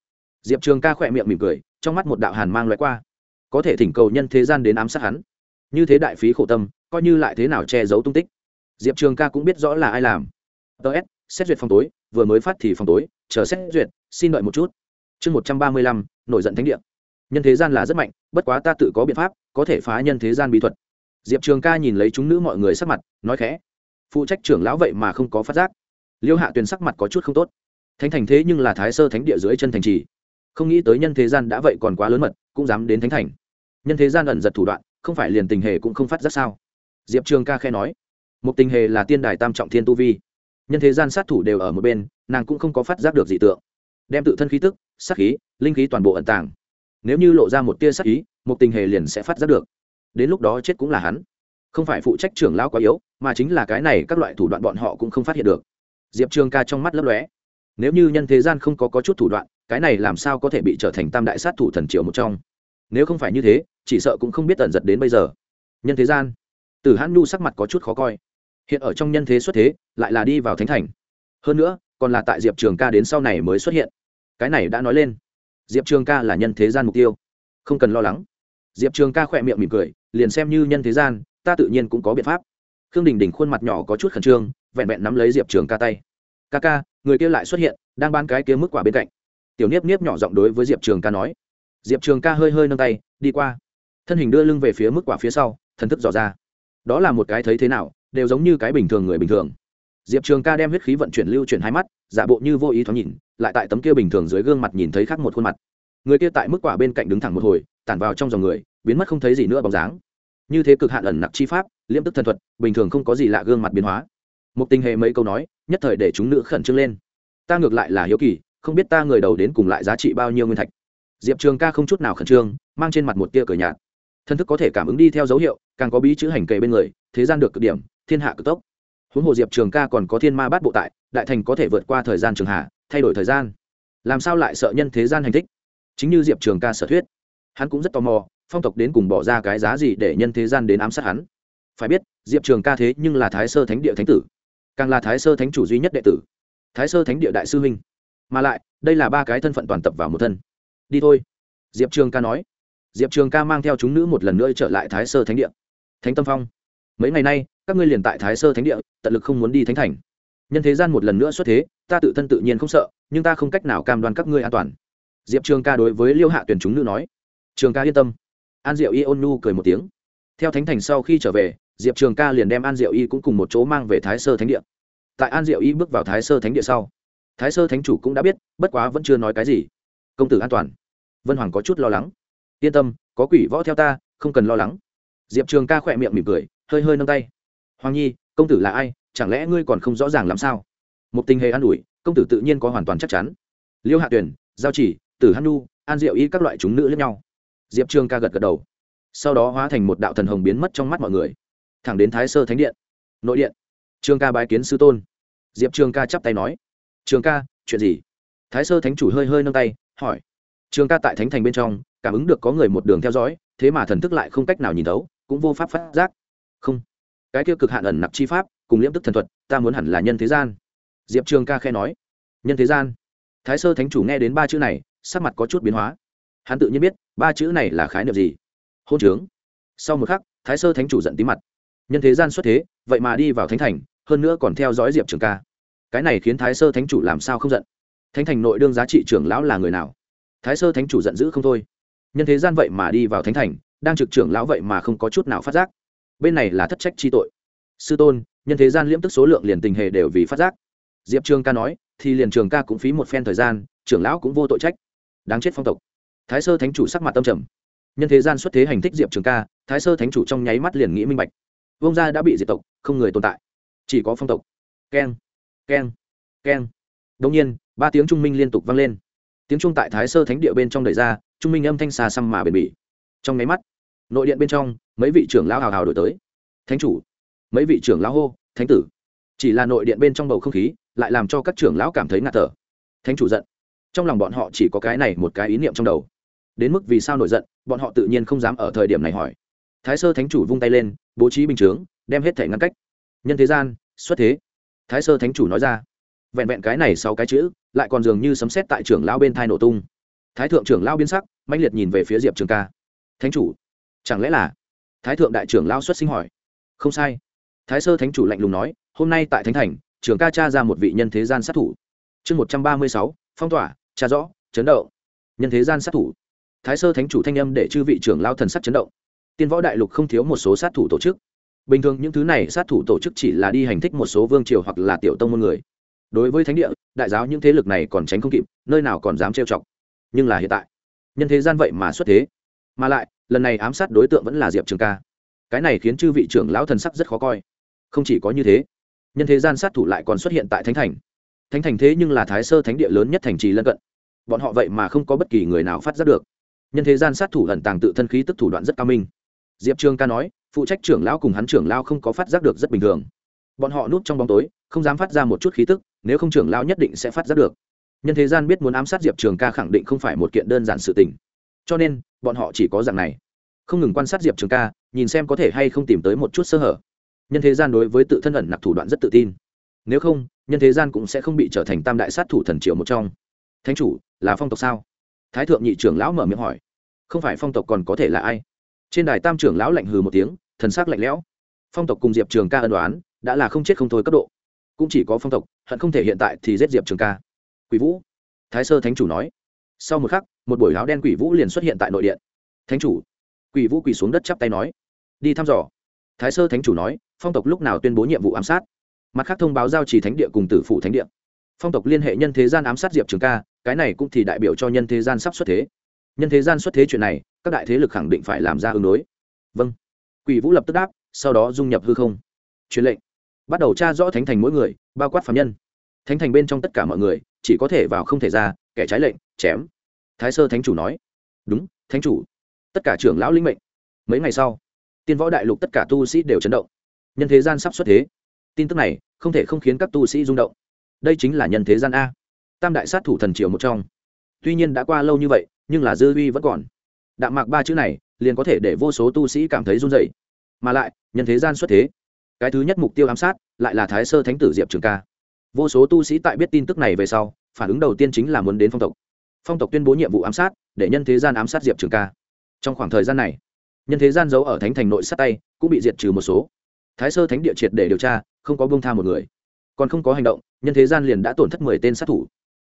Diệp trường ca khỏe miệng mỉm cười, trong mắt một đạo hàn mang loại qua. Có thể thỉnh cầu nhân thế gian đến ám sát hắn. Như thế đại phí khổ tâm, coi như lại thế nào che giấu tung tích. Diệp trường ca cũng biết rõ là ai làm. Ts xét duyệt phòng tối, vừa mới phát thì phòng tối, chờ xét duyệt, xin đợi một chút. Chương một trăm ba mươi lăm, nổi giận thánh địa. Nhân thế gian là rất mạnh, bất quá ta tự có biện pháp, có thể phá nhân thế gian bí thuật diệp trường ca nhìn lấy chúng nữ mọi người sắc mặt, nói khẽ. Phụ trách trưởng lão vậy mà không có phát giác. Liêu hạ tuyền sắc mặt có chút không tốt. Thánh thành thế nhưng là thái sơ thánh địa dưới chân thành trì. Không nghĩ tới nhân thế gian đã vậy còn quá lớn mật, cũng dám đến thánh thành. Nhân thế gian ẩn giật thủ đoạn, không phải liền tình hề cũng không phát giác sao? Diệp trường ca khe nói. Một tình hề là tiên đài tam trọng thiên tu vi. Nhân thế gian sát thủ đều ở một bên, nàng cũng không có phát giác được dị tượng. Đem tự thân khí tức, sát khí, linh khí toàn bộ ẩn tàng. Nếu như lộ ra một tia sát ý một tình hề liền sẽ phát giác được đến lúc đó chết cũng là hắn. Không phải phụ trách trưởng lão quá yếu mà chính là cái này các loại thủ đoạn bọn họ cũng không phát hiện được. Diệp trường ca trong mắt lấp lóe. Nếu như nhân thế gian không có, có chút thủ đoạn cái này làm sao có thể bị trở thành tam đại sát thủ thần triệu một trong? Nếu không phải như thế chỉ sợ cũng không biết tần giật đến bây giờ. Nhân thế gian. Từ hãn nhu sắc mặt có chút khó coi. Hiện ở trong nhân thế xuất thế lại là đi vào thánh thành. Hơn nữa còn là tại diệp trường ca đến sau này mới xuất hiện. Cái này đã nói lên. Diệp trường ca là nhân thế gian mục tiêu. Không cần lo lắng. Diệp trường ca khỏe miệng mỉm cười liền xem như nhân thế gian, ta tự nhiên cũng có biện pháp. Khương đình đình khuôn mặt nhỏ có chút khẩn trương, vẹn vẹn nắm lấy diệp trường ca tay. Ca ca, người kia lại xuất hiện, đang ban cái kia mức quả bên cạnh. Tiểu niếp niếp nhỏ giọng đối với diệp trường ca nói. Diệp trường ca hơi hơi nâng tay, đi qua. Thân hình đưa lưng về phía mức quả phía sau, thần thức dò ra. Đó là một cái thấy thế nào, đều giống như cái bình thường người bình thường. Diệp trường ca đem huyết khí vận chuyển lưu chuyển hai mắt, giả bộ như vô ý thoáng nhìn, lại tại tấm kia bình thường dưới gương mặt nhìn thấy khác một khuôn mặt. Người kia tại mức quả bên cạnh đứng thẳng một hồi tản vào trong dòng người, biến mất không thấy gì nữa bóng dáng. Như thế cực hạn ẩn nặc chi pháp, liêm tức thần thuật, bình thường không có gì lạ gương mặt biến hóa. Một tình hệ mấy câu nói, nhất thời để chúng nữ khẩn trương lên. Ta ngược lại là hiếu kỳ, không biết ta người đầu đến cùng lại giá trị bao nhiêu nguyên thạch. Diệp trường ca không chút nào khẩn trương, mang trên mặt một tia cờ nhạt. Thân thức có thể cảm ứng đi theo dấu hiệu, càng có bí chữ hành kề bên người, thế gian được cực điểm, thiên hạ cực tốc. Huống hồ diệp trường ca còn có thiên ma bát bộ tại, đại thành có thể vượt qua thời gian trường hạ, thay đổi thời gian. Làm sao lại sợ nhân thế gian hành thích? Chính như diệp trường ca sở thuyết hắn cũng rất tò mò, phong tộc đến cùng bỏ ra cái giá gì để nhân thế gian đến ám sát hắn. Phải biết, diệp trường ca thế nhưng là thái sơ thánh địa thánh tử, càng là thái sơ thánh chủ duy nhất đệ tử, thái sơ thánh địa đại sư huynh. Mà lại, đây là ba cái thân phận toàn tập vào một thân. Đi thôi, diệp trường ca nói. Diệp trường ca mang theo chúng nữ một lần nữa trở lại thái sơ thánh địa. Thánh tâm phong, mấy ngày nay, các ngươi liền tại thái sơ thánh địa, tận lực không muốn đi thánh thành. Nhân thế gian một lần nữa xuất thế, ta tự thân tự nhiên không sợ, nhưng ta không cách nào cam đoan các ngươi an toàn. Diệp trường ca đối với liêu hạ tuyển chúng nữ nói trường ca yên tâm. An diệu y ôn nu cười một tiếng. Theo thánh thành sau khi trở về, diệp trường ca liền đem an diệu y cũng cùng một chỗ mang về thái sơ thánh địa. Tại an diệu y bước vào thái sơ thánh địa sau, thái sơ thánh chủ cũng đã biết, bất quá vẫn chưa nói cái gì. Công tử an toàn. Vân hoàng có chút lo lắng. Yên tâm, có quỷ võ theo ta, không cần lo lắng. Diệp trường ca khỏe miệng mỉm cười, hơi hơi nâng tay. Hoàng nhi, công tử là ai? Chẳng lẽ ngươi còn không rõ ràng làm sao? Một tình hề an ủi, công tử tự nhiên có hoàn toàn chắc chắn. Liêu hạ tuyển, giao chỉ, tử han nu an diệu y các loại chúng nữ lẫn nhau diệp trường ca gật gật đầu. Sau đó hóa thành một đạo thần hồng biến mất trong mắt mọi người. Thẳng đến thái sơ thánh điện. Nội điện. Trường ca bái kiến sư tôn. Diệp trường ca chắp tay nói. Trường ca, chuyện gì? Thái sơ thánh chủ hơi hơi nâng tay, hỏi. Trường ca tại thánh thành bên trong, cảm ứng được có người một đường theo dõi, thế mà thần thức lại không cách nào nhìn thấu, cũng vô pháp phát giác. Không. Cái kia cực hạn ẩn nặc chi pháp, cùng liễm tức thần thuật, ta muốn hẳn là nhân thế gian. Diệp trường ca khe nói. Nhân thế gian. Thái sơ thánh chủ nghe đến ba chữ này, sắc mặt có chút biến hóa hắn tự nhiên biết ba chữ này là khái niệm gì. Hôn trướng. Sau một khắc, thái sơ thánh chủ giận tí mặt. Nhân thế gian xuất thế, vậy mà đi vào thánh thành, hơn nữa còn theo dõi diệp trường ca. Cái này khiến thái sơ thánh chủ làm sao không giận? Thánh thành nội đương giá trị trưởng lão là người nào? Thái sơ thánh chủ giận dữ không thôi. Nhân thế gian vậy mà đi vào thánh thành, đang trực trưởng lão vậy mà không có chút nào phát giác. Bên này là thất trách chi tội. Sư tôn, nhân thế gian liễm tức số lượng liền tình hề đều vì phát giác. Diệp trường ca nói, thì liền trường ca cũng phí một phen thời gian, trưởng lão cũng vô tội trách. Đáng chết phong tộc thái sơ thánh chủ sắc mặt tâm trầm. Nhân thế gian xuất thế hành thích diệp trường ca, thái sơ thánh chủ trong nháy mắt liền nghĩ minh bạch. Vông gia đã bị diệt tộc, không người tồn tại. Chỉ có phong tộc. Keng keng keng. Đông nhiên, ba tiếng trung minh liên tục vang lên. Tiếng trung tại thái sơ thánh địa bên trong đầy ra, trung minh âm thanh xa xăm mà bền bỉ. Trong nháy mắt, nội điện bên trong, mấy vị trưởng lão hào hào đổi tới. Thánh chủ, mấy vị trưởng lão hô, thánh tử. Chỉ là nội điện bên trong bầu không khí, lại làm cho các trưởng lão cảm thấy ngạt thở. Thánh chủ giận. Trong lòng bọn họ chỉ có cái này một cái ý niệm trong đầu đến mức vì sao nổi giận, bọn họ tự nhiên không dám ở thời điểm này hỏi. Thái sơ thánh chủ vung tay lên, bố trí bình chướng, đem hết thể ngăn cách. Nhân thế gian, xuất thế. Thái sơ thánh chủ nói ra. Vẹn vẹn cái này sau cái chữ, lại còn dường như sấm xét tại trưởng lao bên thai nổ tung. Thái thượng trưởng lao biến sắc mạnh liệt nhìn về phía diệp trường ca. Thánh chủ, chẳng lẽ là? Thái thượng đại trưởng lao xuất sinh hỏi. Không sai. Thái sơ thánh chủ lạnh lùng nói, hôm nay tại thánh thành trường ca cha ra một vị nhân thế gian sát thủ. Chương một trăm ba mươi sáu, phong tỏa cha rõ, chấn động. Nhân thế gian sát thủ thái sơ thánh chủ thanh âm để chư vị trưởng lao thần sắc chấn động. Tiên võ đại lục không thiếu một số sát thủ tổ chức. Bình thường những thứ này sát thủ tổ chức chỉ là đi hành thích một số vương triều hoặc là tiểu tông môn người. Đối với thánh địa, đại giáo những thế lực này còn tránh không kịp, nơi nào còn dám trêu chọc. Nhưng là hiện tại, nhân thế gian vậy mà xuất thế. Mà lại, lần này ám sát đối tượng vẫn là diệp trường ca. Cái này khiến chư vị trưởng lão thần sắc rất khó coi. Không chỉ có như thế, nhân thế gian sát thủ lại còn xuất hiện tại thánh thành. Thánh thành thế nhưng là thái sơ thánh địa lớn nhất thành trì lân cận. Bọn họ vậy mà không có bất kỳ người nào phát giác được nhân thế gian sát thủ ẩn tàng tự thân khí tức thủ đoạn rất cao minh. Diệp trương ca nói, phụ trách trưởng lão cùng hắn trưởng lão không có phát giác được rất bình thường. Bọn họ núp trong bóng tối, không dám phát ra một chút khí tức, nếu không trưởng lão nhất định sẽ phát giác được. Nhân thế gian biết muốn ám sát diệp trường ca khẳng định không phải một kiện đơn giản sự tình. Cho nên, bọn họ chỉ có dạng này. Không ngừng quan sát diệp trường ca, nhìn xem có thể hay không tìm tới một chút sơ hở. Nhân thế gian đối với tự thân ẩn nặc thủ đoạn rất tự tin. Nếu không, nhân thế gian cũng sẽ không bị trở thành tam đại sát thủ thần triệu một trong. Thánh chủ, là phong tộc sao? Thái thượng nhị trưởng lão mở miệng hỏi. Không phải phong tộc còn có thể là ai? Trên đài tam trưởng lão lạnh hừ một tiếng, thần s ắ c lạnh lẽo. Phong tộc cùng diệp trường ca ân đoán đã là không chết không thôi cấp độ. Cũng chỉ có phong tộc, hận không thể hiện tại thì giết diệp trường ca. Quỷ vũ, thái sơ thánh chủ nói. Sau một khắc, một buổi áo đen quỷ vũ liền xuất hiện tại nội điện. Thánh chủ, quỷ vũ quỳ xuống đất chắp tay nói. Đi thăm dò. Thái sơ thánh chủ nói, phong tộc lúc nào tuyên bố nhiệm vụ ám sát? Mặt khác thông báo giao trì thánh địa cùng tử phủ thánh địa. Phong tộc liên hệ nhân thế gian ám sát diệp trường ca cái này cũng thì đại biểu cho nhân thế gian sắp xuất thế. Nhân thế gian xuất thế chuyện này, các đại thế lực khẳng định phải làm ra ứng đối. Vâng. Quỷ vũ lập tức đáp, sau đó dung nhập hư không. Truyền lệnh. Bắt đầu tra rõ thánh thành mỗi người, bao quát phạm nhân. Thánh thành bên trong tất cả mọi người, chỉ có thể vào không thể ra, kẻ trái lệnh, chém. Thái sơ thánh chủ nói. Đúng, thánh chủ. Tất cả trưởng lão linh mệnh. Mấy ngày sau, tiên võ đại lục tất cả tu sĩ đều chấn động. Nhân thế gian sắp xuất thế. Tin tức này không thể không khiến các tu sĩ rung động. Đây chính là nhân thế gian a tam đại sát thủ thần triều một trong. Tuy nhiên đã qua lâu như vậy, nhưng là dư uy vẫn còn. Đạm mạc ba chữ này, liền có thể để vô số tu sĩ cảm thấy run dậy mà lại, nhân thế gian xuất thế. Cái thứ nhất mục tiêu ám sát, lại là thái sơ thánh tử diệp trường ca. Vô số tu sĩ tại biết tin tức này về sau, phản ứng đầu tiên chính là muốn đến phong tộc. Phong tộc tuyên bố nhiệm vụ ám sát, để nhân thế gian ám sát diệp trường ca. Trong khoảng thời gian này, nhân thế gian giấu ở thánh thành nội sát tay, cũng bị diệt trừ một số. Thái sơ thánh địa triệt để điều tra, không có bông tha một người. Còn không có hành động, nhân thế gian liền đã tổn thất mười tên sát thủ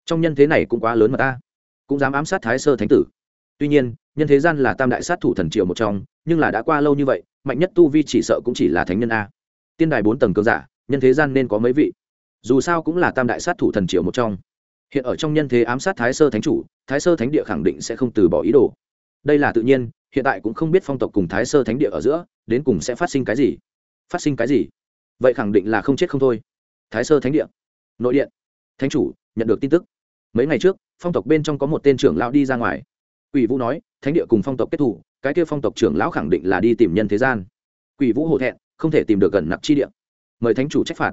trong nhân thế này cũng quá lớn mà ta, cũng dám ám sát thái sơ thánh tử. Tuy nhiên, nhân thế gian là tam đại sát thủ thần triều một trong, nhưng là đã qua lâu như vậy, mạnh nhất tu vi chỉ sợ cũng chỉ là thánh nhân a. Tiên đài bốn tầng cường giả, nhân thế gian nên có mấy vị? Dù sao cũng là tam đại sát thủ thần triều một trong. Hiện ở trong nhân thế ám sát thái sơ thánh chủ, thái sơ thánh địa khẳng định sẽ không từ bỏ ý đồ. Đây là tự nhiên, hiện tại cũng không biết phong tộc cùng thái sơ thánh địa ở giữa, đến cùng sẽ phát sinh cái gì? Phát sinh cái gì? Vậy khẳng định là không chết không thôi. Thái sơ thánh địa. Nội điện. Thánh chủ, nhận được tin tức mấy ngày trước, phong tộc bên trong có một tên trưởng lão đi ra ngoài. Quỷ vũ nói, thánh địa cùng phong tộc kết thủ, cái kia phong tộc trưởng lão khẳng định là đi tìm nhân thế gian. Quỷ vũ hổ thẹn, không thể tìm được gần nặc chi địa. Mời thánh chủ trách phạt.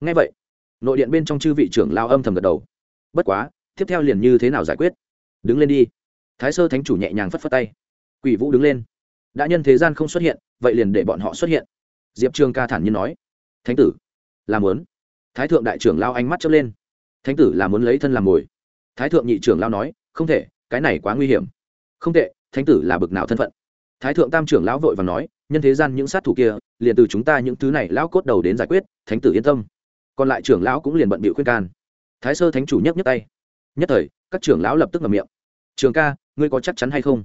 Ngay vậy, nội điện bên trong chư vị trưởng lao âm thầm gật đầu. Bất quá, tiếp theo liền như thế nào giải quyết? Đứng lên đi. Thái sơ thánh chủ nhẹ nhàng phất phất tay. Quỷ vũ đứng lên. Đã nhân thế gian không xuất hiện, vậy liền để bọn họ xuất hiện. Diệp trường ca thản nhiên nói. Thánh tử Làm muốn. Thái thượng đại trưởng lao ánh mắt chớp lên. Thánh tử là muốn lấy thân làm mồi thái thượng nhị trưởng lao nói, không thể, cái này quá nguy hiểm. Không tệ, thánh tử là bực nào thân phận. Thái thượng tam trưởng lão vội và nói, nhân thế gian những sát thủ kia, liền từ chúng ta những thứ này lão cốt đầu đến giải quyết, thánh tử yên tâm. Còn lại trưởng lão cũng liền bận bịu khuyên can. Thái sơ thánh chủ nhấc nhấc tay. Nhất thời, các trưởng lão lập tức ngậm miệng. Trường ca, ngươi có chắc chắn hay không?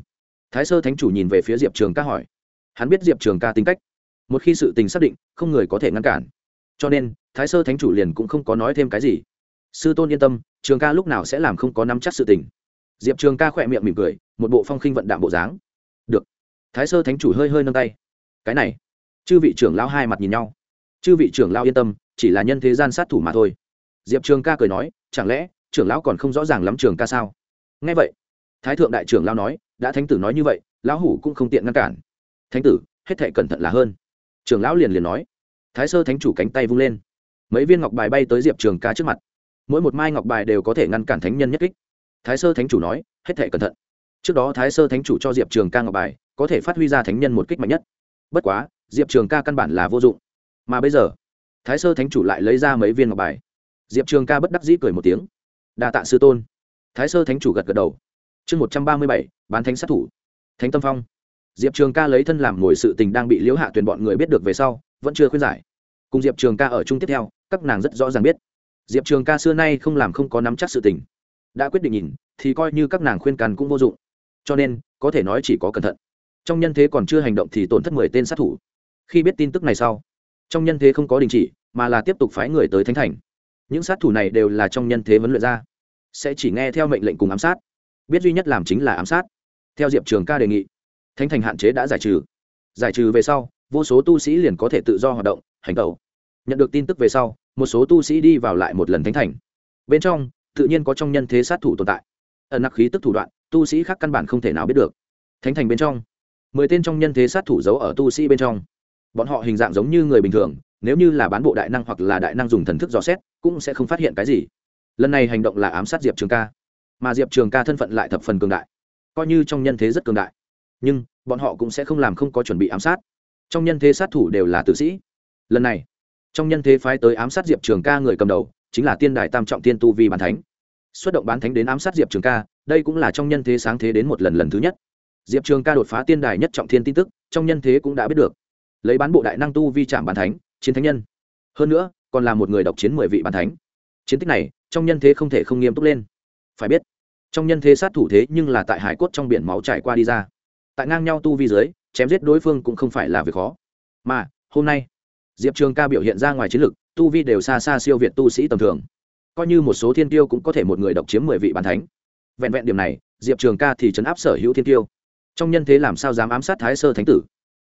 Thái sơ thánh chủ nhìn về phía diệp trường ca hỏi. Hắn biết diệp trường ca tính cách. Một khi sự tình xác định, không người có thể ngăn cản. Cho nên, thái sơ thánh chủ liền cũng không có nói thêm cái gì. Sư tôn yên tâm trường ca lúc nào sẽ làm không có nắm chắc sự tình. Diệp trường ca khỏe miệng mỉm cười, một bộ phong khinh vận đạm bộ dáng. Được. Thái sơ thánh chủ hơi hơi nâng tay. Cái này, chư vị trưởng lao hai mặt nhìn nhau. Chư vị trưởng lao yên tâm, chỉ là nhân thế gian sát thủ mà thôi. Diệp trường ca cười nói, chẳng lẽ, trưởng lão còn không rõ ràng lắm trường ca sao? Nghe vậy, thái thượng đại trưởng lao nói, đã thánh tử nói như vậy, lão hủ cũng không tiện ngăn cản. Thánh tử, hết thệ cẩn thận là hơn. Trưởng lão liền liền nói. Thái sơ thánh chủ cánh tay vung lên. Mấy viên ngọc bài bay tới diệp trường ca trước mặt mỗi một mai ngọc bài đều có thể ngăn cản thánh nhân nhất kích. Thái sơ thánh chủ nói, hết thể cẩn thận. Trước đó thái sơ thánh chủ cho diệp trường ca ngọc bài, có thể phát huy ra thánh nhân một kích mạnh nhất. Bất quá, diệp trường ca căn bản là vô dụng. Mà bây giờ, thái sơ thánh chủ lại lấy ra mấy viên ngọc bài. Diệp trường ca bất đắc dĩ cười một tiếng. Đa tạ sư tôn. Thái sơ thánh chủ gật gật đầu. Chương một trăm ba mươi bảy, bán thánh sát thủ. Thánh tâm phong. Diệp trường ca lấy thân làm ngồi sự tình đang bị liễu hạ tuyển bọn người biết được về sau, vẫn chưa khuyên giải. Cùng diệp trường ca ở chung tiếp theo, các nàng rất rõ ràng biết diệp trường ca xưa nay không làm không có nắm chắc sự tình. Đã quyết định nhìn, thì coi như các nàng khuyên càn cũng vô dụng. Cho nên, có thể nói chỉ có cẩn thận. Trong nhân thế còn chưa hành động thì tổn thất mười tên sát thủ. Khi biết tin tức này sau, trong nhân thế không có đình chỉ, mà là tiếp tục phái người tới thánh thành. Những sát thủ này đều là trong nhân thế vấn luyện ra. Sẽ chỉ nghe theo mệnh lệnh cùng ám sát. Biết duy nhất làm chính là ám sát. Theo diệp trường ca đề nghị, thánh thành hạn chế đã giải trừ. Giải trừ về sau, vô số tu sĩ liền có thể tự do hoạt động, hành tẩu. Nhận được tin tức về sau một số tu sĩ đi vào lại một lần thánh thành. Bên trong, tự nhiên có trong nhân thế sát thủ tồn tại. Ẩn nặc khí tức thủ đoạn, tu sĩ khác căn bản không thể nào biết được. Thánh thành bên trong, mười tên trong nhân thế sát thủ giấu ở tu sĩ bên trong. Bọn họ hình dạng giống như người bình thường, nếu như là bán bộ đại năng hoặc là đại năng dùng thần thức dò xét, cũng sẽ không phát hiện cái gì. Lần này hành động là ám sát diệp trường ca. Mà diệp trường ca thân phận lại thập phần cường đại. Coi như trong nhân thế rất cường đại, nhưng bọn họ cũng sẽ không làm không có chuẩn bị ám sát. Trong nhân thế sát thủ đều là tử sĩ. Lần này trong nhân thế phái tới ám sát diệp trường ca người cầm đầu, chính là tiên đài tam trọng tiên tu vi bàn thánh. Xuất động bán thánh đến ám sát diệp trường ca, đây cũng là trong nhân thế sáng thế đến một lần lần thứ nhất. Diệp trường ca đột phá tiên đài nhất trọng thiên tin tức, trong nhân thế cũng đã biết được. Lấy bán bộ đại năng tu vi trạm bàn thánh, chiến thánh nhân. Hơn nữa, còn là một người độc chiến mười vị bàn thánh. Chiến tích này, trong nhân thế không thể không nghiêm túc lên. Phải biết, trong nhân thế sát thủ thế nhưng là tại hải cốt trong biển máu trải qua đi ra. Tại ngang nhau tu vi dưới, chém giết đối phương cũng không phải là việc khó. Mà, hôm nay diệp trường ca biểu hiện ra ngoài chiến lược tu vi đều xa xa siêu việt tu sĩ tầm thường. Coi như một số thiên tiêu cũng có thể một người độc chiếm mười vị bàn thánh. Vẹn vẹn điểm này, diệp trường ca thì chấn áp sở hữu thiên tiêu. Trong nhân thế làm sao dám ám sát thái sơ thánh tử?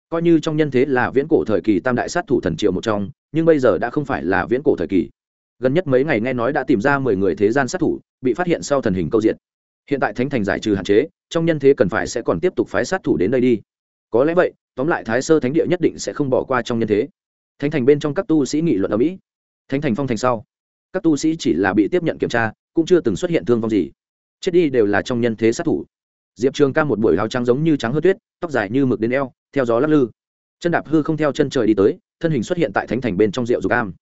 Coi như trong nhân thế là viễn cổ thời kỳ tam đại sát thủ thần triệu một trong, nhưng bây giờ đã không phải là viễn cổ thời kỳ. Gần nhất mấy ngày nghe nói đã tìm ra mười người thế gian sát thủ, bị phát hiện sau thần hình câu diện hiện tại thánh thành giải trừ hạn chế, trong nhân thế cần phải sẽ còn tiếp tục phái sát thủ đến đây đi. Có lẽ vậy, tóm lại thái sơ thánh địa nhất định sẽ không bỏ qua trong nhân thế thánh thành bên trong các tu sĩ nghị luận ở mỹ. Thánh thành phong thành sau, các tu sĩ chỉ là bị tiếp nhận kiểm tra, cũng chưa từng xuất hiện thương vong gì. Chết đi đều là trong nhân thế sát thủ. Diệp trường ca một buổi áo trắng giống như trắng hớt tuyết, tóc dài như mực đến eo, theo gió lắc lư. Chân đạp hư không theo chân trời đi tới, thân hình xuất hiện tại thánh thành bên trong rượu dục am.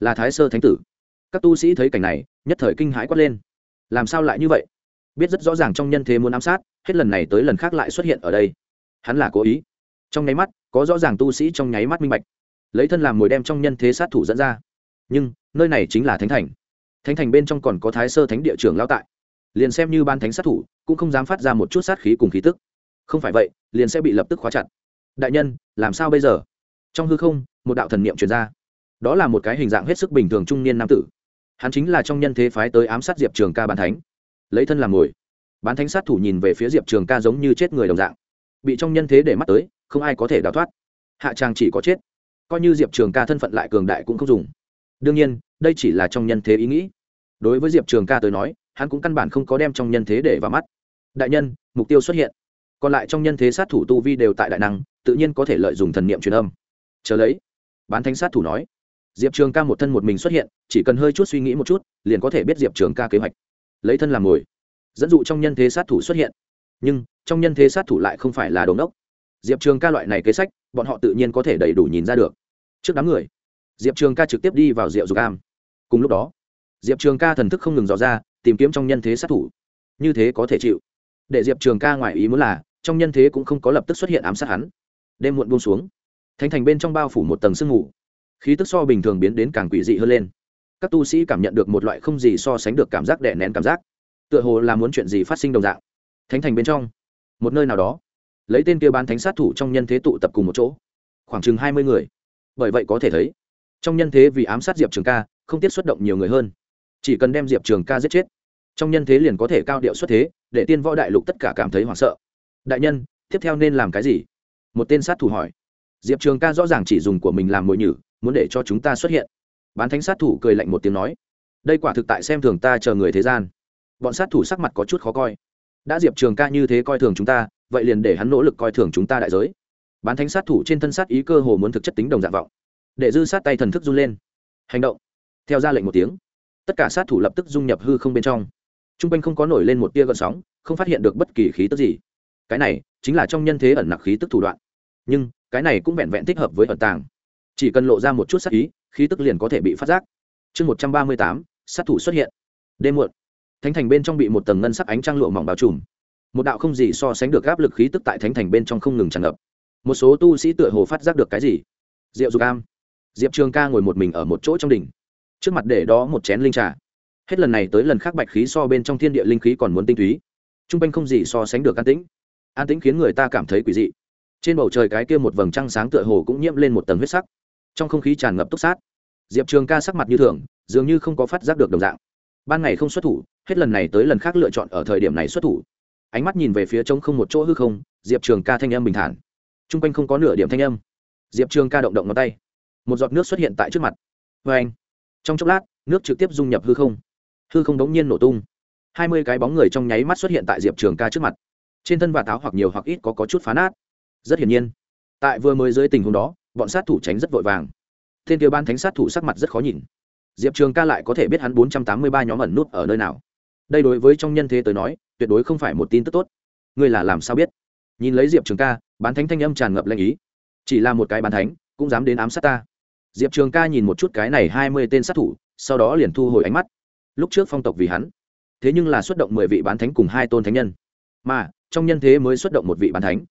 Là thái sơ thánh tử. Các tu sĩ thấy cảnh này, nhất thời kinh hãi quát lên. Làm sao lại như vậy? Biết rất rõ ràng trong nhân thế muốn ám sát, hết lần này tới lần khác lại xuất hiện ở đây. Hắn là cố ý. Trong nháy mắt, có rõ ràng tu sĩ trong nháy mắt minh bạch lấy thân làm mồi đem trong nhân thế sát thủ dẫn ra. Nhưng, nơi này chính là thánh thành. Thánh thành bên trong còn có thái sơ thánh địa trưởng lao tại. Liền xem như ban thánh sát thủ, cũng không dám phát ra một chút sát khí cùng khí tức. Không phải vậy, liền sẽ bị lập tức khóa chặt. Đại nhân, làm sao bây giờ? Trong hư không, một đạo thần niệm truyền ra. Đó là một cái hình dạng hết sức bình thường trung niên nam tử. Hắn chính là trong nhân thế phái tới ám sát diệp trường ca bán thánh. Lấy thân làm mồi. Bán thánh sát thủ nhìn về phía diệp trường ca giống như chết người đồng dạng. Bị trong nhân thế để mắt tới, không ai có thể đào thoát. Hạ trang chỉ có chết coi như diệp trường ca thân phận lại cường đại cũng không dùng. đương nhiên, đây chỉ là trong nhân thế ý nghĩ. đối với diệp trường ca tới nói, hắn cũng căn bản không có đem trong nhân thế để vào mắt. đại nhân, mục tiêu xuất hiện. còn lại trong nhân thế sát thủ tu vi đều tại đại năng, tự nhiên có thể lợi dụng thần niệm truyền âm. chờ lấy, bán thánh sát thủ nói, diệp trường ca một thân một mình xuất hiện, chỉ cần hơi chút suy nghĩ một chút, liền có thể biết diệp trường ca kế hoạch. lấy thân làm mồi dẫn dụ trong nhân thế sát thủ xuất hiện. nhưng, trong nhân thế sát thủ lại không phải là đống đốc diệp trường ca loại này kế sách, bọn họ tự nhiên có thể đầy đủ nhìn ra được. Trước đám người, diệp trường ca trực tiếp đi vào rượu dục am. Cùng lúc đó, diệp trường ca thần thức không ngừng dò ra, tìm kiếm trong nhân thế sát thủ. Như thế có thể chịu. Để diệp trường ca ngoài ý muốn là, trong nhân thế cũng không có lập tức xuất hiện ám sát hắn. Đêm muộn buông xuống, thánh thành bên trong bao phủ một tầng sương mù. Khí tức so bình thường biến đến càng quỷ dị hơn lên. Các tu sĩ cảm nhận được một loại không gì so sánh được cảm giác đè nén cảm giác, tựa hồ là muốn chuyện gì phát sinh đồng dạng. Thánh thành bên trong, một nơi nào đó lấy tên kia bán thánh sát thủ trong nhân thế tụ tập cùng một chỗ. Khoảng chừng hai mươi người. Bởi vậy có thể thấy, trong nhân thế vì ám sát diệp trường ca, không tiết xuất động nhiều người hơn. Chỉ cần đem diệp trường ca giết chết, trong nhân thế liền có thể cao điệu xuất thế, để tiên võ đại lục tất cả cảm thấy hoảng sợ. Đại nhân, tiếp theo nên làm cái gì? Một tên sát thủ hỏi. Diệp trường ca rõ ràng chỉ dùng của mình làm mồi nhử, muốn để cho chúng ta xuất hiện. Bán thánh sát thủ cười lạnh một tiếng nói. Đây quả thực tại xem thường ta chờ người thế gian. Bọn sát thủ sắc mặt có chút khó coi. Đã diệp trường ca như thế coi thường chúng ta vậy liền để hắn nỗ lực coi thường chúng ta đại giới. Bán thánh sát thủ trên thân sát ý cơ hồ muốn thực chất tính đồng dạng vọng. Để dư sát tay thần thức run lên. Hành động. Theo ra lệnh một tiếng, tất cả sát thủ lập tức dung nhập hư không bên trong. T r u n g quanh không có nổi lên một tia gợn sóng, không phát hiện được bất kỳ khí tức gì. Cái này chính là trong nhân thế ẩn nặc khí tức thủ đoạn. Nhưng, cái này cũng vẹn vẹn thích hợp với ẩn tàng. Chỉ cần lộ ra một chút sát ý, khí tức liền có thể bị phát giác. Chương một trăm ba mươi tám, sát thủ xuất hiện. Đêm muộn. Thánh thành bên trong bị một tầng ngân sắc ánh trăng lụa mỏng bao trùm một đạo không gì so sánh được áp lực khí tức tại thánh thành bên trong không ngừng tràn ngập. Một số tu sĩ tựa hồ phát giác được cái gì? Diệu dục am. Diệp trường ca ngồi một mình ở một chỗ trong đỉnh. Trước mặt để đó một chén linh trà. Hết lần này tới lần khác bạch khí so bên trong thiên địa linh khí còn muốn tinh túy. T r u n g quanh không gì so sánh được an tĩnh. An tĩnh khiến người ta cảm thấy quỷ dị. Trên bầu trời cái kia một vầng trăng sáng tựa hồ cũng nhiễm lên một tầng huyết sắc. Trong không khí tràn ngập túc sát. Diệp trường ca sắc mặt như thường, dường như không có phát giác được đồng dạng. Ban ngày không xuất thủ, hết lần này tới lần khác lựa chọn ở thời điểm này xuất thủ ánh mắt nhìn về phía trống không một chỗ hư không diệp trường ca thanh âm bình thản. T r u n g quanh không có nửa điểm thanh âm. Diệp trường ca động động ngón tay. Một giọt nước xuất hiện tại trước mặt. Vê anh trong chốc lát nước trực tiếp dung nhập hư không. Hư không đống nhiên nổ tung. Hai mươi cái bóng người trong nháy mắt xuất hiện tại diệp trường ca trước mặt. Trên thân và táo hoặc nhiều hoặc ít có, có chút phá nát. Rất hiển nhiên tại vừa mới dưới tình huống đó bọn sát thủ tránh rất vội vàng. Thiên tiêu ban thánh sát thủ sắc mặt rất khó nhìn. Diệp trường ca lại có thể biết hắn bốn trăm tám mươi ba nhóm ẩn nút ở nơi nào đây đối với trong nhân thế tới nói, tuyệt đối không phải một tin tức tốt. Ngươi là làm sao biết? Nhìn lấy diệp trường ca, bán thánh thanh âm tràn ngập lanh ý. Chỉ là một cái bán thánh, cũng dám đến ám sát ta. Diệp trường ca nhìn một chút cái này hai mươi tên sát thủ, sau đó liền thu hồi ánh mắt. Lúc trước phong tộc vì hắn, thế nhưng là xuất động mười vị bán thánh cùng hai tôn thánh nhân. Mà, trong nhân thế mới xuất động một vị bán thánh.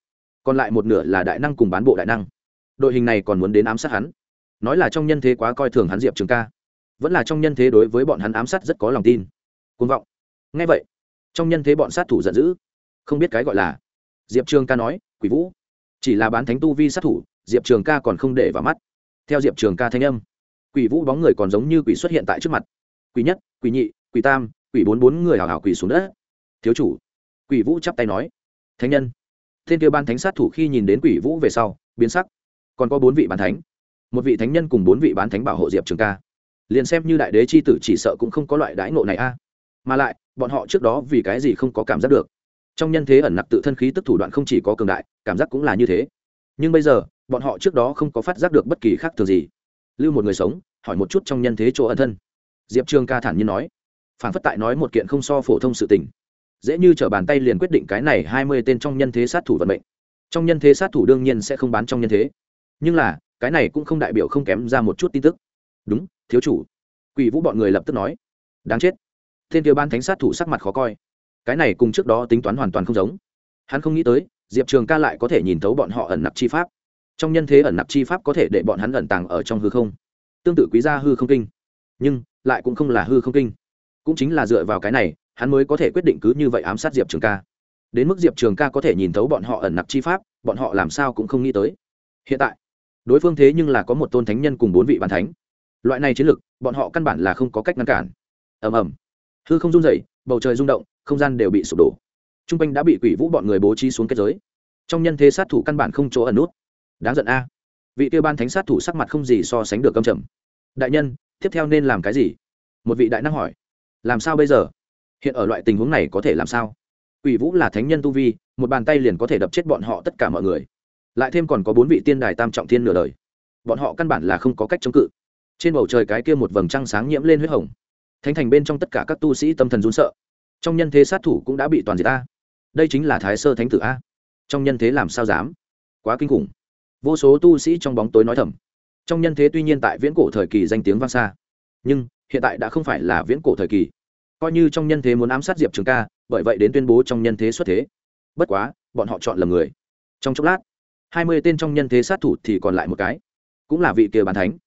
Còn lại một nửa là đại năng cùng bán bộ đại năng. Đội hình này còn muốn đến ám sát hắn. Nói là trong nhân thế quá coi thường hắn diệp trường ca. Vẫn là trong nhân thế đối với bọn hắn ám sát rất có lòng tin. Côn vọng ngay vậy, trong nhân thế bọn sát thủ giận dữ, không biết cái gọi là. Diệp trường ca nói, quỷ vũ, chỉ là bán thánh tu vi sát thủ, diệp trường ca còn không để vào mắt. Theo diệp trường ca thanh âm, quỷ vũ bóng người còn giống như quỷ xuất hiện tại trước mặt. Quỷ nhất, quỷ nhị, quỷ tam, quỷ bốn bốn người hào hào quỷ xuống đất. Thiếu chủ, quỷ vũ chắp tay nói. Thánh nhân. Thiên tiêu ban thánh sát thủ khi nhìn đến quỷ vũ về sau, biến sắc. Còn có bốn vị bán thánh, một vị thánh nhân cùng bốn vị bán thánh bảo hộ diệp trường ca. Liền xem như đại đế c h i tử chỉ sợ cũng không có loại đãi ngộ này a. Mà lại bọn họ trước đó vì cái gì không có cảm giác được. Trong nhân thế ẩn nặc tự thân khí tức thủ đoạn không chỉ có cường đại, cảm giác cũng là như thế. Nhưng bây giờ, bọn họ trước đó không có phát giác được bất kỳ khác thường gì. Lưu một người sống, hỏi một chút trong nhân thế chỗ ẩn thân. Diệp trường ca thản nhiên nói, phản phất tại nói một kiện không so phổ thông sự tình. Dễ như t r ở bàn tay liền quyết định cái này hai mươi tên trong nhân thế sát thủ vận mệnh. Trong nhân thế sát thủ đương nhiên sẽ không bán trong nhân thế. Nhưng là, cái này cũng không đại biểu không kém ra một chút tin tức. Đúng, thiếu chủ. Quỷ vũ bọn người lập tức nói, đáng chết thiên kia ban thánh sát thủ sắc mặt khó coi. Cái này cùng trước đó tính toán hoàn toàn không giống. Hắn không nghĩ tới, diệp trường ca lại có thể nhìn thấu bọn họ ẩn nạp chi pháp. Trong nhân thế ẩn nạp chi pháp có thể để bọn hắn ẩn tàng ở trong hư không. Tương tự quý gia hư không kinh. Nhưng, lại cũng không là hư không kinh. Cũng chính là dựa vào cái này, hắn mới có thể quyết định cứ như vậy ám sát diệp trường ca. Đến mức diệp trường ca có thể nhìn thấu bọn họ ẩn nạp chi pháp, bọn họ làm sao cũng không nghĩ tới. Hiện tại, đối phương thế nhưng là có một tôn thánh nhân cùng bốn vị bàn thánh. Loại này chiến lược bọn họ căn bản là không có cách ngăn cản. Ầm ầm hư không run dậy bầu trời rung động, không gian đều bị sụp đổ. T r u n g quanh đã bị quỷ vũ bọn người bố trí xuống kết giới. Trong nhân thế sát thủ căn bản không chỗ ẩn nút. Đáng giận a. Vị tiêu ban thánh sát thủ sắc mặt không gì so sánh được câm trầm. Đại nhân, tiếp theo nên làm cái gì? Một vị đại năng hỏi. Làm sao bây giờ? Hiện ở loại tình huống này có thể làm sao? Quỷ vũ là thánh nhân tu vi, một bàn tay liền có thể đập chết bọn họ tất cả mọi người. Lại thêm còn có bốn vị tiên đài tam trọng thiên nửa đời. Bọn họ căn bản là không có cách chống cự. Trên bầu trời cái kia một vầng trăng sáng nhiễm lên huyết hồng thánh thành bên trong tất cả các tu sĩ tâm thần run sợ. Trong nhân thế sát thủ cũng đã bị toàn diệt a. Đây chính là thái sơ thánh tử a. Trong nhân thế làm sao dám? Quá kinh khủng. Vô số tu sĩ trong bóng tối nói thầm. Trong nhân thế tuy nhiên tại viễn cổ thời kỳ danh tiếng vang xa, nhưng hiện tại đã không phải là viễn cổ thời kỳ. Coi như trong nhân thế muốn ám sát diệp trường ca, bởi vậy đến tuyên bố trong nhân thế xuất thế. Bất quá, bọn họ chọn lầm người. Trong chốc lát, hai mươi tên trong nhân thế sát thủ thì còn lại một cái, cũng là vị kia bàn thánh.